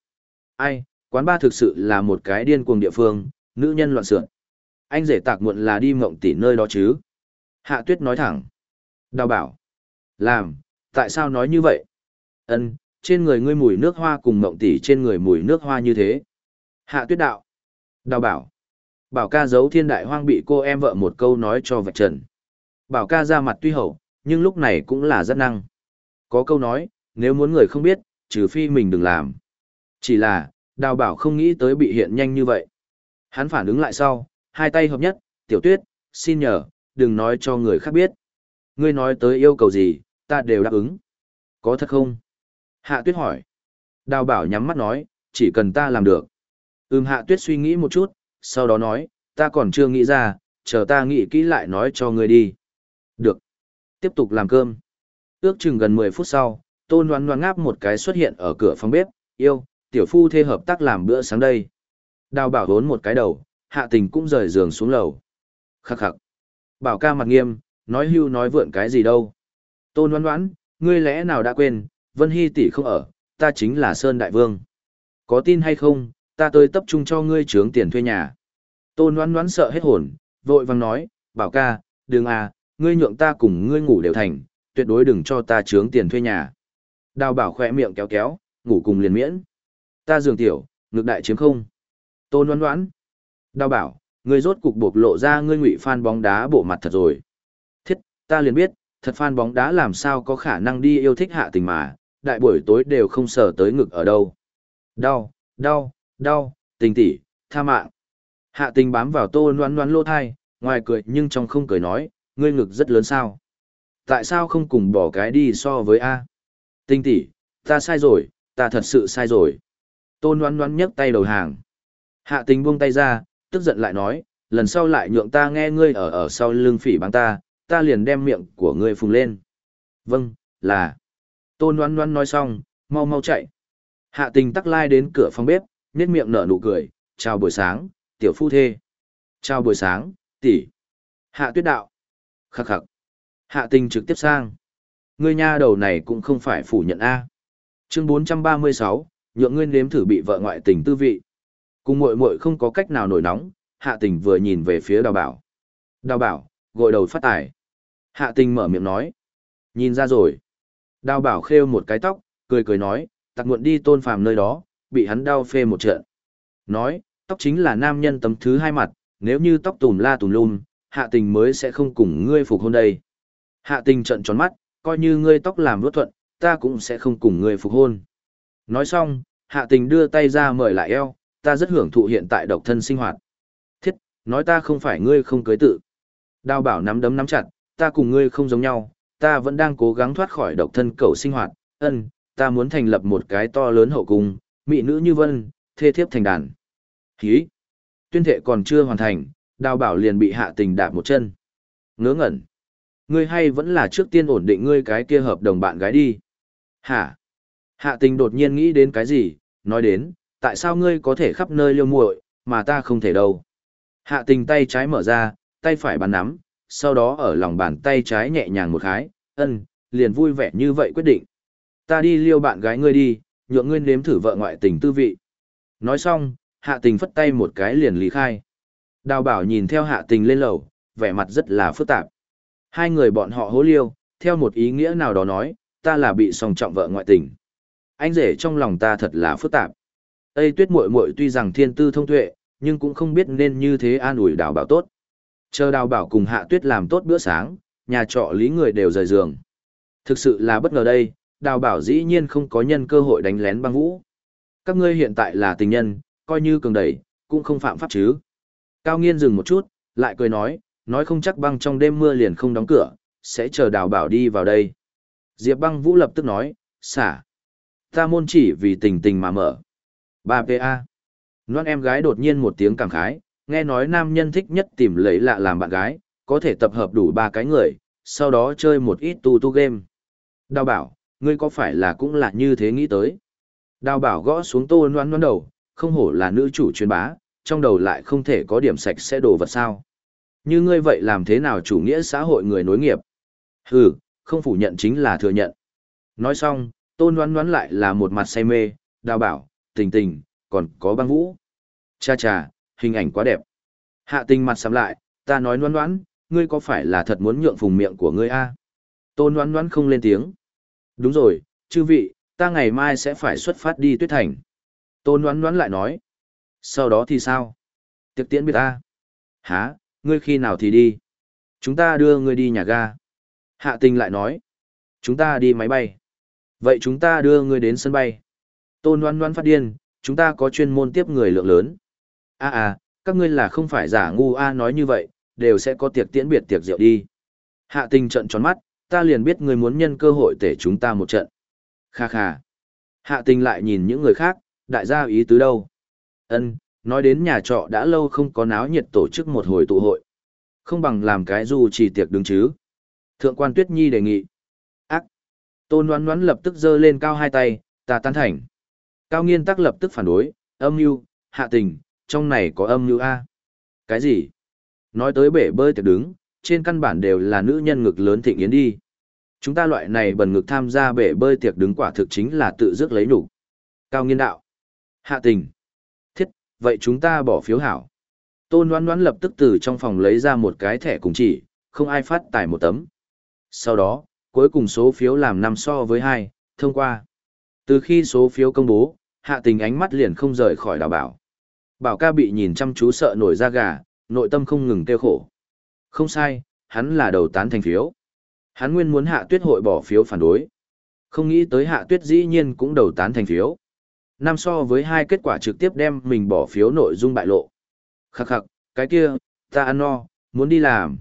Ai, quán ba thực sự là một cái điên cuồng địa phương, nữ nhân loạn sượn. Anh rể tạc muộn là đi mộng tỉ nơi đó chứ. Hạ tuyết nói thẳng. Đào bảo. Làm, tại sao nói như vậy? Ân, trên người ngươi mùi nước hoa cùng mộng tỷ trên người mùi nước hoa như thế. Hạ tuyết đạo. Đào bảo. Bảo ca giấu thiên đại hoang bị cô em vợ một câu nói cho vạch trần. Bảo ca ra mặt tuy hậu, nhưng lúc này cũng là rất năng. Có câu nói, nếu muốn người không biết, trừ phi mình đừng làm. Chỉ là, đào bảo không nghĩ tới bị hiện nhanh như vậy. Hắn phản ứng lại sau, hai tay hợp nhất, tiểu tuyết, xin nhờ, đừng nói cho người khác biết. Ngươi nói tới yêu cầu gì, ta đều đáp ứng. Có thật không? Hạ tuyết hỏi. Đào bảo nhắm mắt nói, chỉ cần ta làm được. Ừm hạ tuyết suy nghĩ một chút, sau đó nói, ta còn chưa nghĩ ra, chờ ta nghĩ kỹ lại nói cho ngươi đi. Được. Tiếp tục làm cơm. Ước chừng gần 10 phút sau, tôn đoán đoán ngáp một cái xuất hiện ở cửa phòng bếp, yêu, tiểu phu thê hợp tác làm bữa sáng đây. Đào bảo hốn một cái đầu, hạ tình cũng rời giường xuống lầu. Khắc khắc. Bảo ca mặt nghiêm, nói hưu nói vượn cái gì đâu. Tôn đoán đoán, ngươi lẽ nào đã quên, Vân Hy tỷ không ở, ta chính là Sơn Đại Vương. Có tin hay không, ta tới tập trung cho ngươi trướng tiền thuê nhà. Tôn đoán đoán sợ hết hồn, vội vàng nói, bảo ca, đừng à, ngươi nhượng ta cùng ngươi ngủ đều thành, tuyệt đối đừng cho ta trướng tiền thuê nhà. Đào bảo khỏe miệng kéo kéo, ngủ cùng liền miễn. Ta giường tiểu, ngược đại chiếm không. Tôn đoán đoán. Đào bảo, ngươi rốt cục bộc lộ ra ngươi ngụy phan bóng đá bộ mặt thật rồi. Thiết, ta liền biết, thật phan bóng đá làm sao có khả năng đi yêu thích hạ tình mà, đại buổi tối đều không sờ tới ngực ở đâu. Đau, đau, đau, tình tỉ, tha mạng. Hạ tình bám vào tô noan noan lô thai, ngoài cười nhưng trong không cười nói, ngươi ngực rất lớn sao. Tại sao không cùng bỏ cái đi so với A? Tình tỉ, ta sai rồi, ta thật sự sai rồi. Tô noan noan nhấc tay đầu hàng. Hạ tình buông tay ra, tức giận lại nói, lần sau lại nhượng ta nghe ngươi ở ở sau lưng phỉ báng ta, ta liền đem miệng của ngươi phùng lên. Vâng, là. Tôn Loan Loan nói xong, mau mau chạy. Hạ tình tắc lai đến cửa phòng bếp, nhếch miệng nở nụ cười, chào buổi sáng, tiểu phu thê. Chào buổi sáng, tỷ. Hạ tuyết đạo. Khắc khắc. Hạ tình trực tiếp sang. Ngươi nha đầu này cũng không phải phủ nhận A. Chương 436, nhượng ngươi nếm thử bị vợ ngoại tình tư vị. Cùng muội muội không có cách nào nổi nóng, hạ tình vừa nhìn về phía đào bảo. Đào bảo, gội đầu phát tài. Hạ tình mở miệng nói. Nhìn ra rồi. Đào bảo khêu một cái tóc, cười cười nói, tặc muộn đi tôn phàm nơi đó, bị hắn đau phê một trận. Nói, tóc chính là nam nhân tấm thứ hai mặt, nếu như tóc tùm la tùm lum, hạ tình mới sẽ không cùng ngươi phục hôn đây. Hạ tình trận tròn mắt, coi như ngươi tóc làm vốt thuận, ta cũng sẽ không cùng ngươi phục hôn. Nói xong, hạ tình đưa tay ra mời lại eo, ta rất hưởng thụ hiện tại độc thân sinh hoạt. Thiết, nói ta không phải ngươi không cưới tự. Đào bảo nắm đấm nắm chặt, ta cùng ngươi không giống nhau, ta vẫn đang cố gắng thoát khỏi độc thân cầu sinh hoạt, ân, ta muốn thành lập một cái to lớn hậu cung, mỹ nữ như vân, thê thiếp thành đàn. Hí! Tuyên thệ còn chưa hoàn thành, đào bảo liền bị hạ tình đạp một chân. Ngớ ngẩn! Ngươi hay vẫn là trước tiên ổn định ngươi cái kia hợp đồng bạn gái đi. Hả? Hạ tình đột nhiên nghĩ đến cái gì, nói đến, tại sao ngươi có thể khắp nơi liêu muội, mà ta không thể đâu. Hạ tình tay trái mở ra, tay phải bắn nắm, sau đó ở lòng bàn tay trái nhẹ nhàng một khái, ân, liền vui vẻ như vậy quyết định. Ta đi liêu bạn gái ngươi đi, nhượng ngươi nếm thử vợ ngoại tình tư vị. Nói xong, hạ tình phất tay một cái liền lý khai. Đào bảo nhìn theo hạ tình lên lầu, vẻ mặt rất là phức tạp. Hai người bọn họ hố liêu, theo một ý nghĩa nào đó nói, ta là bị song trọng vợ ngoại tình. Anh rể trong lòng ta thật là phức tạp. Tây tuyết muội muội tuy rằng thiên tư thông tuệ, nhưng cũng không biết nên như thế an ủi đào bảo tốt. Chờ đào bảo cùng hạ tuyết làm tốt bữa sáng, nhà trọ lý người đều rời giường. Thực sự là bất ngờ đây, đào bảo dĩ nhiên không có nhân cơ hội đánh lén băng vũ. Các ngươi hiện tại là tình nhân, coi như cường đẩy, cũng không phạm pháp chứ. Cao nghiên dừng một chút, lại cười nói, nói không chắc băng trong đêm mưa liền không đóng cửa, sẽ chờ đào bảo đi vào đây. Diệp băng vũ lập tức nói, xả. Ta môn chỉ vì tình tình mà mở. Ba pa Loan em gái đột nhiên một tiếng cảm khái, nghe nói nam nhân thích nhất tìm lấy lạ làm bạn gái, có thể tập hợp đủ ba cái người, sau đó chơi một ít tu tu game. Đào bảo, ngươi có phải là cũng là như thế nghĩ tới? Đào bảo gõ xuống tô noan noan đầu, không hổ là nữ chủ truyền bá, trong đầu lại không thể có điểm sạch sẽ đồ vật sao. Như ngươi vậy làm thế nào chủ nghĩa xã hội người nối nghiệp? Hừ, không phủ nhận chính là thừa nhận. Nói xong, tôn noan noan lại là một mặt say mê, đào bảo, tình tình, còn có băng vũ. Cha cha, hình ảnh quá đẹp. Hạ tình mặt sắm lại, ta nói noan noan, ngươi có phải là thật muốn nhượng phùng miệng của ngươi a? Tôn noan noan không lên tiếng. Đúng rồi, chư vị, ta ngày mai sẽ phải xuất phát đi tuyết thành. Tôn noan noan lại nói. Sau đó thì sao? Tiệc tiễn biệt ta. Hả, ngươi khi nào thì đi? Chúng ta đưa ngươi đi nhà ga. Hạ tình lại nói. Chúng ta đi máy bay. Vậy chúng ta đưa ngươi đến sân bay. Tôn noan noan phát điên, chúng ta có chuyên môn tiếp người lượng lớn a à, à, các ngươi là không phải giả ngu a nói như vậy, đều sẽ có tiệc tiễn biệt tiệc rượu đi. Hạ tình trận tròn mắt, ta liền biết ngươi muốn nhân cơ hội để chúng ta một trận. Kha kha. Hạ tình lại nhìn những người khác, đại gia ý tứ đâu. Ân, nói đến nhà trọ đã lâu không có náo nhiệt tổ chức một hồi tụ hội. Không bằng làm cái du chỉ tiệc đứng chứ. Thượng quan Tuyết Nhi đề nghị. Ác. Tôn đoán đoán lập tức giơ lên cao hai tay, ta tán thành. Cao nghiên tắc lập tức phản đối, âm mưu hạ tình, trong này có âm mưu A. Cái gì? Nói tới bể bơi tiệc đứng, trên căn bản đều là nữ nhân ngực lớn thịnh yến đi. Chúng ta loại này bần ngực tham gia bể bơi tiệc đứng quả thực chính là tự dứt lấy nhục Cao nghiên đạo. Hạ tình. Thiết, vậy chúng ta bỏ phiếu hảo. Tôn đoán đoán lập tức từ trong phòng lấy ra một cái thẻ cùng chỉ, không ai phát tài một tấm. Sau đó, cuối cùng số phiếu làm năm so với hai, thông qua. Từ khi số phiếu công bố, hạ tình ánh mắt liền không rời khỏi đào bảo. Bảo ca bị nhìn chăm chú sợ nổi da gà, nội tâm không ngừng kêu khổ. Không sai, hắn là đầu tán thành phiếu. Hắn nguyên muốn hạ tuyết hội bỏ phiếu phản đối. Không nghĩ tới hạ tuyết dĩ nhiên cũng đầu tán thành phiếu. Năm so với hai kết quả trực tiếp đem mình bỏ phiếu nội dung bại lộ. Khắc khắc, cái kia, ta ăn no, muốn đi làm.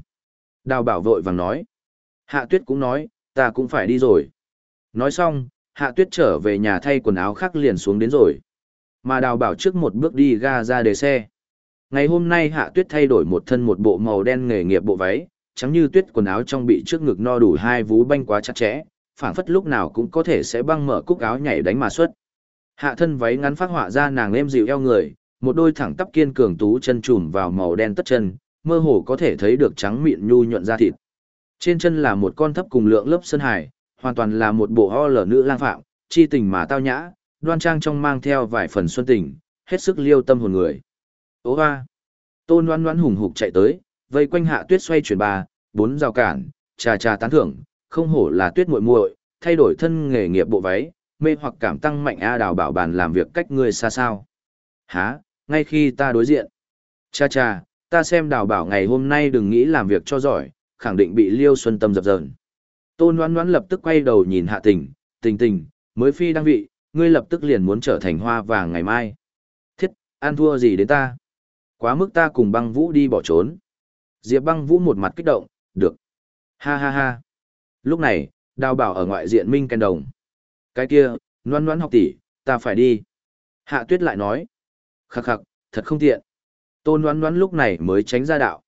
Đào bảo vội vàng nói. Hạ tuyết cũng nói, ta cũng phải đi rồi. Nói xong, hạ tuyết trở về nhà thay quần áo khác liền xuống đến rồi. Mà đào bảo trước một bước đi ga ra đề xe. Ngày hôm nay hạ tuyết thay đổi một thân một bộ màu đen nghề nghiệp bộ váy, trắng như tuyết quần áo trong bị trước ngực no đủ hai vú banh quá chặt chẽ, phảng phất lúc nào cũng có thể sẽ băng mở cúc áo nhảy đánh mà xuất. Hạ thân váy ngắn phát họa ra nàng êm dịu eo người, một đôi thẳng tắp kiên cường tú chân trùm vào màu đen tất chân, mơ hồ có thể thấy được trắng mịn nhu nhuận da thịt. Trên chân là một con thấp cùng lượng lớp sơn hải, hoàn toàn là một bộ ho lở nữ lang phạm, chi tình mà tao nhã, đoan trang trong mang theo vài phần xuân tình, hết sức liêu tâm hồn người. Ô hoa! Tôn Đoan Đoan hùng hục chạy tới, vây quanh hạ tuyết xoay chuyển ba, bốn rào cản, trà trà tán thưởng, không hổ là tuyết muội muội, thay đổi thân nghề nghiệp bộ váy, mê hoặc cảm tăng mạnh A đào bảo bàn làm việc cách người xa sao. Hả, ngay khi ta đối diện. Cha cha, ta xem đào bảo ngày hôm nay đừng nghĩ làm việc cho giỏi, khẳng định bị Liêu Xuân Tâm dập dờn. Tôn Loan Loan lập tức quay đầu nhìn Hạ Tình, tình tình, mới phi đăng vị, ngươi lập tức liền muốn trở thành hoa vàng ngày mai. Thiết, ăn thua gì đến ta? Quá mức ta cùng băng vũ đi bỏ trốn. Diệp băng vũ một mặt kích động, được. Ha ha ha. Lúc này, đào bảo ở ngoại diện minh canh đồng. Cái kia, Loan Loan học tỷ, ta phải đi. Hạ tuyết lại nói. Khắc khắc, thật không tiện. Tôn Loan Loan lúc này mới tránh ra đạo.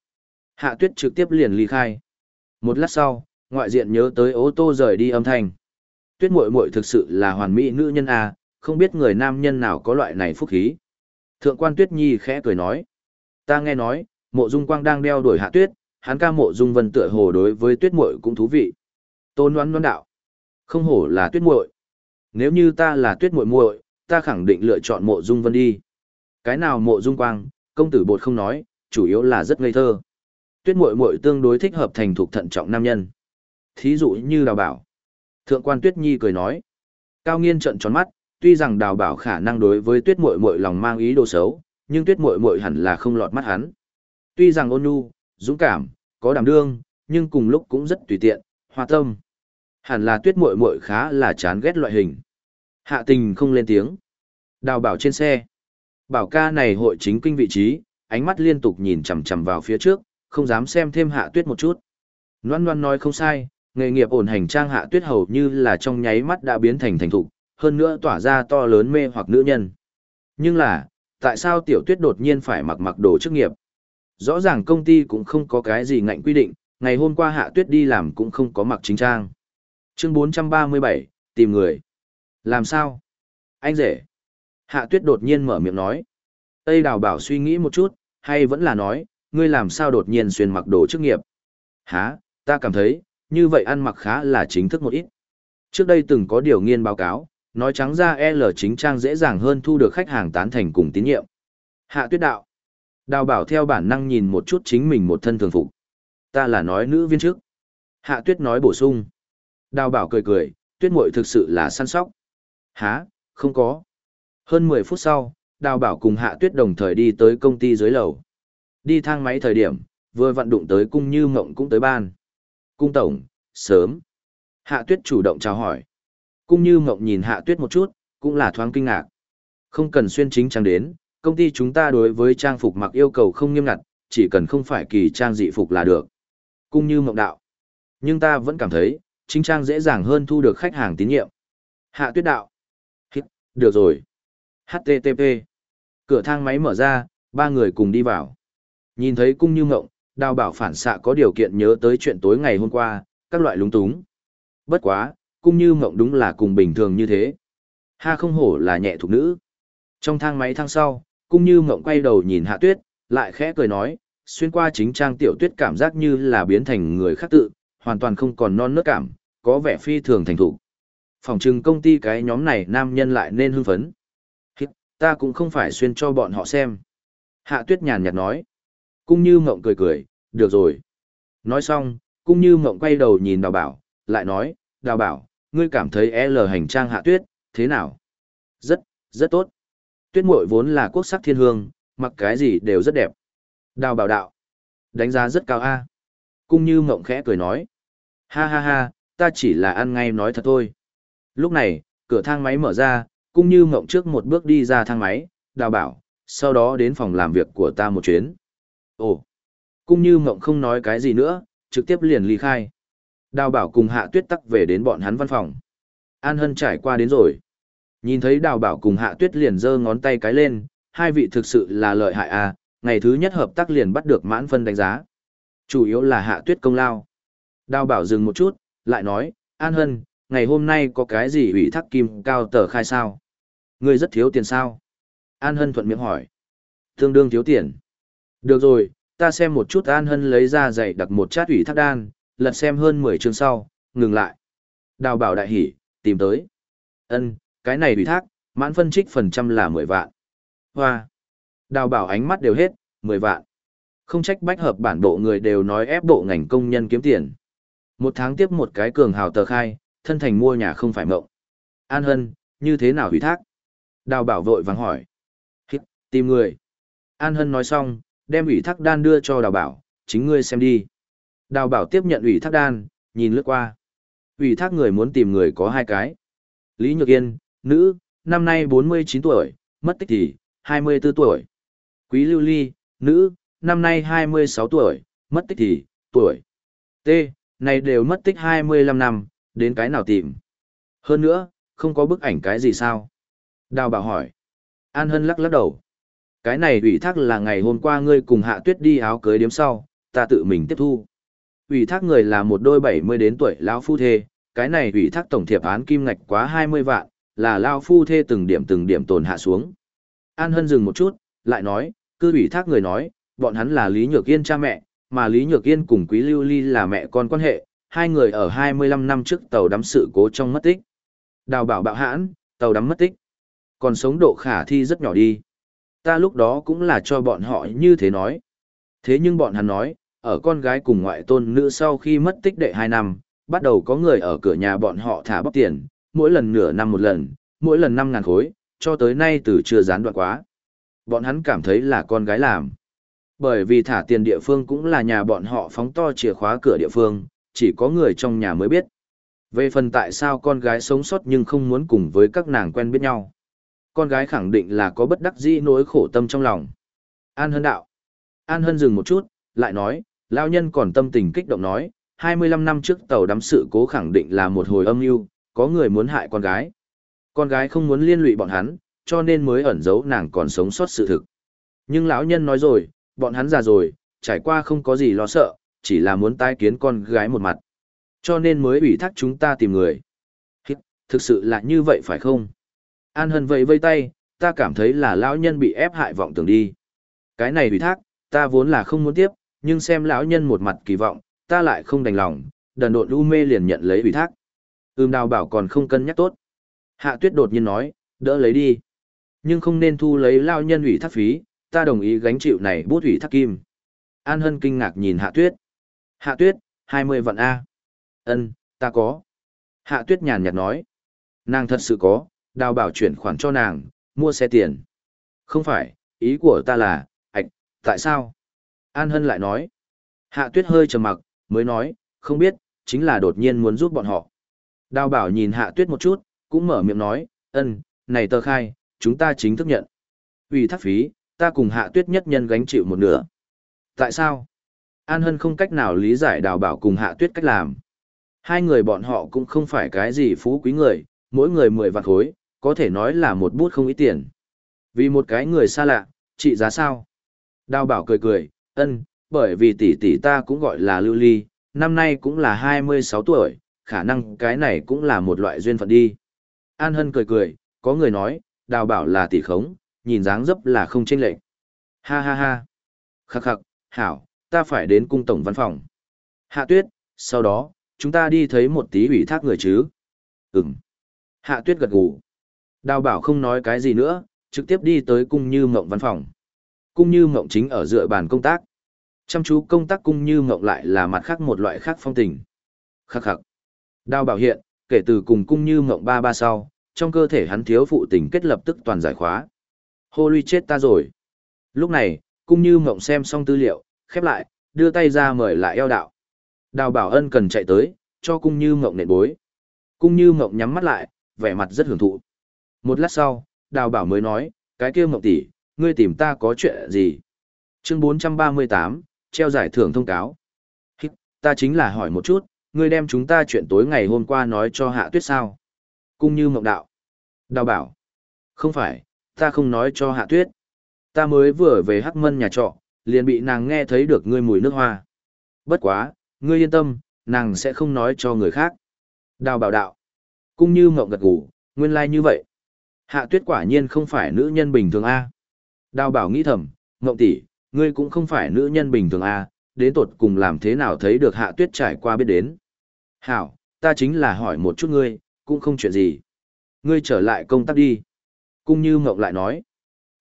Hạ tuyết trực tiếp liền ly khai. Một lát sau, ngoại diện nhớ tới ô tô rời đi âm thanh. Tuyết muội muội thực sự là hoàn mỹ nữ nhân a, không biết người nam nhân nào có loại này phúc khí. Thượng quan Tuyết Nhi khẽ cười nói. Ta nghe nói, mộ dung quang đang đeo đuổi hạ tuyết, hắn ca mộ dung vân tựa hồ đối với tuyết muội cũng thú vị. Tôn đoán đoán đạo. Không hổ là tuyết muội. Nếu như ta là tuyết muội muội, ta khẳng định lựa chọn mộ dung vân đi. Cái nào mộ dung quang, công tử bột không nói, chủ yếu là rất ngây thơ. Tuyết muội muội tương đối thích hợp thành thục thận trọng nam nhân. Thí dụ như đào bảo. Thượng quan Tuyết Nhi cười nói. Cao nghiên trợn tròn mắt, tuy rằng đào bảo khả năng đối với tuyết muội muội lòng mang ý đồ xấu, nhưng tuyết muội muội hẳn là không lọt mắt hắn. Tuy rằng ôn nhu, dũng cảm, có đảm đương, nhưng cùng lúc cũng rất tùy tiện, hoa tâm. Hẳn là tuyết muội muội khá là chán ghét loại hình. Hạ tình không lên tiếng. Đào bảo trên xe. Bảo ca này hội chính kinh vị trí, ánh mắt liên tục nhìn chằm chằm vào phía trước, không dám xem thêm hạ tuyết một chút. Loan Loan nói không sai, nghề nghiệp ổn hành trang hạ tuyết hầu như là trong nháy mắt đã biến thành thành thục, hơn nữa tỏa ra to lớn mê hoặc nữ nhân. Nhưng là, tại sao tiểu tuyết đột nhiên phải mặc mặc đồ chức nghiệp? Rõ ràng công ty cũng không có cái gì ngạnh quy định, ngày hôm qua hạ tuyết đi làm cũng không có mặc chính trang. Chương 437, tìm người. Làm sao? Anh rể. Hạ tuyết đột nhiên mở miệng nói. Tây đào bảo suy nghĩ một chút, hay vẫn là nói, ngươi làm sao đột nhiên xuyên mặc đồ chức nghiệp? Hả, ta cảm thấy, như vậy ăn mặc khá là chính thức một ít. Trước đây từng có điều nghiên báo cáo, nói trắng ra L chính trang dễ dàng hơn thu được khách hàng tán thành cùng tín nhiệm. Hạ tuyết đạo. Đào bảo theo bản năng nhìn một chút chính mình một thân thường phục. Ta là nói nữ viên trước. Hạ tuyết nói bổ sung. Đào bảo cười cười, tuyết muội thực sự là săn sóc. Hả, không có. Hơn 10 phút sau, đào bảo cùng hạ tuyết đồng thời đi tới công ty dưới lầu. Đi thang máy thời điểm, vừa vận đụng tới cung như mộng cũng tới ban. Cung tổng, sớm. Hạ tuyết chủ động chào hỏi. Cung như mộng nhìn hạ tuyết một chút, cũng là thoáng kinh ngạc. Không cần xuyên chính trang đến, công ty chúng ta đối với trang phục mặc yêu cầu không nghiêm ngặt, chỉ cần không phải kỳ trang dị phục là được. Cung như mộng đạo. Nhưng ta vẫn cảm thấy, chính trang dễ dàng hơn thu được khách hàng tín nhiệm. Hạ tuyết đạo. Hít, được rồi. HTTP. Cửa thang máy mở ra, ba người cùng đi vào. Nhìn thấy cung như mộng, đào bảo phản xạ có điều kiện nhớ tới chuyện tối ngày hôm qua, các loại lúng túng. Bất quá, cũng như mộng đúng là cùng bình thường như thế. Ha không hổ là nhẹ thuộc nữ. Trong thang máy thang sau, cũng như mộng quay đầu nhìn hạ tuyết, lại khẽ cười nói, xuyên qua chính trang tiểu tuyết cảm giác như là biến thành người khác tự, hoàn toàn không còn non nớt cảm, có vẻ phi thường thành thủ. Phòng trừng công ty cái nhóm này nam nhân lại nên hưng phấn. Hít, ta cũng không phải xuyên cho bọn họ xem. Hạ tuyết nhàn nhạt nói. Cũng như mộng cười cười, được rồi. Nói xong, cũng như mộng quay đầu nhìn đào bảo, lại nói, đào bảo, ngươi cảm thấy L hành trang hạ tuyết, thế nào? Rất, rất tốt. Tuyết muội vốn là quốc sắc thiên hương, mặc cái gì đều rất đẹp. Đào bảo đạo. Đánh giá rất cao a. Cung như mộng khẽ cười nói. Ha ha ha, ta chỉ là ăn ngay nói thật thôi. Lúc này, cửa thang máy mở ra, cung như mộng trước một bước đi ra thang máy, đào bảo, sau đó đến phòng làm việc của ta một chuyến. Ồ, cũng như mộng không nói cái gì nữa, trực tiếp liền ly khai. Đào bảo cùng hạ tuyết tắc về đến bọn hắn văn phòng. An Hân trải qua đến rồi. Nhìn thấy đào bảo cùng hạ tuyết liền giơ ngón tay cái lên, hai vị thực sự là lợi hại à, ngày thứ nhất hợp tác liền bắt được mãn phân đánh giá. Chủ yếu là hạ tuyết công lao. Đào bảo dừng một chút, lại nói, An Hân, ngày hôm nay có cái gì ủy thác kim cao tờ khai sao? Ngươi rất thiếu tiền sao? An Hân thuận miệng hỏi. Tương đương thiếu tiền. Được rồi, ta xem một chút An Hân lấy ra dạy đặt một chát ủy thác đan, lật xem hơn 10 chương sau, ngừng lại. Đào bảo đại hỉ, tìm tới. Ân, cái này ủy thác, mãn phân trích phần trăm là 10 vạn. Hoa. Đào bảo ánh mắt đều hết, 10 vạn. Không trách bách hợp bản bộ người đều nói ép bộ ngành công nhân kiếm tiền. Một tháng tiếp một cái cường hào tờ khai, thân thành mua nhà không phải mộng. An Hân, như thế nào ủy thác? Đào bảo vội vàng hỏi. Hít, tìm người. An Hân nói xong, đem ủy thác đan đưa cho đào bảo, chính ngươi xem đi. Đào bảo tiếp nhận ủy thác đan, nhìn lướt qua. Ủy thác người muốn tìm người có hai cái. Lý Nhược Yên, nữ, năm nay 49 tuổi, mất tích thì, 24 tuổi. Quý Lưu Ly, nữ, năm nay 26 tuổi, mất tích thì, tuổi. T, này đều mất tích 25 năm, đến cái nào tìm. Hơn nữa, không có bức ảnh cái gì sao? Đào bảo hỏi. An Hân lắc lắc đầu. Cái này ủy thác là ngày hôm qua ngươi cùng hạ tuyết đi áo cưới điếm sau, ta tự mình tiếp thu. Ủy thác người là một đôi 70 đến tuổi lão phu thê, cái này ủy thác tổng thiệp án kim ngạch quá 20 vạn, là lao phu thê từng điểm từng điểm tồn hạ xuống. An Hân dừng một chút, lại nói, cư ủy thác người nói, bọn hắn là Lý Nhược Yên cha mẹ, mà Lý Nhược Yên cùng Quý Lưu Ly là mẹ con quan hệ, hai người ở 25 năm trước tàu đắm sự cố trong mất tích. Đào bảo bạo hãn, tàu đắm mất tích. Còn sống độ khả thi rất nhỏ đi. Ta lúc đó cũng là cho bọn họ như thế nói. Thế nhưng bọn hắn nói, ở con gái cùng ngoại tôn nữ sau khi mất tích đệ 2 năm, bắt đầu có người ở cửa nhà bọn họ thả bóc tiền, mỗi lần nửa năm một lần, mỗi lần 5 ngàn khối, cho tới nay từ chưa gián đoạn quá. Bọn hắn cảm thấy là con gái làm. Bởi vì thả tiền địa phương cũng là nhà bọn họ phóng to chìa khóa cửa địa phương, chỉ có người trong nhà mới biết. Về phần tại sao con gái sống sót nhưng không muốn cùng với các nàng quen biết nhau. Con gái khẳng định là có bất đắc dĩ nỗi khổ tâm trong lòng. An Hân đạo. An Hân dừng một chút, lại nói, lao nhân còn tâm tình kích động nói, 25 năm trước tàu đắm sự cố khẳng định là một hồi âm mưu, có người muốn hại con gái. Con gái không muốn liên lụy bọn hắn, cho nên mới ẩn giấu nàng còn sống sót sự thực. Nhưng lão nhân nói rồi, bọn hắn già rồi, trải qua không có gì lo sợ, chỉ là muốn tai kiến con gái một mặt. Cho nên mới ủy thác chúng ta tìm người. Thực sự là như vậy phải không? An Hân vẫy vây tay, ta cảm thấy là lão nhân bị ép hại vọng tưởng đi. Cái này ủy thác, ta vốn là không muốn tiếp, nhưng xem lão nhân một mặt kỳ vọng, ta lại không đành lòng, đần độn u mê liền nhận lấy ủy thác. Ưm đào bảo còn không cân nhắc tốt. Hạ tuyết đột nhiên nói, đỡ lấy đi. Nhưng không nên thu lấy lao nhân ủy thác phí, ta đồng ý gánh chịu này bút ủy thác kim. An Hân kinh ngạc nhìn Hạ tuyết. Hạ tuyết, 20 vạn A. ân ta có. Hạ tuyết nhàn nhạt nói. Nàng thật sự có, đào bảo chuyển khoản cho nàng, mua xe tiền. Không phải, ý của ta là, ạch, tại sao? An Hân lại nói. Hạ tuyết hơi trầm mặc, mới nói, không biết, chính là đột nhiên muốn giúp bọn họ. Đào bảo nhìn hạ tuyết một chút, cũng mở miệng nói, ân, này tờ khai, chúng ta chính thức nhận. Vì thác phí, ta cùng hạ tuyết nhất nhân gánh chịu một nửa. Tại sao? An Hân không cách nào lý giải đào bảo cùng hạ tuyết cách làm. Hai người bọn họ cũng không phải cái gì phú quý người, mỗi người mười vạn khối, có thể nói là một bút không ít tiền. Vì một cái người xa lạ, trị giá sao? Đào bảo cười cười, ân, bởi vì tỷ tỷ ta cũng gọi là Lưu Ly, năm nay cũng là 26 tuổi, khả năng cái này cũng là một loại duyên phận đi. An Hân cười cười, có người nói, đào bảo là tỷ khống, nhìn dáng dấp là không chênh lệch. Ha ha ha. Khắc khắc, hảo, ta phải đến cung tổng văn phòng. Hạ tuyết, sau đó, chúng ta đi thấy một tí ủy thác người chứ. Ừm. Hạ tuyết gật gù. Đào bảo không nói cái gì nữa, trực tiếp đi tới cung như mộng văn phòng. Cung như mộng chính ở dựa bàn công tác. Chăm chú công tác cung như mộng lại là mặt khác một loại khác phong tình. Khắc khắc. Đào bảo hiện, kể từ cùng cung như mộng ba ba sau, trong cơ thể hắn thiếu phụ tình kết lập tức toàn giải khóa. Hô ly chết ta rồi. Lúc này, cung như mộng xem xong tư liệu, khép lại, đưa tay ra mời lại eo đạo. Đào bảo ân cần chạy tới, cho cung như mộng nện bối. Cung như mộng nhắm mắt lại, vẻ mặt rất hưởng thụ. Một lát sau, đào bảo mới nói, cái kia mộng tỷ, ngươi tìm ta có chuyện gì? Chương 438, treo giải thưởng thông cáo. Hít, ta chính là hỏi một chút, ngươi đem chúng ta chuyện tối ngày hôm qua nói cho hạ tuyết sao? Cung như mộng đạo. Đào bảo. Không phải, ta không nói cho hạ tuyết. Ta mới vừa về hắc mân nhà trọ, liền bị nàng nghe thấy được ngươi mùi nước hoa. Bất quá, ngươi yên tâm, nàng sẽ không nói cho người khác. Đào bảo đạo. Cung như mộng gật gù, nguyên lai like như vậy. Hạ tuyết quả nhiên không phải nữ nhân bình thường A. Đào bảo nghĩ thầm, ngộng tỷ, ngươi cũng không phải nữ nhân bình thường A, đến tột cùng làm thế nào thấy được hạ tuyết trải qua biết đến. Hảo, ta chính là hỏi một chút ngươi, cũng không chuyện gì. Ngươi trở lại công tác đi. Cung như mộng lại nói.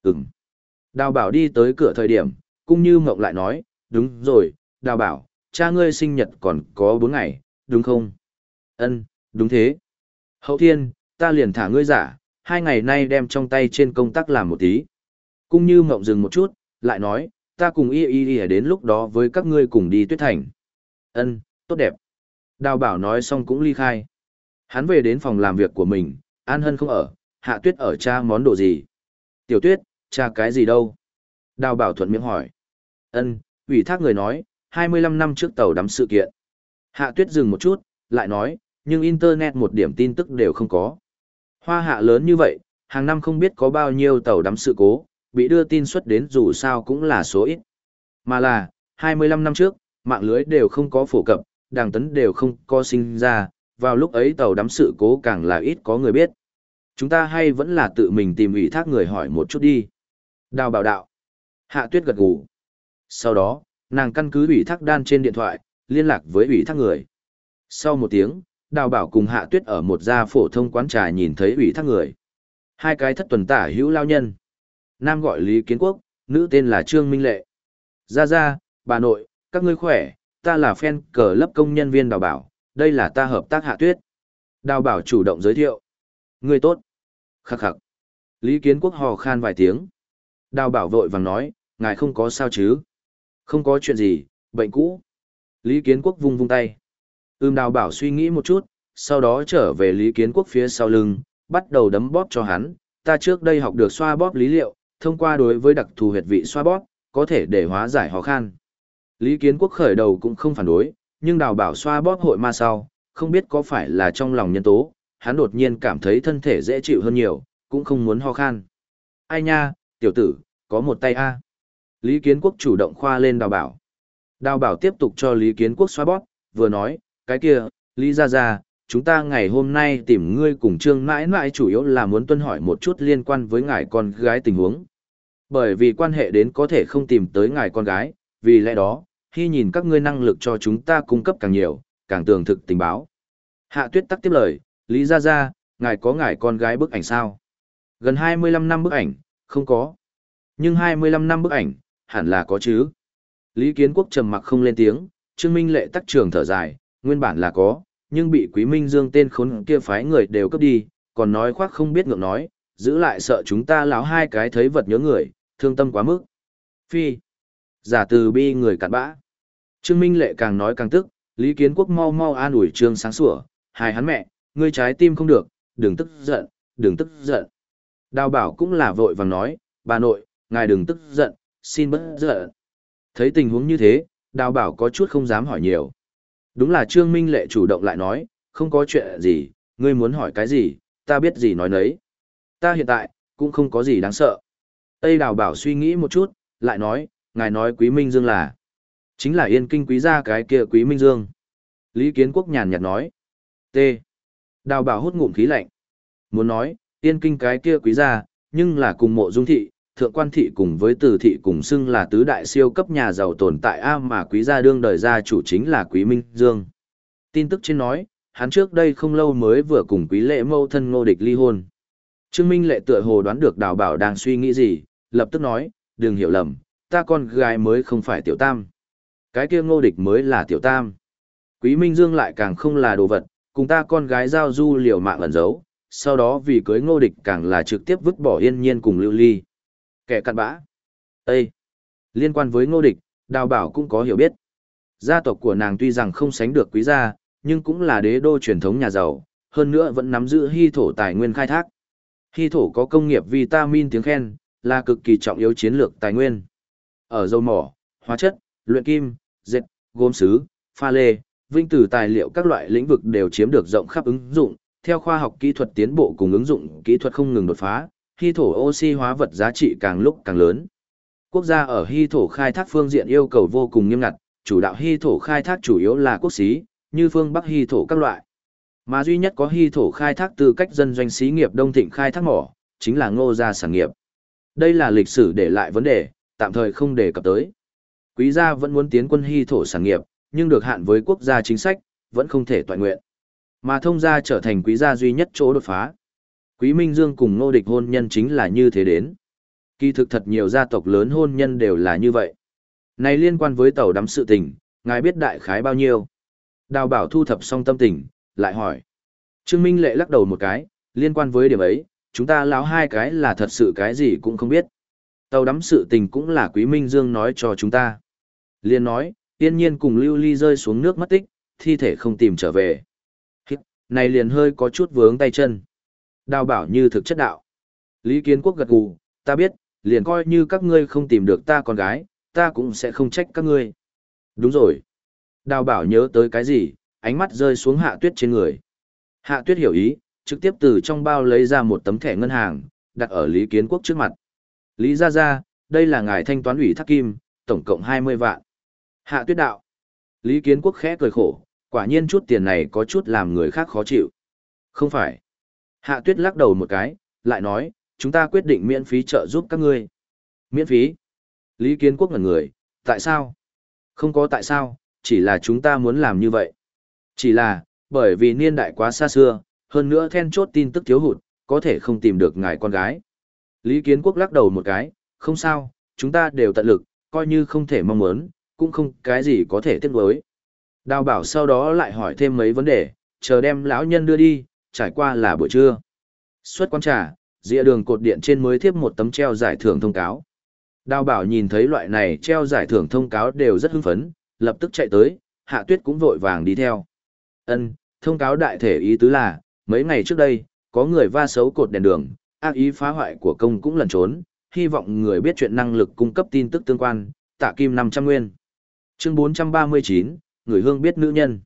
Ừm. Đào bảo đi tới cửa thời điểm, cung như mộng lại nói, đúng rồi, đào bảo, cha ngươi sinh nhật còn có bốn ngày, đúng không? Ân, đúng thế. Hậu thiên, ta liền thả ngươi giả, hai ngày nay đem trong tay trên công tác làm một tí. Cung như mộng dừng một chút, lại nói, ta cùng y y y đến lúc đó với các ngươi cùng đi tuyết thành. Ân, tốt đẹp. Đào bảo nói xong cũng ly khai. Hắn về đến phòng làm việc của mình, An Hân không ở, hạ tuyết ở cha món đồ gì. Tiểu tuyết, cha cái gì đâu? Đào bảo thuận miệng hỏi. Ân, ủy thác người nói, 25 năm trước tàu đắm sự kiện. Hạ tuyết dừng một chút, lại nói, nhưng Internet một điểm tin tức đều không có. Hoa hạ lớn như vậy, hàng năm không biết có bao nhiêu tàu đắm sự cố, bị đưa tin xuất đến dù sao cũng là số ít. Mà là, 25 năm trước, mạng lưới đều không có phổ cập, đàng tấn đều không có sinh ra, vào lúc ấy tàu đắm sự cố càng là ít có người biết. Chúng ta hay vẫn là tự mình tìm ủy thác người hỏi một chút đi. Đào bảo đạo. Hạ tuyết gật gù. Sau đó, nàng căn cứ ủy thác đan trên điện thoại, liên lạc với ủy thác người. Sau một tiếng, đào bảo cùng hạ tuyết ở một gia phổ thông quán trà nhìn thấy ủy thác người. Hai cái thất tuần tả hữu lao nhân. Nam gọi Lý Kiến Quốc, nữ tên là Trương Minh Lệ. Gia gia, bà nội, các ngươi khỏe, ta là fan cờ lấp công nhân viên đào bảo, đây là ta hợp tác hạ tuyết. Đào bảo chủ động giới thiệu. Ngươi tốt. Khắc khắc. Lý Kiến Quốc hò khan vài tiếng. Đào bảo vội vàng nói, ngài không có sao chứ. Không có chuyện gì, bệnh cũ. Lý Kiến Quốc vung vung tay. Ưm đào bảo suy nghĩ một chút, sau đó trở về Lý Kiến Quốc phía sau lưng, bắt đầu đấm bóp cho hắn. Ta trước đây học được xoa bóp lý liệu, thông qua đối với đặc thù huyệt vị xoa bóp, có thể để hóa giải khó khăn. Lý Kiến Quốc khởi đầu cũng không phản đối, nhưng đào bảo xoa bóp hội ma sau, không biết có phải là trong lòng nhân tố, hắn đột nhiên cảm thấy thân thể dễ chịu hơn nhiều, cũng không muốn ho khan. Ai nha, tiểu tử, có một tay a. Lý Kiến Quốc chủ động khoa lên đào bảo. Đào bảo tiếp tục cho Lý Kiến Quốc xoa bóp, vừa nói, cái kia, Lý Gia Gia, chúng ta ngày hôm nay tìm ngươi cùng Trương mãi mãi chủ yếu là muốn tuân hỏi một chút liên quan với ngài con gái tình huống. Bởi vì quan hệ đến có thể không tìm tới ngài con gái, vì lẽ đó, khi nhìn các ngươi năng lực cho chúng ta cung cấp càng nhiều, càng tường thực tình báo. Hạ tuyết tắc tiếp lời, Lý Gia Gia, ngài có ngài con gái bức ảnh sao? Gần 25 năm bức ảnh, không có. Nhưng 25 năm bức ảnh, hẳn là có chứ. Lý Kiến Quốc trầm mặc không lên tiếng, Trương Minh Lệ tắc trường thở dài, nguyên bản là có, nhưng bị Quý Minh Dương tên khốn kia phái người đều cấp đi, còn nói khoác không biết ngượng nói, giữ lại sợ chúng ta láo hai cái thấy vật nhớ người, thương tâm quá mức. Phi. Giả từ bi người cặn bã. Trương Minh Lệ càng nói càng tức, Lý Kiến Quốc mau mau an ủi Trương sáng sủa, hai hắn mẹ, ngươi trái tim không được, đừng tức giận, đừng tức giận. Đào bảo cũng là vội vàng nói, bà nội, ngài đừng tức giận, xin bớt giận. Thấy tình huống như thế, đào bảo có chút không dám hỏi nhiều. Đúng là Trương Minh Lệ chủ động lại nói, không có chuyện gì, ngươi muốn hỏi cái gì, ta biết gì nói nấy. Ta hiện tại, cũng không có gì đáng sợ. Tây đào bảo suy nghĩ một chút, lại nói, ngài nói Quý Minh Dương là, chính là yên kinh quý gia cái kia Quý Minh Dương. Lý Kiến Quốc nhàn nhạt nói, T. Đào bảo hút ngụm khí lạnh. Muốn nói, yên kinh cái kia quý gia, nhưng là cùng mộ dung thị, thượng quan thị cùng với Từ thị cùng xưng là tứ đại siêu cấp nhà giàu tồn tại A mà quý gia đương đời gia chủ chính là quý Minh Dương. Tin tức trên nói, hắn trước đây không lâu mới vừa cùng quý lệ mâu thân ngô địch ly hôn. Trương Minh lệ tựa hồ đoán được đào bảo đang suy nghĩ gì, lập tức nói, đừng hiểu lầm, ta con gái mới không phải tiểu tam. Cái kia ngô địch mới là tiểu tam. Quý Minh Dương lại càng không là đồ vật, cùng ta con gái giao du liều mạng ẩn giấu, sau đó vì cưới ngô địch càng là trực tiếp vứt bỏ yên nhiên cùng lưu ly. Kẻ cặn bã. Ê! Liên quan với ngô địch, đào bảo cũng có hiểu biết. Gia tộc của nàng tuy rằng không sánh được quý gia, nhưng cũng là đế đô truyền thống nhà giàu, hơn nữa vẫn nắm giữ hy thổ tài nguyên khai thác. Hy thổ có công nghiệp vitamin tiếng khen, là cực kỳ trọng yếu chiến lược tài nguyên. Ở dầu mỏ, hóa chất, luyện kim, dệt, gốm sứ, pha lê, vinh tử tài liệu các loại lĩnh vực đều chiếm được rộng khắp ứng dụng, theo khoa học kỹ thuật tiến bộ cùng ứng dụng kỹ thuật không ngừng đột phá, hy thổ oxy hóa vật giá trị càng lúc càng lớn. Quốc gia ở hy thổ khai thác phương diện yêu cầu vô cùng nghiêm ngặt, chủ đạo hy thổ khai thác chủ yếu là quốc xí, như phương Bắc hy thổ các loại. Mà duy nhất có hy thổ khai thác từ cách dân doanh xí nghiệp Đông Thịnh khai thác mỏ, chính là ngô gia sản nghiệp. Đây là lịch sử để lại vấn đề, tạm thời không đề cập tới. Quý gia vẫn muốn tiến quân hy thổ sản nghiệp, nhưng được hạn với quốc gia chính sách, vẫn không thể toàn nguyện. Mà thông gia trở thành quý gia duy nhất chỗ đột phá. Quý Minh Dương cùng Ngô Địch hôn nhân chính là như thế đến. Kỳ thực thật nhiều gia tộc lớn hôn nhân đều là như vậy. Này liên quan với tàu đắm sự tình, ngài biết đại khái bao nhiêu? Đào bảo thu thập xong tâm tình, lại hỏi. Trương Minh lệ lắc đầu một cái, liên quan với điểm ấy, chúng ta láo hai cái là thật sự cái gì cũng không biết. Tàu đắm sự tình cũng là Quý Minh Dương nói cho chúng ta. Liên nói, tiên nhiên cùng lưu ly rơi xuống nước mất tích, thi thể không tìm trở về. Này liền hơi có chút vướng tay chân. Đào bảo như thực chất đạo. Lý Kiến Quốc gật gù, ta biết, liền coi như các ngươi không tìm được ta con gái, ta cũng sẽ không trách các ngươi. Đúng rồi. Đào bảo nhớ tới cái gì, ánh mắt rơi xuống hạ tuyết trên người. Hạ tuyết hiểu ý, trực tiếp từ trong bao lấy ra một tấm thẻ ngân hàng, đặt ở Lý Kiến Quốc trước mặt. Lý Gia Gia, đây là ngài thanh toán ủy thác kim, tổng cộng 20 vạn. Hạ tuyết đạo. Lý Kiến Quốc khẽ cười khổ, quả nhiên chút tiền này có chút làm người khác khó chịu. Không phải. Hạ tuyết lắc đầu một cái, lại nói, chúng ta quyết định miễn phí trợ giúp các ngươi. Miễn phí? Lý Kiến Quốc ngẩn người, tại sao? Không có tại sao, chỉ là chúng ta muốn làm như vậy. Chỉ là, bởi vì niên đại quá xa xưa, hơn nữa then chốt tin tức thiếu hụt, có thể không tìm được ngài con gái. Lý Kiến Quốc lắc đầu một cái, không sao, chúng ta đều tận lực, coi như không thể mong muốn, cũng không cái gì có thể tiếc nuối. Đào bảo sau đó lại hỏi thêm mấy vấn đề, chờ đem lão nhân đưa đi, trải qua là buổi trưa. Xuất quán trà, dĩa đường cột điện trên mới thiếp một tấm treo giải thưởng thông cáo. Đào bảo nhìn thấy loại này treo giải thưởng thông cáo đều rất hưng phấn, lập tức chạy tới, hạ tuyết cũng vội vàng đi theo. Ân, thông cáo đại thể ý tứ là, mấy ngày trước đây, có người va xấu cột đèn đường, ác ý phá hoại của công cũng lẩn trốn, hy vọng người biết chuyện năng lực cung cấp tin tức tương quan, tạ kim 500 nguyên. Chương 439, người hương biết nữ nhân.